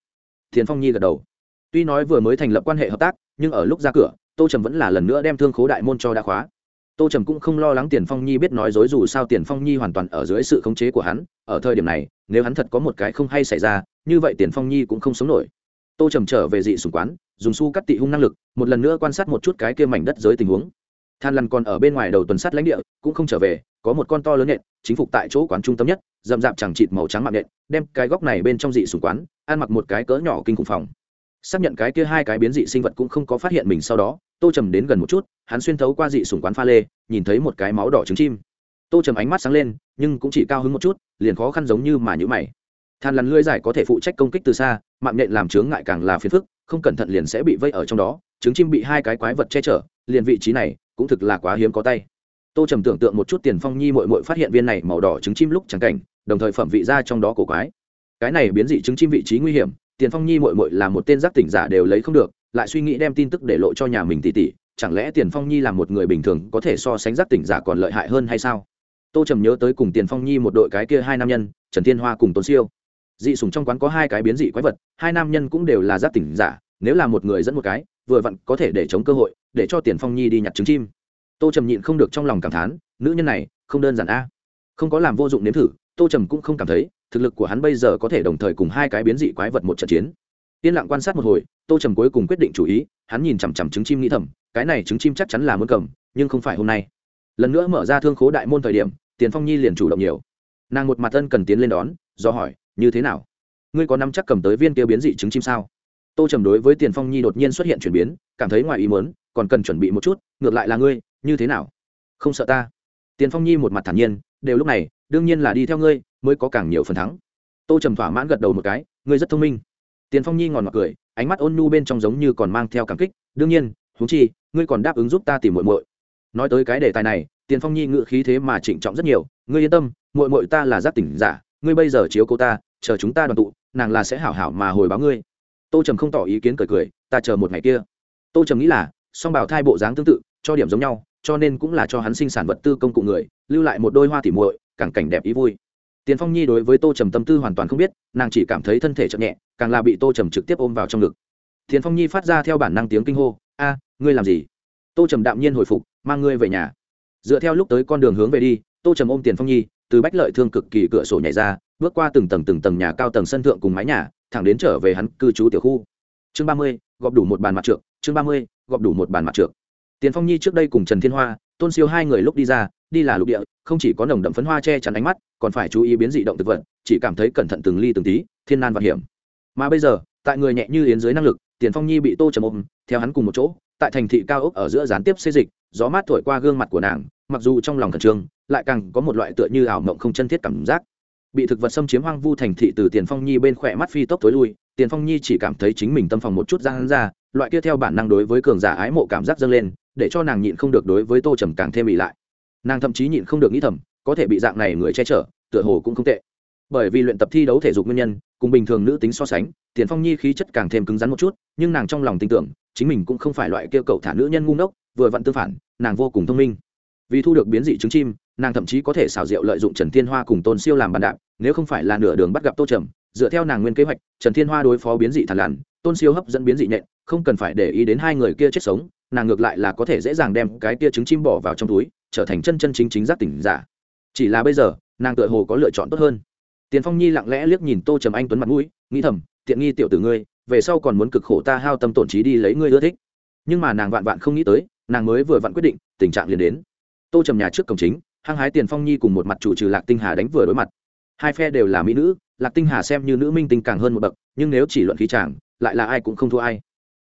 Tiền phong nhi gật đầu. Tuy nói vừa mới thành lập quan hệ hợp tác, nhưng ở lúc ra cửa, tô trầm vẫn là lần nữa đem thương khố đại môn cho đã khóa. Tô trầm cũng không lo lắng tiền phong nhi biết nói dối dù sao tiền phong nhi hoàn toàn ở dưới sự khống chế của hắn, ở thời điểm này, nếu hắn thật có một cái không hay xảy ra, như vậy tiền phong nhi cũng không sống nổi tô trầm trở về dị sùng quán, dùng su cắt tị hung năng lực, một lần nữa quan sát một chút cái kia mảnh đất giới tình huống. Than lằn còn ở bên ngoài đầu tuần sát lãnh địa, cũng không trở về, có một con to lớn nện chính phục tại chỗ quán trung tâm nhất d ầ m d chẳng chịt màu trắng mạng nện đem cái góc này bên trong dị sùng quán, ăn mặc một cái cỡ nhỏ kinh khủng phòng. Xác nhận cái kia hai cái biến dị sinh vật cũng không có phát hiện mình sau đó, tô trầm đến gần một chút, hắn xuyên thấu qua dị sùng quán pha lê, nhìn thấy một cái máu đỏ trứng chim. Tô trầm ánh mắt sáng lên, nhưng cũng chỉ cao hứng một chút, liền khó khăn giống như mà nhữ mày than lằn lưỡi dài có thể phụ trách công kích từ xa, mạng nhện làm chướng ngại càng là phiền phức, không cẩn thận liền sẽ bị vây ở trong đó, trứng chim bị hai cái quái vật che chở, liền vị trí này cũng thực là quá hiếm có tay. Tô trầm tưởng tượng một chút tiền phong nhi mội mội phát hiện viên này màu đỏ trứng chim lúc chẳng cảnh, đồng thời phẩm vị ra trong đó cổ quái. Cái này biến dị trứng chim vị trí nguy hiểm, tiền phong nhi mội mội là một tên giác tỉnh giả đều lấy không được, lại suy nghĩ đem tin tức để lộ cho nhà mình tỉ tỉ chẳng lẽ tiền phong nhi là một người bình thường có thể so sánh giác tỉnh giả còn lợi hại hơn hay sao? Tô trầm nhớ tới cùng tiền phong nhi một đội cái kia hai nam nhân, trần thiên hoa cùng tôn siêu dị sùng trong quán có hai cái biến dị quái vật, hai nam nhân cũng đều là giáp tỉnh giả, nếu là một người dẫn một cái, vừa vặn có thể để chống cơ hội, để cho tiền phong nhi đi nhặt trứng chim. Tô trầm nhịn không được trong lòng cảm thán, nữ nhân này, không đơn giản a. Không có làm vô dụng nếm thử, tô trầm cũng không cảm thấy, thực lực của hắn bây giờ có thể đồng thời cùng hai cái biến dị quái vật một trận chiến. Yên lặng quan sát một hồi, tô trầm cuối cùng quyết định chủ ý, hắn nhìn chằm chằm trứng chim nghĩ thầm, cái này trứng chim chắc chắn là muốn cầm, nhưng không phải hôm nay. Lần nữa mở ra thương khố đại môn thời điểm, tiền phong nhi liền chủ động nhiều. Nàng một mặt ân cần tiến lên đón, do hỏi như thế nào? Ngươi có nắm chắc cầm tới viên kia biến dị trứng chim sao? Tô trầm đối với tiền phong nhi đột nhiên xuất hiện chuyển biến, cảm thấy ngoài ý muốn, còn cần chuẩn bị một chút, ngược lại là ngươi, như thế nào? Không sợ ta. Tiền phong nhi một mặt thản nhiên, đều lúc này, đương nhiên là đi theo ngươi, mới có càng nhiều phần thắng. Tô trầm thỏa mãn gật đầu một cái, ngươi rất thông minh. Tiền phong nhi ngòn mặt cười, ánh mắt ôn nhu bên trong giống như còn mang theo cảm kích, đương nhiên thú chi, ngươi còn đáp ứng giúp ta tìm muội muội. Nói tới cái đề tài này, tiền phong nhi ngự khí thế mà trịnh trọng rất nhiều, ngươi yên tâm, muội muội ta là giác tỉnh giả ngươi bây giờ chiếu cô ta, chờ chúng ta đoàn tụ, nàng là sẽ hảo hảo mà hồi báo ngươi. Tô trầm không tỏ ý kiến cười cười, ta chờ một ngày kia. Tô trầm nghĩ là, song bảo thai bộ dáng tương tự, cho điểm giống nhau, cho nên cũng là cho hắn sinh sản vật tư công cụ người, lưu lại một đôi hoa tỉ muội, càng cảnh đẹp ý vui. Tiền phong nhi đối với tô trầm tâm tư hoàn toàn không biết, nàng chỉ cảm thấy thân thể chậm nhẹ, càng là bị tô trầm trực tiếp ôm vào trong ngực. Tiền phong nhi phát ra theo bản năng tiếng kinh hô, a, ngươi làm gì? Tô trầm đạm nhiên hồi phục, mang ngươi về nhà. Dựa theo lúc tới con đường hướng về đi, tô trầm ôm tiền phong nhi từ bách lợi thương cực kỳ cửa sổ nhảy ra, bước qua từng tầng từng tầng nhà cao tầng sân thượng cùng mái nhà, thẳng đến trở về hắn cư trú tiểu khu. Chương ba mươi, gọp đủ một bàn mặt trượng, chương ba mươi, gọp đủ một bàn mặt trượng. Tiền phong nhi trước đây cùng trần thiên hoa, tôn siêu hai người lúc đi ra, đi là lục địa, không chỉ có nồng đậm phấn hoa che chắn ánh mắt, còn phải chú ý biến dị động thực vật, chỉ cảm thấy cẩn thận từng ly từng tí, thiên nan và hiểm. Mà bây giờ, tại người nhẹ như yến dưới năng lực, tiền phong nhi bị tô trầm ôm, theo hắn cùng một chỗ, tại thành thị cao ốc ở giữa gián tiếp xê dịch, gió mát thổi qua gương mặt của nàng mặc dù trong lòng khẩn trương, lại càng có một loại tựa như ảo mộng không chân thiết cảm giác. Bị thực vật xâm chiếm hoang vu thành thị từ tiền phong nhi bên khỏe mắt phi tốc tối lui, tiền phong nhi chỉ cảm thấy chính mình tâm phòng một chút ra hắn ra, loại kia theo bản năng đối với cường giả ái mộ cảm giác dâng lên, để cho nàng nhịn không được đối với tô trầm càng thêm bị lại. Nàng thậm chí nhịn không được nghĩ thầm, có thể bị dạng này người che chở, tựa hồ cũng không tệ. Bởi vì luyện tập thi đấu thể dục nguyên nhân, cùng bình thường nữ tính so sánh, tiền phong nhi khí chất càng thêm cứng rắn một chút, nhưng nàng trong lòng tin tưởng, chính mình cũng không phải loại kêu cầu thả nữ nhân ngu ngốc, vừa vặn tư phản, nàng vô cùng thông minh vì thu được biến dị trứng chim, nàng thậm chí có thể xảo diệu lợi dụng trần thiên hoa cùng tôn siêu làm bàn đạp, nếu không phải là nửa đường bắt gặp tô trầm, dựa theo nàng nguyên kế hoạch, trần thiên hoa đối phó biến dị thằn lằn, tôn siêu hấp dẫn biến dị nhện, không cần phải để ý đến hai người kia chết sống, nàng ngược lại là có thể dễ dàng đem cái kia trứng chim bỏ vào trong túi, trở thành chân chân chính chính giác tỉnh giả. Chỉ là bây giờ, nàng tựa hồ có lựa chọn tốt hơn. Tiền phong nhi lặng lẽ liếc nhìn tô trầm anh tuấn mặt mũi, nghĩ thầm, tiện nghi tiểu tử ngươi, về sau còn muốn cực khổ ta hao tâm tổn trí đi lấy ngươi ưa thích. Nhưng mà nàng vạn vạn không nghĩ tới, nàng mới vừa vặn quyết định, tình trạng liền đến tô trầm nhà trước cổng chính, hăng hái tiền phong nhi cùng một mặt chủ trừ lạc tinh hà đánh vừa đối mặt. Hai phe đều là mỹ nữ, lạc tinh hà xem như nữ minh tinh càng hơn một bậc, nhưng nếu chỉ luận khí chàng, lại là ai cũng không thua ai.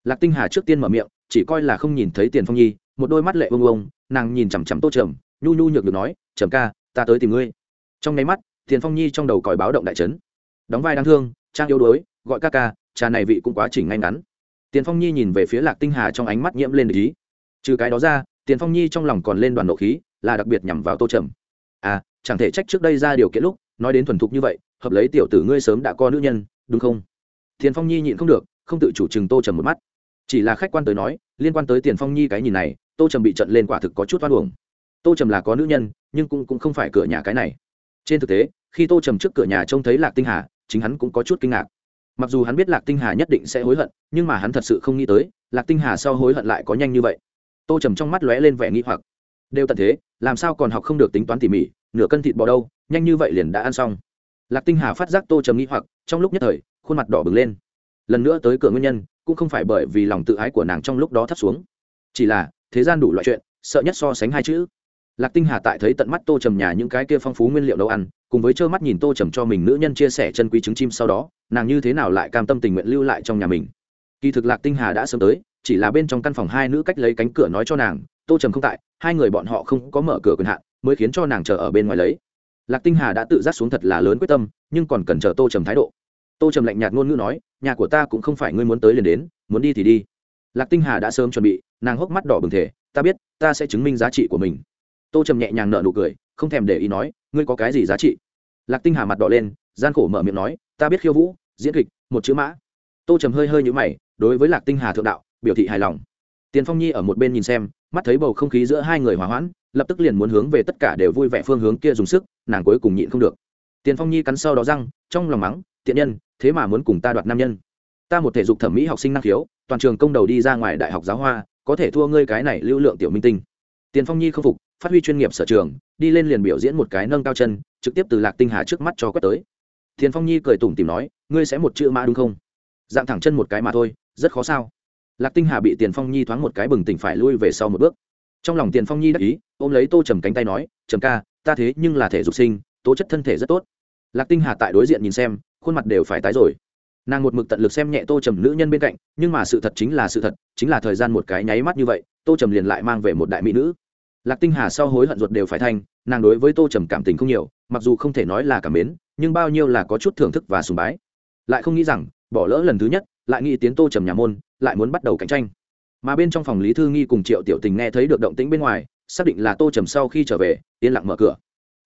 Lạc tinh hà trước tiên mở miệng, chỉ coi là không nhìn thấy tiền phong nhi, một đôi mắt lệ bông bông nàng nhìn chằm chằm tô trầm, nhu nhu nhược được nói, trầm ca, ta tới tìm ngươi. Trong nháy mắt, tiền phong nhi trong đầu còi báo động đại trấn đóng vai đáng thương, trang yếu đuối, gọi ca ca, cha này vị cũng quá chỉnh ngay ngắn. Tiền phong nhi nhìn về phía lạc tinh hà trong ánh mắt nhiễm lên ý. Trừ cái đó ra tiền phong nhi trong lòng còn lên đoàn nộ khí là đặc biệt nhằm vào tô trầm. À chẳng thể trách trước đây ra điều kiện lúc nói đến thuần thục như vậy hợp lấy tiểu tử ngươi sớm đã có nữ nhân đúng không? Tiền phong nhi nhịn không được không tự chủ chừng tô trầm một mắt. Chỉ là khách quan tới nói liên quan tới tiền phong nhi cái nhìn này tô trầm bị trận lên quả thực có chút oan uổng. Tô trầm là có nữ nhân nhưng cũng, cũng không phải cửa nhà cái này. Trên thực tế khi tô trầm trước cửa nhà trông thấy lạc tinh hà chính hắn cũng có chút kinh ngạc. Mặc dù hắn biết lạc tinh hà nhất định sẽ hối hận nhưng mà hắn thật sự không nghĩ tới lạc tinh hà sau hối hận lại có nhanh như vậy tô trầm trong mắt lóe lên vẻ nghĩ hoặc. Đều tận thế, làm sao còn học không được tính toán tỉ mỉ, nửa cân thịt bò đâu, nhanh như vậy liền đã ăn xong. Lạc tinh hà phát giác tô trầm nghĩ hoặc, trong lúc nhất thời, khuôn mặt đỏ bừng lên. Lần nữa tới cửa nguyên nhân, cũng không phải bởi vì lòng tự ái của nàng trong lúc đó thấp xuống. Chỉ là, thế gian đủ loại chuyện, sợ nhất so sánh hai chữ. Lạc tinh hà tại thấy tận mắt tô trầm nhà những cái kia phong phú nguyên liệu nấu ăn, cùng với trơ mắt nhìn tô trầm cho mình nữ nhân chia sẻ chân quý trứng chim sau đó, nàng như thế nào lại cam tâm tình nguyện lưu lại trong nhà mình. Kỳ thực lạc tinh hà đã sớm tới chỉ là bên trong căn phòng hai nữ cách lấy cánh cửa nói cho nàng, tô trầm không tại, hai người bọn họ không có mở cửa quyền hạn, mới khiến cho nàng chờ ở bên ngoài lấy. Lạc tinh hà đã tự giác xuống thật là lớn quyết tâm, nhưng còn cần chờ tô trầm thái độ. Tô trầm lạnh nhạt ngôn ngữ nói, nhà của ta cũng không phải ngươi muốn tới liền đến, muốn đi thì đi. Lạc tinh hà đã sớm chuẩn bị, nàng hốc mắt đỏ bừng thể ta biết, ta sẽ chứng minh giá trị của mình. Tô trầm nhẹ nhàng nợ nụ cười, không thèm để ý nói, ngươi có cái gì giá trị? Lạc tinh hà mặt đỏ lên, gian khổ mở miệng nói, ta biết khiêu vũ, diễn kịch, một chữ mã. Tô trầm hơi hơi nhũ mày, đối với lạc tinh hà thượng đạo biểu thị hài lòng. Tiền phong nhi ở một bên nhìn xem, mắt thấy bầu không khí giữa hai người hòa hoãn, lập tức liền muốn hướng về tất cả đều vui vẻ phương hướng kia dùng sức, nàng cuối cùng nhịn không được. Tiền phong nhi cắn sau đó răng, trong lòng mắng, tiện nhân, thế mà muốn cùng ta đoạt nam nhân. Ta một thể dục thẩm mỹ học sinh năng khiếu, toàn trường công đầu đi ra ngoài đại học giáo hoa, có thể thua ngươi cái này lưu lượng tiểu minh tinh. Tiền phong nhi không phục, phát huy chuyên nghiệp sở trường, đi lên liền biểu diễn một cái nâng cao chân, trực tiếp từ lạc tinh hà trước mắt cho quét tới. Tiền phong nhi cười tủm tìm nói, ngươi sẽ một chữ mã đúng không? Dạng thẳng chân một cái mà thôi, rất khó sao lạc tinh hà bị tiền phong nhi thoáng một cái bừng tỉnh phải lui về sau một bước. Trong lòng tiền phong nhi đắc ý, ôm lấy tô trầm cánh tay nói, trầm ca, ta thế nhưng là thể dục sinh, tố chất thân thể rất tốt. Lạc tinh hà tại đối diện nhìn xem, khuôn mặt đều phải tái rồi. Nàng một mực tận lực xem nhẹ tô trầm nữ nhân bên cạnh, nhưng mà sự thật chính là sự thật, chính là thời gian một cái nháy mắt như vậy, tô trầm liền lại mang về một đại mỹ nữ. Lạc tinh hà sau hối hận ruột đều phải thanh nàng đối với tô trầm cảm tình không nhiều, mặc dù không thể nói là cảm mến, nhưng bao nhiêu là có chút thưởng thức và sùng bái. Lại không nghĩ rằng, bỏ lỡ lần thứ nhất, lại nghĩ tiến tô trầm nhà môn lại muốn bắt đầu cạnh tranh. Mà bên trong phòng lý thư nghi cùng triệu tiểu tình nghe thấy được động tĩnh bên ngoài, xác định là tô trầm sau khi trở về, yên lặng mở cửa.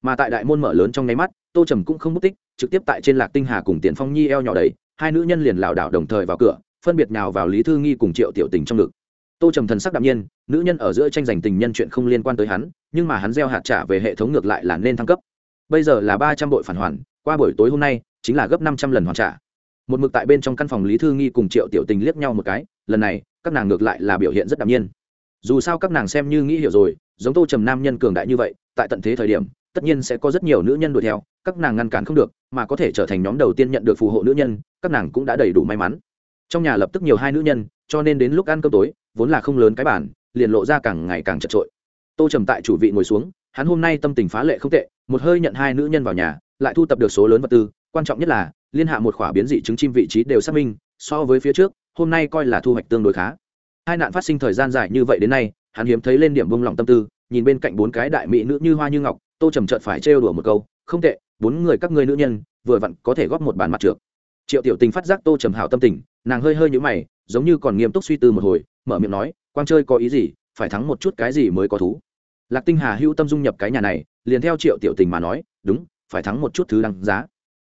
Mà tại đại môn mở lớn trong nháy mắt, tô trầm cũng không mất tích, trực tiếp tại trên lạc tinh hà cùng tiền phong nhi eo nhỏ đầy, hai nữ nhân liền lảo đảo đồng thời vào cửa, phân biệt nào vào lý thư nghi cùng triệu tiểu tình trong ngực. Tô trầm thần sắc đạm nhiên, nữ nhân ở giữa tranh giành tình nhân chuyện không liên quan tới hắn, nhưng mà hắn gieo hạt trả về hệ thống ngược lại là nên thăng cấp. Bây giờ là ba trăm bội phản hoàn, qua buổi tối hôm nay, chính là gấp năm trăm lần hoàn trả một mực tại bên trong căn phòng lý thư nghi cùng triệu tiểu tình liếc nhau một cái, lần này, các nàng ngược lại là biểu hiện rất đạm nhiên. Dù sao các nàng xem như nghĩ hiểu rồi, giống tô trầm nam nhân cường đại như vậy, tại tận thế thời điểm, tất nhiên sẽ có rất nhiều nữ nhân đuổi theo, các nàng ngăn cản không được, mà có thể trở thành nhóm đầu tiên nhận được phù hộ nữ nhân, các nàng cũng đã đầy đủ may mắn. Trong nhà lập tức nhiều hai nữ nhân, cho nên đến lúc ăn cơm tối, vốn là không lớn cái bản liền lộ ra càng ngày càng chật trội. Tô trầm tại chủ vị ngồi xuống, hắn hôm nay tâm tình phá lệ không tệ, một hơi nhận hai nữ nhân vào nhà, lại thu tập được số lớn vật tư, quan trọng nhất là liên hạ một khỏa biến dị trứng chim vị trí đều xác minh, so với phía trước, hôm nay coi là thu hoạch tương đối khá. Hai nạn phát sinh thời gian dài như vậy đến nay, hắn hiếm thấy lên điểm bông lòng tâm tư, nhìn bên cạnh bốn cái đại mỹ nữ như hoa như ngọc, tô trầm trợt phải trêu đùa một câu, không tệ, bốn người các ngươi nữ nhân, vừa vặn có thể góp một bàn mặt trượt triệu tiểu tình phát giác tô trầm hảo tâm tình, nàng hơi hơi nhũ mày, giống như còn nghiêm túc suy tư một hồi, mở miệng nói, quang chơi có ý gì? Phải thắng một chút cái gì mới có thú? Lạc tinh hà hưu tâm dung nhập cái nhà này, liền theo triệu tiểu tình mà nói, đúng, phải thắng một chút thứ đăng giá.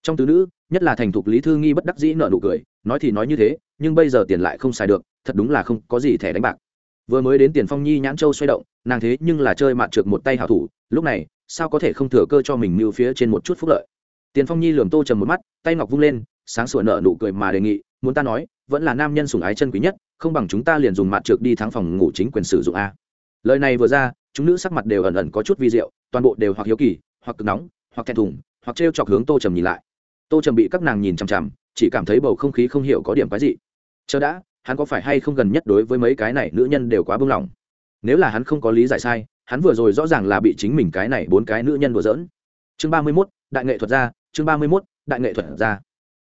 Trong tứ nữ nhất là thành thục lý thư nghi bất đắc dĩ nợ nụ cười, nói thì nói như thế, nhưng bây giờ tiền lại không xài được, thật đúng là không có gì thẻ đánh bạc. Vừa mới đến tiền phong nhi nhãn châu xoay động, nàng thế nhưng là chơi mạt trượt một tay hảo thủ, lúc này, sao có thể không thừa cơ cho mình mưu phía trên một chút phúc lợi? Tiền phong nhi lườm tô trầm một mắt, tay ngọc vung lên, sáng sủa nợ nụ cười mà đề nghị, muốn ta nói, vẫn là nam nhân sủng ái chân quý nhất, không bằng chúng ta liền dùng mạt trượt đi thắng phòng ngủ chính quyền sử dụng a. Lời này vừa ra, chúng nữ sắc mặt đều ẩn ẩn có chút vi diệu, toàn bộ đều hoặc hiếu kỳ, hoặc cực nóng, hoặc thẹn thùng, hoặc trêu chọc hướng tô trầm nhìn lại tô trầm bị các nàng nhìn chằm chằm, chỉ cảm thấy bầu không khí không hiểu có điểm cái gì chờ đã, hắn có phải hay không gần nhất đối với mấy cái này nữ nhân đều quá bưng lỏng nếu là hắn không có lý giải sai, hắn vừa rồi rõ ràng là bị chính mình cái này bốn cái nữ nhân đùa giỡn. Chương ba mươi mốt, đại nghệ thuật gia, chương ba mươi mốt, đại nghệ thuật gia.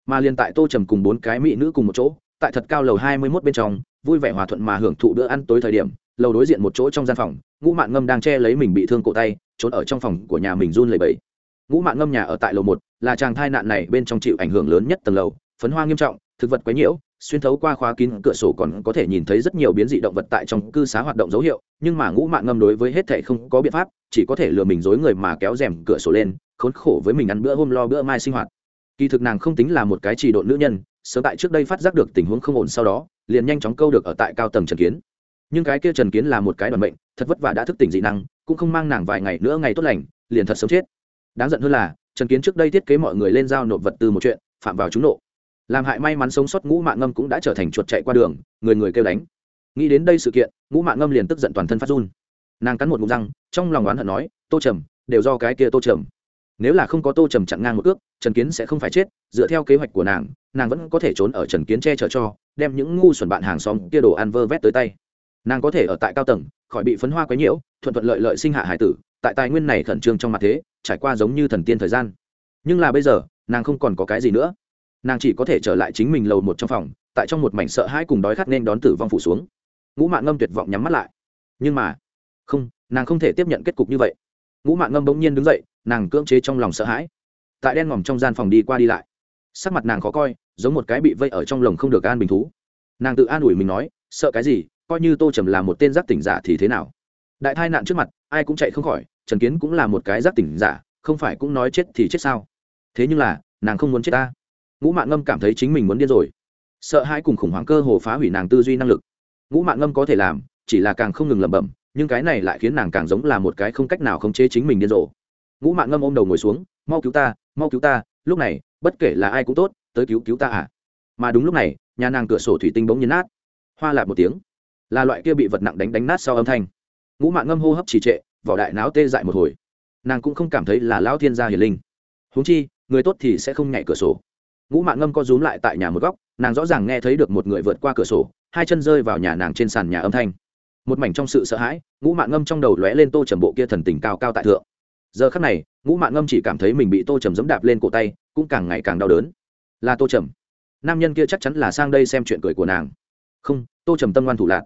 Mà liền tại tô trầm cùng bốn cái mỹ nữ cùng một chỗ, tại thật cao lầu hai mươi mốt bên trong, vui vẻ hòa thuận mà hưởng thụ bữa ăn tối thời điểm, lầu đối diện một chỗ trong gian phòng, ngũ mạn ngâm đang che lấy mình bị thương cổ tay, trốn ở trong phòng của nhà mình run lầy bẫy ngũ mạng ngâm nhà ở tại lầu một là chàng thai nạn này bên trong chịu ảnh hưởng lớn nhất tầng lầu, phấn hoa nghiêm trọng, thực vật quấy nhiễu, xuyên thấu qua khóa kín cửa sổ còn có thể nhìn thấy rất nhiều biến dị động vật tại trong cư xá hoạt động dấu hiệu, nhưng mà ngũ mạng ngâm đối với hết thệ không có biện pháp, chỉ có thể lừa mình dối người mà kéo rèm cửa sổ lên, khốn khổ với mình ăn bữa hôm lo bữa mai sinh hoạt. Kỳ thực nàng không tính là một cái chỉ độn nữ nhân, sớm tại trước đây phát giác được tình huống không ổn sau đó, liền nhanh chóng câu được ở tại cao tầng trần kiến. Nhưng cái kia trần kiến là một cái đoàn bệnh thật vất vả đã thức tỉnh dị năng, cũng không mang nàng vài ngày nữa ngày tốt lành, liền thật sớm chết đáng giận hơn là, trần kiến trước đây thiết kế mọi người lên giao nộp vật tư một chuyện, phạm vào trúng nộ. Làm hại may mắn sống sót ngũ mạng ngâm cũng đã trở thành chuột chạy qua đường, người người kêu đánh. Nghĩ đến đây sự kiện, ngũ mạng ngâm liền tức giận toàn thân phát run. Nàng cắn một ngụm răng, trong lòng oán hận nói, tô trầm, đều do cái kia tô trầm. Nếu là không có tô trầm chặn ngang một ước trần kiến sẽ không phải chết. Dựa theo kế hoạch của nàng nàng vẫn có thể trốn ở trần kiến che chở cho, đem những ngu xuẩn bạn hàng xóm kia đồ ăn vơ vét tới tay. Nàng có thể ở tại cao tầng, khỏi bị phấn hoa quấy nhiễu, thuận thuận lợi lợi sinh hạ hải tử tại tài nguyên này khẩn trương trong mặt thế, trải qua giống như thần tiên thời gian. Nhưng là bây giờ, nàng không còn có cái gì nữa. Nàng chỉ có thể trở lại chính mình lầu một trong phòng, tại trong một mảnh sợ hãi cùng đói khát nên đón tử vong phủ xuống. Ngũ mạng ngâm tuyệt vọng nhắm mắt lại. Nhưng mà, không, nàng không thể tiếp nhận kết cục như vậy. Ngũ mạng ngâm bỗng nhiên đứng dậy, nàng cưỡng chế trong lòng sợ hãi. Tại đen ngòm trong gian phòng đi qua đi lại, sắc mặt nàng khó coi, giống một cái bị vây ở trong lồng không được an bình thú. Nàng tự an ủi mình nói, sợ cái gì? Coi như tô trầm là một tên giác tỉnh giả thì thế nào? Đại tai nạn trước mặt, ai cũng chạy không khỏi trần kiến cũng là một cái giác tỉnh giả, không phải cũng nói chết thì chết sao? Thế nhưng là, nàng không muốn chết ta. Ngũ mạng ngâm cảm thấy chính mình muốn điên rồi. Sợ hãi cùng khủng hoảng cơ hồ phá hủy nàng tư duy năng lực. Ngũ mạng ngâm có thể làm, chỉ là càng không ngừng lẩm bẩm, nhưng cái này lại khiến nàng càng giống là một cái không cách nào khống chế chính mình điên rồ. Ngũ mạng ngâm ôm đầu ngồi xuống, mau cứu ta, mau cứu ta, lúc này, bất kể là ai cũng tốt, tới cứu cứu ta à. Mà đúng lúc này, nhà nàng cửa sổ thủy tinh bỗng nhiên nát. Hoa lạp một tiếng. Là loại kia bị vật nặng đánh đánh nát sau âm thanh. Ngũ mạng ngâm hô hấp trì trệ vỏ đại náo tê dại một hồi. Nàng cũng không cảm thấy là lão thiên gia hiền linh. Huống chi, người tốt thì sẽ không nhảy cửa sổ. Ngũ mạng ngâm co rúm lại tại nhà một góc, nàng rõ ràng nghe thấy được một người vượt qua cửa sổ, hai chân rơi vào nhà nàng trên sàn nhà âm thanh. Một mảnh trong sự sợ hãi, ngũ mạng ngâm trong đầu lóe lên tô trầm bộ kia thần tình cao cao tại thượng. Giờ khắc này, ngũ mạng ngâm chỉ cảm thấy mình bị tô trầm dẫm đạp lên cổ tay, cũng càng ngày càng đau đớn. Là tô trầm. Nam nhân kia chắc chắn là sang đây xem chuyện cười của nàng. Không, tô trầm tâm ngoan thủ lạc.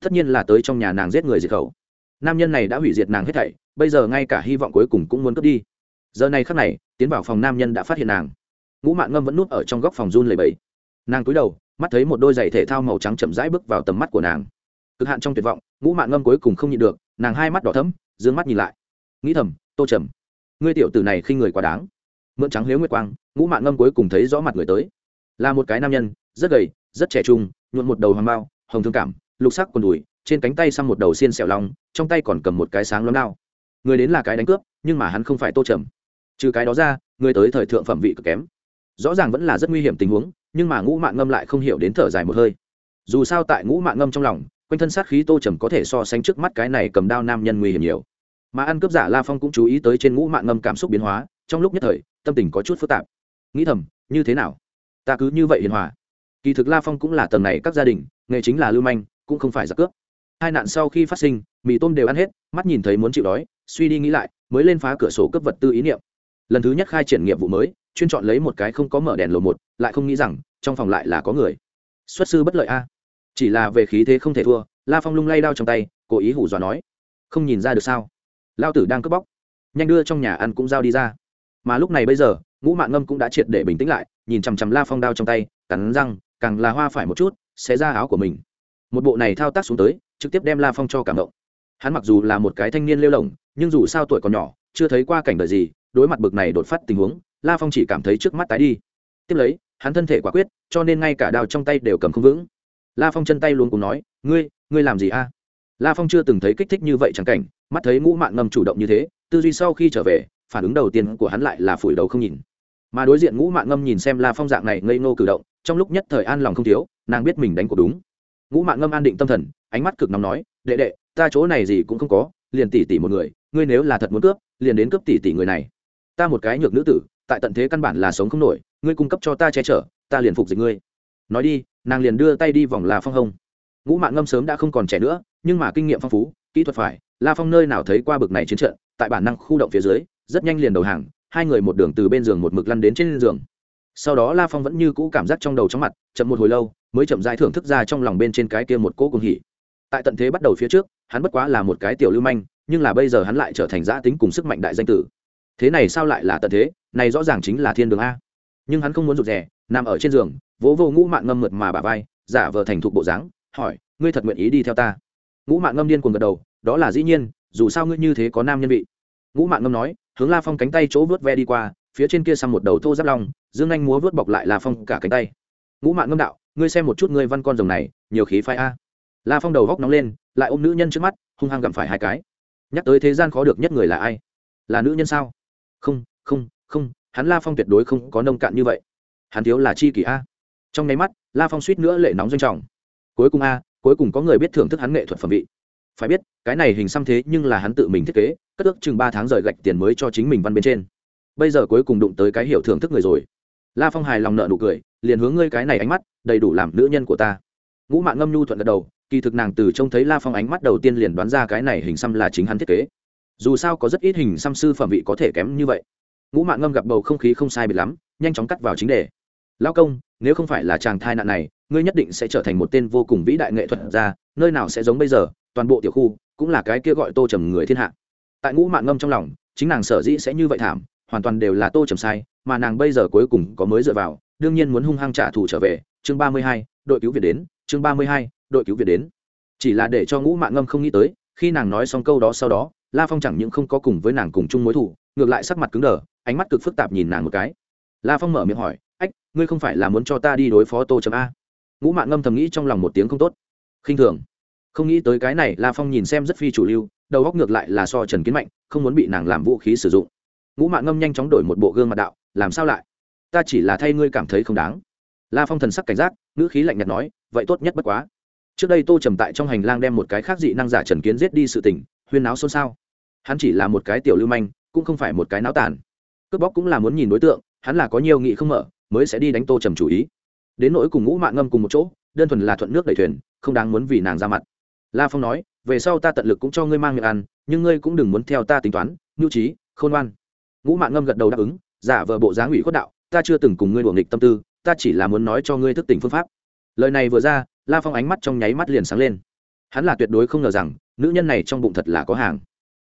Tất nhiên là tới trong nhà nàng giết người diệt khẩu nam nhân này đã hủy diệt nàng hết thảy, bây giờ ngay cả hy vọng cuối cùng cũng muốn cướp đi. Giờ này khắc này, tiến vào phòng nam nhân đã phát hiện nàng. Ngũ mạng ngâm vẫn núp ở trong góc phòng run lầy bẫy nàng cúi đầu, mắt thấy một đôi giày thể thao màu trắng chậm rãi bước vào tầm mắt của nàng. Cực hạn trong tuyệt vọng, ngũ mạng ngâm cuối cùng không nhịn được, nàng hai mắt đỏ thấm d ư ơ n g mắt nhìn lại. Nghĩ thầm, tô trầm, ngươi tiểu tử này khi người quá đáng. Mượn trắng liếu nguyệt quang, ngũ mạng ngâm cuối cùng thấy rõ mặt người tới. Là một cái nam nhân, rất gầy, rất trẻ trung nhuộn một đầu hoàng bao, hồng thương cảm, lục sắc quần đùi trên cánh tay xăm một đầu xiên xẻo lòng trong tay còn cầm một cái sáng lóng đao. Người đến là cái đánh cướp, nhưng mà hắn không phải tô trầm. Trừ cái đó ra, người tới thời thượng phẩm vị cực kém. Rõ ràng vẫn là rất nguy hiểm tình huống, nhưng mà ngũ mạng ngâm lại không hiểu đến thở dài một hơi. Dù sao tại ngũ mạng ngâm trong lòng, quanh thân sát khí tô trầm có thể so sánh trước mắt cái này cầm đao nam nhân nguy hiểm nhiều. Mà ăn cướp giả la phong cũng chú ý tới trên ngũ mạng ngâm cảm xúc biến hóa, trong lúc nhất thời, tâm tình có chút phức tạp. Nghĩ thầm, như thế nào? Ta cứ như vậy hiền hòa. Kỳ thực la phong cũng là tầng này các gia đình, nghề chính là lưu manh, cũng không phải giặc cướp hai nạn sau khi phát sinh, mì tôm đều ăn hết, mắt nhìn thấy muốn chịu đói, suy đi nghĩ lại, mới lên phá cửa sổ cấp vật tư ý niệm. Lần thứ nhất khai triển nghiệp vụ mới, chuyên chọn lấy một cái không có mở đèn lầu một, lại không nghĩ rằng, trong phòng lại là có người. Xuất sư bất lợi a. Chỉ là về khí thế không thể thua, la phong lung lay đao trong tay, cố ý hủ dọa nói. Không nhìn ra được sao? Lao tử đang cướp bóc. Nhanh đưa trong nhà ăn cũng giao đi ra. Mà lúc này bây giờ, ngũ mạng ngâm cũng đã triệt để bình tĩnh lại, nhìn chằm chằm la phong đao trong tay, cắn răng, càng là hoa phải một chút, xé ra áo của mình. Một bộ này thao tác xuống tới trực tiếp đem la phong cho cảm động. Hắn mặc dù là một cái thanh niên lêu lỏng, nhưng dù sao tuổi còn nhỏ, chưa thấy qua cảnh đời gì, đối mặt bực này đột phát tình huống, la phong chỉ cảm thấy trước mắt tái đi. Tiếp lấy, hắn thân thể quả quyết, cho nên ngay cả đao trong tay đều cầm không vững. La phong chân tay luôn cùng nói, ngươi ngươi làm gì a? La phong chưa từng thấy kích thích như vậy chẳng cảnh, mắt thấy ngũ mạng ngâm chủ động như thế, tư duy sau khi trở về, phản ứng đầu tiên của hắn lại là phủi đầu không nhìn. Mà đối diện ngũ mạng ngâm nhìn xem la phong dạng này ngây ngô cử động, trong lúc nhất thời an lòng không thiếu, nàng biết mình đánh cuộc đúng ngũ mạng ngâm an định tâm thần, ánh mắt cực nóng nói, đệ đệ, ta chỗ này gì cũng không có, liền tỷ tỷ một người, ngươi nếu là thật muốn cướp, liền đến cướp tỷ tỷ người này. Ta một cái nhược nữ tử, tại tận thế căn bản là sống không nổi, ngươi cung cấp cho ta che chở, ta liền phục dịch ngươi. Nói đi, nàng liền đưa tay đi vòng là phong hông. Ngũ mạng ngâm sớm đã không còn trẻ nữa, nhưng mà kinh nghiệm phong phú, kỹ thuật phải, la phong nơi nào thấy qua bực này chiến trận, tại bản năng khu động phía dưới, rất nhanh liền đầu hàng, hai người một đường từ bên giường một mực lăn đến trên giường. Sau đó la phong vẫn như cũ cảm giác trong đầu chóng mặt, chậm một hồi lâu mới chậm rãi thưởng thức ra trong lòng bên trên cái kia một cỗ cùng hỉ. Tại tận thế bắt đầu phía trước, hắn bất quá là một cái tiểu lưu manh, nhưng là bây giờ hắn lại trở thành giã tính cùng sức mạnh đại danh tử. Thế này sao lại là tận thế? Này rõ ràng chính là thiên đường a. Nhưng hắn không muốn rụt rè, nằm ở trên giường, vỗ vô ngũ mạng ngâm mượt mà bà vai, giả vờ thành thục bộ dáng, hỏi, ngươi thật nguyện ý đi theo ta? Ngũ mạng ngâm điên cuồng gật đầu, đó là dĩ nhiên, dù sao ngươi như thế có nam nhân vị. Ngũ mạng ngâm nói, hướng la phong cánh tay chỗ vớt ve đi qua, phía trên kia sang một đầu thô giáp long, dương anh múa vớt bọc lại la phong cả cánh tay. Ngũ mạng ngâm đạo ngươi xem một chút ngươi văn con rồng này, nhiều khí phái a. La phong đầu góc nóng lên, lại ôm nữ nhân trước mắt, hung hăng gặm phải hai cái. Nhắc tới thế gian khó được nhất người là ai? Là nữ nhân sao? Không không không, hắn la phong tuyệt đối không có nông cạn như vậy. Hắn thiếu là chi kỷ a. Trong nháy mắt, la phong suýt nữa lệ nóng doanh trọng. Cuối cùng a, cuối cùng có người biết thưởng thức hắn nghệ thuật phẩm vị. Phải biết, cái này hình xăm thế nhưng là hắn tự mình thiết kế, cất ước chừng ba tháng rời gạch tiền mới cho chính mình văn bên trên. Bây giờ cuối cùng đụng tới cái hiểu thưởng thức người rồi la phong hài lòng nợ nụ cười, liền hướng ngươi cái này ánh mắt, đầy đủ làm nữ nhân của ta. Ngũ mạng ngâm nhu thuận gật đầu, kỳ thực nàng từ trông thấy la phong ánh mắt đầu tiên liền đoán ra cái này hình xăm là chính hắn thiết kế. Dù sao có rất ít hình xăm sư phẩm vị có thể kém như vậy. Ngũ mạng ngâm gặp bầu không khí không sai biệt lắm, nhanh chóng cắt vào chính đề. Lao công, nếu không phải là chàng thai nạn này, ngươi nhất định sẽ trở thành một tên vô cùng vĩ đại nghệ thuật ra nơi nào sẽ giống bây giờ, toàn bộ tiểu khu cũng là cái kia gọi tô trầm người thiên hạ. Tại ngũ mạng ngâm trong lòng, chính nàng sở dĩ sẽ như vậy thảm hoàn toàn đều là tô trầm sai, mà nàng bây giờ cuối cùng có mới dựa vào, đương nhiên muốn hung hăng trả thù trở về. Chương ba mươi hai, đội cứu việt đến. Chương ba mươi hai, đội cứu việt đến. Chỉ là để cho ngũ mạng ngâm không nghĩ tới, khi nàng nói xong câu đó sau đó, la phong chẳng những không có cùng với nàng cùng chung mối thủ ngược lại sắc mặt cứng đờ, ánh mắt cực phức tạp nhìn nàng một cái. La phong mở miệng hỏi, ách, ngươi không phải là muốn cho ta đi đối phó tô chấm a? Ngũ mạng ngâm thầm nghĩ trong lòng một tiếng không tốt. Khinh thường. Không nghĩ tới cái này, la phong nhìn xem rất phi chủ lưu, đầu góc ngược lại là so trần kiến mạnh, không muốn bị nàng làm vũ khí sử dụng ngũ mạng ngâm nhanh chóng đổi một bộ gương mặt đạo, làm sao lại? Ta chỉ là thay ngươi cảm thấy không đáng. La phong thần sắc cảnh giác, ngữ khí lạnh nhạt nói, vậy tốt nhất bất quá. Trước đây tô trầm tại trong hành lang đem một cái khác dị năng giả trần kiến giết đi sự tình, huyên náo xôn xao. Hắn chỉ là một cái tiểu lưu manh, cũng không phải một cái náo tàn. Cướp bóc cũng là muốn nhìn đối tượng, hắn là có nhiều nghị không mở, mới sẽ đi đánh tô trầm chủ ý. Đến nỗi cùng ngũ mạng ngâm cùng một chỗ, đơn thuần là thuận nước đẩy thuyền, không đáng muốn vì nàng ra mặt. La phong nói, về sau ta tận lực cũng cho ngươi mang miệng ăn, nhưng ngươi cũng đừng muốn theo ta tính toán, nhu trí, khôn ngoan ngũ mạng ngâm gật đầu đáp ứng, giả vờ bộ dáng ủy khuất đạo, ta chưa từng cùng ngươi đuổi nghịch tâm tư, ta chỉ là muốn nói cho ngươi thức tỉnh phương pháp. Lời này vừa ra, la phong ánh mắt trong nháy mắt liền sáng lên. Hắn là tuyệt đối không ngờ rằng, nữ nhân này trong bụng thật là có hàng.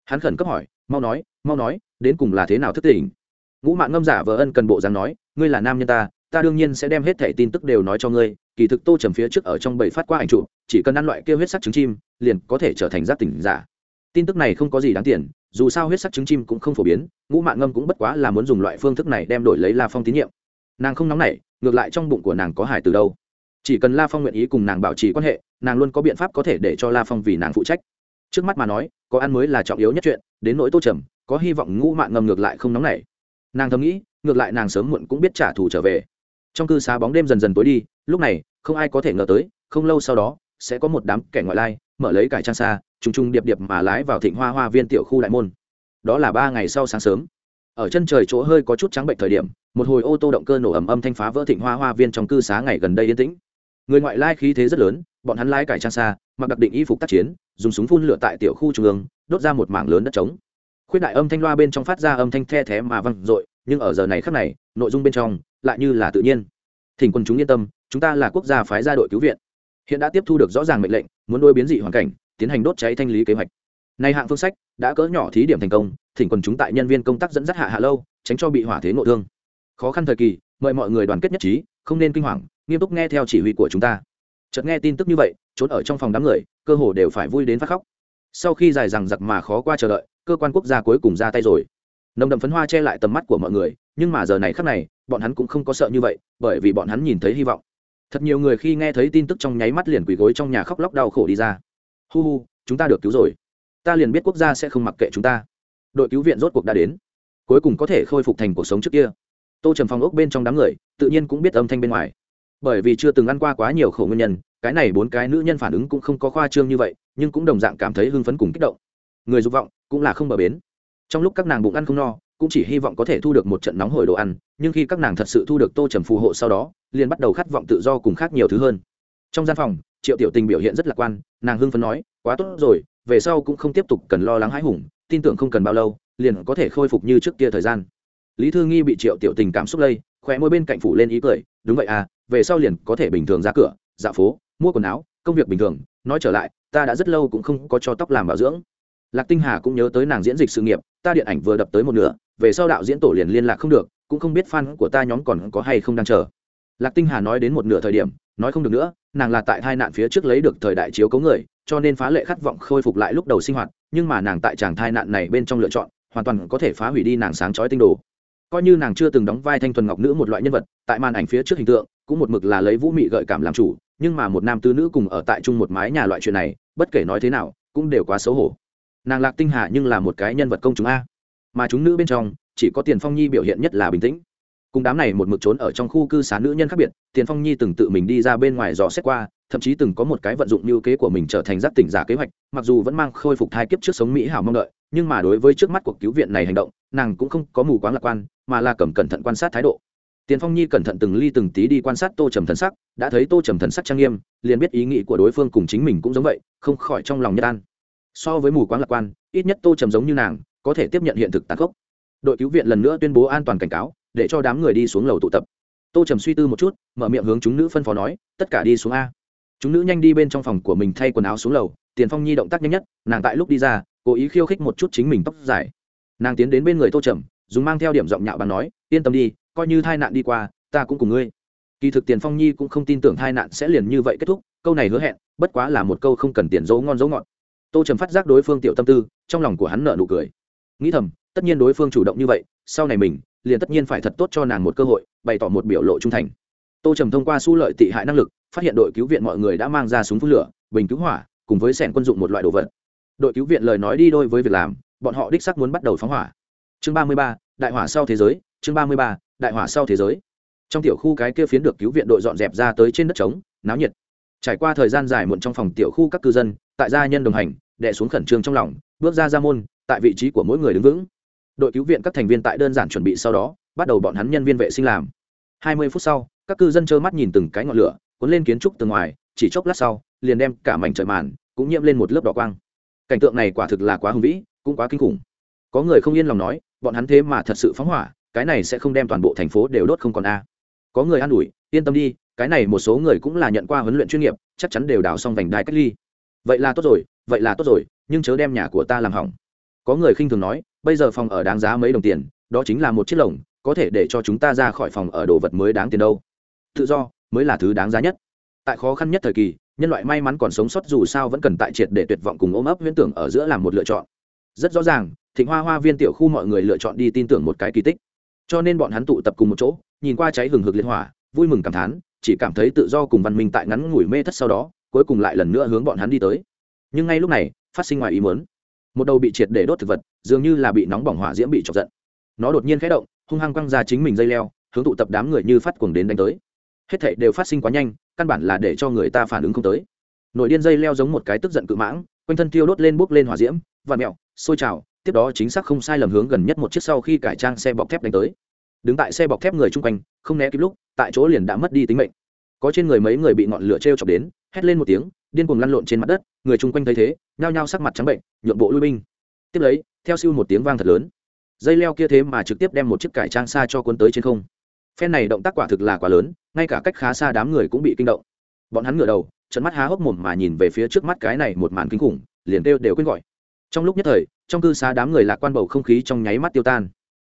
Hắn khẩn cấp hỏi, mau nói mau nói, đến cùng là thế nào thức tỉnh? Ngũ mạng ngâm giả vờ ân cần bộ dáng nói, ngươi là nam nhân ta ta đương nhiên sẽ đem hết thẻ tin tức đều nói cho ngươi, kỳ thực tô trầm phía trước ở trong bảy phát qua ảnh trụ chỉ cần ăn loại kia huyết sắc trứng chim, liền có thể trở thành giác tỉnh giả. Tin tức này không có gì đáng tiền dù sao huyết sắc trứng chim cũng không phổ biến, ngũ mạng ngâm cũng bất quá là muốn dùng loại phương thức này đem đổi lấy la phong tín nhiệm. Nàng không nóng nảy, ngược lại trong bụng của nàng có hải từ đâu. Chỉ cần la phong nguyện ý cùng nàng bảo trì quan hệ, nàng luôn có biện pháp có thể để cho la phong vì nàng phụ trách. Trước mắt mà nói, có ăn mới là trọng yếu nhất chuyện, đến nỗi tô trầm, có hy vọng ngũ mạng ngâm ngược lại không nóng nảy. Nàng thầm nghĩ, ngược lại nàng sớm muộn cũng biết trả thù trở về. Trong cư xá bóng đêm dần dần tối đi, lúc này, không ai có thể ngờ tới, không lâu sau đó, sẽ có một đám kẻ ngoại lai, mở lấy cải trang xa trùng trùng điệp điệp mà lái vào thịnh hoa hoa viên tiểu khu đại môn. Đó là ba ngày sau sáng sớm. Ở chân trời chỗ hơi có chút trắng bệnh thời điểm, một hồi ô tô động cơ nổ ầm âm thanh phá vỡ thịnh hoa hoa viên trong cư xá ngày gần đây yên tĩnh. Người ngoại lai khí thế rất lớn, bọn hắn lái cải trang xa, mặc đặc định y phục tác chiến, dùng súng phun lửa tại tiểu khu trung ương, đốt ra một mảng lớn đất trống. Khuyết đại âm thanh loa bên trong phát ra âm thanh the thé mà văng dội, nhưng ở giờ này khắc này, nội dung bên trong lại như là tự nhiên. Thỉnh quân chúng yên tâm, chúng ta là quốc gia phái ra đội cứu viện. Hiện đã tiếp thu được rõ ràng mệnh lệnh, muốn đôi biến dị hoàn cảnh tiến hành đốt cháy thanh lý kế hoạch. Này hạng phương sách đã cỡ nhỏ thí điểm thành công, thỉnh quần chúng tại nhân viên công tác dẫn dắt hạ hạ lâu, tránh cho bị hỏa thế nội thương. Khó khăn thời kỳ, mời mọi người đoàn kết nhất trí, không nên kinh hoàng, nghiêm túc nghe theo chỉ huy của chúng ta. Chợt nghe tin tức như vậy, trốn ở trong phòng đám người, cơ hồ đều phải vui đến phát khóc. Sau khi dài rằng giặc mà khó qua chờ đợi, cơ quan quốc gia cuối cùng ra tay rồi. Nồng đậm phấn hoa che lại tầm mắt của mọi người, nhưng mà giờ này khắc này, bọn hắn cũng không có sợ như vậy, bởi vì bọn hắn nhìn thấy hy vọng. Thật nhiều người khi nghe thấy tin tức trong nháy mắt liền quỳ gối trong nhà khóc lóc đau khổ đi ra hu hu, chúng ta được cứu rồi. Ta liền biết quốc gia sẽ không mặc kệ chúng ta. Đội cứu viện rốt cuộc đã đến. Cuối cùng có thể khôi phục thành cuộc sống trước kia. Tô trầm phong ốc bên trong đám người, tự nhiên cũng biết âm thanh bên ngoài. Bởi vì chưa từng ăn qua quá nhiều khổ nguyên nhân, cái này bốn cái nữ nhân phản ứng cũng không có khoa trương như vậy, nhưng cũng đồng dạng cảm thấy hưng phấn cùng kích động. Người dục vọng, cũng là không bờ bến. Trong lúc các nàng bụng ăn không no, cũng chỉ hy vọng có thể thu được một trận nóng hổi đồ ăn, nhưng khi các nàng thật sự thu được tô trầm phù hộ sau đó, liền bắt đầu khát vọng tự do cùng khác nhiều thứ hơn. Trong gian phòng triệu tiểu tình biểu hiện rất lạc quan, nàng hưng phấn nói, quá tốt rồi, về sau cũng không tiếp tục cần lo lắng hãi hùng, tin tưởng không cần bao lâu, liền có thể khôi phục như trước kia thời gian. Lý thư nghi bị triệu tiểu tình cảm xúc lây khỏe môi bên cạnh phủ lên ý cười, đúng vậy à về sau liền có thể bình thường ra cửa, dạo phố, mua quần áo, công việc bình thường, nói trở lại, ta đã rất lâu cũng không có cho tóc làm bảo dưỡng. Lạc tinh hà cũng nhớ tới nàng diễn dịch sự nghiệp, ta điện ảnh vừa đập tới một nửa, về sau đạo diễn tổ liền liên lạc không được, cũng không biết fan của ta nhóm còn có hay không đang chờ. Lạc tinh hà nói đến một nửa thời điểm nói không được nữa, nàng là tại hai nạn phía trước lấy được thời đại chiếu cấu người, cho nên phá lệ khát vọng khôi phục lại lúc đầu sinh hoạt, nhưng mà nàng tại chàng thai nạn này bên trong lựa chọn, hoàn toàn có thể phá hủy đi nàng sáng chói tinh đồ. Coi như nàng chưa từng đóng vai thanh thuần ngọc nữ một loại nhân vật, tại màn ảnh phía trước hình tượng, cũng một mực là lấy vũ mị gợi cảm làm chủ, nhưng mà một nam tư nữ cùng ở tại chung một mái nhà loại chuyện này, bất kể nói thế nào, cũng đều quá xấu hổ. Nàng lạc tinh hà nhưng là một cái nhân vật công chúng a. Mà chúng nữ bên trong, chỉ có tiền phong nhi biểu hiện nhất là bình tĩnh cùng đám này một mực trốn ở trong khu cư xá nữ nhân khác biệt, tiền phong nhi từng tự mình đi ra bên ngoài dò xét qua, thậm chí từng có một cái vận dụng lưu kế của mình trở thành giác tỉnh giả kế hoạch, mặc dù vẫn mang khôi phục thai kiếp trước sống mỹ hảo mong đợi, nhưng mà đối với trước mắt cuộc cứu viện này hành động, nàng cũng không có mù quáng lạc quan, mà là cầm cẩn thận quan sát thái độ. Tiền phong nhi cẩn thận từng ly từng tí đi quan sát tô trầm thần sắc, đã thấy tô trầm thần sắc trang nghiêm, liền biết ý nghĩ của đối phương cùng chính mình cũng giống vậy, không khỏi trong lòng nhất an. So với mù quáng lạc quan, ít nhất tô trầm giống như nàng, có thể tiếp nhận hiện thực tàn khốc. Đội cứu viện lần nữa tuyên bố an toàn cảnh cáo để cho đám người đi xuống lầu tụ tập. Tô trầm suy tư một chút, mở miệng hướng chúng nữ phân phó nói, tất cả đi xuống a. Chúng nữ nhanh đi bên trong phòng của mình thay quần áo xuống lầu, tiền phong nhi động tác nhanh nhất, nàng tại lúc đi ra, cố ý khiêu khích một chút chính mình tóc dài. Nàng tiến đến bên người tô trầm, dùng mang theo điểm giọng nhạo bằng nói, yên tâm đi, coi như tai nạn đi qua, ta cũng cùng ngươi. Kỳ thực tiền phong nhi cũng không tin tưởng tai nạn sẽ liền như vậy kết thúc, câu này hứa hẹn, bất quá là một câu không cần tiền dấu ngon dấu ngọt. Tô trầm phát giác đối phương tiểu tâm tư, trong lòng của hắn nợ nụ cười. Nghĩ thầm, tất nhiên đối phương chủ động như vậy, sau này mình liền tất nhiên phải thật tốt cho nàng một cơ hội, bày tỏ một biểu lộ trung thành. Tô trầm thông qua su lợi tị hại năng lực, phát hiện đội cứu viện mọi người đã mang ra súng phun lửa, bình cứu hỏa, cùng với sẻn quân dụng một loại đồ vật. Đội cứu viện lời nói đi đôi với việc làm, bọn họ đích sắc muốn bắt đầu phóng hỏa. Chương ba mươi ba, đại hỏa sau thế giới, chương ba mươi ba, đại hỏa sau thế giới. Trong tiểu khu cái kia phiến được cứu viện đội dọn dẹp ra tới trên đất trống, náo nhiệt. Trải qua thời gian dài muộn trong phòng tiểu khu các cư dân, tại gia nhân đồng hành đệ xuống khẩn trương trong lòng, bước ra ra môn, tại vị trí của mỗi người đứng vững đội cứu viện các thành viên tại đơn giản chuẩn bị sau đó, bắt đầu bọn hắn nhân viên vệ sinh làm. Hai mươi phút sau, các cư dân trơ mắt nhìn từng cái ngọn lửa, cuốn lên kiến trúc từ ngoài, chỉ chốc lát sau, liền đem cả mảnh trời màn cũng nhiễm lên một lớp đỏ quang. Cảnh tượng này quả thực là quá hùng vĩ, cũng quá kinh khủng. Có người không yên lòng nói, bọn hắn thế mà thật sự phóng hỏa, cái này sẽ không đem toàn bộ thành phố đều đốt không còn a. Có người an ủi, yên tâm đi, cái này một số người cũng là nhận qua huấn luyện chuyên nghiệp, chắc chắn đều đào xong vành đai cách ly. Vậy là tốt rồi, vậy là tốt rồi, nhưng chớ đem nhà của ta làm hỏng. Có người khinh thường nói bây giờ phòng ở đáng giá mấy đồng tiền, đó chính là một chiếc lồng, có thể để cho chúng ta ra khỏi phòng ở đồ vật mới đáng tiền đâu. Tự do, mới là thứ đáng giá nhất. Tại khó khăn nhất thời kỳ, nhân loại may mắn còn sống sót dù sao vẫn cần tại triệt để tuyệt vọng cùng ôm ấp huyễn tưởng ở giữa làm một lựa chọn. Rất rõ ràng, thịnh hoa hoa viên tiểu khu mọi người lựa chọn đi tin tưởng một cái kỳ tích. Cho nên bọn hắn tụ tập cùng một chỗ, nhìn qua cháy hừng hực liên hỏa, vui mừng cảm thán, chỉ cảm thấy tự do cùng văn minh tại ngắn ngủi mê thất sau đó, cuối cùng lại lần nữa hướng bọn hắn đi tới. Nhưng ngay lúc này, phát sinh ngoài ý muốn một đầu bị triệt để đốt thực vật, dường như là bị nóng bỏng hỏa diễm bị chọc giận. Nó đột nhiên khẽ động, hung hăng quăng ra chính mình dây leo, hướng tụ tập đám người như phát cuồng đến đánh tới. Hết thảy đều phát sinh quá nhanh, căn bản là để cho người ta phản ứng không tới. Nội điên dây leo giống một cái tức giận cự mãng, quanh thân tiêu đốt lên bốc lên hỏa diễm và mẹo sôi trào, tiếp đó chính xác không sai lầm hướng gần nhất một chiếc sau khi cải trang xe bọc thép đánh tới. Đứng tại xe bọc thép người chung quanh, không né kịp lúc, tại chỗ liền đã mất đi tính mệnh. Có trên người mấy người bị ngọn lửa t r e o chọc đến, hét lên một tiếng điên cuồng lăn lộn trên mặt đất, người chung quanh thấy thế, nhao nhao sắc mặt trắng bệnh nhuộn bộ lui binh. Tiếp lấy, theo siêu một tiếng vang thật lớn. Dây leo kia thế mà trực tiếp đem một chiếc cải trang xa cho cuốn tới trên không. Phen này động tác quả thực là quá lớn, ngay cả cách khá xa đám người cũng bị kinh động. Bọn hắn ngửa đầu trận mắt há hốc mồm mà nhìn về phía trước mắt cái này một màn kinh khủng, liền kêu đều quên gọi. Trong lúc nhất thời, trong cư xá đám người lạc quan bầu không khí trong nháy mắt tiêu tan.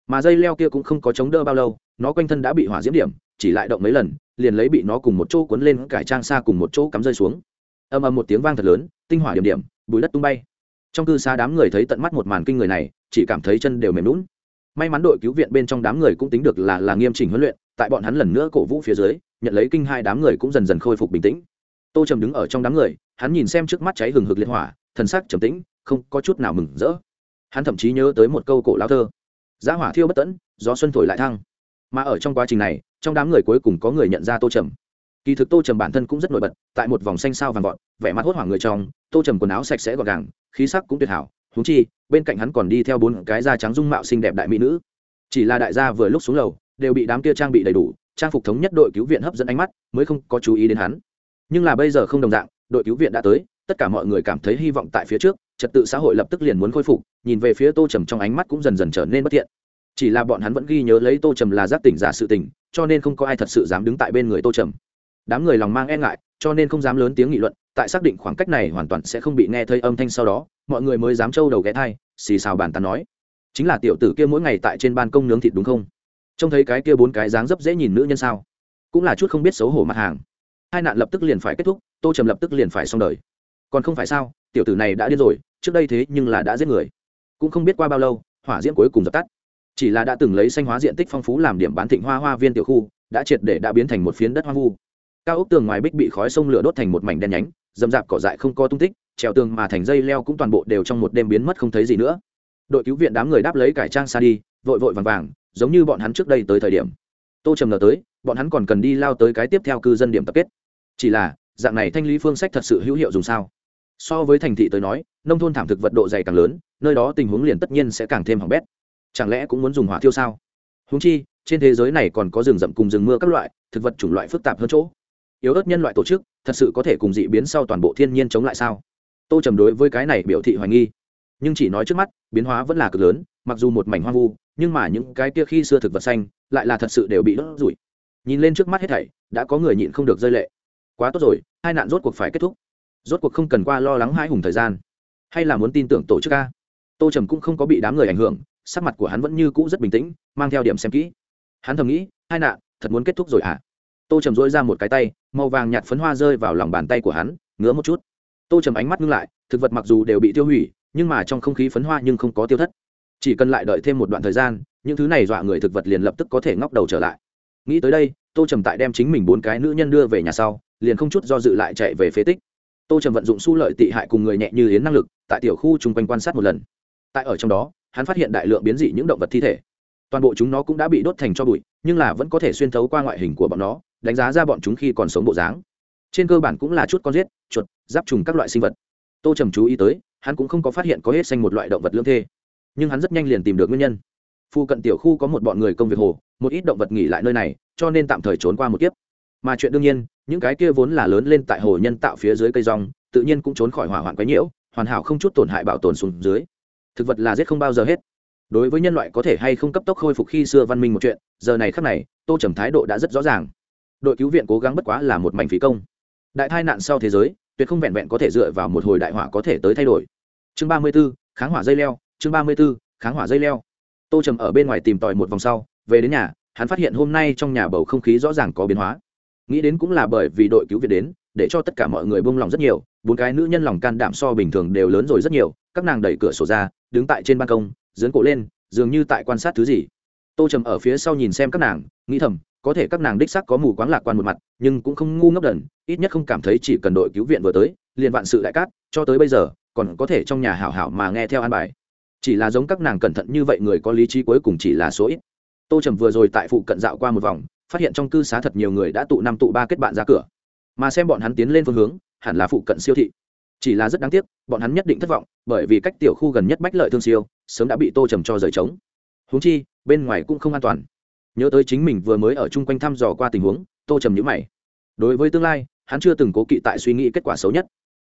Mà dây leo kia cũng không có chống đỡ bao lâu, nó quanh thân đã bị hỏa diễm điểm, chỉ lại động mấy lần, liền lấy bị nó cùng một chỗ cuốn lên cải trang xa cùng một chỗ cắm rơi xuống âm ầm một tiếng vang thật lớn, tinh hỏa điểm điểm, bùi đất tung bay. Trong cư xá đám người thấy tận mắt một màn kinh người này, chỉ cảm thấy chân đều mềm lún may mắn đội cứu viện bên trong đám người cũng tính được là là nghiêm chỉnh huấn luyện, tại bọn hắn lần nữa cổ vũ phía dưới, nhận lấy kinh hai đám người cũng dần dần khôi phục bình tĩnh. Tô trầm đứng ở trong đám người, hắn nhìn xem trước mắt cháy hừng hực liệt hỏa, thần sắc trầm tĩnh, không có chút nào mừng rỡ. Hắn thậm chí nhớ tới một câu cổ lao thơ, giá hỏa thiêu bất tẫn, gió xuân thổi lại thăng. Mà ở trong quá trình này, trong đám người cuối cùng có người nhận ra tô trầm kỳ thực tô trầm bản thân cũng rất nổi bật, tại một vòng xanh sao vàng gọn vẻ mặt hốt hoảng người trong, tô trầm quần áo sạch sẽ gọn gàng, khí sắc cũng tuyệt hảo húng chi, bên cạnh hắn còn đi theo bốn cái da trắng dung mạo xinh đẹp đại mỹ nữ. Chỉ là đại gia vừa lúc xuống lầu, đều bị đám kia trang bị đầy đủ, trang phục thống nhất đội cứu viện hấp dẫn ánh mắt, mới không có chú ý đến hắn. Nhưng là bây giờ không đồng dạng, đội cứu viện đã tới, tất cả mọi người cảm thấy hy vọng tại phía trước, trật tự xã hội lập tức liền muốn khôi phục, nhìn về phía tô trầm trong ánh mắt cũng dần dần trở nên bất thiện. Chỉ là bọn hắn vẫn ghi nhớ lấy tô trầm là giác tỉnh giả sự tỉnh cho nên không có ai thật sự dám đứng tại bên người tô trầm đám người lòng mang e ngại, cho nên không dám lớn tiếng nghị luận, tại xác định khoảng cách này hoàn toàn sẽ không bị nghe thấy âm thanh sau đó, mọi người mới dám trâu đầu ghé thai, xì xào bàn tán nói. Chính là tiểu tử kia mỗi ngày tại trên ban công nướng thịt đúng không? Trông thấy cái kia bốn cái dáng dấp dễ nhìn nữ nhân sao? Cũng là chút không biết xấu hổ mặt hàng. Hai nạn lập tức liền phải kết thúc, tô trầm lập tức liền phải xong đời. Còn không phải sao, tiểu tử này đã điên rồi, trước đây thế nhưng là đã giết người. Cũng không biết qua bao lâu, hỏa diễm cuối cùng dập tắt. Chỉ là đã từng lấy xanh hóa diện tích phong phú làm điểm bán thịnh hoa hoa viên tiểu khu, đã triệt để đã biến thành một phiến đất hoang vu cao ốc tường ngoài bích bị khói sông lửa đốt thành một mảnh đen nhánh, dầm dạp cỏ dại không có tung tích, trèo tường mà thành dây leo cũng toàn bộ đều trong một đêm biến mất không thấy gì nữa. Đội cứu viện đám người đáp lấy cải trang xa đi, vội vội vàng vàng, giống như bọn hắn trước đây tới thời điểm. Tô trầm ngờ tới, bọn hắn còn cần đi lao tới cái tiếp theo cư dân điểm tập kết. Chỉ là, dạng này thanh lý phương sách thật sự hữu hiệu dùng sao? So với thành thị tới nói, nông thôn thảm thực vật độ dày càng lớn, nơi đó tình huống liền tất nhiên sẽ càng thêm hỏng bét. Chẳng lẽ cũng muốn dùng hỏa thiêu sao? Húng chi, trên thế giới này còn có rừng rậm cùng rừng mưa các loại, thực vật chủng loại phức tạp hơn chỗ yếu ớt nhân loại tổ chức, thật sự có thể cùng dị biến sau toàn bộ thiên nhiên chống lại sao? Tô trầm đối với cái này biểu thị hoài nghi. Nhưng chỉ nói trước mắt, biến hóa vẫn là cực lớn, mặc dù một mảnh hoang vu, nhưng mà những cái kia khi xưa thực vật xanh, lại là thật sự đều bị đốt rủi nhìn lên trước mắt hết thảy, đã có người nhịn không được rơi lệ. Quá tốt rồi, hai nạn rốt cuộc phải kết thúc. Rốt cuộc không cần qua lo lắng hai hùng thời gian. Hay là muốn tin tưởng tổ chức ca tô trầm cũng không có bị đám người ảnh hưởng, sắc mặt của hắn vẫn như cũ rất bình tĩnh, mang theo điểm xem kỹ. Hắn thầm nghĩ, hai nạn, thật muốn kết thúc rồi à tô trầm dỗi ra một cái tay màu vàng nhạt phấn hoa rơi vào lòng bàn tay của hắn, ngứa một chút. Tô trầm ánh mắt ngưng lại, thực vật mặc dù đều bị tiêu hủy, nhưng mà trong không khí phấn hoa nhưng không có tiêu thất. Chỉ cần lại đợi thêm một đoạn thời gian, những thứ này dọa người thực vật liền lập tức có thể ngóc đầu trở lại. Nghĩ tới đây, tô trầm tại đem chính mình bốn cái nữ nhân đưa về nhà sau, liền không chút do dự lại chạy về phế tích. Tô trầm vận dụng su lợi tị hại cùng người nhẹ như yến năng lực, tại tiểu khu chung quanh quan sát một lần. Tại ở trong đó, hắn phát hiện đại lượng biến dị những động vật thi thể. Toàn bộ chúng nó cũng đã bị đốt thành cho bụi, nhưng là vẫn có thể xuyên thấu qua ngoại hình của bọn nó đánh giá ra bọn chúng khi còn sống bộ dáng. Trên cơ bản cũng là chút con giết, chuột, giáp trùng các loại sinh vật. Tô trầm chú ý tới, hắn cũng không có phát hiện có hết xanh một loại động vật lương thê. Nhưng hắn rất nhanh liền tìm được nguyên nhân. Phu cận tiểu khu có một bọn người công việc hồ, một ít động vật nghỉ lại nơi này, cho nên tạm thời trốn qua một kiếp. Mà chuyện đương nhiên, những cái kia vốn là lớn lên tại hồ nhân tạo phía dưới cây rong, tự nhiên cũng trốn khỏi hỏa hoạn quấy nhiễu, hoàn hảo không chút tổn hại bảo tồn xuống dưới. Thực vật là giết không bao giờ hết. Đối với nhân loại có thể hay không cấp tốc khôi phục khi xưa văn minh một chuyện, giờ này khắc này, tô trầm thái độ đã rất rõ ràng đội cứu viện cố gắng bất quá là một mảnh phí công. Đại tai nạn sau thế giới, tuyệt không vẹn vẹn có thể dựa vào một hồi đại hỏa có thể tới thay đổi. Chương ba mươi b ố kháng hỏa dây leo, chương ba mươi b ố kháng hỏa dây leo. Tô trầm ở bên ngoài tìm tòi một vòng sau, về đến nhà, hắn phát hiện hôm nay trong nhà bầu không khí rõ ràng có biến hóa. Nghĩ đến cũng là bởi vì đội cứu viện đến, để cho tất cả mọi người buông lòng rất nhiều, bốn cái nữ nhân lòng can đảm so bình thường đều lớn rồi rất nhiều, các nàng đẩy cửa sổ ra, đứng tại trên ban công dướn cổ lên, dường như tại quan sát thứ gì. Tô trầm ở phía sau nhìn xem các nàng, nghĩ thầm có thể các nàng đích sắc có mù quáng lạc quan một mặt, nhưng cũng không ngu ngốc đần, ít nhất không cảm thấy chỉ cần đội cứu viện vừa tới, liền vạn sự đại cát, cho tới bây giờ, còn có thể trong nhà hảo hảo mà nghe theo an bài. Chỉ là giống các nàng cẩn thận như vậy người có lý trí cuối cùng chỉ là số ít. Tô trầm vừa rồi tại phụ cận dạo qua một vòng, phát hiện trong cư xá thật nhiều người đã tụ năm tụ ba kết bạn ra cửa. Mà xem bọn hắn tiến lên phương hướng, hẳn là phụ cận siêu thị. Chỉ là rất đáng tiếc, bọn hắn nhất định thất vọng, bởi vì cách tiểu khu gần nhất bách lợi thương siêu, sớm đã bị tô trầm cho rời trống. Húng chi, bên ngoài cũng không an toàn nhớ tới chính mình vừa mới ở chung quanh thăm dò qua tình huống, tô trầm nhữ mày. Đối với tương lai, hắn chưa từng cố kỵ tại suy nghĩ kết quả xấu nhất.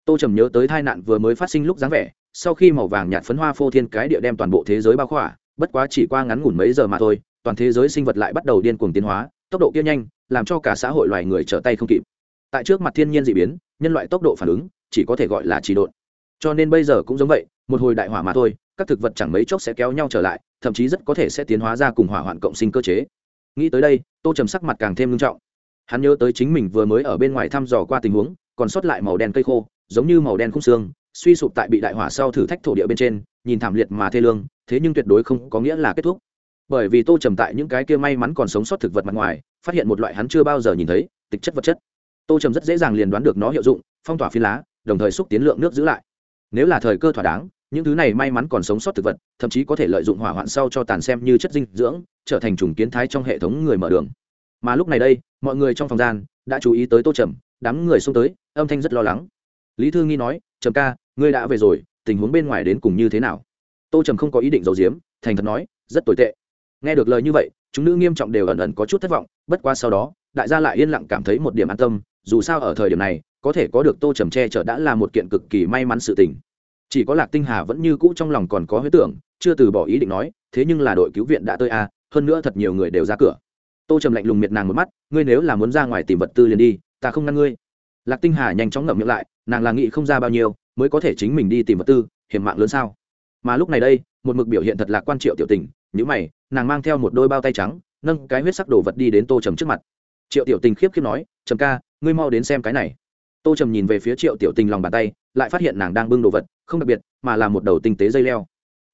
Tô trầm nhớ tới tai nạn vừa mới phát sinh lúc dáng vẻ, sau khi màu vàng nhạt phấn hoa phô thiên cái địa đem toàn bộ thế giới bao khỏa, bất quá chỉ qua ngắn ngủn mấy giờ mà thôi, toàn thế giới sinh vật lại bắt đầu điên cuồng tiến hóa, tốc độ kia nhanh, làm cho cả xã hội loài người trở tay không kịp. Tại trước mặt thiên nhiên d ị biến, nhân loại tốc độ phản ứng chỉ có thể gọi là trì độn. Cho nên bây giờ cũng giống vậy, một hồi đại hỏa mà thôi các thực vật chẳng mấy chốc sẽ kéo nhau trở lại, thậm chí rất có thể sẽ tiến hóa ra cùng hỏa hoạn cộng sinh cơ chế. Nghĩ tới đây, tô trầm sắc mặt càng thêm nghiêm trọng. Hắn nhớ tới chính mình vừa mới ở bên ngoài thăm dò qua tình huống, còn sót lại màu đen cây khô, giống như màu đen khung xương, suy sụp tại bị đại hỏa sau thử thách thổ địa bên trên, nhìn thảm liệt mà thê lương, thế nhưng tuyệt đối không có nghĩa là kết thúc. Bởi vì tô trầm tại những cái kia may mắn còn sống sót thực vật mặt ngoài, phát hiện một loại hắn chưa bao giờ nhìn thấy, tịch chất vật chất. Tô trầm rất dễ dàng liền đoán được nó hiệu dụng, phong tỏa phi lá, đồng thời xúc tiến lượng nước giữ lại. Nếu là thời cơ thỏa đáng những thứ này may mắn còn sống sót thực vật, thậm chí có thể lợi dụng hỏa hoạn sau cho tàn xem như chất dinh dưỡng, trở thành trùng kiến thái trong hệ thống người mở đường. Mà lúc này đây, mọi người trong phòng gian đã chú ý tới tô trầm, đám người xông tới, âm thanh rất lo lắng. Lý thư nghi nói, trầm ca, ngươi đã về rồi, tình huống bên ngoài đến cùng như thế nào? Tô trầm không có ý định giấu giếm, thành thật nói, rất tồi tệ. Nghe được lời như vậy, chúng nữ nghiêm trọng đều ẩn ẩn có chút thất vọng, bất qua sau đó, đại gia lại yên lặng cảm thấy một điểm an tâm, dù sao ở thời điểm này, có thể có được tô trầm che chở đã là một kiện cực kỳ may mắn sự tình chỉ có lạc tinh hà vẫn như cũ trong lòng còn có huế tưởng, chưa từ bỏ ý định nói, thế nhưng là đội cứu viện đã tới a, hơn nữa thật nhiều người đều ra cửa. Tô trầm lạnh lùng miệt nàng một mắt, ngươi nếu là muốn ra ngoài tìm vật tư liền đi, ta không ngăn ngươi. Lạc tinh hà nhanh chóng ngậm miệng lại, nàng là nghĩ không ra bao nhiêu, mới có thể chính mình đi tìm vật tư, hiểm mạng lớn sao? Mà lúc này đây, một mực biểu hiện thật lạc quan triệu tiểu tình nhữ mày, nàng mang theo một đôi bao tay trắng, nâng cái huyết sắc đồ vật đi đến tô trầm trước mặt. Triệu tiểu tình khiếp khiếp nói, trầm ca, ngươi mau đến xem cái này. Tô trầm nhìn về phía triệu tiểu tình lòng bàn tay, lại phát hiện nàng đang bưng đồ vật không đặc biệt, mà là một đầu tinh tế dây leo.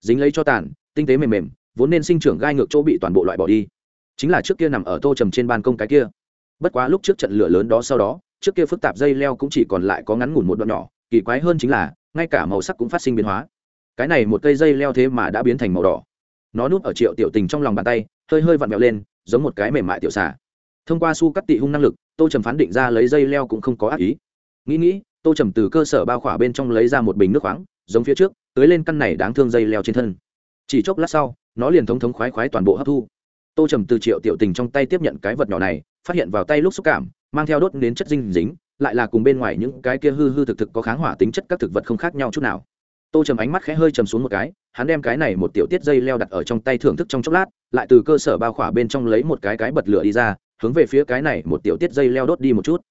Dính lấy cho tàn, tinh tế mềm mềm, vốn nên sinh trưởng gai ngược chỗ bị toàn bộ loại bỏ đi. Chính là trước kia nằm ở tô trầm trên ban công cái kia. Bất quá lúc trước trận lửa lớn đó sau đó, trước kia phức tạp dây leo cũng chỉ còn lại có ngắn ngủn một đoạn nhỏ, kỳ quái hơn chính là, ngay cả màu sắc cũng phát sinh biến hóa. Cái này một cây dây leo thế mà đã biến thành màu đỏ. Nó núp ở triệu tiểu tình trong lòng bàn tay, hơi hơi vặn vẹo lên, giống một cái mềm mại tiểu xà. Thông qua su cắt tị hung năng lực, tô trầm phán định ra lấy dây leo cũng không có ác ý. Nghĩ nghĩ tô trầm từ cơ sở bao khỏa bên trong lấy ra một bình nước khoáng, giống phía trước, tưới lên căn này đáng thương dây leo trên thân. Chỉ chốc lát sau, nó liền thống thống khoái khoái toàn bộ hấp thu. Tô trầm từ triệu tiểu tình trong tay tiếp nhận cái vật nhỏ này, phát hiện vào tay lúc xúc cảm, mang theo đốt đến chất dinh dính, lại là cùng bên ngoài những cái kia hư hư thực thực có kháng hỏa tính chất các thực vật không khác nhau chút nào. Tô trầm ánh mắt khẽ hơi trầm xuống một cái, hắn đem cái này một tiểu tiết dây leo đặt ở trong tay thưởng thức trong chốc lát, lại từ cơ sở bao khỏa bên trong lấy một cái cái bật lửa đi ra, hướng về phía cái này một tiểu tiết dây leo đốt đi một chút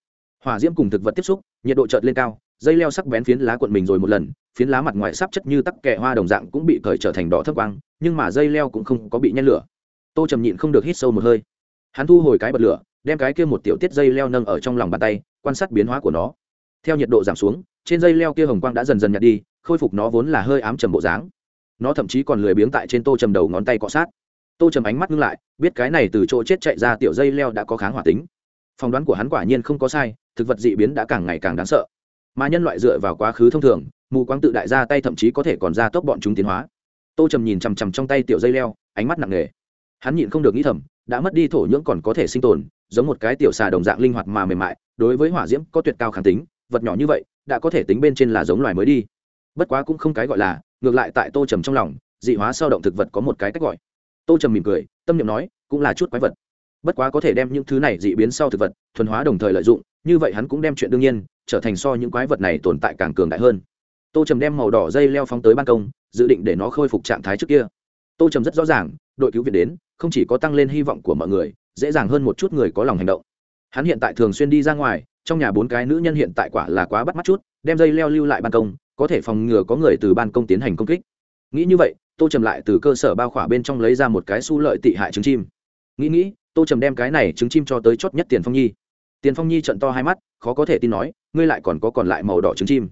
hỏa diễm cùng thực vật tiếp xúc, nhiệt độ chợt lên cao, dây leo sắc bén phiến lá cuộn mình rồi một lần, phiến lá mặt ngoài sắp chất như tắc kẹ hoa đồng dạng cũng bị cởi trở thành đỏ thấp quang, nhưng mà dây leo cũng không có bị nhen lửa. Tô trầm nhịn không được hít sâu một hơi. Hắn thu hồi cái bật lửa, đem cái kia một tiểu tiết dây leo nâng ở trong lòng bàn tay, quan sát biến hóa của nó. Theo nhiệt độ giảm xuống, trên dây leo kia hồng quang đã dần dần nhạt đi, khôi phục nó vốn là hơi ám trầm bộ dáng. Nó thậm chí còn lười biếng tại trên tô trầm đầu ngón tay cọ sát. Tô trầm ánh mắt ngưng lại, biết cái này từ chỗ chết chạy ra tiểu dây leo đã có kháng hỏa tính. Phỏng đoán của hắn quả nhiên không có sai thực vật dị biến đã càng ngày càng đáng sợ. Mà nhân loại dựa vào quá khứ thông thường, mù quáng tự đại ra tay thậm chí có thể còn ra tốc bọn chúng tiến hóa. Tô trầm nhìn chằm chằm trong tay tiểu dây leo, ánh mắt nặng nề. Hắn nhịn không được nghĩ thầm, đã mất đi thổ nhưỡng còn có thể sinh tồn, giống một cái tiểu xà đồng dạng linh hoạt mà mềm mại, đối với hỏa diễm có tuyệt cao kháng tính, vật nhỏ như vậy, đã có thể tính bên trên là giống loài mới đi. Bất quá cũng không cái gọi là, ngược lại tại tô trầm trong lòng, dị hóa sau động thực vật có một cái cách gọi. Tô trầm mỉm cười, tâm niệm nói, cũng là chút quái vật bất quá có thể đem những thứ này dị biến sau thực vật, thuần hóa đồng thời lợi dụng, như vậy hắn cũng đem chuyện đương nhiên, trở thành so những quái vật này tồn tại càng cường đại hơn. Tô trầm đem màu đỏ dây leo phóng tới ban công, dự định để nó khôi phục trạng thái trước kia. Tô trầm rất rõ ràng, đội cứu viện đến, không chỉ có tăng lên hy vọng của mọi người, dễ dàng hơn một chút người có lòng hành động. Hắn hiện tại thường xuyên đi ra ngoài, trong nhà bốn cái nữ nhân hiện tại quả là quá bắt mắt chút, đem dây leo lưu lại ban công, có thể phòng ngừa có người từ ban công tiến hành công kích. Nghĩ như vậy, tô trầm lại từ cơ sở bao khỏa bên trong lấy ra một cái su lợi tị hại trứng chim. Nghĩ nghĩ tô trầm đem cái này trứng chim cho tới chót nhất tiền phong nhi tiền phong nhi trận to hai mắt khó có thể tin nói ngươi lại còn có còn lại màu đỏ trứng chim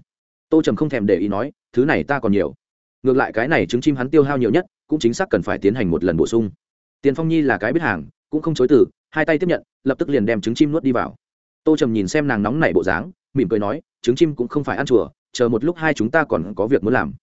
tô trầm không thèm để ý nói thứ này ta còn nhiều ngược lại cái này trứng chim hắn tiêu hao nhiều nhất cũng chính xác cần phải tiến hành một lần bổ sung tiền phong nhi là cái biết hàng cũng không chối từ hai tay tiếp nhận lập tức liền đem trứng chim nuốt đi vào tô trầm nhìn xem nàng nóng nảy bộ dáng mỉm cười nói trứng chim cũng không phải ăn chùa chờ một lúc hai chúng ta còn có việc muốn làm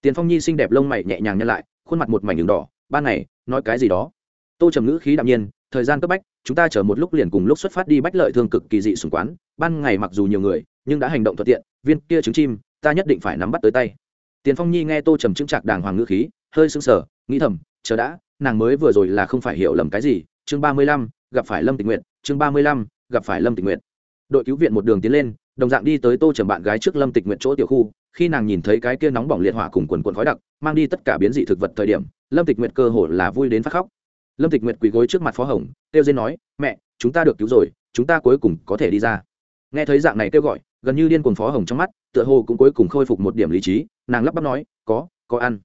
tiền phong nhi xinh đẹp lông mày nhẹ nhàng nhăn lại khuôn mặt một mảnh đường đỏ ban ngày nói cái gì đó tô trầm ngữ khí đạm nhiên thời gian cấp bách, chúng ta chờ một lúc liền cùng lúc xuất phát đi bách lợi thương cực kỳ dị sùng quán. Ban ngày mặc dù nhiều người, nhưng đã hành động thuận tiện, viên kia trứng chim, ta nhất định phải nắm bắt tới tay. Tiền phong nhi nghe tô trầm chứng trạc đàng hoàng ngữ khí, hơi sưng sờ, nghĩ thầm, chờ đã, nàng mới vừa rồi là không phải hiểu lầm cái gì. Chương ba mươi lăm, gặp phải lâm tình nguyện chương ba mươi lăm, gặp phải lâm tình nguyện đội cứu viện một đường tiến lên, đồng dạng đi tới tô trầm bạn gái trước lâm tịch nguyện chỗ tiểu khu. Khi nàng nhìn thấy cái kia nóng bỏng liệt hỏa cùng quần quần khói đặc, mang đi tất cả biến dị thực vật thời điểm, lâm tịch nguyện cơ hồ là vui đến phát khóc lâm tịch Nguyệt quỳ gối trước mặt phó hồng, kêu dên nói, mẹ, chúng ta được cứu rồi, chúng ta cuối cùng có thể đi ra. Nghe thấy dạng này kêu gọi, gần như điên cuồng phó hồng trong mắt, tựa hồ cũng cuối cùng khôi phục một điểm lý trí, nàng lắp bắp nói, có có ăn.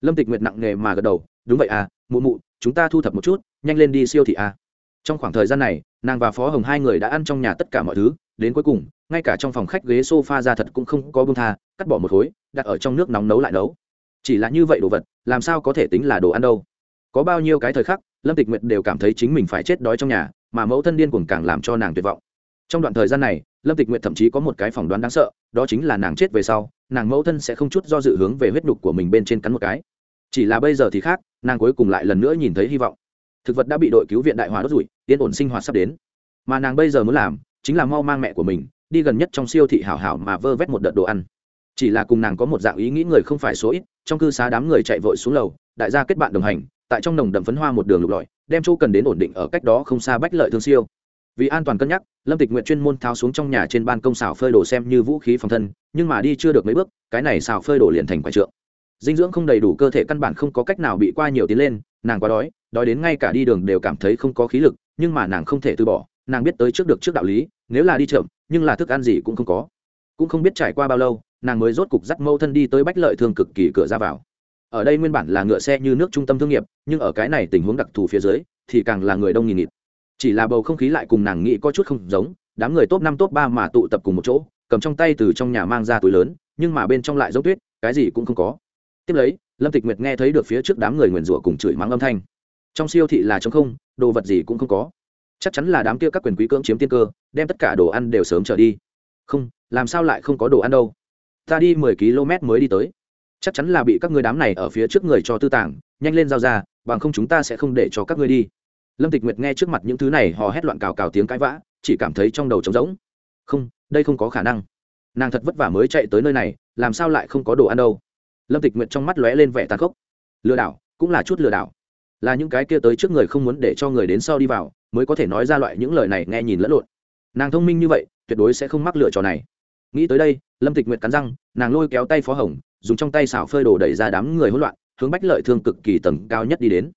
Lâm tịch nguyệt nặng nề mà gật đầu, đúng vậy à mụ mụ, chúng ta thu thập một chút, nhanh lên đi siêu thị à. Trong khoảng thời gian này, nàng và phó hồng hai người đã ăn trong nhà tất cả mọi thứ, đến cuối cùng, ngay cả trong phòng khách ghế s o f a ra thật cũng không có bông tha, cắt bỏ một khối, đặt ở trong nước nóng nấu lại nấu. Chỉ là như vậy đồ vật, làm sao có thể tính là đồ ăn đâu? Có bao nhiêu cái thời khắc lâm tịch nguyệt đều cảm thấy chính mình phải chết đói trong nhà, mà mẫu thân điên cuồng càng làm cho nàng tuyệt vọng. Trong đoạn thời gian này, lâm tịch nguyệt thậm chí có một cái phỏng đoán đáng sợ, đó chính là nàng chết về sau, nàng mẫu thân sẽ không chút do dự hướng về huyết nhục của mình bên trên cắn một cái. Chỉ là bây giờ thì khác, nàng cuối cùng lại lần nữa nhìn thấy hy vọng. Thực vật đã bị đội cứu viện đại hòa đốt rủi yên ổn sinh hoạt sắp đến. Mà nàng bây giờ muốn làm, chính là mau mang mẹ của mình, đi gần nhất trong siêu thị hảo hảo mà vơ vét một đợt đồ ăn. Chỉ là cùng nàng có một dạng ý nghĩ người không phải số ít, trong cư xá đám người chạy vội xuống lầu, đại gia kết bạn đồng hành tại trong nồng đậm phấn hoa một đường lục lọi, đem chỗ cần đến ổn định ở cách đó không xa bách lợi thương siêu. Vì an toàn cân nhắc, lâm tịch nguyện chuyên môn tháo xuống trong nhà trên ban công xào phơi đồ xem như vũ khí phòng thân, nhưng mà đi chưa được mấy bước, cái này xào phơi đồ liền thành quái trượng. Dinh dưỡng không đầy đủ cơ thể căn bản không có cách nào bị qua nhiều tiến lên, nàng quá đói đói đến ngay cả đi đường đều cảm thấy không có khí lực, nhưng mà nàng không thể từ bỏ, nàng biết tới trước được trước đạo lý, nếu là đi chậm, nhưng là thức ăn gì cũng không có. Cũng không biết trải qua bao lâu, nàng mới rốt cục dắt mâu thân đi tới bách lợi thương cực kỳ cửa ra vào ở đây nguyên bản là ngựa xe như nước trung tâm thương nghiệp, nhưng ở cái này tình huống đặc thù phía dưới, thì càng là người đông nghìn nghịt. Chỉ là bầu không khí lại cùng nàng nghĩ có chút không giống, đám người top năm top ba mà tụ tập cùng một chỗ, cầm trong tay từ trong nhà mang ra túi lớn, nhưng mà bên trong lại giống tuyết, cái gì cũng không có. Tiếp lấy, lâm tịch nguyệt nghe thấy được phía trước đám người nguyền rủa cùng chửi mắng âm thanh. Trong siêu thị là t không, đồ vật gì cũng không có. Chắc chắn là đám kia các quyền quý cưỡng chiếm tiên cơ, đem tất cả đồ ăn đều sớm trở đi. Không, làm sao lại không có đồ ăn đâu? Ta đi mười km mới đi tới chắc chắn là bị các ngươi đám này ở phía trước người cho tư tàng, nhanh lên giao ra, bằng không chúng ta sẽ không để cho các ngươi đi. Lâm tịch nguyệt nghe trước mặt những thứ này hò hét loạn cào cào tiếng cãi vã, chỉ cảm thấy trong đầu trống rỗng. Không, đây không có khả năng. Nàng thật vất vả mới chạy tới nơi này, làm sao lại không có đồ ăn đâu? Lâm tịch nguyệt trong mắt lóe lên vẻ tàn khốc. Lừa đảo, cũng là chút lừa đảo. Là những cái kia tới trước người không muốn để cho người đến sau đi vào, mới có thể nói ra loại những lời này nghe nhìn lẫn lộn. Nàng thông minh như vậy, tuyệt đối sẽ không mắc lựa trò này. Nghĩ tới đây, lâm tịch nguyệt cắn răng, nàng lôi kéo tay phó hồng dùng trong tay xảo phơi đồ đẩy ra đám người hỗn loạn, hướng bách lợi thương cực kỳ tầng cao nhất đi đến.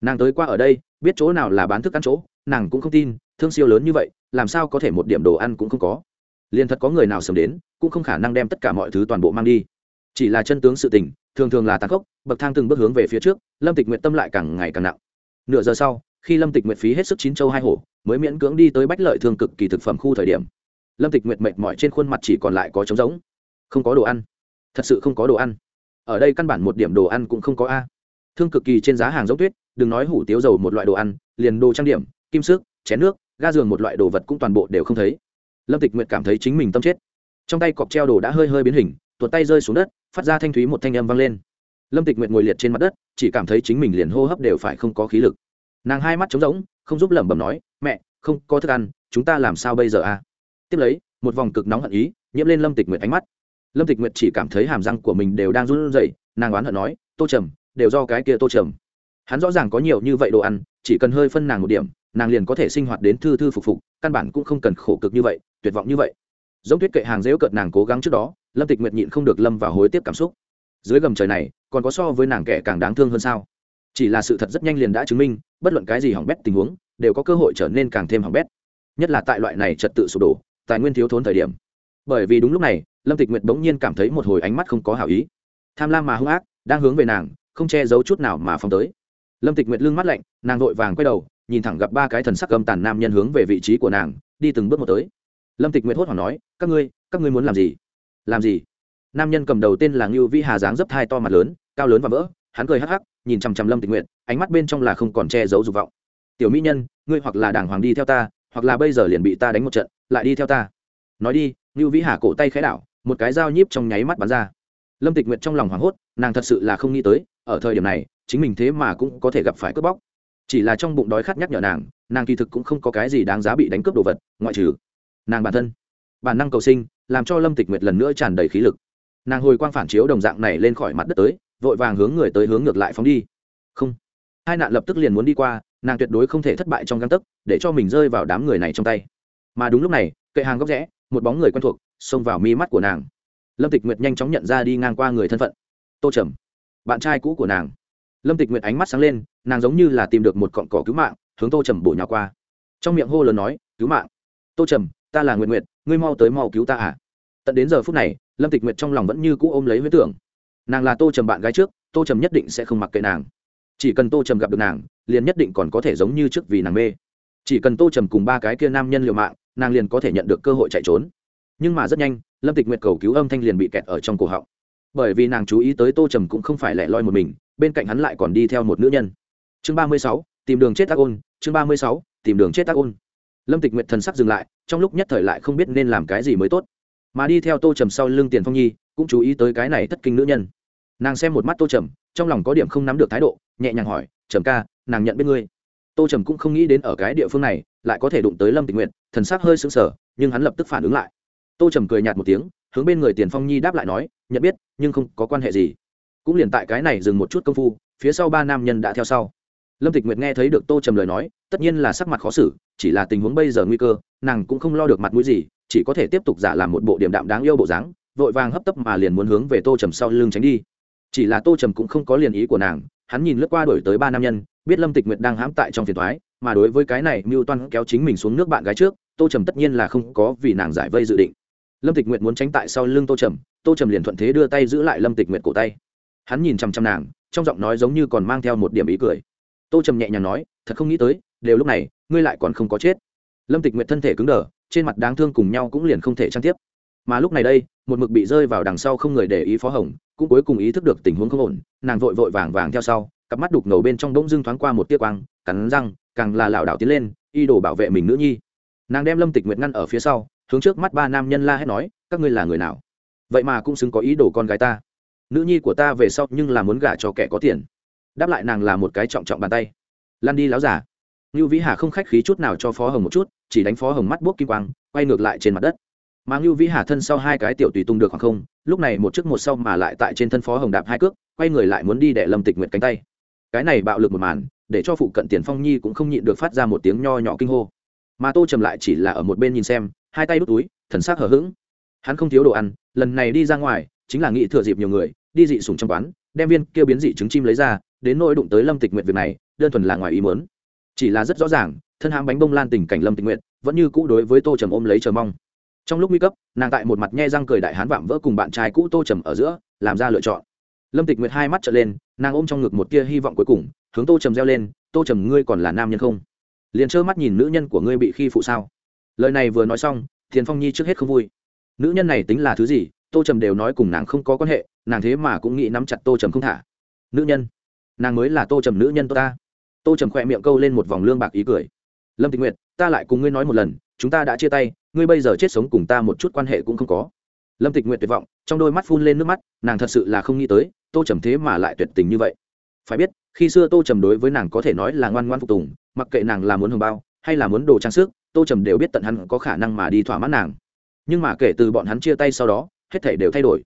Nàng tới qua ở đây, biết chỗ nào là bán thức ăn chỗ, nàng cũng không tin, thương siêu lớn như vậy, làm sao có thể một điểm đồ ăn cũng không có. Liền thật có người nào sớm đến, cũng không khả năng đem tất cả mọi thứ toàn bộ mang đi. Chỉ là chân tướng sự tình, thường thường là tàn khốc, bậc thang từng bước hướng về phía trước, lâm tịch nguyện tâm lại càng ngày càng nặng. Nửa giờ sau, khi lâm tịch nguyện phí hết sức chín châu hai hổ, mới miễn cưỡng đi tới bách lợi thương cực kỳ thực phẩm khu thời điểm. Lâm tịch nguyện mệt mỏi trên khuôn mặt chỉ còn lại có trống rỗng. Không có đồ ăn thật sự không có đồ ăn. Ở đây căn bản một điểm đồ ăn cũng không có a. Thương cực kỳ trên giá hàng giống tuyết, đừng nói hủ tiếu dầu một loại đồ ăn, liền đồ trang điểm, kim sức chén nước, ga giường một loại đồ vật cũng toàn bộ đều không thấy. Lâm tịch nguyện cảm thấy chính mình tâm chết. Trong tay cọc treo đồ đã hơi hơi biến hình, tuột tay rơi xuống đất, phát ra thanh thúy một thanh âm vang lên. Lâm tịch nguyện ngồi liệt trên mặt đất, chỉ cảm thấy chính mình liền hô hấp đều phải không có khí lực. Nàng hai mắt trống rỗng, không giúp lẩm bẩm nói, mẹ, không có thức ăn, chúng ta làm sao bây giờ a? Tiếp lấy, một vòng cực nóng hận ý, nhiễm lên lâm tịch nguyện ánh mắt lâm tịch nguyệt chỉ cảm thấy hàm răng của mình đều đang run rẩy, nàng oán hận nói, tô trầm, đều do cái kia tô trầm. Hắn rõ ràng có nhiều như vậy đồ ăn, chỉ cần hơi phân nàng một điểm, nàng liền có thể sinh hoạt đến thư thư phục phục, căn bản cũng không cần khổ cực như vậy, tuyệt vọng như vậy. Giống tuyết kệ hàng dễu cợt nàng cố gắng trước đó, lâm tịch nguyệt nhịn không được lâm vào hối tiếc cảm xúc. Dưới gầm trời này, còn có so với nàng kẻ càng đáng thương hơn sao? Chỉ là sự thật rất nhanh liền đã chứng minh, bất luận cái gì hỏng bét tình huống, đều có cơ hội trở nên càng thêm hỏng bét. Nhất là tại loại này trật tự sụp đổ, tài nguyên thiếu thốn thời điểm. Bởi vì đúng lúc này lâm tịch nguyệt bỗng nhiên cảm thấy một hồi ánh mắt không có hảo ý. Tham lam mà hung ác, đang hướng về nàng, không che giấu chút nào mà phóng tới. Lâm tịch nguyệt lưng mắt lạnh, nàng vội vàng quay đầu, nhìn thẳng gặp ba cái thần sắc âm tàn nam nhân hướng về vị trí của nàng, đi từng bước một tới. Lâm tịch nguyệt hốt hoảng nói, các ngươi các ngươi muốn làm gì? Làm gì? Nam nhân cầm đầu tên là ngưu vi hà dáng dấp thai to mặt lớn, cao lớn và vỡ, hắn cười hắc hắc, nhìn chằm chằm lâm tịch nguyệt, ánh mắt bên trong là không còn che giấu dục vọng. Tiểu mỹ nhân, ngươi hoặc là đàng hoàng đi theo ta, hoặc là bây giờ liền bị ta đánh một trận, lại đi theo ta. Nói đi. Ngưu vĩ hà cổ tay khẽ đảo một cái dao nhíp trong nháy mắt bắn ra. Lâm tịch nguyệt trong lòng hoảng hốt, nàng thật sự là không nghĩ tới, ở thời điểm này, chính mình thế mà cũng có thể gặp phải cướp bóc. Chỉ là trong bụng đói khát nhắc nhở nàng nàng kỳ thực cũng không có cái gì đáng giá bị đánh cướp đồ vật, ngoại trừ nàng bản thân. Bản năng cầu sinh, làm cho lâm tịch nguyệt lần nữa tràn đầy khí lực. Nàng hồi quang phản chiếu đồng dạng này lên khỏi mặt đất tới, vội vàng hướng người tới hướng ngược lại phóng đi. Không. Hai nạn lập tức liền muốn đi qua, nàng tuyệt đối không thể thất bại trong găng tấc, để cho mình rơi vào đám người này trong tay. Mà đúng lúc này, kệ hàng góc rẽ, một bóng người quen thuộc xông vào mi mắt của nàng. Lâm tịch nguyệt nhanh chóng nhận ra đi ngang qua người thân phận. Tô trầm, bạn trai cũ của nàng. Lâm tịch nguyệt ánh mắt sáng lên, nàng giống như là tìm được một cọn cỏ cứu mạng, hướng tô trầm bổ nhào qua. Trong miệng hô lớn nói, cứu mạng. Tô trầm, ta là nguyệt nguyệt, ngươi mau tới mau cứu ta à? Tận đến giờ phút này, lâm tịch nguyệt trong lòng vẫn như cũ ôm lấy huyết tưởng. Nàng là tô trầm bạn gái trước, tô trầm nhất định sẽ không mặc kệ nàng. Chỉ cần tô trầm gặp được nàng, liền nhất định còn có thể giống như trước vì nàng mê. Chỉ cần tô trầm cùng ba cái kia nam nhân liều mạng, nàng liền có thể nhận được cơ hội chạy trốn nhưng mà rất nhanh, lâm tịch nguyệt cầu cứu âm thanh liền bị kẹt ở trong cổ họng. Bởi vì nàng chú ý tới tô trầm cũng không phải lẻ loi một mình, bên cạnh hắn lại còn đi theo một nữ nhân. Chương ba mươi sáu, tìm đường chết tác ôn, chương ba mươi sáu, tìm đường chết tác ôn. Lâm tịch nguyệt thần sắc dừng lại, trong lúc nhất thời lại không biết nên làm cái gì mới tốt. Mà đi theo tô trầm sau lưng tiền phong nhi, cũng chú ý tới cái này thất kinh nữ nhân. Nàng xem một mắt tô trầm, trong lòng có điểm không nắm được thái độ, nhẹ nhàng hỏi, trầm ca, nàng nhận biết ngươi? Tô trầm cũng không nghĩ đến ở cái địa phương này, lại có thể đụng tới lâm tịch nguyện thần sắc hơi sững sờ, nhưng hắn lập tức phản ứng lại tô trầm cười nhạt một tiếng, hướng bên người tiền phong nhi đáp lại nói, nhận biết, nhưng không có quan hệ gì. Cũng liền tại cái này dừng một chút công phu, phía sau ba nam nhân đã theo sau. Lâm tịch nguyệt nghe thấy được tô trầm lời nói, tất nhiên là sắc mặt khó xử, chỉ là tình huống bây giờ nguy cơ, nàng cũng không lo được mặt mũi gì, chỉ có thể tiếp tục giả làm một bộ điểm đạm đáng yêu bộ dáng, vội vàng hấp tấp mà liền muốn hướng về tô trầm sau lưng tránh đi. Chỉ là tô trầm cũng không có liền ý của nàng, hắn nhìn lướt qua đổi tới ba nam nhân, biết lâm tịch nguyệt đang hãm tại trong phiền thoái mà đối với cái này mưu toan kéo chính mình xuống nước bạn gái trước, tô trầm tất nhiên là không có vì nàng giải vây dự định lâm tịch nguyệt muốn tránh tại sau lưng tô trầm tô trầm liền thuận thế đưa tay giữ lại lâm tịch nguyệt cổ tay. Hắn nhìn chăm chăm nàng, trong giọng nói giống như còn mang theo một điểm ý cười. Tô trầm nhẹ nhàng nói, thật không nghĩ tới, đều lúc này, ngươi lại còn không có chết. Lâm tịch Nguyệt thân thể cứng đờ, trên mặt đáng thương cùng nhau cũng liền không thể trang tiếp. Mà lúc này đây, một mực bị rơi vào đằng sau không người để ý phó hồng, cũng cuối cùng ý thức được tình huống không ổn, nàng vội vội vàng vàng theo sau, cặp mắt đục ngầu bên trong bỗng dưng thoáng qua một tia quang, cắn răng, càng là lảo đảo tiến lên y đồ bảo vệ mình nữ nhi. Nàng đem lâm tịch nguyệt ngăn ở phía sau hướng trước mắt ba nam nhân la hét nói, các ngươi là người nào? Vậy mà cũng xứng có ý đồ con gái ta. Nữ nhi của ta về sau nhưng là muốn gả cho kẻ có tiền. Đáp lại nàng là một cái trọng trọng bàn tay. Lan đi láo giả ngưu vĩ hà không khách khí chút nào cho phó hồng một chút, chỉ đánh phó hồng mắt buốc kim quang, quay ngược lại trên mặt đất. Mà ngưu vĩ hà thân sau hai cái tiểu tùy tung được khoảng không, lúc này một trước một sau mà lại tại trên thân phó hồng đạp hai cước, quay người lại muốn đi để lâm tịch nguyện cánh tay. Cái này bạo lực một màn, để cho phụ cận tiền phong nhi cũng không nhịn được phát ra một tiếng nho nhỏ kinh hô. Mà tô trầm lại chỉ là ở một bên nhìn xem hai tay đút túi, thần sắc hở h ữ g hắn không thiếu đồ ăn, lần này đi ra ngoài, chính là nghĩ thừa dịp nhiều người, đi dị sùng trong quán, đem viên kêu biến dị trứng chim lấy ra, đến nỗi đụng tới lâm tịch nguyện việc này, đơn thuần là ngoài ý mớn chỉ là rất rõ ràng, thân hãm bánh bông lan tình cảnh lâm tịch nguyện vẫn như cũ đối với tô trầm ôm lấy chờ mong. Trong lúc nguy cấp, nàng tại một mặt nhe răng cười đại hán vạm vỡ cùng bạn trai cũ tô trầm ở giữa, làm ra lựa chọn. Lâm tịch nguyệt hai mắt trở lên, nàng ôm trong ngực một tia hy vọng cuối cùng, hướng tô trầm reo lên, tô trầm, ngươi còn là nam nhân không? Liền trơ mắt nhìn nữ nhân của ngươi bị khi phụ sao? Lời này vừa nói xong, thiền phong nhi trước hết không vui. Nữ nhân này tính là thứ gì, tô trầm đều nói cùng nàng không có quan hệ, nàng thế mà cũng nghĩ nắm chặt tô trầm không thả. Nữ nhân, nàng mới là tô trầm nữ nhân tôi ta. Tô trầm khỏe miệng câu lên một vòng lương bạc ý cười. Lâm tịch nguyện ta lại cùng ngươi nói một lần, chúng ta đã chia tay, ngươi bây giờ chết sống cùng ta một chút quan hệ cũng không có. Lâm tịch nguyệt tuyệt vọng, trong đôi mắt phun lên nước mắt, nàng thật sự là không nghĩ tới, tô trầm thế mà lại tuyệt tình như vậy. Phải biết, khi xưa tô trầm đối với nàng có thể nói là ngoan ngoan phục tùng, mặc kệ nàng là muốn hồng bao hay là muốn đồ trang sức, tô trầm đều biết tận hắn có khả năng mà đi thỏa mãn nàng. Nhưng mà kể từ bọn hắn chia tay sau đó, hết thảy đều thay đổi.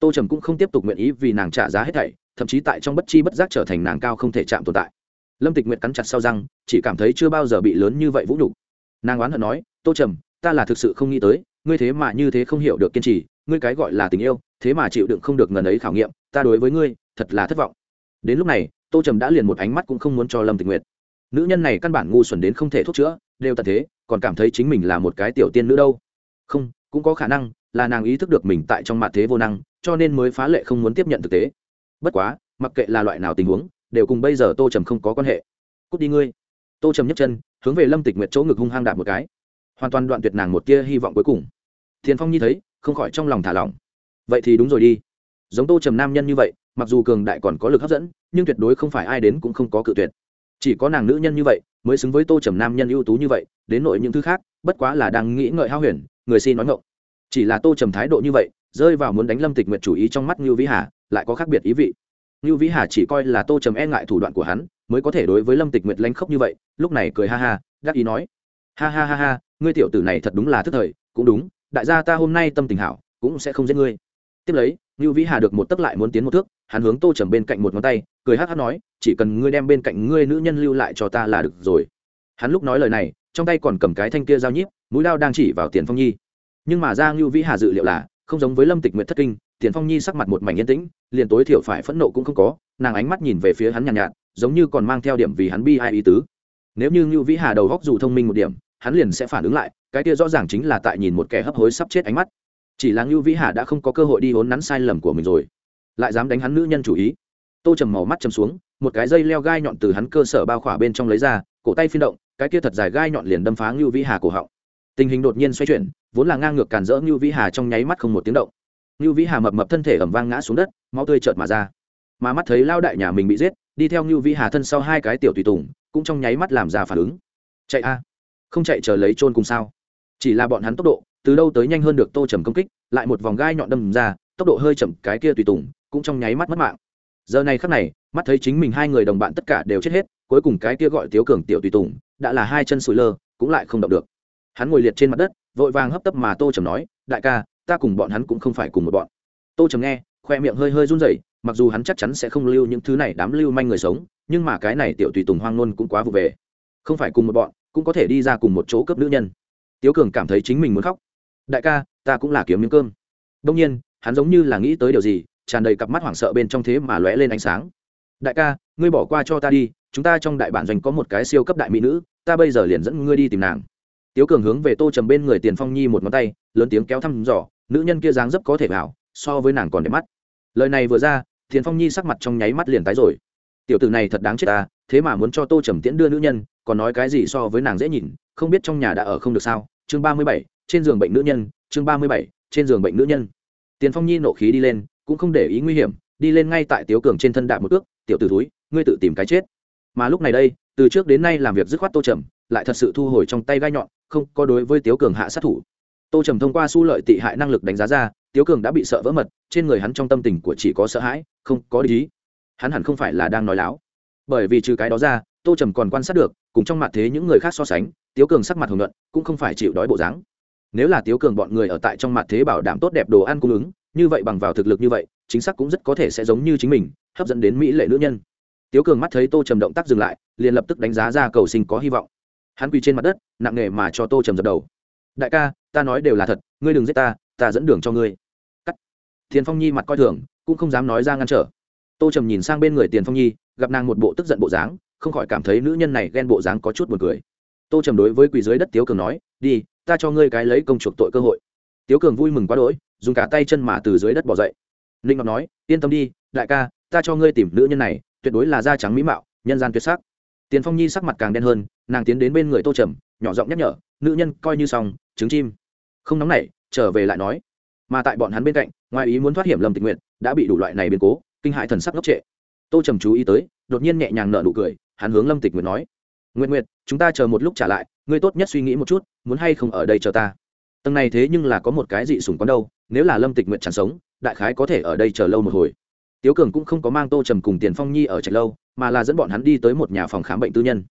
Tô trầm cũng không tiếp tục nguyện ý vì nàng trả giá hết thảy, thậm chí tại trong bất chi bất giác trở thành nàng cao không thể chạm tồn tại. Lâm tịch Nguyệt cắn chặt sau răng, chỉ cảm thấy chưa bao giờ bị lớn như vậy vũ nhục. Nàng oán hận nói, tô trầm, ta là thực sự không nghĩ tới, ngươi thế mà như thế không hiểu được kiên trì, ngươi cái gọi là tình yêu, thế mà chịu đựng không được ngần ấy khảo nghiệm, ta đối với ngươi thật là thất vọng. Đến lúc này, tô trầm đã liền một ánh mắt cũng không muốn cho lâm tịch nguyệt nữ nhân này căn bản ngu xuẩn đến không thể thuốc chữa, đều tận thế, còn cảm thấy chính mình là một cái tiểu tiên nữ đâu. Không, cũng có khả năng là nàng ý thức được mình tại trong mặt thế vô năng, cho nên mới phá lệ không muốn tiếp nhận thực tế. Bất quá, mặc kệ là loại nào tình huống, đều cùng bây giờ tô trầm không có quan hệ. Cút đi ngươi. Tô trầm nhấc chân, hướng về lâm tịch nguyệt chỗ ngực hung hang đạp một cái. Hoàn toàn đoạn tuyệt nàng một tia hy vọng cuối cùng. Thiền phong nhi thấy, không khỏi trong lòng thả lỏng. Vậy thì đúng rồi đi. Giống tô trầm nam nhân như vậy, mặc dù cường đại còn có lực hấp dẫn, nhưng tuyệt đối không phải ai đến cũng không có cự tuyệt chỉ có nàng nữ nhân như vậy mới xứng với tô trầm nam nhân ưu tú như vậy đến nội những thứ khác bất quá là đang nghĩ ngợi hao huyền người xin nói ngộng chỉ là tô trầm thái độ như vậy rơi vào muốn đánh lâm tịch nguyện chủ ý trong mắt ngưu vĩ hà lại có khác biệt ý vị. Ngưu vĩ hà chỉ coi là tô trầm e ngại thủ đoạn của hắn mới có thể đối với lâm tịch nguyệt lanh khóc như vậy lúc này cười ha ha gác ý nói. Ha ha ha ha ngươi tiểu tử này thật đúng là thức thời cũng đúng đại gia ta hôm nay tâm tình hảo cũng sẽ không giết ngươi. Tiếp lấy như Vĩ Hà được một tấc lại muốn tiến một thước, hắn hướng Tô Trầm bên cạnh một ngón tay, cười hát hát nói, chỉ cần ngươi đem bên cạnh ngươi nữ nhân lưu lại cho ta là được rồi. Hắn lúc nói lời này, trong tay còn cầm cái thanh kia dao nhíp, mũi lao đang chỉ vào Tiền Phong Nhi. Nhưng mà ra lưu Vĩ Hà dự liệu là, không giống với Lâm Tịch Nguyệt thất kinh, Tiền Phong Nhi sắc mặt một mảnh yên tĩnh, liền tối thiểu phải phẫn nộ cũng không có, nàng ánh mắt nhìn về phía hắn nhàn nhạt, nhạt, giống như còn mang theo điểm vì hắn bi ai ý tứ. Nếu như lưu Vĩ Hà đầu góc dù thông minh một điểm, hắn liền sẽ phản ứng lại, cái kia rõ ràng chính là tại nhìn một kẻ hấp hối sắp chết ánh mắt chỉ là ngưu vĩ hà đã không có cơ hội đi hốn nắn sai lầm của mình rồi lại dám đánh hắn nữ nhân chủ ý. Tô trầm màu mắt chầm xuống, một cái dây leo gai nhọn từ hắn cơ sở bao khỏa bên trong lấy ra, cổ tay phiên động, cái kia thật dài gai nhọn liền đâm phá ngưu vĩ hà cổ họng. Tình hình đột nhiên xoay chuyển, vốn là ngang ngược càn rỡ ngưu vĩ hà trong nháy mắt không một tiếng động. Ngưu vĩ hà mập mập thân thể ẩm vang ngã xuống đất, máu tươi trợt mà ra. Mà mắt thấy lao đại nhà mình bị giết, đi theo ngưu vĩ hà thân sau hai cái tiểu tùy tùng, cũng trong nháy mắt làm ra phản ứng. Chạy a, không chạy chờ lấy trôn cùng sao? Chỉ là bọn hắn tốc độ, từ đâu tới nhanh hơn được tô trầm công kích, lại một vòng gai nhọn đâm ra, tốc độ hơi chậm, cái kia tùy tùng cũng trong nháy mắt mất mạng. Giờ này khắc này, mắt thấy chính mình hai người đồng bạn tất cả đều chết hết, cuối cùng cái kia gọi tiếu cường tiểu tùy tùng đã là hai chân sủi lơ, cũng lại không động được. Hắn ngồi liệt trên mặt đất, vội vàng hấp tấp mà tô trầm nói, đại ca, ta cùng bọn hắn cũng không phải cùng một bọn. Tô trầm nghe, khoe miệng hơi hơi run rẩy, mặc dù hắn chắc chắn sẽ không lưu những thứ này đám lưu manh người sống, nhưng mà cái này tiểu tùy tùng hoang nôn cũng quá vụ về. Không phải cùng một bọn, cũng có thể đi ra cùng một chỗ cấp nữ nhân. Tiếu cường cảm thấy chính mình muốn khóc. Đại ca, ta cũng là kiếm miếng cơm. Đông nhiên, hắn giống như là nghĩ tới điều gì tràn đầy cặp mắt hoảng sợ bên trong thế mà lóe lên ánh sáng. Đại ca, ngươi bỏ qua cho ta đi, chúng ta trong đại bản doanh có một cái siêu cấp đại mỹ nữ, ta bây giờ liền dẫn ngươi đi tìm nàng. Tiếu cường hướng về tô trầm bên người tiền phong nhi một ngón tay, lớn tiếng kéo thăm dò, nữ nhân kia dáng dấp có thể vào so với nàng còn đẹp mắt. Lời này vừa ra, tiền phong nhi sắc mặt trong nháy mắt liền tái rồi. Tiểu tử này thật đáng chết ta, thế mà muốn cho tô trầm tiễn đưa nữ nhân, còn nói cái gì so với nàng dễ nhìn, không biết trong nhà đã ở không được sao? Chương ba mươi bảy, trên giường bệnh nữ nhân, chương ba mươi bảy, trên giường bệnh nữ nhân. Tiền phong nhi nộ khí đi lên cũng không để ý nguy hiểm, đi lên ngay tại tiếu cường trên thân đạp một ước tiểu t ử túi ngươi tự tìm cái chết. Mà lúc này đây, từ trước đến nay làm việc dứt khoát tô trầm, lại thật sự thu hồi trong tay gai nhọn, không có đối với tiếu cường hạ sát thủ. Tô trầm thông qua su lợi tị hại năng lực đánh giá ra, tiếu cường đã bị sợ vỡ mật, trên người hắn trong tâm tình của chỉ có sợ hãi, không có lý hắn hẳn không phải là đang nói láo. Bởi vì trừ cái đó ra, tô trầm còn quan sát được, cùng trong mặt thế những người khác so sánh, tiếu cường sắc mặt hồng nhuận, cũng không phải chịu đói bộ dáng. Nếu là tiếu cường bọn người ở tại trong mặt thế bảo đảm tốt đẹp đồ ăn cung ứng như vậy bằng vào thực lực như vậy, chính xác cũng rất có thể sẽ giống như chính mình, hấp dẫn đến mỹ lệ nữ nhân. Tiếu cường mắt thấy tô trầm động tác dừng lại, liền lập tức đánh giá ra cầu sinh có hy vọng. Hắn quỳ trên mặt đất, nặng nề mà cho tô trầm dập đầu. Đại ca, ta nói đều là thật, ngươi đừng giết ta ta dẫn đường cho ngươi. Cắt. Thiền phong nhi mặt coi thường, cũng không dám nói ra ngăn trở. Tô trầm nhìn sang bên người tiền phong nhi, gặp nàng một bộ tức giận bộ dáng, không khỏi cảm thấy nữ nhân này ghen bộ dáng có chút b u ồ n cười. Tô trầm đối với quỳ dưới đất tiếu cường nói, đi, ta cho ngươi cái lấy công chuộc tội cơ hội. Tiếu cường vui mừng quá đỗi dùng cả tay chân mà từ dưới đất bỏ dậy. Ninh ngọc nói, yên tâm đi, đại ca, ta cho ngươi tìm nữ nhân này, tuyệt đối là da trắng mỹ mạo, nhân gian tuyệt sắc. Tiền phong nhi sắc mặt càng đen hơn, nàng tiến đến bên người tô trầm, nhỏ giọng nhắc nhở, nữ nhân coi như xong, trứng chim. Không nóng nảy, trở về lại nói, mà tại bọn hắn bên cạnh, ngoài ý muốn thoát hiểm lầm tình nguyện đã bị đủ loại này biến cố, kinh hại thần sắc ngốc trệ. Tô trầm chú ý tới, đột nhiên nhẹ nhàng nở nụ cười, hắn hướng lâm tịch nguyệt nói nguyện nguyệt, chúng ta chờ một lúc trả lại, ngươi tốt nhất suy nghĩ một chút, muốn hay không ở đây chờ ta? Tầng này thế nhưng là có một cái dị sùng quán đâu, nếu là lâm tịch nguyện chẳng sống, đại khái có thể ở đây chờ lâu một hồi. Tiếu cường cũng không có mang tô trầm cùng tiền phong nhi ở trạch lâu, mà là dẫn bọn hắn đi tới một nhà phòng khám bệnh tư nhân.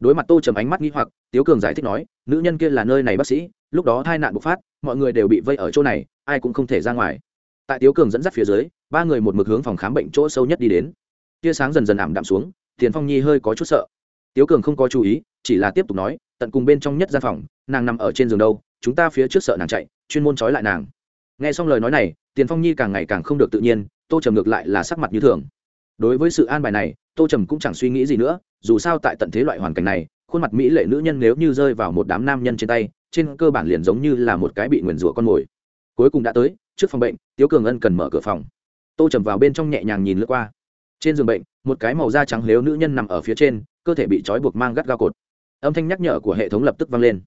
Đối mặt tô trầm ánh mắt nghĩ hoặc, tiếu cường giải thích nói, nữ nhân kia là nơi này bác sĩ, lúc đó tai nạn bộc phát, mọi người đều bị vây ở chỗ này, ai cũng không thể ra ngoài. Tại tiếu cường dẫn dắt phía dưới, ba người một mực hướng phòng khám bệnh chỗ sâu nhất đi đến. Tia sáng dần dần ảm đạm xuống, tiền phong nhi hơi có chút sợ. Tiếu cường không có chú ý, chỉ là tiếp tục nói, tận cùng bên trong nhất gian phòng, nàng nằm ở trên giường đâu chúng ta phía trước sợ nàng chạy, chuyên môn trói lại nàng. Nghe xong lời nói này, tiền phong nhi càng ngày càng không được tự nhiên, tô trầm ngược lại là sắc mặt như thường. Đối với sự an bài này, tô trầm cũng chẳng suy nghĩ gì nữa, dù sao tại tận thế loại hoàn cảnh này, khuôn mặt mỹ lệ nữ nhân nếu như rơi vào một đám nam nhân trên tay, trên cơ bản liền giống như là một cái bị nguyền rủa con mồi. Cuối cùng đã tới, trước phòng bệnh, tiếu cường ân cần mở cửa phòng. Tô trầm vào bên trong nhẹ nhàng nhìn lướt qua. Trên giường bệnh, một cái màu da trắng lếu nữ nhân nằm ở phía trên, cơ thể bị trói buộc mang gắt gao cột. Âm thanh nhắc nhở của hệ thống lập tức vang lên.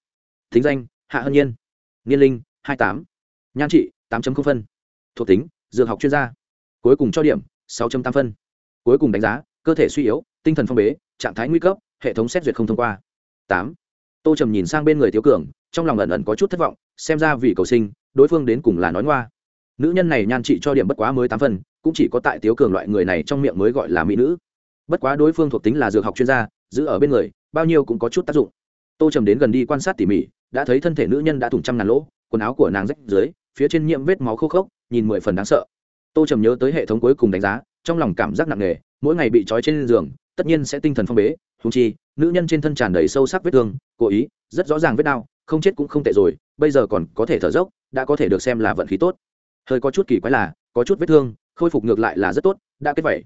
Thính danh hạ hân nhiên. Niên linh, hai tám. Nhan trị, tám phân. Thuộc tính, dược học chuyên gia. Cuối cùng cho điểm, sáu tám phân. Cuối cùng đánh giá, cơ thể suy yếu, tinh thần phong bế, trạng thái nguy cấp, hệ thống xét duyệt không thông qua. Tám. Tô trầm nhìn sang bên người thiếu cường, trong lòng ẩn ẩn có chút thất vọng, xem ra vì cầu sinh, đối phương đến cùng là nói ngoa. Nữ nhân này nhan trị cho điểm bất quá mới tám phân, cũng chỉ có tại tiếu cường loại người này trong miệng mới gọi là mỹ nữ. Bất quá đối phương thuộc tính là dược học chuyên gia, giữ ở bên người, bao nhiêu cũng có chút tác dụng. Tô trầm đến gần đi quan sát tỉ mỉ đã thấy thân thể nữ nhân đã thủng trăm ngàn lỗ, quần áo của nàng rách dưới, phía trên nhiễm vết máu khô khốc, nhìn mười phần đáng sợ. Tô trầm nhớ tới hệ thống cuối cùng đánh giá, trong lòng cảm giác nặng nề, mỗi ngày bị trói trên giường, tất nhiên sẽ tinh thần phong bế húng chi, nữ nhân trên thân tràn đầy sâu sắc vết thương, cố ý, rất rõ ràng vết đau, không chết cũng không tệ rồi, bây giờ còn có thể thở dốc, đã có thể được xem là vận khí tốt. Hơi có chút kỳ quái là, có chút vết thương, khôi phục ngược lại là rất tốt, đã kết vậy.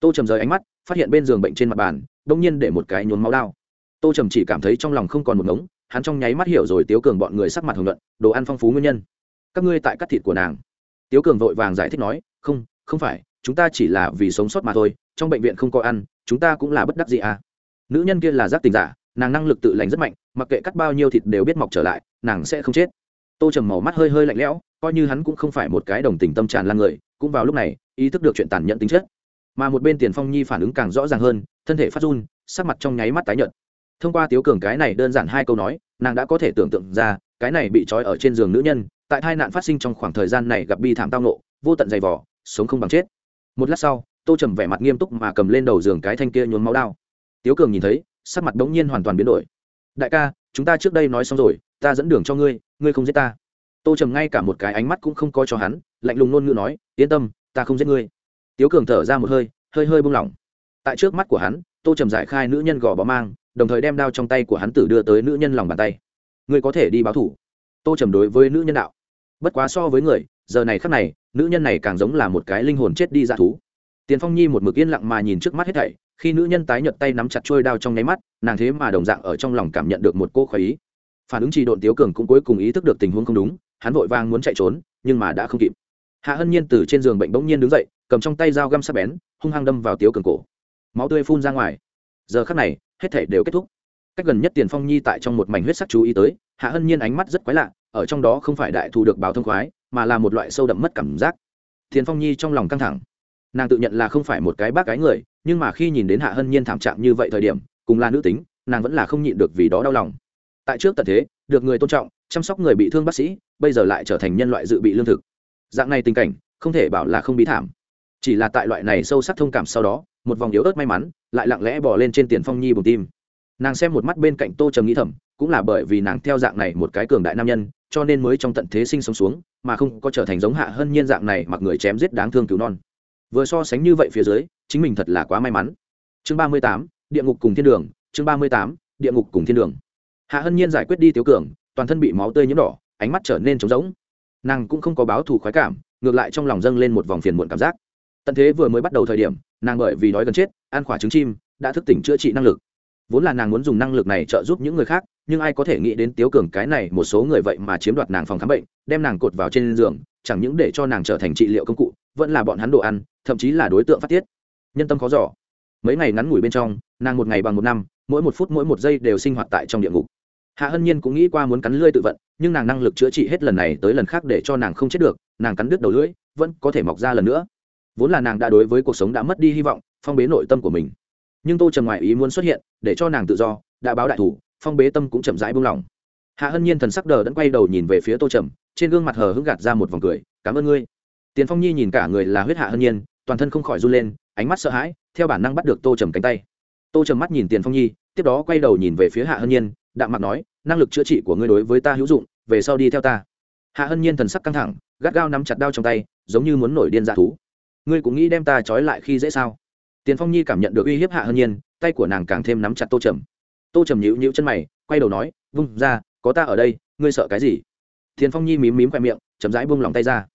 Tô trầm rời ánh mắt, phát hiện bên giường bệnh trên mặt bàn, đông nhiên để một cái nhốn máu đau. tô trầm chỉ cảm thấy trong lòng không còn một ngống hắn trong nháy mắt hiểu rồi tiếu cường bọn người sắc mặt hồng luận đồ ăn phong phú nguyên nhân. Các ngươi tại cắt thịt của nàng. Tiếu cường vội vàng giải thích nói, không không phải, chúng ta chỉ là vì sống sót mà thôi, trong bệnh viện không có ăn, chúng ta cũng là bất đắc gì à. Nữ nhân kia là giác tình giả, nàng năng lực tự lành rất mạnh, mặc kệ cắt bao nhiêu thịt đều biết mọc trở lại, nàng sẽ không chết. Tô trầm màu mắt hơi hơi lạnh lẽo, coi như hắn cũng không phải một cái đồng tình tâm tràn lan người, cũng vào lúc này, ý thức được chuyện tàn nhẫn tính chất. Mà một bên tiền phong nhi phản ứng càng rõ ràng hơn, thân thể phát run, sắc mặt trong nháy mắt tái nhợt thông qua tiếu cường cái này đơn giản hai câu nói, nàng đã có thể tưởng tượng ra, cái này bị trói ở trên giường nữ nhân, tại tai nạn phát sinh trong khoảng thời gian này gặp bi thảm tao nộ vô tận dày vỏ sống không bằng chết. Một lát sau, tô trầm vẻ mặt nghiêm túc mà cầm lên đầu giường cái thanh kia nhuốm máu đao. Tiếu cường nhìn thấy, sắc mặt bỗng nhiên hoàn toàn biến đổi. Đại ca, chúng ta trước đây nói xong rồi, ta dẫn đường cho ngươi ngươi không giết ta. Tô trầm ngay cả một cái ánh mắt cũng không coi cho hắn, lạnh lùng nôn ngữ nói, yên tâm, ta không giết ngươi. Tiếu cường thở ra một hơi hơi hơi buông lỏng. Tại trước mắt của hắn, tô trầm giải khai nữ nhân gò bó mang đồng thời đem đao trong tay của hắn tử đưa tới nữ nhân lòng bàn tay. Ngươi có thể đi báo thủ. Tô trầm đối với nữ nhân đạo. Bất quá so với người, giờ này khắc này, nữ nhân này càng giống là một cái linh hồn chết đi dạ thú. Tiền phong nhi một mực yên lặng mà nhìn trước mắt hết thảy, khi nữ nhân tái nhợt tay nắm chặt trôi đao trong nháy mắt, nàng thế mà đồng dạng ở trong lòng cảm nhận được một cô khoái ý. Phản ứng trì độn tiếu cường cũng cuối cùng ý thức được tình huống không đúng, hắn vội vang muốn chạy trốn, nhưng mà đã không kịp. Hạ hân nhiên từ trên giường bệnh bỗng nhiên đứng dậy, cầm trong tay dao găm sắc bén, hung hăng đâm vào tiếu cường cổ. Máu tươi phun ra ngoài. Giờ khắc này hết thể đều kết thúc. Cách gần nhất tiền phong nhi tại trong một mảnh huyết sắc chú ý tới, hạ hân nhiên ánh mắt rất quái lạ, ở trong đó không phải đại thù được báo thông khoái, mà là một loại sâu đậm mất cảm giác. Tiền phong nhi trong lòng căng thẳng. Nàng tự nhận là không phải một cái bác cái người, nhưng mà khi nhìn đến hạ hân nhiên thảm trạng như vậy thời điểm, cùng là nữ tính, nàng vẫn là không nhịn được vì đó đau lòng. Tại trước tận thế, được người tôn trọng, chăm sóc người bị thương bác sĩ, bây giờ lại trở thành nhân loại dự bị lương thực. Dạng này tình cảnh, không thể bảo là không bí thảm. Chỉ là tại loại này sâu sắc thông cảm sau đó, một vòng yếu ớt may mắn lại lặng lẽ bỏ lên trên tiền phong nhi bùng tim. Nàng xem một mắt bên cạnh tô trầm nghĩ thầm, cũng là bởi vì nàng theo dạng này một cái cường đại nam nhân, cho nên mới trong tận thế sinh sống xuống, mà không có trở thành giống hạ hơn nhiên dạng này mặc người chém giết đáng thương cứu non. Vừa so sánh như vậy phía dưới, chính mình thật là quá may mắn. Chương ba mươi tám, địa ngục cùng thiên đường, chương ba mươi tám, địa ngục cùng thiên đường. Hạ hân nhiên giải quyết đi tiểu cường, toàn thân bị máu tươi nhiễm đỏ, ánh mắt trở nên trống rỗng. Nàng cũng không có báo thù khoái cảm, ngược lại trong lòng dâng lên một vòng phiền muộn cảm giác. Tận thế vừa mới bắt đầu thời điểm nàng bởi vì đói gần chết, ăn khỏa trứng chim, đã thức tỉnh chữa trị năng lực. Vốn là nàng muốn dùng năng lực này trợ giúp những người khác, nhưng ai có thể nghĩ đến tiếu cường cái này, một số người vậy mà chiếm đoạt nàng phòng khám bệnh, đem nàng cột vào trên giường, chẳng những để cho nàng trở thành trị liệu công cụ, vẫn là bọn hắn đồ ăn, thậm chí là đối tượng phát tiết. Nhân tâm khó giỏ mấy ngày ngắn ngủi bên trong, nàng một ngày bằng một năm, mỗi một phút mỗi một giây đều sinh hoạt tại trong địa ngục. Hạ hân nhiên cũng nghĩ qua muốn cắn lưỡi tự vận, nhưng nàng năng lực chữa trị hết lần này tới lần khác để cho nàng không chết được, nàng cắn đứt đầu lưỡi, vẫn có thể mọc ra lần nữa vốn là nàng đã đối với cuộc sống đã mất đi hy vọng, phong bế nội tâm của mình. Nhưng tô trầm ngoài ý muốn xuất hiện, để cho nàng tự do, đã báo đại thủ, phong bế tâm cũng chậm rãi buông lỏng. Hạ hân nhiên thần sắc đờ đẫn quay đầu nhìn về phía tô trầm, trên gương mặt hờ hững gạt ra một vòng cười, cảm ơn ngươi. Tiền phong nhi nhìn cả người là huyết hạ hân nhiên, toàn thân không khỏi run lên, ánh mắt sợ hãi, theo bản năng bắt được tô trầm cánh tay. Tô trầm mắt nhìn tiền phong nhi, tiếp đó quay đầu nhìn về phía hạ hân nhiên, đạm mặt nói, năng lực chữa trị của ngươi đối với ta hữu dụng, về sau đi theo ta. Hạ hân nhiên thần sắc căng thẳng, gắt gao nắm chặt đao trong tay, giống như muốn nổi điên dạ thú ngươi cũng nghĩ đem ta trói lại khi dễ sao? Tiền phong nhi cảm nhận được uy hiếp hạ hân nhiên, tay của nàng càng thêm nắm chặt tô trầm. Tô trầm nhịu nhịu chân mày, quay đầu nói, vung ra, có ta ở đây, ngươi sợ cái gì? Tiền phong nhi mím mím khoe miệng, chậm rãi buông lòng tay ra.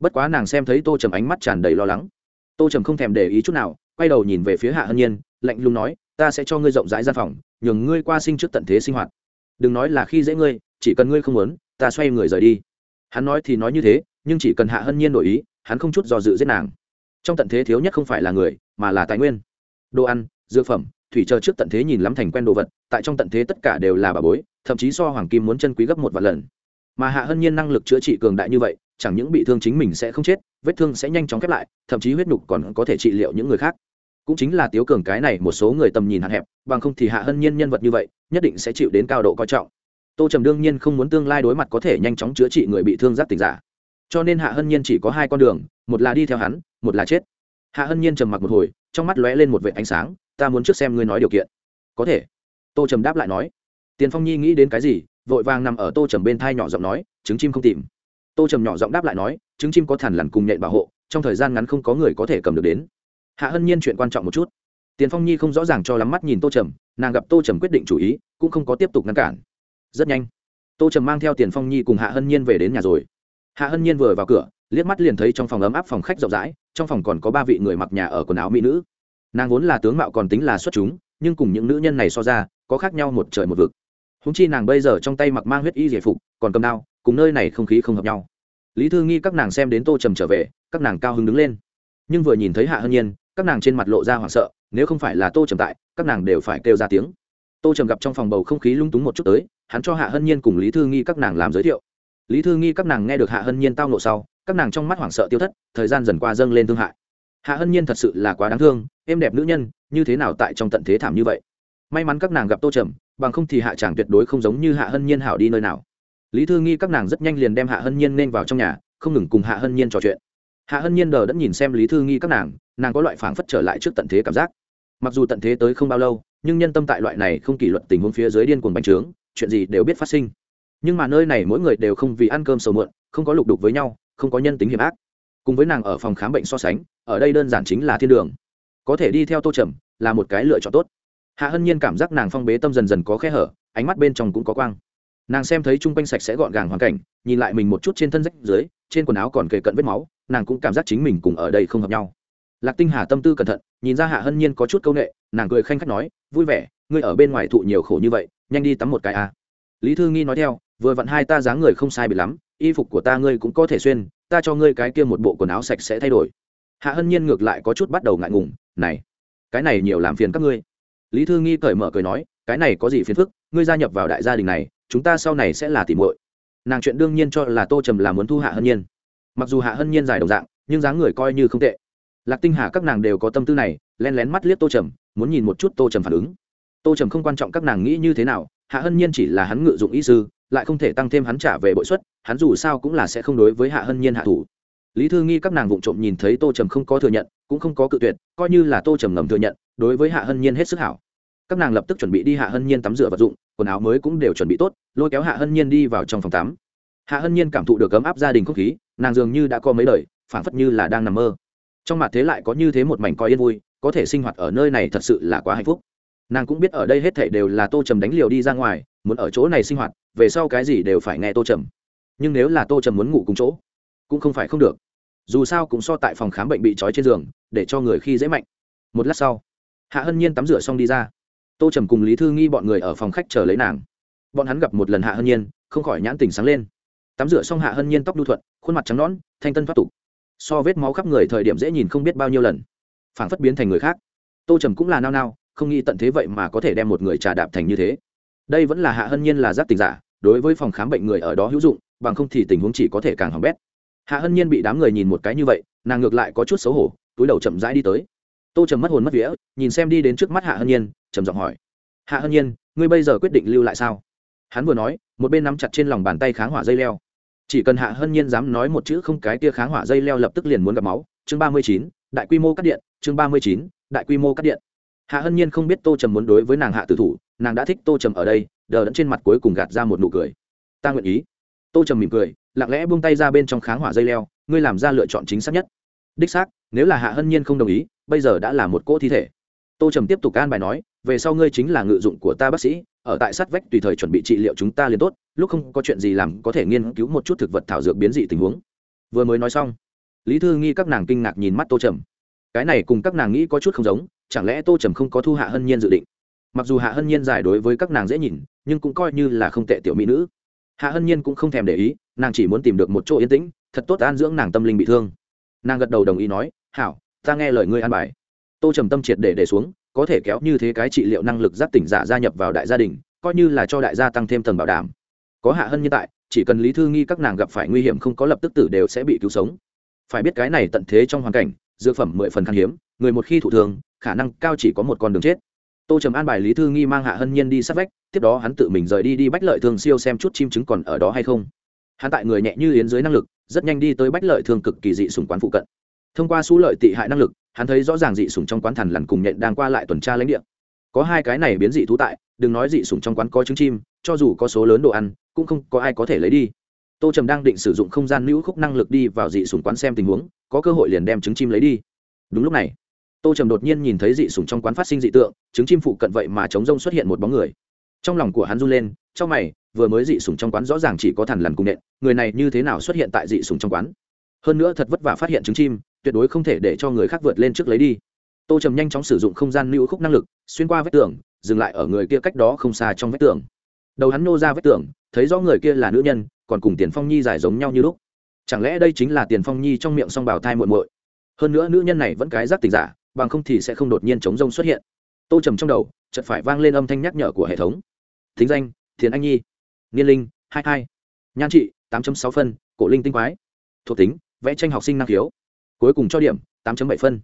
Bất quá nàng xem thấy tô trầm ánh mắt tràn đầy lo lắng. Tô trầm không thèm để ý chút nào, quay đầu nhìn về phía hạ hân nhiên, lạnh lùng nói, ta sẽ cho ngươi rộng rãi gian phòng, nhường ngươi qua sinh trước tận thế sinh hoạt. Đừng nói là khi dễ ngươi, chỉ cần ngươi không muốn, ta xoay người rời đi. Hắn nói thì nói như thế, nhưng chỉ cần hạ hân nhiên đổi ý, hắn không chút do dự giết nàng trong tận thế thiếu nhất không phải là người, mà là tài nguyên. Đồ ăn, dược phẩm, thủy chờ trước tận thế nhìn lắm thành quen đồ vật, tại trong tận thế tất cả đều là bà bối, thậm chí so hoàng kim muốn chân quý gấp một vạn lần. Mà hạ hân nhiên năng lực chữa trị cường đại như vậy, chẳng những bị thương chính mình sẽ không chết, vết thương sẽ nhanh chóng khép lại, thậm chí huyết nhục còn có thể trị liệu những người khác. Cũng chính là tiếu cường cái này một số người tầm nhìn hạn hẹp, bằng không thì hạ hân nhiên nhân vật như vậy, nhất định sẽ chịu đến cao độ coi trọng. Tô trầm đương nhiên không muốn tương lai đối mặt có thể nhanh chóng chữa trị người bị thương giác tình giả. Cho nên hạ hân nhiên chỉ có hai con đường một là đi theo hắn, một là chết. Hạ hân nhiên trầm mặc một hồi, trong mắt lóe lên một vệ ánh sáng, ta muốn trước xem ngươi nói điều kiện. Có thể. Tô trầm đáp lại nói. Tiền phong nhi nghĩ đến cái gì, vội vàng nằm ở tô trầm bên thai nhỏ giọng nói, trứng chim không tìm. Tô trầm nhỏ giọng đáp lại nói, trứng chim có thằn lằn cùng nhện bảo hộ, trong thời gian ngắn không có người có thể cầm được đến. Hạ hân nhiên chuyện quan trọng một chút. Tiền phong nhi không rõ ràng cho lắm mắt nhìn tô trầm, nàng gặp tô trầm quyết định chủ ý, cũng không có tiếp tục ngăn cản. Rất nhanh, tô trầm mang theo tiền phong nhi cùng hạ hân nhiên về đến nhà rồi. Hạ hân nhiên vừa vào cửa liếc mắt liền thấy trong phòng ấm áp phòng khách rộng rãi, trong phòng còn có ba vị người mặc nhà ở quần áo mỹ nữ. Nàng vốn là tướng mạo còn tính là xuất chúng, nhưng cùng những nữ nhân này so ra, có khác nhau một trời một vực. Húng chi nàng bây giờ trong tay mặc mang huyết y giải phục, còn cầm đao, cùng nơi này không khí không hợp nhau. Lý thư nghi các nàng xem đến tô trầm trở về, các nàng cao hứng đứng lên. Nhưng vừa nhìn thấy hạ hân nhiên, các nàng trên mặt lộ ra hoảng sợ, nếu không phải là tô trầm tại, các nàng đều phải kêu ra tiếng. Tô trầm gặp trong phòng bầu không khí lung túng một chút tới, hắn cho hạ hân nhiên cùng lý thư nghi các nàng làm giới thiệu. Lý thư nghi các nàng nghe được hạ hân nhiên tao nộ sau các nàng trong mắt hoảng sợ tiêu thất, thời gian dần qua dâng lên thương hại. Hạ hân nhiên thật sự là quá đáng thương êm đẹp nữ nhân, như thế nào tại trong tận thế thảm như vậy? May mắn các nàng gặp tô trầm, bằng không thì hạ chàng tuyệt đối không giống như hạ hân nhiên hảo đi nơi nào. Lý thư nghi các nàng rất nhanh liền đem hạ hân nhiên nên vào trong nhà, không ngừng cùng hạ hân nhiên trò chuyện. Hạ hân nhiên đờ đẫn nhìn xem lý thư nghi các nàng nàng có loại phảng phất trở lại trước tận thế cảm giác. Mặc dù tận thế tới không bao lâu, nhưng nhân tâm tại loại này không kỷ luật tình huống phía dưới điên cuồng bành trướng, chuyện gì đều biết phát sinh. Nhưng mà nơi này mỗi người đều không vì ăn cơm sầu muộn, không có lục đục với nhau không có nhân tính hiểm ác. Cùng với nàng ở phòng khám bệnh so sánh, ở đây đơn giản chính là thiên đường. Có thể đi theo tô trầm là một cái lựa chọn tốt. Hạ hân nhiên cảm giác nàng phong bế tâm dần dần có khe hở, ánh mắt bên trong cũng có quang. Nàng xem thấy chung quanh sạch sẽ gọn gàng hoàn cảnh, nhìn lại mình một chút trên thân rách dưới, trên quần áo còn kề cận vết máu, nàng cũng cảm giác chính mình cùng ở đây không hợp nhau. Lạc tinh hà tâm tư cẩn thận, nhìn ra hạ hân nhiên có chút c â u n ệ nàng cười khanh khách nói, vui vẻ, ngươi ở bên ngoài thụ nhiều khổ như vậy, nhanh đi tắm một cái à. lý thư nghi nói theo vừa vặn hai ta dáng người không sai bị lắm, y phục của ta ngươi cũng có thể xuyên, ta cho ngươi cái kia một bộ quần áo sạch sẽ thay đổi. Hạ hân nhiên ngược lại có chút bắt đầu ngại ngùng, này, cái này nhiều làm phiền các ngươi. Lý thư nghi cởi mở cười nói, cái này có gì phiền phức, ngươi gia nhập vào đại gia đình này, chúng ta sau này sẽ là tìm muội. Nàng chuyện đương nhiên cho là tô trầm là muốn thu hạ hân nhiên. Mặc dù hạ hân nhiên dài đồng dạng, nhưng dáng người coi như không tệ. Lạc tinh hà các nàng đều có tâm tư này len lén mắt liếc tô trầm, muốn nhìn một chút tô trầm phản ứng. Tô trầm không quan trọng các nàng nghĩ như thế nào, hạ hân nhiên chỉ là hắn ngự dụng ý sư lại không thể tăng thêm hắn trả về bội suất, hắn dù sao cũng là sẽ không đối với hạ hân nhiên hạ thủ. Lý thư nghi các nàng vụng trộm nhìn thấy tô trầm không có thừa nhận, cũng không có cự tuyệt, coi như là tô trầm ngầm thừa nhận, đối với hạ hân nhiên hết sức hảo. Các nàng lập tức chuẩn bị đi hạ hân nhiên tắm rửa vật dụng, quần áo mới cũng đều chuẩn bị tốt, lôi kéo hạ hân nhiên đi vào trong phòng tắm. Hạ hân nhiên cảm thụ được ấm áp gia đình không khí, nàng dường như đã có mấy đời, phảng phất như là đang nằm mơ. Trong mặt thế lại có như thế một mảnh coi yên vui, có thể sinh hoạt ở nơi này thật sự là quá hạnh phúc. Nàng cũng biết ở đây hết thảy đều là tô trầm đánh liều đi ra ngoài, muốn ở chỗ này sinh hoạt về sau cái gì đều phải nghe tô trầm. Nhưng nếu là tô trầm muốn ngủ cùng chỗ, cũng không phải không được. Dù sao cũng so tại phòng khám bệnh bị trói trên giường, để cho người khi dễ mạnh. Một lát sau, hạ hân nhiên tắm rửa xong đi ra. Tô trầm cùng lý thư nghi bọn người ở phòng khách chờ lấy nàng. Bọn hắn gặp một lần hạ hân nhiên, không khỏi nhãn tình sáng lên. Tắm rửa xong hạ hân nhiên tóc đu thuận, khuôn mặt trắng nõn, thanh tân thoát tục. So vết máu khắp người thời điểm dễ nhìn không biết bao nhiêu lần. Phảng phất biến thành người khác. Tô trầm cũng là nao nao, không nghĩ tận thế vậy mà có thể đem một người trà đạp thành như thế đây vẫn là hạ hân nhiên là giác tình giả, đối với phòng khám bệnh người ở đó hữu dụng, bằng không thì tình huống chỉ có thể càng hỏng bét. Hạ hân nhiên bị đám người nhìn một cái như vậy, nàng ngược lại có chút xấu hổ, túi đầu chậm rãi đi tới. Tô trầm mất hồn mất vía, nhìn xem đi đến trước mắt hạ hân nhiên, trầm giọng hỏi. Hạ hân nhiên, ngươi bây giờ quyết định lưu lại sao? Hắn vừa nói, một bên nắm chặt trên lòng bàn tay kháng hỏa dây leo. Chỉ cần hạ hân nhiên dám nói một chữ không cái tia kháng hỏa dây leo lập tức liền muốn gặp máu. Chương ba mươi chín, đại quy mô cắt điện, chương ba mươi chín, đại quy mô cắt điện. Hạ hân nhiên không biết tô trầm muốn đối với nàng hạ tử thủ nàng đã thích tô trầm ở đây, đờ đẫn trên mặt cuối cùng gạt ra một nụ cười. Ta nguyện ý. Tô trầm mỉm cười, lặng lẽ buông tay ra bên trong kháng hỏa dây leo, ngươi làm ra lựa chọn chính xác nhất. Đích xác, nếu là hạ hân nhiên không đồng ý, bây giờ đã là một cỗ thi thể. Tô trầm tiếp tục can bài nói, về sau ngươi chính là ngự dụng của ta bác sĩ, ở tại sát vách tùy thời chuẩn bị trị liệu chúng ta liền tốt, lúc không có chuyện gì làm có thể nghiên cứu một chút thực vật thảo dược biến dị tình huống. Vừa mới nói xong, lý thư nghi các nàng kinh ngạc nhìn mắt tô trầm. Cái này cùng các nàng nghĩ có chút không giống, chẳng lẽ tô trầm không có thu hạ hân nhiên dự định? Mặc dù hạ hân nhiên giải đối với các nàng dễ nhìn, nhưng cũng coi như là không tệ tiểu mỹ nữ. Hạ hân nhiên cũng không thèm để ý, nàng chỉ muốn tìm được một chỗ yên tĩnh, thật tốt an dưỡng nàng tâm linh bị thương. Nàng gật đầu đồng ý nói, hảo, ta nghe lời ngươi an bài. Tô trầm tâm triệt để để xuống, có thể kéo như thế cái trị liệu năng lực giáp tỉnh giả gia nhập vào đại gia đình, coi như là cho đại gia tăng thêm tầng bảo đảm. Có hạ hân nhân tại, chỉ cần lý thư nghi các nàng gặp phải nguy hiểm không có lập tức tử đều sẽ bị cứu sống. Phải biết cái này tận thế trong hoàn cảnh, dược phẩm mười phần khan hiếm, người một khi thụ thường khả năng cao chỉ có một con đường chết tô trầm an bài lý thư nghi mang hạ hân nhiên đi sát vách, tiếp đó hắn tự mình rời đi đi bách lợi Thương siêu xem chút chim trứng còn ở đó hay không. Hắn tại người nhẹ như yến dưới năng lực, rất nhanh đi tới bách lợi Thương cực kỳ dị sùng quán phụ cận. Thông qua số lợi tị hại năng lực, hắn thấy rõ ràng dị sùng trong quán thằn lằn cùng nhện đang qua lại tuần tra lãnh địa. Có hai cái này biến dị thú tại, đừng nói dị sùng trong quán có trứng chim, cho dù có số lớn đồ ăn, cũng không có ai có thể lấy đi. Tô trầm đang định sử dụng không gian nữ khúc năng lực đi vào dị sùng quán xem tình huống, có cơ hội liền đem trứng chim lấy đi. Đúng lúc này tô trầm đột nhiên nhìn thấy dị sùng trong quán phát sinh dị tượng trứng chim phụ cận vậy mà chống rông xuất hiện một bóng người. Trong lòng của hắn run lên, trong mày, vừa mới dị sùng trong quán rõ ràng chỉ có thằn lằn cùng nện, người này như thế nào xuất hiện tại dị sùng trong quán? Hơn nữa thật vất vả phát hiện trứng chim, tuyệt đối không thể để cho người khác vượt lên trước lấy đi. Tô trầm nhanh chóng sử dụng không gian lưu khúc năng lực, xuyên qua vách tường, dừng lại ở người kia cách đó không xa trong vách tường. Đầu hắn nô ra vách tường, thấy rõ người kia là nữ nhân, còn cùng tiền phong nhi giải giống nhau như lúc. Chẳng lẽ đây chính là tiền phong nhi trong miệng song bào thai muộn muội? Hơn nữa nữ nhân này vẫn cái giác tình giả bằng không thì sẽ không đột nhiên chống rông xuất hiện. Tô trầm trong đầu, chợt phải vang lên âm thanh nhắc nhở của hệ thống. Thính danh, thiền anh nhi. Niên linh, hai hai. Nhan trị, tám sáu phân, cổ linh tinh quái. Thuộc tính, vẽ tranh học sinh năng khiếu. Cuối cùng cho điểm, tám bảy phân.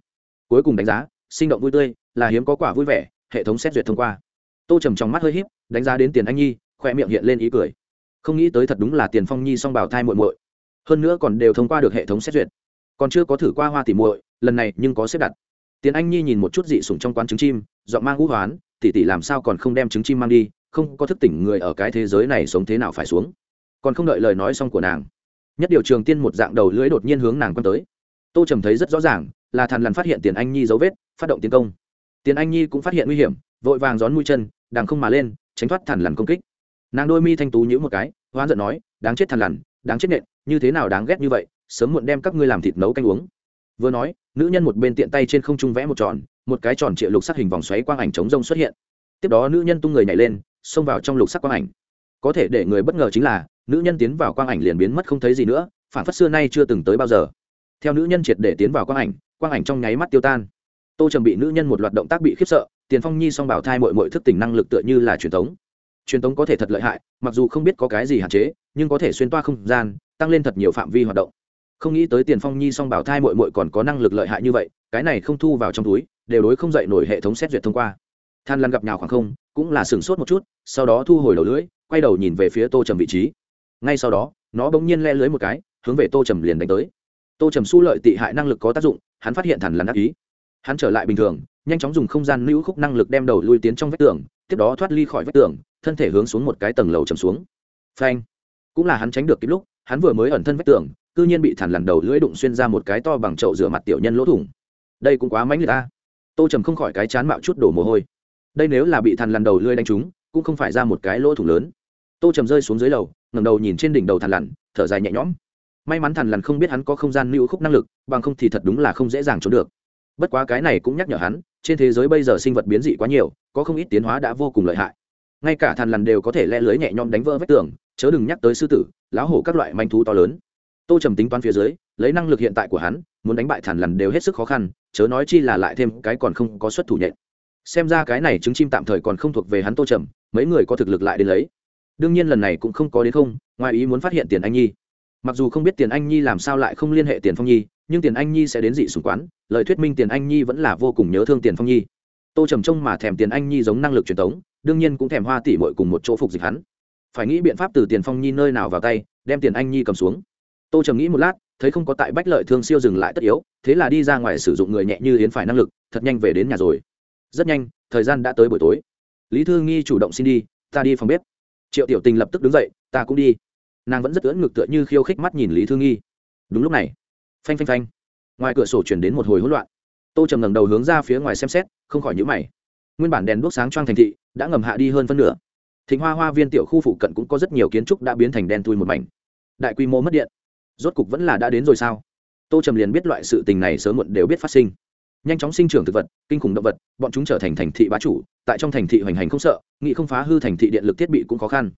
Cuối cùng đánh giá, sinh động vui tươi, là hiếm có quả vui vẻ, hệ thống xét duyệt thông qua. Tô trầm trong mắt hơi h í p đánh giá đến tiền anh nhi khoe miệng hiện lên ý cười. Không nghĩ tới thật đúng là tiền phong nhi song bảo thai muội muội. Hơn nữa còn đều thông qua được hệ thống xét duyệt. Còn chưa có thử qua hoa tỉ muội, lần này nhưng có xếp đặt tiền anh nhi nhìn một chút dị sủng trong quán trứng chim dọn mang ngũ hoán tỉ tỉ làm sao còn không đem trứng chim mang đi, không có thức tỉnh người ở cái thế giới này sống thế nào phải xuống. Còn không đợi lời nói xong của nàng, nhất điều trường tiên một dạng đầu lưỡi đột nhiên hướng nàng quan tới. Tô trầm thấy rất rõ ràng, là thằn lằn phát hiện tiền anh nhi dấu vết, phát động tiến công. Tiền anh nhi cũng phát hiện nguy hiểm, vội vàng rón mũi chân đàng không mà lên, tránh thoát thằn lằn công kích. Nàng đôi mi thanh tú nhữ một cái, hoán giận nói, đáng chết thằn lằn, đáng chết nện, như thế nào đáng ghét như vậy, sớm muộn đem các ngươi làm thịt nấu canh uống vừa nói, nữ nhân một bên tiện tay trên không trung vẽ một tròn, một cái tròn trịa lục sắc hình vòng xoáy quang ảnh chống rông xuất hiện. Tiếp đó nữ nhân tung người nhảy lên, xông vào trong lục sắc quang ảnh. Có thể để người bất ngờ chính là, nữ nhân tiến vào quang ảnh liền biến mất không thấy gì nữa, phản phất xưa nay chưa từng tới bao giờ. Theo nữ nhân triệt để tiến vào quang ảnh quang ảnh trong nháy mắt tiêu tan. Tô trầm bị nữ nhân một loạt động tác bị khiếp sợ, tiền phong nhi song bảo thai mội mội thức tỉnh năng lực tựa như là truyền thống truyền thống có thể thật lợi hại, mặc dù không biết có cái gì hạn chế, nhưng có thể xuyên toa không gian, tăng lên thật nhiều phạm vi hoạt động không nghĩ tới tiền phong nhi song bảo thai mội mội còn có năng lực lợi hại như vậy, cái này không thu vào trong túi, đều đối không dậy nổi hệ thống xét duyệt thông qua. Than lăn gặp nhào khoảng không, cũng là sửng sốt một chút, sau đó thu hồi đầu lưỡi, quay đầu nhìn về phía tô trầm vị trí. Ngay sau đó, nó bỗng nhiên le lưới một cái, hướng về tô trầm liền đánh tới. Tô trầm su lợi tị hại năng lực có tác dụng, hắn phát hiện thằn lằn ác ý. Hắn trở lại bình thường, nhanh chóng dùng không gian lưu khúc năng lực đem đầu lui tiến trong vách tường, tiếp đó thoát ly khỏi vách tường, thân thể hướng xuống một cái tầng lầu trầm xuống. Phanh! Cũng là hắn tránh được kịp lúc, hắn vừa mới ẩn thân vách tường cư nhiên bị thằn lằn đầu lưỡi đụng xuyên ra một cái to bằng chậu rửa mặt tiểu nhân lỗ thủng. Đây cũng quá mãnh liệt ta tô trầm không khỏi cái chán mạo chút đổ mồ hôi. Đây nếu là bị thằn lằn đầu lưỡi đánh trúng, cũng không phải ra một cái lỗ thủng lớn. Tô trầm rơi xuống dưới lầu ngầm đầu nhìn trên đỉnh đầu thằn lằn, thở dài nhẹ nhõm. May mắn thằn lằn không biết hắn có không gian lưu khúc năng lực, bằng không thì thật đúng là không dễ dàng trốn được. Bất quá cái này cũng nhắc nhở hắn, trên thế giới bây giờ sinh vật biến dị quá nhiều, có không ít tiến hóa đã vô cùng lợi hại. Ngay cả thằn lằn đều có thể le lưới nhẹ nhõm đánh vỡ vách tường, chớ đừng nhắc tới sư tử, lão hổ các loại manh thú to lớn tô trầm tính toán phía dưới, lấy năng lực hiện tại của hắn, muốn đánh bại thản lằn đều hết sức khó khăn, chớ nói chi là lại thêm cái còn không có xuất thủ nhện. Xem ra cái này trứng chim tạm thời còn không thuộc về hắn tô trầm, mấy người có thực lực lại đến lấy. Đương nhiên lần này cũng không có đến không, ngoài ý muốn phát hiện tiền anh nhi. Mặc dù không biết tiền anh nhi làm sao lại không liên hệ tiền phong nhi, nhưng tiền anh nhi sẽ đến dị sùng quán, lời thuyết minh tiền anh nhi vẫn là vô cùng nhớ thương tiền phong nhi. Tô trầm trông mà thèm tiền anh nhi giống năng lực truyền thống đương nhiên cũng thèm hoa tỉ mội cùng một chỗ phục dịch hắn. Phải nghĩ biện pháp từ tiền phong nhi nơi nào vào tay, đem tiền anh nhi cầm xuống tô trầm nghĩ một lát, thấy không có tại bách lợi thương siêu dừng lại tất yếu, thế là đi ra ngoài sử dụng người nhẹ như yến phải năng lực, thật nhanh về đến nhà rồi. Rất nhanh, thời gian đã tới buổi tối. Lý thư nghi chủ động xin đi, ta đi phòng bếp. Triệu tiểu tình lập tức đứng dậy, ta cũng đi. Nàng vẫn rất ưỡn ngực tựa như khiêu khích mắt nhìn lý thư nghi. Đúng lúc này, phanh phanh phanh, ngoài cửa sổ chuyển đến một hồi hỗn loạn. Tô trầm ngẩng đầu hướng ra phía ngoài xem xét, không khỏi nhữ mày. Nguyên bản đèn đuốc sáng choang thành thị, đã ngầm hạ đi hơn phân nửa. Thịnh hoa hoa viên tiểu khu phụ cận cũng có rất nhiều kiến trúc đã biến thành đen tui một mảnh. Đại quy mô mất điện rốt cục vẫn là đã đến rồi sao? Tô trầm liền biết loại sự tình này sớm muộn đều biết phát sinh. Nhanh chóng sinh trưởng thực vật, kinh khủng động vật, bọn chúng trở thành thành thị bá chủ, tại trong thành thị hoành hành không sợ nghị không phá hư thành thị điện lực thiết bị cũng khó khăn.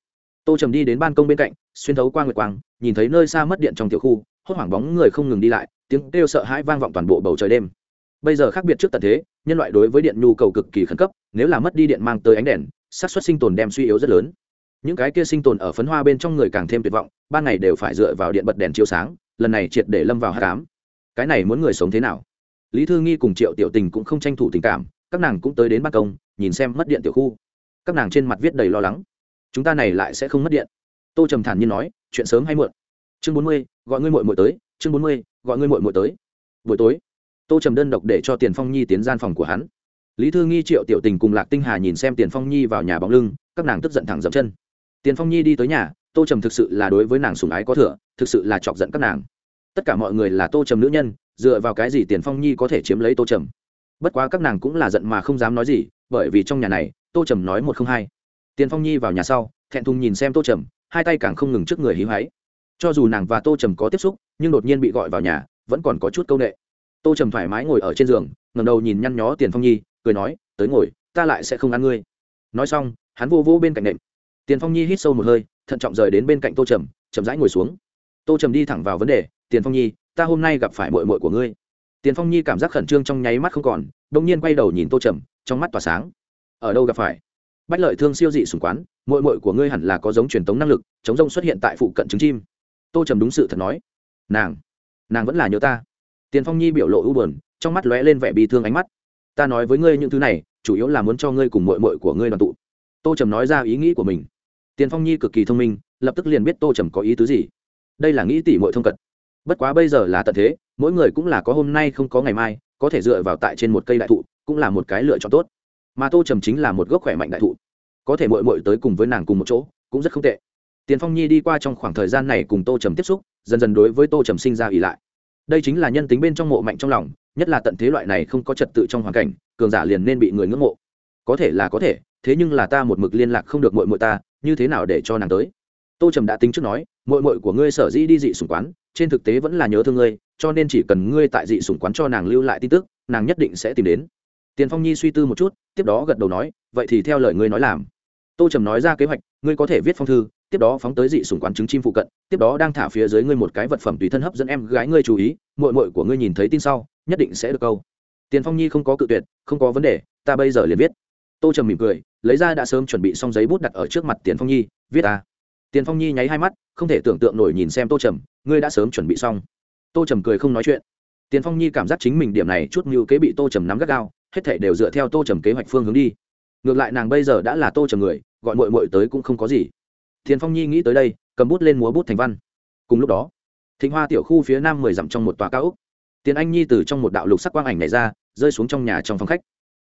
Tô trầm đi đến ban công bên cạnh, xuyên thấu qua nguyệt quang, nhìn thấy nơi xa mất điện trong tiểu khu, hốt hoảng bóng người không ngừng đi lại, tiếng kêu sợ hãi vang vọng toàn bộ bầu trời đêm. Bây giờ khác biệt trước tận thế, nhân loại đối với điện nhu cầu cực kỳ khẩn cấp, nếu là mất đi điện mang tới ánh đèn, xác suất sinh tồn đem suy yếu rất lớn những cái kia sinh tồn ở phấn hoa bên trong người càng thêm tuyệt vọng, ban ngày đều phải dựa vào điện bật đèn chiếu sáng, lần này triệt để lâm vào hát cám cái này muốn người sống thế nào? Lý thư nghi cùng triệu tiểu tình cũng không tranh thủ tình cảm, các nàng cũng tới đến ban công, nhìn xem mất điện tiểu khu. Các nàng trên mặt viết đầy lo lắng. Chúng ta này lại sẽ không mất điện. Tô trầm thản nhiên nói, chuyện sớm hay muộn? Chương bốn mươi, gọi ngươi mội mội tới, chương bốn mươi, gọi ngươi mội mội tới. Buổi tối, tô trầm đơn độc để cho tiền phong nhi tiến gian phòng của hắn. Lý thư nghi, triệu tiểu tình cùng lạc tinh hà nhìn xem tiền phong nhi vào nhà bóng lưng, các nàng tức giận thẳng dậm chân tiền phong nhi đi tới nhà, tô trầm thực sự là đối với nàng sùng ái có thừa, thực sự là chọc giận các nàng. Tất cả mọi người là tô trầm nữ nhân, dựa vào cái gì tiền phong nhi có thể chiếm lấy tô trầm? Bất quá các nàng cũng là giận mà không dám nói gì, bởi vì trong nhà này, tô trầm nói một không hai. Tiền phong nhi vào nhà sau, thẹn thùng nhìn xem tô trầm, hai tay càng không ngừng trước người hí hoáy. Cho dù nàng và tô trầm có tiếp xúc, nhưng đột nhiên bị gọi vào nhà, vẫn còn có chút c â u n ệ tô trầm thoải mái ngồi ở trên giường ngầm đầu nhìn nhăn nhó tiền phong nhi, cười nói, tới ngồi, ta lại sẽ không ăn ngươi. Nói xong, hắn vô vô bên cạnh nệm tiền phong nhi hít sâu một hơi, thận trọng rời đến bên cạnh tô trầm, chậm rãi ngồi xuống. Tô trầm đi thẳng vào vấn đề, tiền phong nhi, ta hôm nay gặp phải mội mội của ngươi. Tiền phong nhi cảm giác khẩn trương trong nháy mắt không còn đ ỗ n g nhiên quay đầu nhìn tô trầm, trong mắt tỏa sáng. Ở đâu gặp phải? Bách lợi thương siêu dị sùng quán mội mội của ngươi hẳn là có giống truyền tống năng lực, chống rông xuất hiện tại phụ cận trứng chim. Tô trầm đúng sự thật nói. Nàng nàng vẫn là nhớ ta. Tiền phong nhi biểu lộ u bờn trong mắt lóe lên vẻ bi thương ánh mắt. Ta nói với ngươi những thứ này, chủ yếu là muốn cho ngươi cùng mội mội của ngươi đoàn tụ. Tô trầm nói ra ý nghĩ của mình tiền phong nhi cực kỳ thông minh, lập tức liền biết tô trầm có ý tứ gì. Đây là nghĩ tỉ muội thông cật. Bất quá bây giờ là tận thế, mỗi người cũng là có hôm nay không có ngày mai, có thể dựa vào tại trên một cây đại thụ, cũng là một cái lựa chọn tốt. Mà tô trầm chính là một gốc khỏe mạnh đại thụ. Có thể mội mội tới cùng với nàng cùng một chỗ, cũng rất không tệ. Tiền phong nhi đi qua trong khoảng thời gian này cùng tô trầm tiếp xúc, dần dần đối với tô trầm sinh ra ỉ lại. Đây chính là nhân tính bên trong mộ mạnh trong lòng, nhất là tận thế loại này không có trật tự trong hoàn cảnh, cường giả liền nên bị người ngưỡng mộ. Có thể là có thể thế nhưng là ta một mực liên lạc không được mội mội ta, như thế nào để cho nàng tới? Tô trầm đã tính trước nói mội mội của ngươi sở dĩ đi dị sủng quán, trên thực tế vẫn là nhớ thương ngươi, cho nên chỉ cần ngươi tại dị sủng quán cho nàng lưu lại tin tức, nàng nhất định sẽ tìm đến. Tiền phong nhi suy tư một chút, tiếp đó gật đầu nói, vậy thì theo lời ngươi nói làm. Tô trầm nói ra kế hoạch, ngươi có thể viết phong thư, tiếp đó phóng tới dị sủng quán trứng chim phụ cận, tiếp đó đang thả phía dưới ngươi một cái vật phẩm tùy thân hấp dẫn em gái ngươi chú ý mội mội của ngươi nhìn thấy tin sau, nhất định sẽ được câu. Tiền phong nhi không có cự tuyệt, không có vấn đề, ta bây giờ liền viết tô trầm mỉm cười, lấy ra đã sớm chuẩn bị xong giấy bút đặt ở trước mặt tiền phong nhi, viết ta. Tiền phong nhi nháy hai mắt, không thể tưởng tượng nổi nhìn xem tô trầm, ngươi đã sớm chuẩn bị xong. Tô trầm cười không nói chuyện. Tiền phong nhi cảm giác chính mình điểm này chút như kế bị tô trầm nắm gắt gao, hết thể đều dựa theo tô trầm kế hoạch phương hướng đi. Ngược lại nàng bây giờ đã là tô trầm người, gọi mội mội tới cũng không có gì. Tiền phong nhi nghĩ tới đây, cầm bút lên múa bút thành văn. Cùng lúc đó, thịnh hoa tiểu khu phía nam mười dặm trong một tòa cao úc tiền anh nhi từ trong một đạo lục sắc quang ảnh này ra, rơi xuống trong nhà trong phòng khách.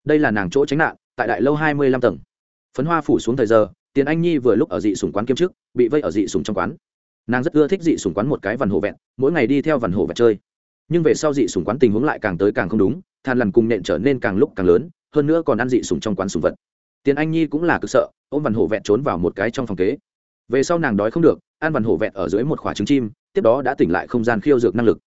Đây là nàng chỗ tránh nạn tại đại lâu hai mươi lăm tầng. Phấn hoa phủ xuống thời giờ, tiền anh nhi vừa lúc ở dị sùng quán kiêm trước, bị vây ở dị sùng trong quán. Nàng rất ưa thích dị sùng quán một cái vằn hồ vẹn, mỗi ngày đi theo vằn hồ vẹn chơi. Nhưng về sau dị sùng quán tình huống lại càng tới càng không đúng, than lằn cùng nện trở nên càng lúc càng lớn, hơn nữa còn ăn dị sùng trong quán sùng vật. Tiền anh nhi cũng là cực sợ, ôm vằn hổ vẹn trốn vào một cái trong phòng kế. Về sau nàng đói không được, ăn vằn hổ vẹn ở dưới một khoả trứng chim, tiếp đó đã tỉnh lại không gian khiêu dược năng lực.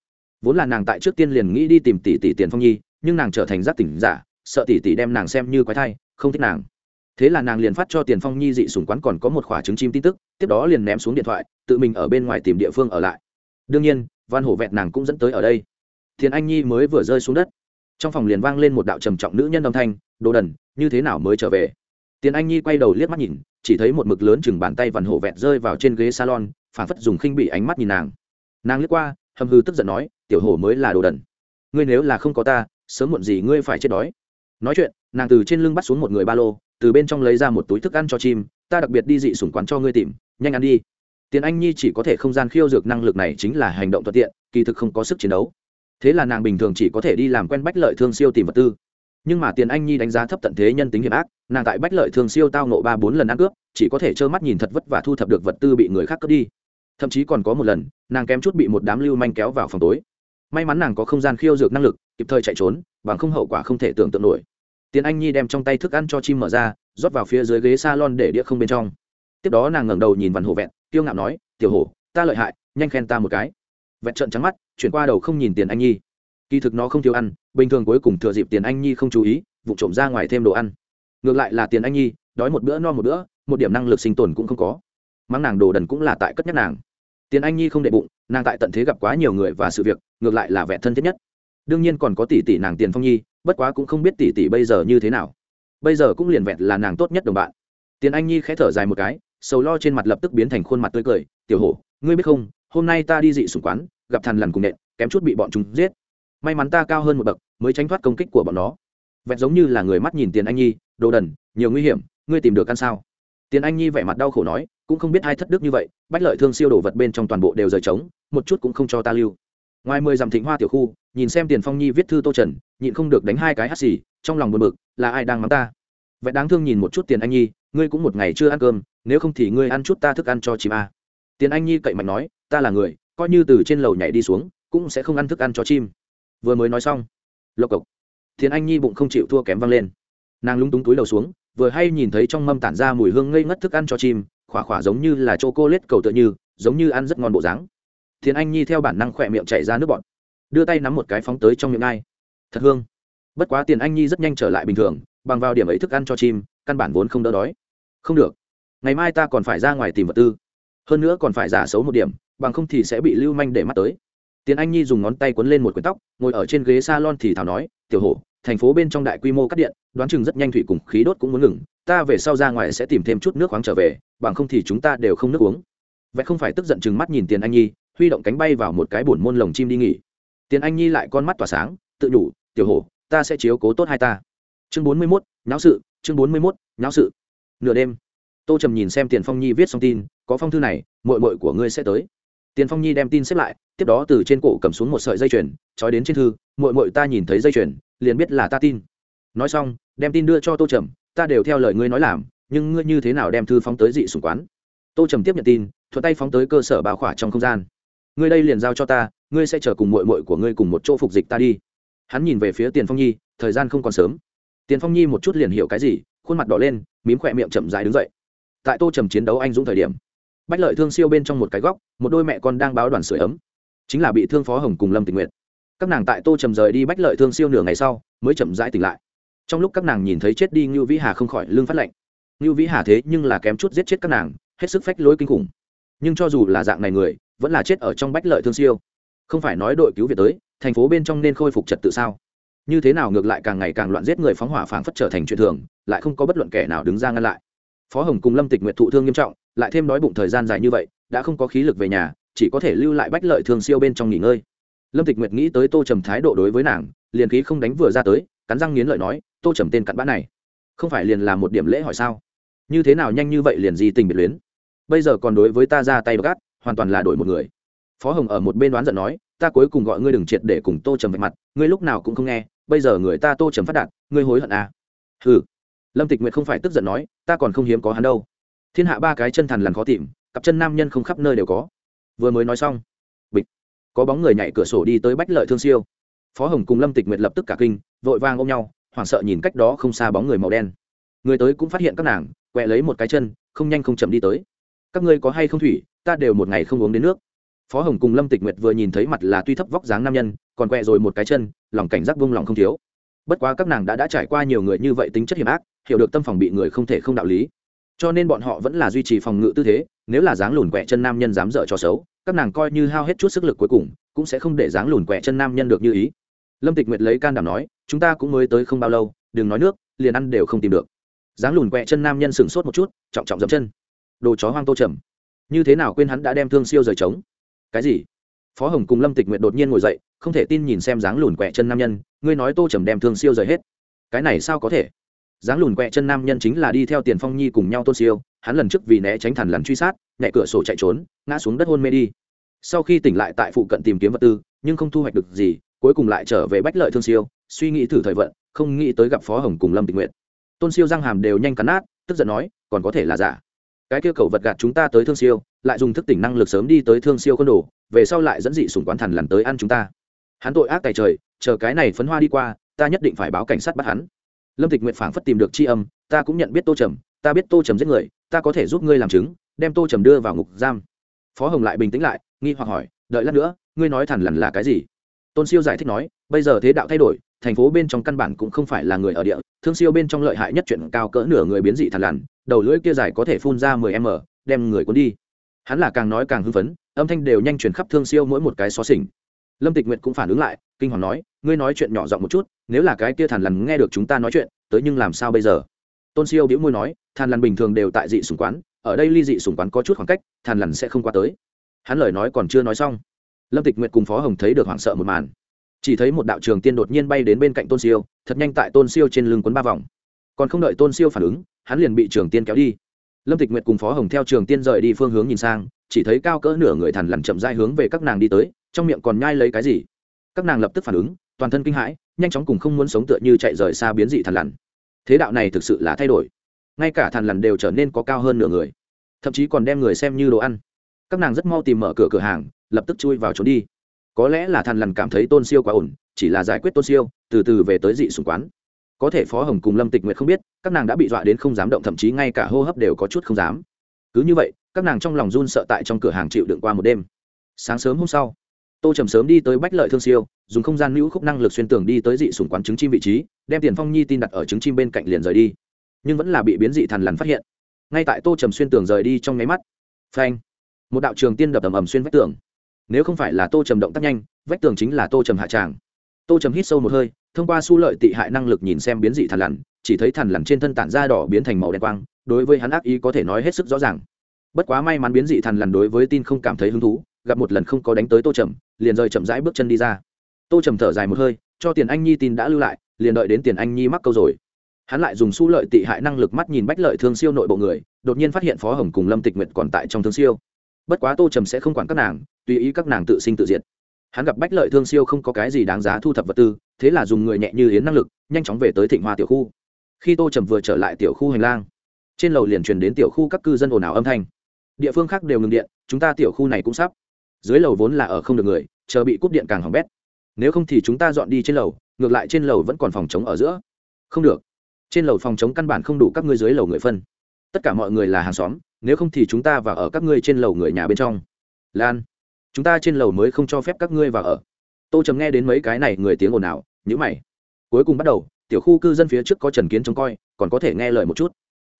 Vốn là nàng tại trước tiên liền nghĩ đi tìm tỷ tỷ tiền phong nhi, nhưng nàng trở thành giác tỉnh giả sợ tỷ tỷ đem nàng xem như quái thai, không thích nàng. Thế là nàng liền phát cho tiền phong nhi dị sùng quán còn có một khoả trứng chim tin tức, tiếp đó liền ném xuống điện thoại, tự mình ở bên ngoài tìm địa phương ở lại. Đương nhiên, văn hổ vẹn nàng cũng dẫn tới ở đây. Thiền anh nhi mới vừa rơi xuống đất, trong phòng liền vang lên một đạo trầm trọng nữ nhân âm thanh, đồ đần, như thế nào mới trở về? Tiền anh nhi quay đầu liếc mắt nhìn, chỉ thấy một mực lớn chừng bàn tay vằn hổ vẹn rơi vào trên ghế salon, phản phất dùng khinh bị ánh mắt nhìn nàng. Nàng liếc qua, hầm hư tức giận nói, tiểu hổ mới là đồ đần. Ngươi nếu là không có ta, sớm muộn gì ngươi phải chết đói nói chuyện, nàng từ trên lưng bắt xuống một người ba lô, từ bên trong lấy ra một túi thức ăn cho chim, ta đặc biệt đi dị sủng quán cho ngươi tìm, nhanh ăn đi. Tiền anh nhi chỉ có thể không gian khiêu dược năng lực này chính là hành động thuận tiện, kỳ thực không có sức chiến đấu. Thế là nàng bình thường chỉ có thể đi làm quen bách lợi thương siêu tìm vật tư. Nhưng mà tiền anh nhi đánh giá thấp tận thế nhân tính hiểm ác, nàng tại bách lợi thương siêu tao nộ ba bốn lần ăn cướp, chỉ có thể trơ mắt nhìn thật vất và thu thập được vật tư bị người khác cướp đi. Thậm chí còn có một lần, nàng kém chút bị một đám lưu manh kéo vào phòng tối. May mắn nàng có không gian khiêu dược năng lực kịp thời chạy trốn, bằng không hậu quả không thể tưởng tượng nổi. Tiền anh nhi đem trong tay thức ăn cho chim mở ra, rót vào phía dưới ghế s a lon để đĩa không bên trong. Tiếp đó nàng ngẩng đầu nhìn vằn hồ vẹn tiêu ngạo nói, tiểu hổ, ta lợi hại, nhanh khen ta một cái. Vẹn trợn trắng mắt, chuyển qua đầu không nhìn tiền anh nhi. Kỳ thực nó không thiếu ăn, bình thường cuối cùng thừa dịp tiền anh nhi không chú ý, vụ trộm ra ngoài thêm đồ ăn. Ngược lại là tiền anh nhi, đói một bữa no một bữa, một điểm năng lực sinh tồn cũng không có. Mang nàng đồ đần cũng là tại cất nhắc nàng. Tiền anh nhi không đệ bụng, nàng tại tận thế gặp quá nhiều người và sự việc, ngược lại là Vẹn thân thiết nhất đương nhiên còn có tỷ tỷ nàng tiền phong nhi, bất quá cũng không biết tỷ tỷ bây giờ như thế nào. Bây giờ cũng liền vẹn là nàng tốt nhất đồng bạn. Tiền anh nhi khẽ thở dài một cái, sầu lo trên mặt lập tức biến thành khuôn mặt tươi cười, tiểu hổ, ngươi biết không, hôm nay ta đi dị sủng quán, gặp thằn lằn cùng nện, kém chút bị bọn chúng giết. May mắn ta cao hơn một bậc, mới tránh thoát công kích của bọn nó. Vẹn giống như là người mắt nhìn tiền anh nhi, đồ đần, nhiều nguy hiểm, ngươi tìm được ăn sao? Tiền anh nhi vẻ mặt đau khổ nói, cũng không biết ai thất đức như vậy, bách lợi thương siêu đổ vật bên trong toàn bộ đều rời trống, một chút cũng không cho ta lưu ngoài mười dặm thịnh hoa tiểu khu, nhìn xem tiền phong nhi viết thư tô trần, nhịn không được đánh hai cái hắt xì, trong lòng buồn bực, là ai đang mắng ta? Vậy đáng thương nhìn một chút tiền anh nhi, ngươi cũng một ngày chưa ăn cơm, nếu không thì ngươi ăn chút ta thức ăn cho chim a. À. tiền anh nhi cậy mạnh nói, ta là người, coi như từ trên lầu nhảy đi xuống, cũng sẽ không ăn thức ăn cho chim. Vừa mới nói xong, lộc cộc. Tiền anh nhi bụng không chịu thua kém văng lên. Nàng lúng túng túi đầu xuống, vừa hay nhìn thấy trong mâm tản ra mùi hương ngây ngất thức ăn cho chim, khỏa khỏa giống như là chô cô lết cầu tựa như, giống như ăn rất ngon bộ dáng thiền anh nhi theo bản năng khỏe miệng chảy ra nước bọt, đưa tay nắm một cái phóng tới trong miệng ai. Thật hương. Bất quá tiền anh nhi rất nhanh trở lại bình thường, bằng vào điểm ấy thức ăn cho chim, căn bản vốn không đỡ đói. Không được. Ngày mai ta còn phải ra ngoài tìm vật tư. Hơn nữa còn phải giả xấu một điểm, bằng không thì sẽ bị lưu manh để mắt tới. Tiến anh nhi dùng ngón tay quấn lên một quyển tóc, ngồi ở trên ghế salon thì thào nói, tiểu hổ, thành phố bên trong đại quy mô cắt điện, đoán chừng rất nhanh thủy cùng khí đốt cũng muốn ngừng, ta về sau ra ngoài sẽ tìm thêm chút nước khoáng trở về, bằng không thì chúng ta đều không nước uống. Vậy không phải tức giận chừng mắt nhìn tiền anh nhi huy động cánh bay vào một cái bổn môn lồng chim đi nghỉ. Tiền anh nhi lại con mắt tỏa sáng, tự nhủ, tiểu hổ, ta sẽ chiếu cố tốt hai ta. Chương bốn mươi mốt, nháo sự, chương bốn mươi mốt, nháo sự. Nửa đêm, tô trầm nhìn xem tiền phong nhi viết xong tin, có phong thư này mội mội của ngươi sẽ tới. Tiền phong nhi đem tin xếp lại, tiếp đó từ trên cổ cầm xuống một sợi dây chuyền, trói đến trên thư mội mội ta nhìn thấy dây chuyền, liền biết là ta tin. Nói xong, đem tin đưa cho tô trầm, ta đều theo lời ngươi nói làm, nhưng ngươi như thế nào đem thư phóng tới dị sùng quán? Tô trầm tiếp nhận tin, thuận tay phóng tới cơ sở bảo khỏa trong không gian ngươi đây liền giao cho ta, ngươi sẽ chờ cùng mội mội của ngươi cùng một chỗ phục dịch ta đi. Hắn nhìn về phía tiền phong nhi, thời gian không còn sớm. Tiền phong nhi một chút liền hiểu cái gì, khuôn mặt đỏ lên, mím khỏe miệng chậm dài đứng dậy. Tại tô trầm chiến đấu anh dũng thời điểm, bách lợi thương siêu bên trong một cái góc, một đôi mẹ con đang báo đoàn sửa ấm. Chính là bị thương phó hồng cùng lâm tình nguyện các nàng tại tô trầm rời đi bách lợi thương siêu nửa ngày sau, mới chậm rãi tỉnh lại. Trong lúc các nàng nhìn thấy chết đi ngưu vĩ hà không khỏi lương phát lệnh ngưu vĩ hà thế nhưng là kém chút giết chết các nàng, hết sức phách lối kinh khủng. Nhưng cho dù là dạng này người vẫn là chết ở trong bách lợi thương siêu. Không phải nói đội cứu viện tới, thành phố bên trong nên khôi phục trật tự sao? Như thế nào ngược lại càng ngày càng loạn giết người phóng hỏa phảng phất trở thành chuyện thường, lại không có bất luận kẻ nào đứng ra ngăn lại. Phó hồng cùng lâm tịch nguyệt thụ thương nghiêm trọng, lại thêm đói bụng thời gian dài như vậy, đã không có khí lực về nhà, chỉ có thể lưu lại bách lợi thương siêu bên trong nghỉ ngơi. Lâm tịch nguyệt nghĩ tới tô trầm thái độ đối với nàng, liền khí không đánh vừa ra tới, cắn răng nghiến lợi nói, tô trầm tên cặn bã này, không phải liền là một điểm lễ hỏi sao? Như thế nào nhanh như vậy liền di tình biệt luyến? Bây giờ còn đối với ta ra tay gắt hoàn toàn là đổi một người. Phó hồng ở một bên đoán giận nói, ta cuối cùng gọi ngươi đừng triệt để cùng tô trầm vạch mặt, ngươi lúc nào cũng không nghe, bây giờ người ta tô trầm phát đạt, ngươi hối hận à. ừ lâm tịch nguyệt không phải tức giận nói, ta còn không hiếm có hắn đâu. Thiên hạ ba cái chân thần lằn khó tìm, cặp chân nam nhân không khắp nơi đều có. Vừa mới nói xong, bịch, có bóng người nhảy cửa sổ đi tới bách lợi thương siêu. Phó hồng cùng lâm tịch nguyệt lập tức cả kinh, vội vàng ôm nhau, hoảng sợ nhìn cách đó không xa bóng người màu đen. Người tới cũng phát hiện các nàng, quẹ lấy một cái chân, không nhanh không chậm đi tới các ngươi có hay không thủy, ta đều một ngày không uống đến nước. Phó hồng cùng lâm tịch nguyệt vừa nhìn thấy mặt là tuy thấp vóc dáng nam nhân, còn quẹ rồi một cái chân, lòng cảnh giác vung lòng không thiếu. Bất quá các nàng đã đã trải qua nhiều người như vậy tính chất hiểm ác, hiểu được tâm phòng bị người không thể không đạo lý. Cho nên bọn họ vẫn là duy trì phòng ngự tư thế, nếu là dáng lùn quẹ chân nam nhân dám dở cho xấu, các nàng coi như hao hết chút sức lực cuối cùng, cũng sẽ không để dáng lùn quẹ chân nam nhân được như ý. Lâm tịch nguyệt lấy can đảm nói, chúng ta cũng mới tới không bao lâu, đừng nói nước, liền ăn đều không tìm được. Dáng lùn quẹ chân nam nhân sửng sốt một chút, trọng trọng dậm chân đồ chó hoang tô trầm. Như thế nào quên hắn đã đem thương siêu rời trống? Cái gì? Phó hồng cùng lâm tịch nguyện đột nhiên ngồi dậy, không thể tin nhìn xem dáng lùn quẹ chân nam nhân, ngươi nói tô trầm đem thương siêu rời hết. Cái này sao có thể? Dáng lùn quẹ chân nam nhân chính là đi theo tiền phong nhi cùng nhau tôn siêu, hắn lần trước vì né tránh thẳn lằn truy sát nhẹ cửa sổ chạy trốn, ngã xuống đất hôn mê đi. Sau khi tỉnh lại tại phụ cận tìm kiếm vật tư, nhưng không thu hoạch được gì, cuối cùng lại trở về bách lợi thương siêu, suy nghĩ thử thời vận, không nghĩ tới gặp phó hồng cùng lâm tình nguyện tôn siêu răng hàm đều nhanh cắn nát, tức giận nói, còn có thể là giả cái kia cầu vật gạt chúng ta tới thương siêu, lại dùng thức tỉnh năng lực sớm đi tới thương siêu côn đồ, về sau lại dẫn dị sùng quán thần lằn tới ăn chúng ta. Hắn tội ác tài trời, chờ cái này phấn hoa đi qua, ta nhất định phải báo cảnh sát bắt hắn. Lâm tịch nguyện phảng phất tìm được c h i âm, ta cũng nhận biết tô trầm, ta biết tô trầm giết người, ta có thể giúp ngươi làm chứng, đem tô trầm đưa vào ngục giam. Phó hồng lại bình tĩnh lại, nghi hoặc hỏi, đợi lát nữa, ngươi nói thẳng lằn là cái gì? Tôn siêu giải thích nói, bây giờ thế đạo thay đổi, thành phố bên trong căn bản cũng không phải là người ở địa, thương siêu bên trong lợi hại nhất chuyện cao cỡ nửa người biến dị thằn lằn đầu lưỡi kia dài có thể phun ra mười m, đem người cuốn đi. Hắn là càng nói càng hưng phấn, âm thanh đều nhanh chuyển khắp thương siêu mỗi một cái xó xỉnh. Lâm tịch Nguyệt cũng phản ứng lại, kinh hoàng nói, ngươi nói chuyện nhỏ giọng một chút, nếu là cái kia thằn lằn nghe được chúng ta nói chuyện, tới nhưng làm sao bây giờ? Tôn siêu bĩu môi nói thằn lằn bình thường đều tại dị sủng quán, ở đây ly dị sủng quán có chút khoảng cách thằn lằn sẽ không qua tới. Hắn lời nói còn chưa nói xong, lâm tịch nguyệt cùng phó hồng thấy được hoảng sợ một màn. Chỉ thấy một đạo trường tiên đột nhiên bay đến bên cạnh tôn siêu, thật nhanh tại tôn siêu trên lưng quấn ba vòng. Còn không đợi tôn siêu phản ứng hắn liền bị trường tiên kéo đi. Lâm tịch nguyệt cùng phó hồng theo trường tiên rời đi phương hướng nhìn sang, chỉ thấy cao cỡ nửa người thằn lằn chậm dai hướng về các nàng đi tới, trong miệng còn nhai lấy cái gì. Các nàng lập tức phản ứng, toàn thân kinh hãi, nhanh chóng cùng không muốn sống tựa như chạy rời xa biến dị thằn lằn. Thế đạo này thực sự là thay đổi. Ngay cả thằn lằn đều trở nên có cao hơn nửa người, thậm chí còn đem người xem như đồ ăn. Các nàng rất mau tìm mở cửa cửa hàng, lập tức chui vào trốn đi. Có lẽ là thằn lằn cảm thấy tôn siêu quá ổn, chỉ là giải quyết tôn siêu, từ từ về tới dị sùng quán có thể phó hồng cùng lâm tịch nguyệt không biết, các nàng đã bị dọa đến không dám động, thậm chí ngay cả hô hấp đều có chút không dám. Cứ như vậy, các nàng trong lòng run sợ tại trong cửa hàng chịu đựng qua một đêm. Sáng sớm hôm sau, tô trầm sớm đi tới bách lợi thương siêu, dùng không gian hữu khúc năng lực xuyên tường đi tới dị sủng quán trứng chim vị trí, đem tiền phong nhi tin đặt ở trứng chim bên cạnh liền rời đi. Nhưng vẫn là bị biến dị thằn lằn phát hiện. Ngay tại tô trầm xuyên tường rời đi trong nháy mắt, phanh, một đạo trường tiên đập ầm ầm xuyên vách tường. Nếu không phải là tô trầm động tác nhanh, vách tường chính là tô trầm hạ tràng tô trầm hít sâu một hơi, thông qua su lợi tị hại năng lực nhìn xem biến dị thằn lằn, chỉ thấy thằn lằn trên thân tản da đỏ biến thành màu đen quang, đối với hắn ác ý có thể nói hết sức rõ ràng. Bất quá may mắn biến dị thằn lằn đối với tin không cảm thấy hứng thú, gặp một lần không có đánh tới tô trầm, liền rời chậm rãi bước chân đi ra. Tô trầm thở dài một hơi, cho tiền anh nhi tin đã lưu lại, liền đợi đến tiền anh nhi mắc câu rồi. Hắn lại dùng su lợi tị hại năng lực mắt nhìn bách lợi thương siêu nội bộ người, đột nhiên phát hiện phó hồng cùng lâm tịch nguyệt còn tại trong thương siêu. Bất quá tô trầm sẽ không quản các nàng, tùy ý các nàng tự sinh tự diệt hắn gặp bách lợi thương siêu không có cái gì đáng giá thu thập vật tư, thế là dùng người nhẹ như hiến năng lực, nhanh chóng về tới thịnh hoa tiểu khu. Khi tô trầm vừa trở lại tiểu khu hành lang, trên lầu liền truyền đến tiểu khu các cư dân ồn ào âm thanh. Địa phương khác đều ngừng điện, chúng ta tiểu khu này cũng sắp. Dưới lầu vốn là ở không được người, chờ bị cúp điện càng hỏng bét. Nếu không thì chúng ta dọn đi trên lầu, ngược lại trên lầu vẫn còn phòng chống ở giữa. Không được. Trên lầu phòng chống căn bản không đủ các ngươi dưới lầu người phân. Tất cả mọi người là hàng xóm, nếu không thì chúng ta vào ở các ngươi trên lầu người nhà bên trong. Lan chúng ta trên lầu mới không cho phép các ngươi vào ở. Tô trầm nghe đến mấy cái này người tiếng ồn ào nhữ mày. Cuối cùng bắt đầu tiểu khu cư dân phía trước có trần kiến trông coi còn có thể nghe lời một chút.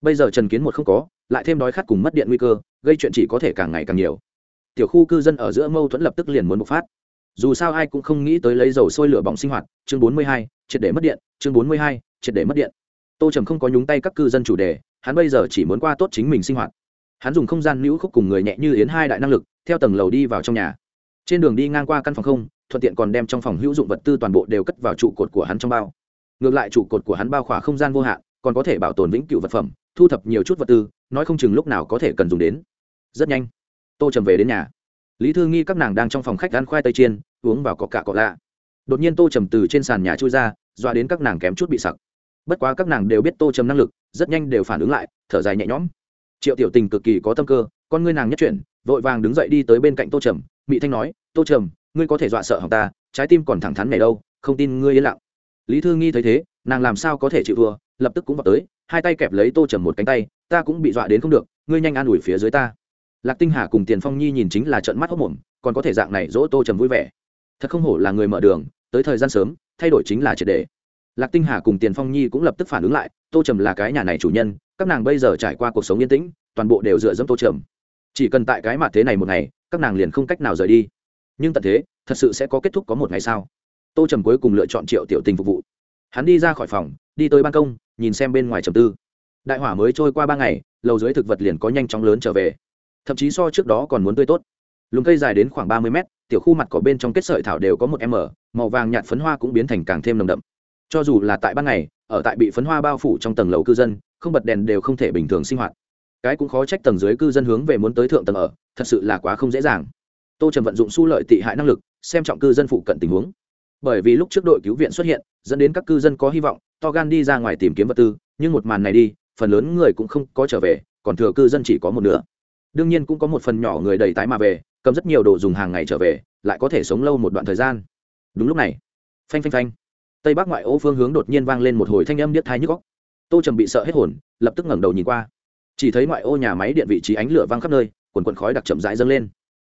Bây giờ trần kiến một không có lại thêm đói khát cùng mất điện nguy cơ gây chuyện chỉ có thể càng ngày càng nhiều. Tiểu khu cư dân ở giữa mâu thuẫn lập tức liền muốn bộc phát. Dù sao ai cũng không nghĩ tới lấy dầu sôi lửa bỏng sinh hoạt chương 42, triệt để mất điện chương 42, triệt để mất điện. Tô trầm không có nhúng tay các cư dân chủ đề hắn bây giờ chỉ muốn qua tốt chính mình sinh hoạt hắn dùng không gian nữ khúc cùng người nhẹ như yến hai đại năng lực, theo tầng lầu đi vào trong nhà. Trên đường đi ngang qua căn phòng không, thuận tiện còn đem trong phòng hữu dụng vật tư toàn bộ đều cất vào trụ cột của hắn trong bao. Ngược lại trụ cột của hắn bao khỏa không gian vô hạn, còn có thể bảo tồn vĩnh cửu vật phẩm, thu thập nhiều chút vật tư, nói không chừng lúc nào có thể cần dùng đến. Rất nhanh, tô trầm về đến nhà. Lý thư nghi các nàng đang trong phòng khách ăn khoai tây chiên, uống vào cọ cạ cọ lạ. Đột nhiên tô trầm từ trên sàn nhà chui ra, dọa đến các nàng kém chút bị sặc. Bất quá các nàng đều biết tô trầm năng lực, rất nhanh đều phản ứng lại, thở dài nhẹ nhõm triệu tiểu tình cực kỳ có tâm cơ, con ngươi nàng nhất chuyển, vội vàng đứng dậy đi tới bên cạnh tô trầm. Mỹ thanh nói, tô trầm, ngươi có thể dọa sợ hỏng ta, trái tim còn thẳng thắn này đâu, không tin ngươi yên lặng. Lý thư nghi thấy thế, nàng làm sao có thể chịu thua, lập tức cũng vào tới, hai tay kẹp lấy tô trầm một cánh tay, ta cũng bị dọa đến không được, ngươi nhanh an ủi phía dưới ta. Lạc tinh hà cùng tiền phong nhi nhìn chính là trận mắt hốc mồm còn có thể dạng này dỗ tô trầm vui vẻ. Thật không hổ là người mở đường, tới thời gian sớm, thay đổi chính là triệt đề lạc tinh hà cùng tiền phong nhi cũng lập tức phản ứng lại, tô trầm là cái nhà này chủ nhân, các nàng bây giờ trải qua cuộc sống yên tĩnh, toàn bộ đều dựa dẫm tô trầm. Chỉ cần tại cái mặt thế này một ngày, các nàng liền không cách nào rời đi. Nhưng tận thế, thật sự sẽ có kết thúc có một ngày sao? Tô trầm cuối cùng lựa chọn triệu tiểu tình phục vụ. Hắn đi ra khỏi phòng, đi tới ban công, nhìn xem bên ngoài trầm tư. Đại hỏa mới trôi qua ba ngày, lầu dưới thực vật liền có nhanh chóng lớn trở về. Thậm chí so trước đó còn muốn tươi tốt. Lùm cây dài đến khoảng ba mươi mét, tiểu khu mặt cỏ bên trong kết sợi thảo đều có một m, màu vàng nhạt phấn hoa cũng biến thành càng thêm nồng đậm cho dù là tại ban ngày, ở tại bị phấn hoa bao phủ trong tầng lầu cư dân, không bật đèn đều không thể bình thường sinh hoạt. Cái cũng khó trách tầng dưới cư dân hướng về muốn tới thượng tầng ở, thật sự là quá không dễ dàng. Tô trầm vận dụng su lợi tị hại năng lực, xem trọng cư dân phụ cận tình huống. Bởi vì lúc trước đội cứu viện xuất hiện, dẫn đến các cư dân có hy vọng, to gan đi ra ngoài tìm kiếm vật tư, nhưng một màn này đi, phần lớn người cũng không có trở về, còn thừa cư dân chỉ có một nửa. Đương nhiên cũng có một phần nhỏ người đầy tái mà về, cầm rất nhiều đồ dùng hàng ngày trở về, lại có thể sống lâu một đoạn thời gian. Đúng lúc này, phanh phanh phanh tây bắc ngoại ô phương hướng đột nhiên vang lên một hồi thanh âm điếc thai nhức góc tô trầm bị sợ hết hồn, lập tức ngẩng đầu nhìn qua. Chỉ thấy ngoại ô nhà máy điện vị trí ánh lửa văng khắp nơi, quần quần khói đặc chậm rãi dâng lên.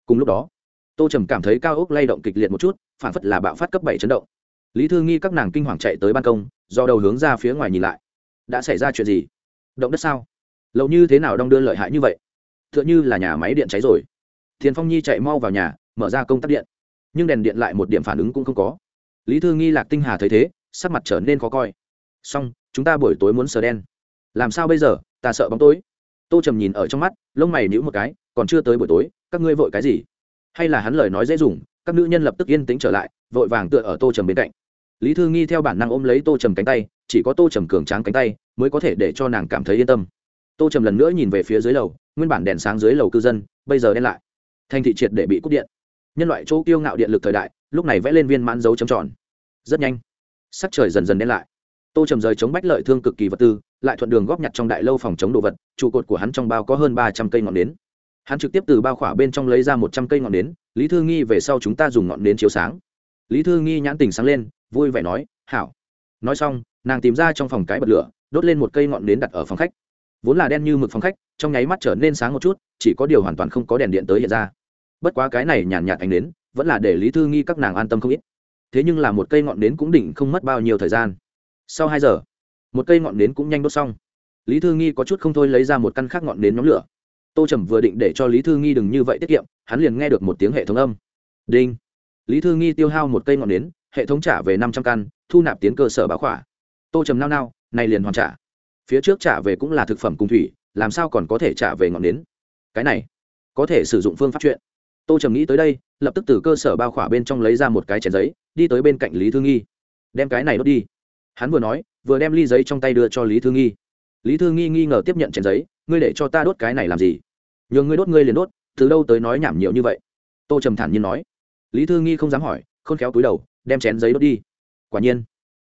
Cùng lúc đó, tô trầm cảm thấy cao ốc lay động kịch liệt một chút, phản phất là bạo phát cấp bảy chấn động. Lý thư nghi các nàng kinh hoàng chạy tới ban công, do đầu hướng ra phía ngoài nhìn lại. Đã xảy ra chuyện gì? Động đất sao? Lâu như thế nào đong đưa lợi hại như vậy? T h ư ợ n h ư là nhà máy điện cháy rồi. Thiền phong nhi chạy mau vào nhà, mở ra công tắc điện. Nhưng đèn điện lại một điểm phản ứng cũng không có lý thư nghi lạc tinh hà thấy thế, sắc mặt trở nên khó coi. Xong, chúng ta buổi tối muốn sờ đen. Làm sao bây giờ? Ta sợ bóng tối. Tô trầm nhìn ở trong mắt, lông mày nhữ một cái, còn chưa tới buổi tối, các ngươi vội cái gì? Hay là hắn lời nói dễ dùng, các nữ nhân lập tức yên tĩnh trở lại, vội vàng tựa ở tô trầm bên cạnh. Lý thư nghi theo bản năng ôm lấy tô trầm cánh tay, chỉ có tô trầm cường tráng cánh tay mới có thể để cho nàng cảm thấy yên tâm. Tô trầm lần nữa nhìn về phía dưới lầu, nguyên bản đèn sáng dưới lầu cư dân, bây giờ đen lại. Thành thị triệt để bị cúp điện nhân loại chỗ kiêu ngạo điện lực thời đại, lúc này vẽ lên viên mãn dấu chấm tròn. Rất nhanh, sắc trời dần dần đen lại. Tô trầm rời chống bách lợi thương cực kỳ vật tư, lại thuận đường góp nhặt trong đại lâu phòng chống đồ vật, trụ cột của hắn trong bao có hơn ba trăm cây ngọn nến. Hắn trực tiếp từ bao khỏa bên trong lấy ra một trăm cây ngọn nến, lý thư nghi về sau chúng ta dùng ngọn nến chiếu sáng. Lý thư nghi nhãn tình sáng lên, vui vẻ nói, hảo. Nói xong, nàng tìm ra trong phòng cái bật lửa, đốt lên một cây ngọn nến đặt ở phòng khách. Vốn là đen như mực phòng khách, trong nháy mắt trở nên sáng một chút, chỉ có điều hoàn toàn không có đèn điện tới hiện ra bất quá cái này nhàn nhạt ánh nến, vẫn là để lý thư nghi các nàng an tâm không ít. Thế nhưng là một cây ngọn nến cũng định không mất bao nhiêu thời gian. Sau hai giờ, một cây ngọn nến cũng nhanh đốt xong. Lý thư nghi có chút không thôi lấy ra một căn khác ngọn nến nhóm lửa. Tô trầm vừa định để cho lý thư nghi đừng như vậy tiết kiệm, hắn liền nghe được một tiếng hệ thống âm. Đinh. Lý thư nghi tiêu hao một cây ngọn nến, hệ thống trả về năm trăm căn, thu nạp tiến cơ sở báo khỏa. Tô trầm nao nao, này liền hoàn trả. Phía trước trả về cũng là thực phẩm cung thủy, làm sao còn có thể trả về ngọn nến? Cái này, có thể sử dụng phương pháp chuyện tô trầm nghĩ tới đây, lập tức từ cơ sở bao khỏa bên trong lấy ra một cái chén giấy, đi tới bên cạnh lý thư nghi. Đem cái này đốt đi. Hắn vừa nói, vừa đem ly giấy trong tay đưa cho lý thư nghi. Lý thư nghi nghi ngờ tiếp nhận chén giấy, ngươi để cho ta đốt cái này làm gì? Nhường ngươi đốt, ngươi liền đốt, từ đâu tới nói nhảm nhiều như vậy? Tô trầm thản nhiên nói. Lý thư nghi không dám hỏi, khôn khéo túi đầu, đem chén giấy đốt đi. Quả nhiên,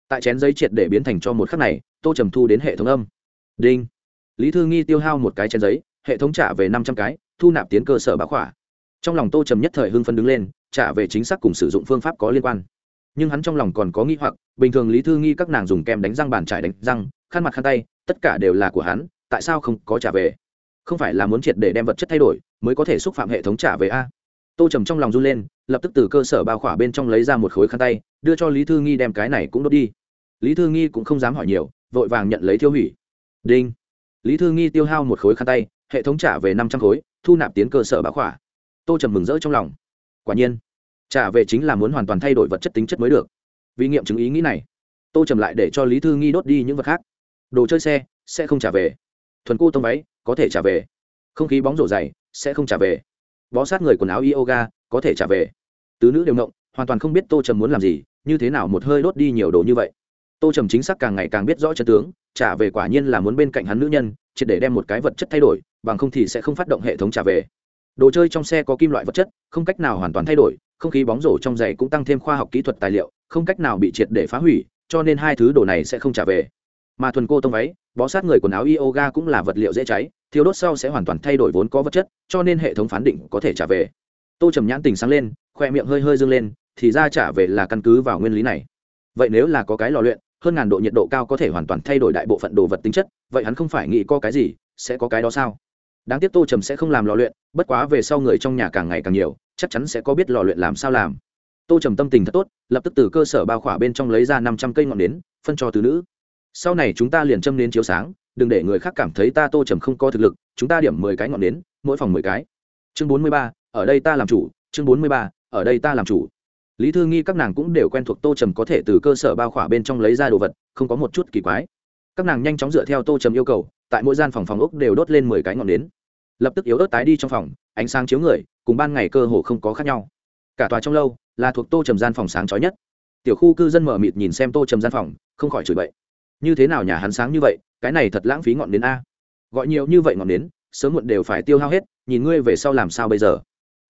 tại chén giấy triệt để biến thành cho một khắc này, tô trầm thu đến hệ thống âm. Đinh. Lý thư nghi tiêu hao một cái chén giấy, hệ thống trả về năm trăm cái, thu nạp tiến cơ sở bá khỏa trong lòng tô trầm nhất thời hưng phân đứng lên, trả về chính xác cùng sử dụng phương pháp có liên quan. Nhưng hắn trong lòng còn có nghi hoặc, bình thường lý thư nghi các nàng dùng kem đánh răng bàn trải đánh răng, khăn mặt khăn tay, tất cả đều là của hắn, tại sao không có trả về? Không phải là muốn triệt để đem vật chất thay đổi, mới có thể xúc phạm hệ thống trả về a? Tô trầm trong lòng run lên, lập tức từ cơ sở bao khỏa bên trong lấy ra một khối khăn tay, đưa cho lý thư nghi đem cái này cũng đốt đi. Lý thư nghi cũng không dám hỏi nhiều, vội vàng nhận lấy thiêu hủy. Đinh. Lý thư nghi tiêu hao một khối khăn tay, hệ thống trả về năm trăm khối, thu nạp tiến cơ sở báo khỏa tô trầm mừng rỡ trong lòng. Quả nhiên, trả về chính là muốn hoàn toàn thay đổi vật chất tính chất mới được. Vì nghiệm chứng ý nghĩ này, tô trầm lại để cho lý thư nghi đốt đi những vật khác. Đồ chơi xe, sẽ không trả về. Thuần cô tông váy, có thể trả về. Không khí bóng rổ dày, sẽ không trả về. Bó sát người quần áo yoga, có thể trả về. Tứ nữ đều ngộng, hoàn toàn không biết tô trầm muốn làm gì, như thế nào một hơi đốt đi nhiều đồ như vậy. Tô trầm chính xác càng ngày càng biết rõ chân tướng, trả về quả nhiên là muốn bên cạnh hắn nữ nhân chỉ để đem một cái vật chất thay đổi, bằng không thì sẽ không phát động hệ thống trả về đồ chơi trong xe có kim loại vật chất, không cách nào hoàn toàn thay đổi, không khí bóng rổ trong giày cũng tăng thêm khoa học kỹ thuật tài liệu, không cách nào bị triệt để phá hủy, cho nên hai thứ đồ này sẽ không trả về. Mà thuần cô tông váy, bó sát người quần áo yoga cũng là vật liệu dễ cháy thiếu đốt sau sẽ hoàn toàn thay đổi vốn có vật chất, cho nên hệ thống phán định có thể trả về. Tô trầm nhãn tình sáng lên, khoe miệng hơi hơi dâng lên, thì ra trả về là căn cứ vào nguyên lý này. Vậy nếu là có cái lò luyện, hơn ngàn độ nhiệt độ cao có thể hoàn toàn thay đổi đại bộ phận đồ vật tính chất, vậy hắn không phải nghĩ có cái gì, sẽ có cái đó sao? Đáng tiếc tô trầm sẽ không làm lò luyện, bất quá về sau người trong nhà càng ngày càng nhiều, chắc chắn sẽ có biết lò luyện làm sao làm. Tô trầm tâm tình thật tốt, lập tức từ cơ sở bao khỏa bên trong lấy ra năm trăm cây ngọn nến, phân cho từ nữ. Sau này chúng ta liền châm nến chiếu sáng, đừng để người khác cảm thấy ta tô trầm không có thực lực, chúng ta điểm mười cái ngọn nến, mỗi phòng mười cái. Chương bốn mươi ba, ở đây ta làm chủ, chương bốn mươi ba, ở đây ta làm chủ. Lý thư nghi các nàng cũng đều quen thuộc tô trầm có thể từ cơ sở bao khỏa bên trong lấy ra đồ vật, không có một chút kỳ quái. Các nàng nhanh chóng dựa theo tô trầm yêu cầu, tại mỗi gian phòng phòng ốc đều đốt lên mười cái ngọn nến lập tức yếu ớt tái đi trong phòng, ánh sáng chiếu người, cùng ban ngày cơ hồ không có khác nhau. Cả tòa trong lâu là thuộc tô trầm gian phòng sáng chói nhất. Tiểu khu cư dân mở mịt nhìn xem tô trầm gian phòng, không khỏi chửi bậy. Như thế nào nhà hắn sáng như vậy, cái này thật lãng phí ngọn nến a. Gọi nhiều như vậy ngọn nến, sớm muộn đều phải tiêu hao hết, nhìn ngươi về sau làm sao bây giờ.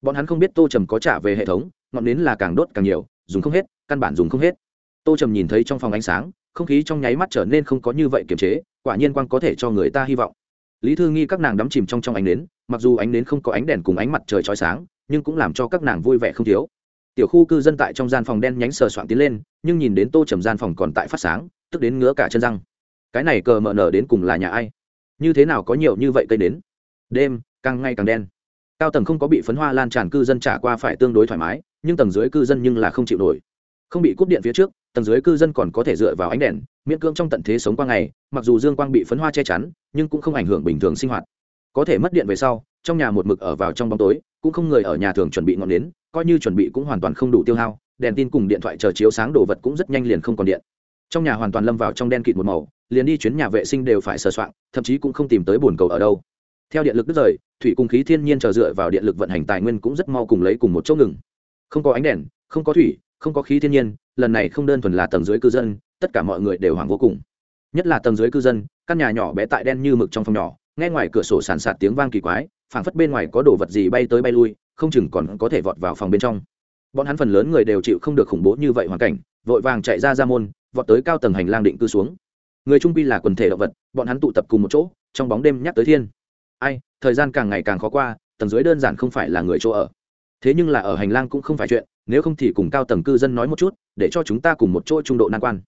Bọn hắn không biết tô trầm có trả về hệ thống, ngọn nến là càng đốt càng nhiều, dùng không hết, căn bản dùng không hết. Tô trầm nhìn thấy trong phòng ánh sáng, không khí trong nháy mắt trở nên không có như vậy kiềm chế, quả nhiên quang có thể cho người ta hy vọng lý thư nghi các nàng đắm chìm trong trong ánh nến, mặc dù ánh nến không có ánh đèn cùng ánh mặt trời trói sáng, nhưng cũng làm cho các nàng vui vẻ không thiếu. Tiểu khu cư dân tại trong gian phòng đen nhánh sờ soạn tiến lên, nhưng nhìn đến tô trầm gian phòng còn tại phát sáng, tức đến ngứa cả chân răng. Cái này cờ mờ nở đến cùng là nhà ai? Như thế nào có nhiều như vậy cây đến? Đêm, càng ngày càng đen. Cao tầng không có bị phấn hoa lan tràn cư dân trả qua phải tương đối thoải mái, nhưng tầng dưới cư dân nhưng là không chịu nổi. Không bị cúp điện phía trước tầng dưới cư dân còn có thể dựa vào ánh đèn, miễn cưỡng trong tận thế sống qua ngày, mặc dù dương quang bị phấn hoa che chắn, nhưng cũng không ảnh hưởng bình thường sinh hoạt. Có thể mất điện về sau, trong nhà một mực ở vào trong bóng tối, cũng không người ở nhà thường chuẩn bị ngọn nến, coi như chuẩn bị cũng hoàn toàn không đủ tiêu hao, đèn tin cùng điện thoại chờ chiếu sáng đồ vật cũng rất nhanh liền không còn điện. Trong nhà hoàn toàn lâm vào trong đen kịt một màu, liền đi chuyến nhà vệ sinh đều phải sờ soạn thậm chí cũng không tìm tới bồn cầu ở đâu. Theo điện lực đứt rời, thủy cùng khí thiên nhiên chờ dựa vào điện lực vận hành tài nguyên cũng rất mau cùng lấy cùng một chỗ ngừng. Không có ánh đèn, không có thủy, không có khí thiên nhiên lần này không đơn thuần là tầng dưới cư dân, tất cả mọi người đều hoảng vô cùng. Nhất là tầng dưới cư dân, căn nhà nhỏ bé tại đen như mực trong phòng nhỏ, nghe ngoài cửa sổ sàn sạt tiếng vang kỳ quái, phảng phất bên ngoài có đồ vật gì bay tới bay lui, không chừng còn có thể vọt vào phòng bên trong. Bọn hắn phần lớn người đều chịu không được khủng bố như vậy hoàn cảnh, vội vàng chạy ra ra môn, vọt tới cao tầng hành lang định cư xuống. Người trung quy là quần thể động vật, bọn hắn tụ tập cùng một chỗ, trong bóng đêm nhắc tới thiên. Ai, thời gian càng ngày càng khó qua, tầng dưới đơn giản không phải là người chỗ ở. Thế nhưng là ở hành lang cũng không phải chuyện nếu không thì cùng cao tầng cư dân nói một chút, để cho chúng ta cùng một chỗ trung độ nan quan.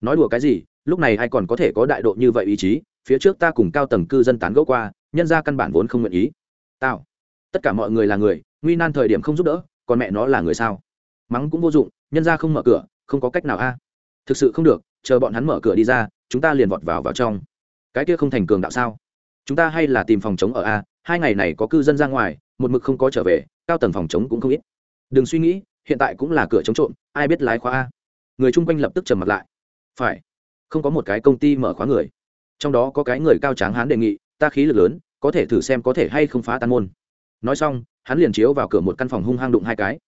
Nói đùa cái gì, lúc này ai còn có thể có đại độ như vậy ý chí, phía trước ta cùng cao tầng cư dân tán gẫu qua, nhân ra căn bản vốn không nguyện ý. Tao, tất cả mọi người là người, nguy nan thời điểm không giúp đỡ, còn mẹ nó là người sao? Mắng cũng vô dụng, nhân ra không mở cửa, không có cách nào a. Thực sự không được, chờ bọn hắn mở cửa đi ra, chúng ta liền vọt vào vào trong. Cái kia không thành cường đạo sao? Chúng ta hay là tìm phòng chống ở a, hai ngày này có cư dân ra ngoài, một mực không có trở về, cao tầng phòng chống cũng không ít. Đừng suy nghĩ hiện tại cũng là cửa chống trộm, ai biết lái khóa a. Người chung quanh lập tức trầm mặt lại. Phải, không có một cái công ty mở khóa người. Trong đó có cái người cao tráng hắn đề nghị, ta khí lực lớn, có thể thử xem có thể hay không phá tan môn. Nói xong, hắn liền chiếu vào cửa một căn phòng hung hăng đụng hai cái.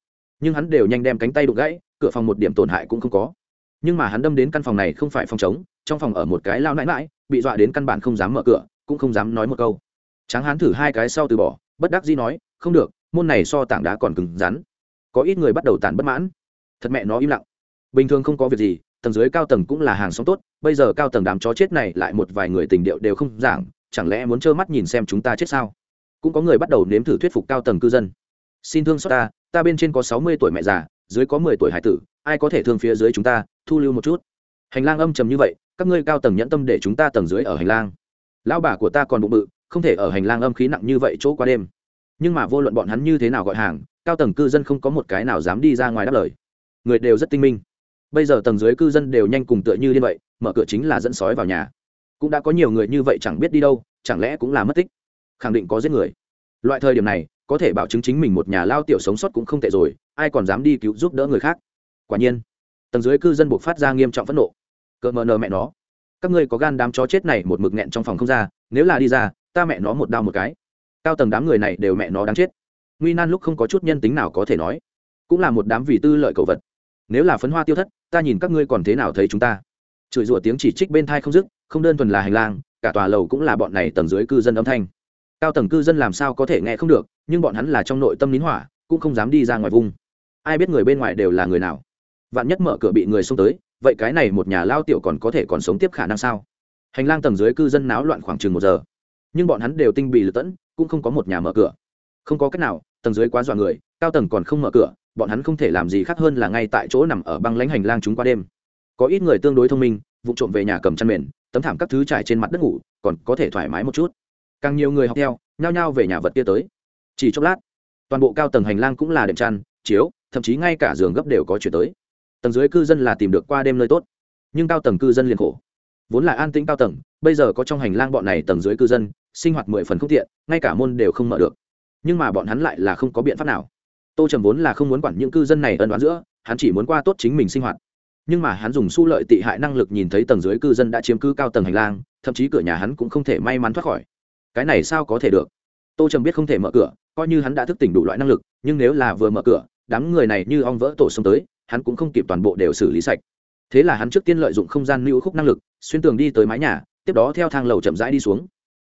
Nhưng hắn đều nhanh đem cánh tay đụng gãy, cửa phòng một điểm tổn hại cũng không có. Nhưng mà hắn đâm đến căn phòng này không phải phòng chống trong phòng ở một cái lao nãi mãi bị dọa đến căn bản không dám mở cửa, cũng không dám nói một câu. Tráng hắn thử hai cái sau từ bỏ, bất đắc dĩ nói, không được, môn này so tảng đá còn cứng rắn có ít người bắt đầu tàn bất mãn. Thật mẹ nó im lặng. Bình thường không có việc gì, tầng dưới cao tầng cũng là hàng xóm tốt, bây giờ cao tầng đám chó chết này lại một vài người tình điệu đều không giảng, chẳng lẽ muốn trơ mắt nhìn xem chúng ta chết sao? Cũng có người bắt đầu nếm thử thuyết phục cao tầng cư dân. Xin thương xót ta ta bên trên có sáu mươi tuổi mẹ già, dưới có mười tuổi hải tử, ai có thể thương phía dưới chúng ta, thu lưu một chút. Hành lang âm trầm như vậy, các ngươi cao tầng nhẫn tâm để chúng ta tầng dưới ở hành lang. Lão bà của ta còn bụng bự, không thể ở hành lang âm khí nặng như vậy chỗ qua đêm. Nhưng mà vô luận bọn hắn như thế nào gọi hàng cao tầng cư dân không có một cái nào dám đi ra ngoài đáp lời. Người đều rất tinh minh. Bây giờ tầng dưới cư dân đều nhanh cùng tựa như liên vậy, mở cửa chính là dẫn sói vào nhà. Cũng đã có nhiều người như vậy chẳng biết đi đâu, chẳng lẽ cũng là mất tích? Khẳng định có giết người. Loại thời điểm này, có thể bảo chứng chính mình một nhà lao tiểu sống sót cũng không tệ rồi, ai còn dám đi cứu giúp đỡ người khác? Quả nhiên, tầng dưới cư dân buộc phát ra nghiêm trọng phẫn nộ. Cợt mờ nờ mẹ nó. Các ngươi có gan đám chó chết này một mực nghẹn trong phòng không ra, nếu là đi ra, ta mẹ nó một đau một cái. Cao tầng đám người này đều mẹ nó đáng chết nguy nan lúc không có chút nhân tính nào có thể nói. Cũng là một đám vì tư lợi cầu vật. Nếu là phấn hoa tiêu thất, ta nhìn các ngươi còn thế nào thấy chúng ta? Chửi rủa tiếng chỉ trích bên thai không dứt, không đơn thuần là hành lang, cả tòa lầu cũng là bọn này tầng dưới cư dân âm thanh. Cao tầng cư dân làm sao có thể nghe không được, nhưng bọn hắn là trong nội tâm nín hỏa, cũng không dám đi ra ngoài vùng. Ai biết người bên ngoài đều là người nào? Vạn nhất mở cửa bị người xông tới, vậy cái này một nhà lao tiểu còn có thể còn sống tiếp khả năng sao? Hành lang tầng dưới cư dân náo loạn khoảng chừng một giờ. Nhưng bọn hắn đều tinh bị lật tẫn, cũng không có một nhà mở cửa không có cách nào, tầng dưới quá dọa người, cao tầng còn không mở cửa, bọn hắn không thể làm gì khác hơn là ngay tại chỗ nằm ở băng lãnh hành lang chúng qua đêm. Có ít người tương đối thông minh, vụ trộm về nhà cầm chăn mền, tấm thảm các thứ trải trên mặt đất ngủ, còn có thể thoải mái một chút. Càng nhiều người học theo, nhao nhao về nhà vật kia tới. Chỉ chốc lát, toàn bộ cao tầng hành lang cũng là đệm chăn, chiếu, thậm chí ngay cả giường gấp đều có chuyển tới. Tầng dưới cư dân là tìm được qua đêm nơi tốt, nhưng cao tầng cư dân liền khổ. Vốn là an tĩnh cao tầng, bây giờ có trong hành lang bọn này tầng dưới cư dân, sinh hoạt mười phần không tiện, ngay cả môn đều không mở được nhưng mà bọn hắn lại là không có biện pháp nào. Tô trầm vốn là không muốn quản những cư dân này ân đoán giữa, hắn chỉ muốn qua tốt chính mình sinh hoạt. Nhưng mà hắn dùng su lợi tị hại năng lực nhìn thấy tầng dưới cư dân đã chiếm cư cao tầng hành lang, thậm chí cửa nhà hắn cũng không thể may mắn thoát khỏi. Cái này sao có thể được? Tô trầm biết không thể mở cửa, coi như hắn đã thức tỉnh đủ loại năng lực, nhưng nếu là vừa mở cửa, đám người này như ong vỡ tổ xông tới, hắn cũng không kịp toàn bộ đều xử lý sạch. Thế là hắn trước tiên lợi dụng không gian lưu khúc năng lực, xuyên tường đi tới mái nhà, tiếp đó theo thang lầu chậm rãi đi xuống.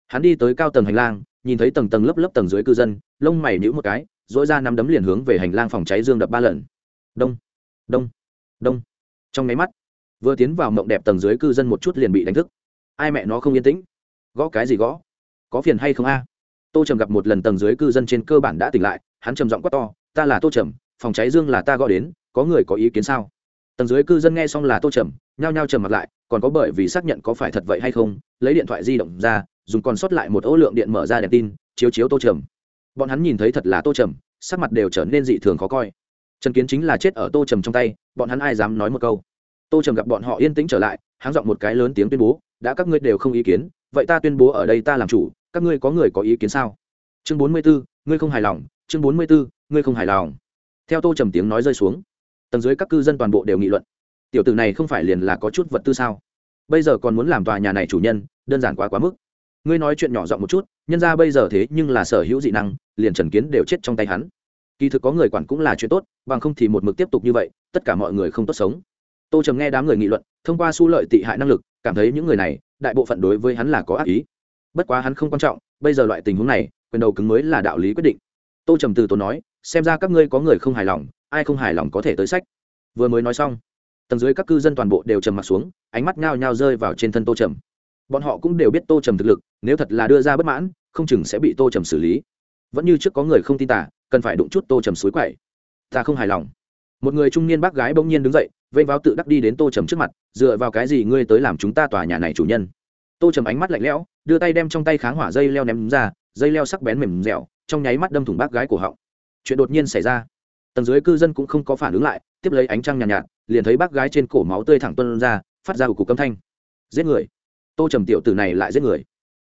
Hắn đi tới cao tầng hành lang nhìn thấy tầng tầng lớp lớp tầng dưới cư dân, lông mày nhíu một cái dỗi ra nắm đấm liền hướng về hành lang phòng cháy dương đập ba lần. Đông đông đông. Trong máy mắt, vừa tiến vào mộng đẹp tầng dưới cư dân một chút liền bị đánh thức. Ai mẹ nó không yên tĩnh? Gõ cái gì gõ? Có phiền hay không a? Tô trầm gặp một lần tầng dưới cư dân trên cơ bản đã tỉnh lại, hắn trầm giọng quát to, ta là tô trầm, phòng cháy dương là ta gõ đến, có người có ý kiến sao? Tầng dưới cư dân nghe xong là tô trầm, nhao nhao trầm mặt lại, còn có bởi vì xác nhận có phải thật vậy hay không, lấy điện thoại di động ra dùng còn sót lại một ô lượng điện mở ra đèn tin, chiếu chiếu tô trầm. Bọn hắn nhìn thấy thật là tô trầm, sắc mặt đều trở nên dị thường khó coi. Trần kiến chính là chết ở tô trầm trong tay, bọn hắn ai dám nói một câu. Tô trầm gặp bọn họ yên tĩnh trở lại hắn giọng một cái lớn tiếng tuyên bố, đã các ngươi đều không ý kiến, vậy ta tuyên bố ở đây ta làm chủ, các ngươi có người có ý kiến sao? Chương bốn mươi bốn ngươi không hài lòng. Chương bốn mươi bốn ngươi không hài lòng. Theo tô trầm tiếng nói rơi xuống, tầng dưới các cư dân toàn bộ đều nghị luận. Tiểu tử này không phải liền là có chút vật tư sao? Bây giờ còn muốn làm tòa nhà này chủ nhân, đơn giản quá quá mức ngươi nói chuyện nhỏ giọng một chút, nhân ra bây giờ thế nhưng là sở hữu dị năng, liền trần kiến đều chết trong tay hắn. Kỳ thực có người quản cũng là chuyện tốt, bằng không thì một mực tiếp tục như vậy, tất cả mọi người không tốt sống. Tô trầm nghe đám người nghị luận, thông qua su lợi tị hại năng lực, cảm thấy những người này, đại bộ phận đối với hắn là có ác ý. Bất quá hắn không quan trọng, bây giờ loại tình huống này, quyền đầu cứng mới là đạo lý quyết định. Tô trầm từ tốn nói, xem ra các ngươi có người không hài lòng, ai không hài lòng có thể tới sách. Vừa mới nói xong, tầng dưới các cư dân toàn bộ đều trầm m ặ t xuống, ánh mắt ngao nhao rơi vào trên thân tô trầm. Bọn họ cũng đều biết tô trầm thực lực nếu thật là đưa ra bất mãn không chừng sẽ bị tô trầm xử lý. Vẫn như trước có người không tin tả cần phải đụng chút tô trầm suối quậy. Ta không hài lòng. Một người trung niên bác gái bỗng nhiên đứng dậy vênh vào tự đắc đi đến tô trầm trước mặt dựa vào cái gì ngươi tới làm chúng ta tòa nhà này chủ nhân? Tô trầm ánh mắt lạnh lẽo đưa tay đem trong tay kháng hỏa dây leo ném ra dây leo sắc bén mềm dẻo trong nháy mắt đâm thủng bác gái cổ họng. Chuyện đột nhiên xảy ra. Tầng dưới cư dân cũng không có phản ứng lại tiếp lấy ánh trăng nhàn nhạt, nhạt liền thấy bác gái trên cổ máu tươi thẳng tuân ra phát ra của cục âm thanh. Giết người. Tô trầm tiểu tử này lại giết người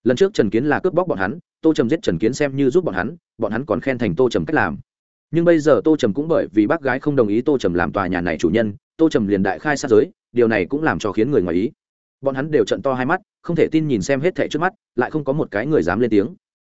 lần trước trần kiến là cướp bóc bọn hắn, tô trầm giết trần kiến xem như giúp bọn hắn bọn hắn còn khen thành tô trầm cách làm. Nhưng bây giờ tô trầm cũng bởi vì bác gái không đồng ý tô trầm làm tòa nhà này chủ nhân, tô trầm liền đại khai sát giới, điều này cũng làm cho khiến người ngoài ý. Bọn hắn đều trận to hai mắt, không thể tin nhìn xem hết thẻ trước mắt, lại không có một cái người dám lên tiếng.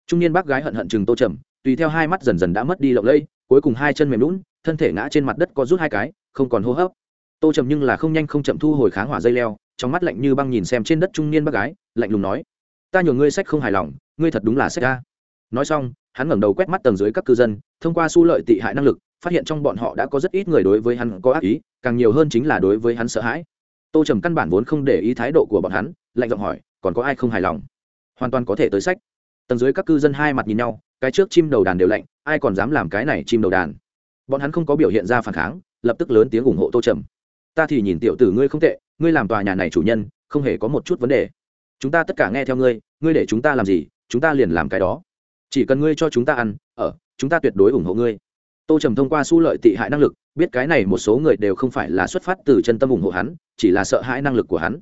Trung niên bác gái hận hận chừng tô trầm, tùy theo hai mắt dần dần đã mất đi lộng lây cuối cùng hai chân mềm lún, thân thể ngã trên mặt đất có rút hai cái, không còn hô hấp. Tô trầm nhưng là không nhanh không chậm thu hồi kháng hỏa dây leo, trong mắt lạnh như băng nhìn xem trên đất trung niên bác gái, lạnh lùng nói ta nhường ngươi sách không hài lòng, ngươi thật đúng là sách ca nói xong, hắn ngẩng đầu quét mắt tầng dưới các cư dân, thông qua su lợi tị hại năng lực, phát hiện trong bọn họ đã có rất ít người đối với hắn có ác ý, càng nhiều hơn chính là đối với hắn sợ hãi. Tô trầm căn bản vốn không để ý thái độ của bọn hắn, lạnh giọng hỏi, còn có ai không hài lòng? Hoàn toàn có thể tới sách. Tầng dưới các cư dân hai mặt nhìn nhau, cái trước chim đầu đàn đều lạnh, ai còn dám làm cái này chim đầu đàn? Bọn hắn không có biểu hiện ra phản kháng, lập tức lớn tiếng ủng hộ tô trầm. Ta thì nhìn tiểu tử ngươi không tệ, ngươi làm tòa nhà này chủ nhân, không hề có một chút vấn đề chúng ta tất cả nghe theo ngươi ngươi để chúng ta làm gì, chúng ta liền làm cái đó. Chỉ cần ngươi cho chúng ta ăn, ở, chúng ta tuyệt đối ủng hộ ngươi. Tô trầm thông qua su lợi tị hại năng lực, biết cái này một số người đều không phải là xuất phát từ chân tâm ủng hộ hắn, chỉ là sợ hãi năng lực của hắn.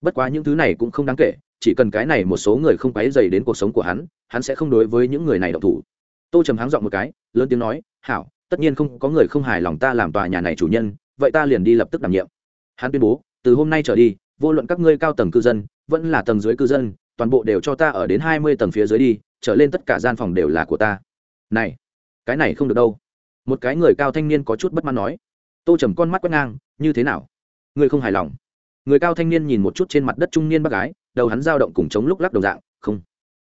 Bất quá những thứ này cũng không đáng kể, chỉ cần cái này một số người không quấy dày đến cuộc sống của hắn hắn sẽ không đối với những người này độc thủ. Tô trầm háng dọn một cái, lớn tiếng nói, hảo, tất nhiên không, có người không hài lòng ta làm tòa nhà này chủ nhân, vậy ta liền đi lập tức đảm nhiệm. Hắn tuyên bố, từ hôm nay trở đi, vô luận các ngươi cao tầng cư dân vẫn là tầng dưới cư dân, toàn bộ đều cho ta ở đến hai mươi tầng phía dưới đi, trở lên tất cả gian phòng đều là của ta. Này, cái này không được đâu. Một cái người cao thanh niên có chút bất mãn nói. Tô trầm con mắt quét ngang, như thế nào? Người không hài lòng. Người cao thanh niên nhìn một chút trên mặt đất trung niên bác gái, đầu hắn dao động cùng chống lúc lắc đồng dạng, không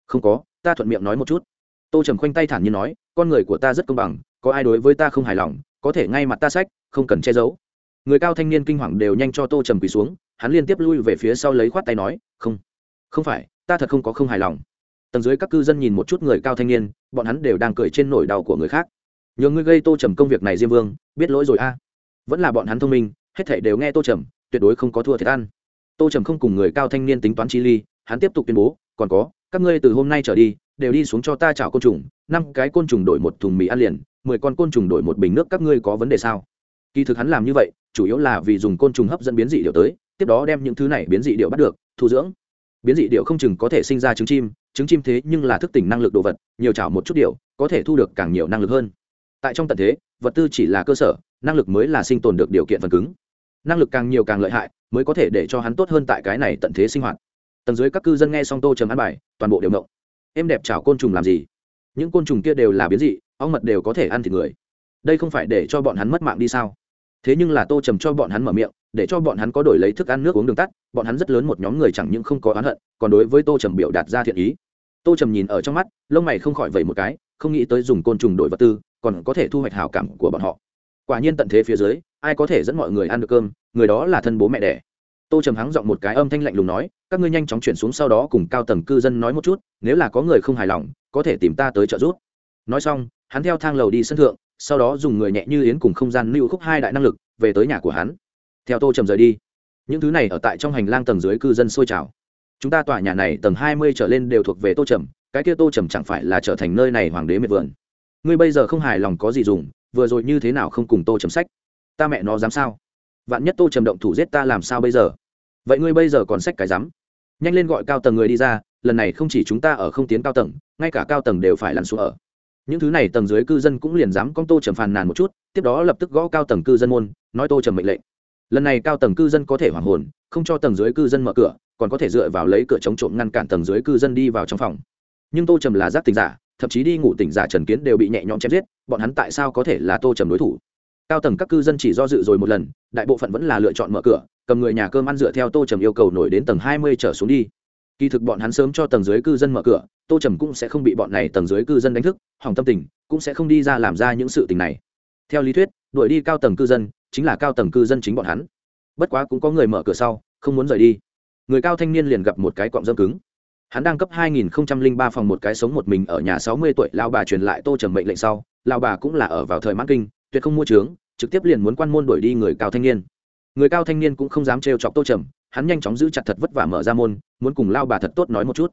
không có, ta thuận miệng nói một chút. Tô trầm khoanh tay thản như nói, con người của ta rất công bằng, có ai đối với ta không hài lòng, có thể ngay mặt ta sách, không cần che giấu. Người cao thanh niên kinh hoàng đều nhanh cho tô trầm quỳ xuống hắn liên tiếp lui về phía sau lấy khoát tay nói, không không phải, ta thật không có không hài lòng. Tầng dưới các cư dân nhìn một chút người cao thanh niên, bọn hắn đều đang cười trên nỗi đau của người khác. Nhờ ngươi gây tô trầm công việc này diêm vương, biết lỗi rồi a. Vẫn là bọn hắn thông minh, hết thảy đều nghe tô trầm, tuyệt đối không có thua thiệt ăn. Tô trầm không cùng người cao thanh niên tính toán chi ly, hắn tiếp tục tuyên bố, còn có, các ngươi từ hôm nay trở đi, đều đi xuống cho ta chảo côn trùng, năm cái côn trùng đổi một thùng mì ăn liền, mười con côn trùng đổi một bình nước, các ngươi có vấn đề sao? Kỳ thực hắn làm như vậy, chủ yếu là vì dùng côn trùng hấp dẫn biến dị điều tới tiếp đó đem những thứ này biến dị điệu bắt được, thu dưỡng. Biến dị điệu không chừng có thể sinh ra trứng chim trứng chim thế nhưng là thức tỉnh năng lực đồ vật, nhiều chảo một chút điệu, có thể thu được càng nhiều năng lực hơn. Tại trong tận thế, vật tư chỉ là cơ sở, năng lực mới là sinh tồn được điều kiện phần cứng. Năng lực càng nhiều càng lợi hại, mới có thể để cho hắn tốt hơn tại cái này tận thế sinh hoạt. Tầng dưới các cư dân nghe xong tô trầm ăn bài, toàn bộ đều ngộng. Em đẹp chảo côn trùng làm gì? Những côn trùng kia đều là biến dị, ong mật đều có thể ăn thịt người. Đây không phải để cho bọn hắn mất mạng đi sao? Thế nhưng là tô trầm cho bọn hắn mở miệng, để cho bọn hắn có đổi lấy thức ăn nước uống đường tắt, bọn hắn rất lớn một nhóm người chẳng những không có oán hận, còn đối với tô trầm biểu đạt ra thiện ý. Tô trầm nhìn ở trong mắt, lông mày không khỏi vẩy một cái, không nghĩ tới dùng côn trùng đổi vật tư, còn có thể thu hoạch hào cảm của bọn họ. Quả nhiên tận thế phía dưới, ai có thể dẫn mọi người ăn được cơm, người đó là thân bố mẹ đẻ. Tô trầm hắng giọng một cái âm thanh lạnh lùng nói, các ngươi nhanh chóng chuyển xuống sau đó cùng cao tầng cư dân nói một chút, nếu là có người không hài lòng, có thể tìm ta tới trợ giúp nói xong, hắn theo thang lầu đi sân thượng, sau đó dùng người nhẹ như yến cùng không gian lưu khúc hai đại năng lực, về tới nhà của hắn. Theo tô trầm rời đi, những thứ này ở tại trong hành lang tầng dưới cư dân sôi trào. Chúng ta tòa nhà này tầng hai mươi trở lên đều thuộc về tô trầm, cái kia tô trầm chẳng phải là trở thành nơi này hoàng đế miệt vườn. Ngươi bây giờ không hài lòng có gì dùng, vừa rồi như thế nào không cùng tô trầm sách? Ta mẹ nó dám sao? Vạn nhất tô trầm động thủ giết ta làm sao bây giờ? Vậy ngươi bây giờ còn sách cái dám? Nhanh lên gọi cao tầng người đi ra, lần này không chỉ chúng ta ở không tiến cao tầng, ngay cả cao tầng đều phải lặn xuống ở những thứ này tầng dưới cư dân cũng liền dám con tô trầm phàn nàn một chút, tiếp đó lập tức gõ cao tầng cư dân môn, nói tô trầm mệnh lệnh. Lần này cao tầng cư dân có thể hoảng hồn, không cho tầng dưới cư dân mở cửa, còn có thể dựa vào lấy cửa chống trộm ngăn cản tầng dưới cư dân đi vào trong phòng. Nhưng tô trầm là giác tình giả, thậm chí đi ngủ tỉnh giả trần kiến đều bị nhẹ nhõm chém giết, bọn hắn tại sao có thể là tô trầm đối thủ? Cao tầng các cư dân chỉ do dự rồi một lần, đại bộ phận vẫn là lựa chọn mở cửa, cầm người nhà cơm ăn dựa theo tô trầm yêu cầu nổi đến tầng hai mươi trở xuống đi kỳ thực bọn hắn sớm cho tầng dưới cư dân mở cửa, tô trầm cũng sẽ không bị bọn này tầng dưới cư dân đánh thức, hỏng tâm tình cũng sẽ không đi ra làm ra những sự tình này. Theo lý thuyết, đuổi đi cao tầng cư dân chính là cao tầng cư dân chính bọn hắn. Bất quá cũng có người mở cửa sau, không muốn rời đi. Người cao thanh niên liền gặp một cái cọng dâm cứng. Hắn đang cấp 2003 phòng một cái sống một mình ở nhà 60 tuổi lao bà truyền lại tô trầm mệnh lệnh sau lao bà cũng là ở vào thời mãn kinh, tuyệt không mua trướng, trực tiếp liền muốn quan môn đuổi đi người cao thanh niên người cao thanh niên cũng không dám trêu chọc tô trầm, hắn nhanh chóng giữ chặt thật vất vả mở ra môn, muốn cùng lao bà thật tốt nói một chút.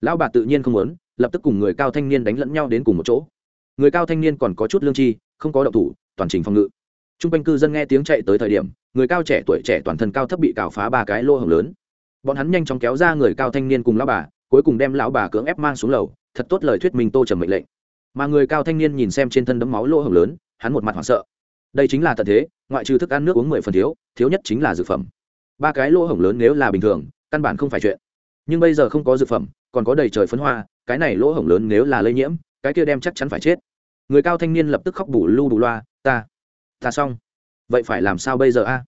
Lao bà tự nhiên không muốn, lập tức cùng người cao thanh niên đánh lẫn nhau đến cùng một chỗ. Người cao thanh niên còn có chút lương chi không có động thủ, toàn trình phòng ngự. T r u n g quanh cư dân nghe tiếng chạy tới thời điểm, người cao trẻ tuổi trẻ toàn thân cao thấp bị cào phá ba cái lô hồng lớn. Bọn hắn nhanh chóng kéo ra người cao thanh niên cùng lao bà, cuối cùng đem lão bà cưỡng ép mang xuống lầu, thật tốt lời thuyết minh tô trầm mệnh lệnh. Mà người cao thanh niên nhìn xem trên thân đấm máu lỗ hồng lớn, hắn một mặt hoảng sợ đây chính là tận thế, ngoại trừ thức ăn nước uống mười phần thiếu thiếu nhất chính là dược phẩm. Ba cái lỗ hổng lớn nếu là bình thường, căn bản không phải chuyện. Nhưng bây giờ không có dược phẩm, còn có đầy trời phấn hoa, cái này lỗ hổng lớn nếu là lây nhiễm, cái kia đem chắc chắn phải chết. Người cao thanh niên lập tức khóc bù lu bù loa, ta ta xong. Vậy phải làm sao bây giờ a?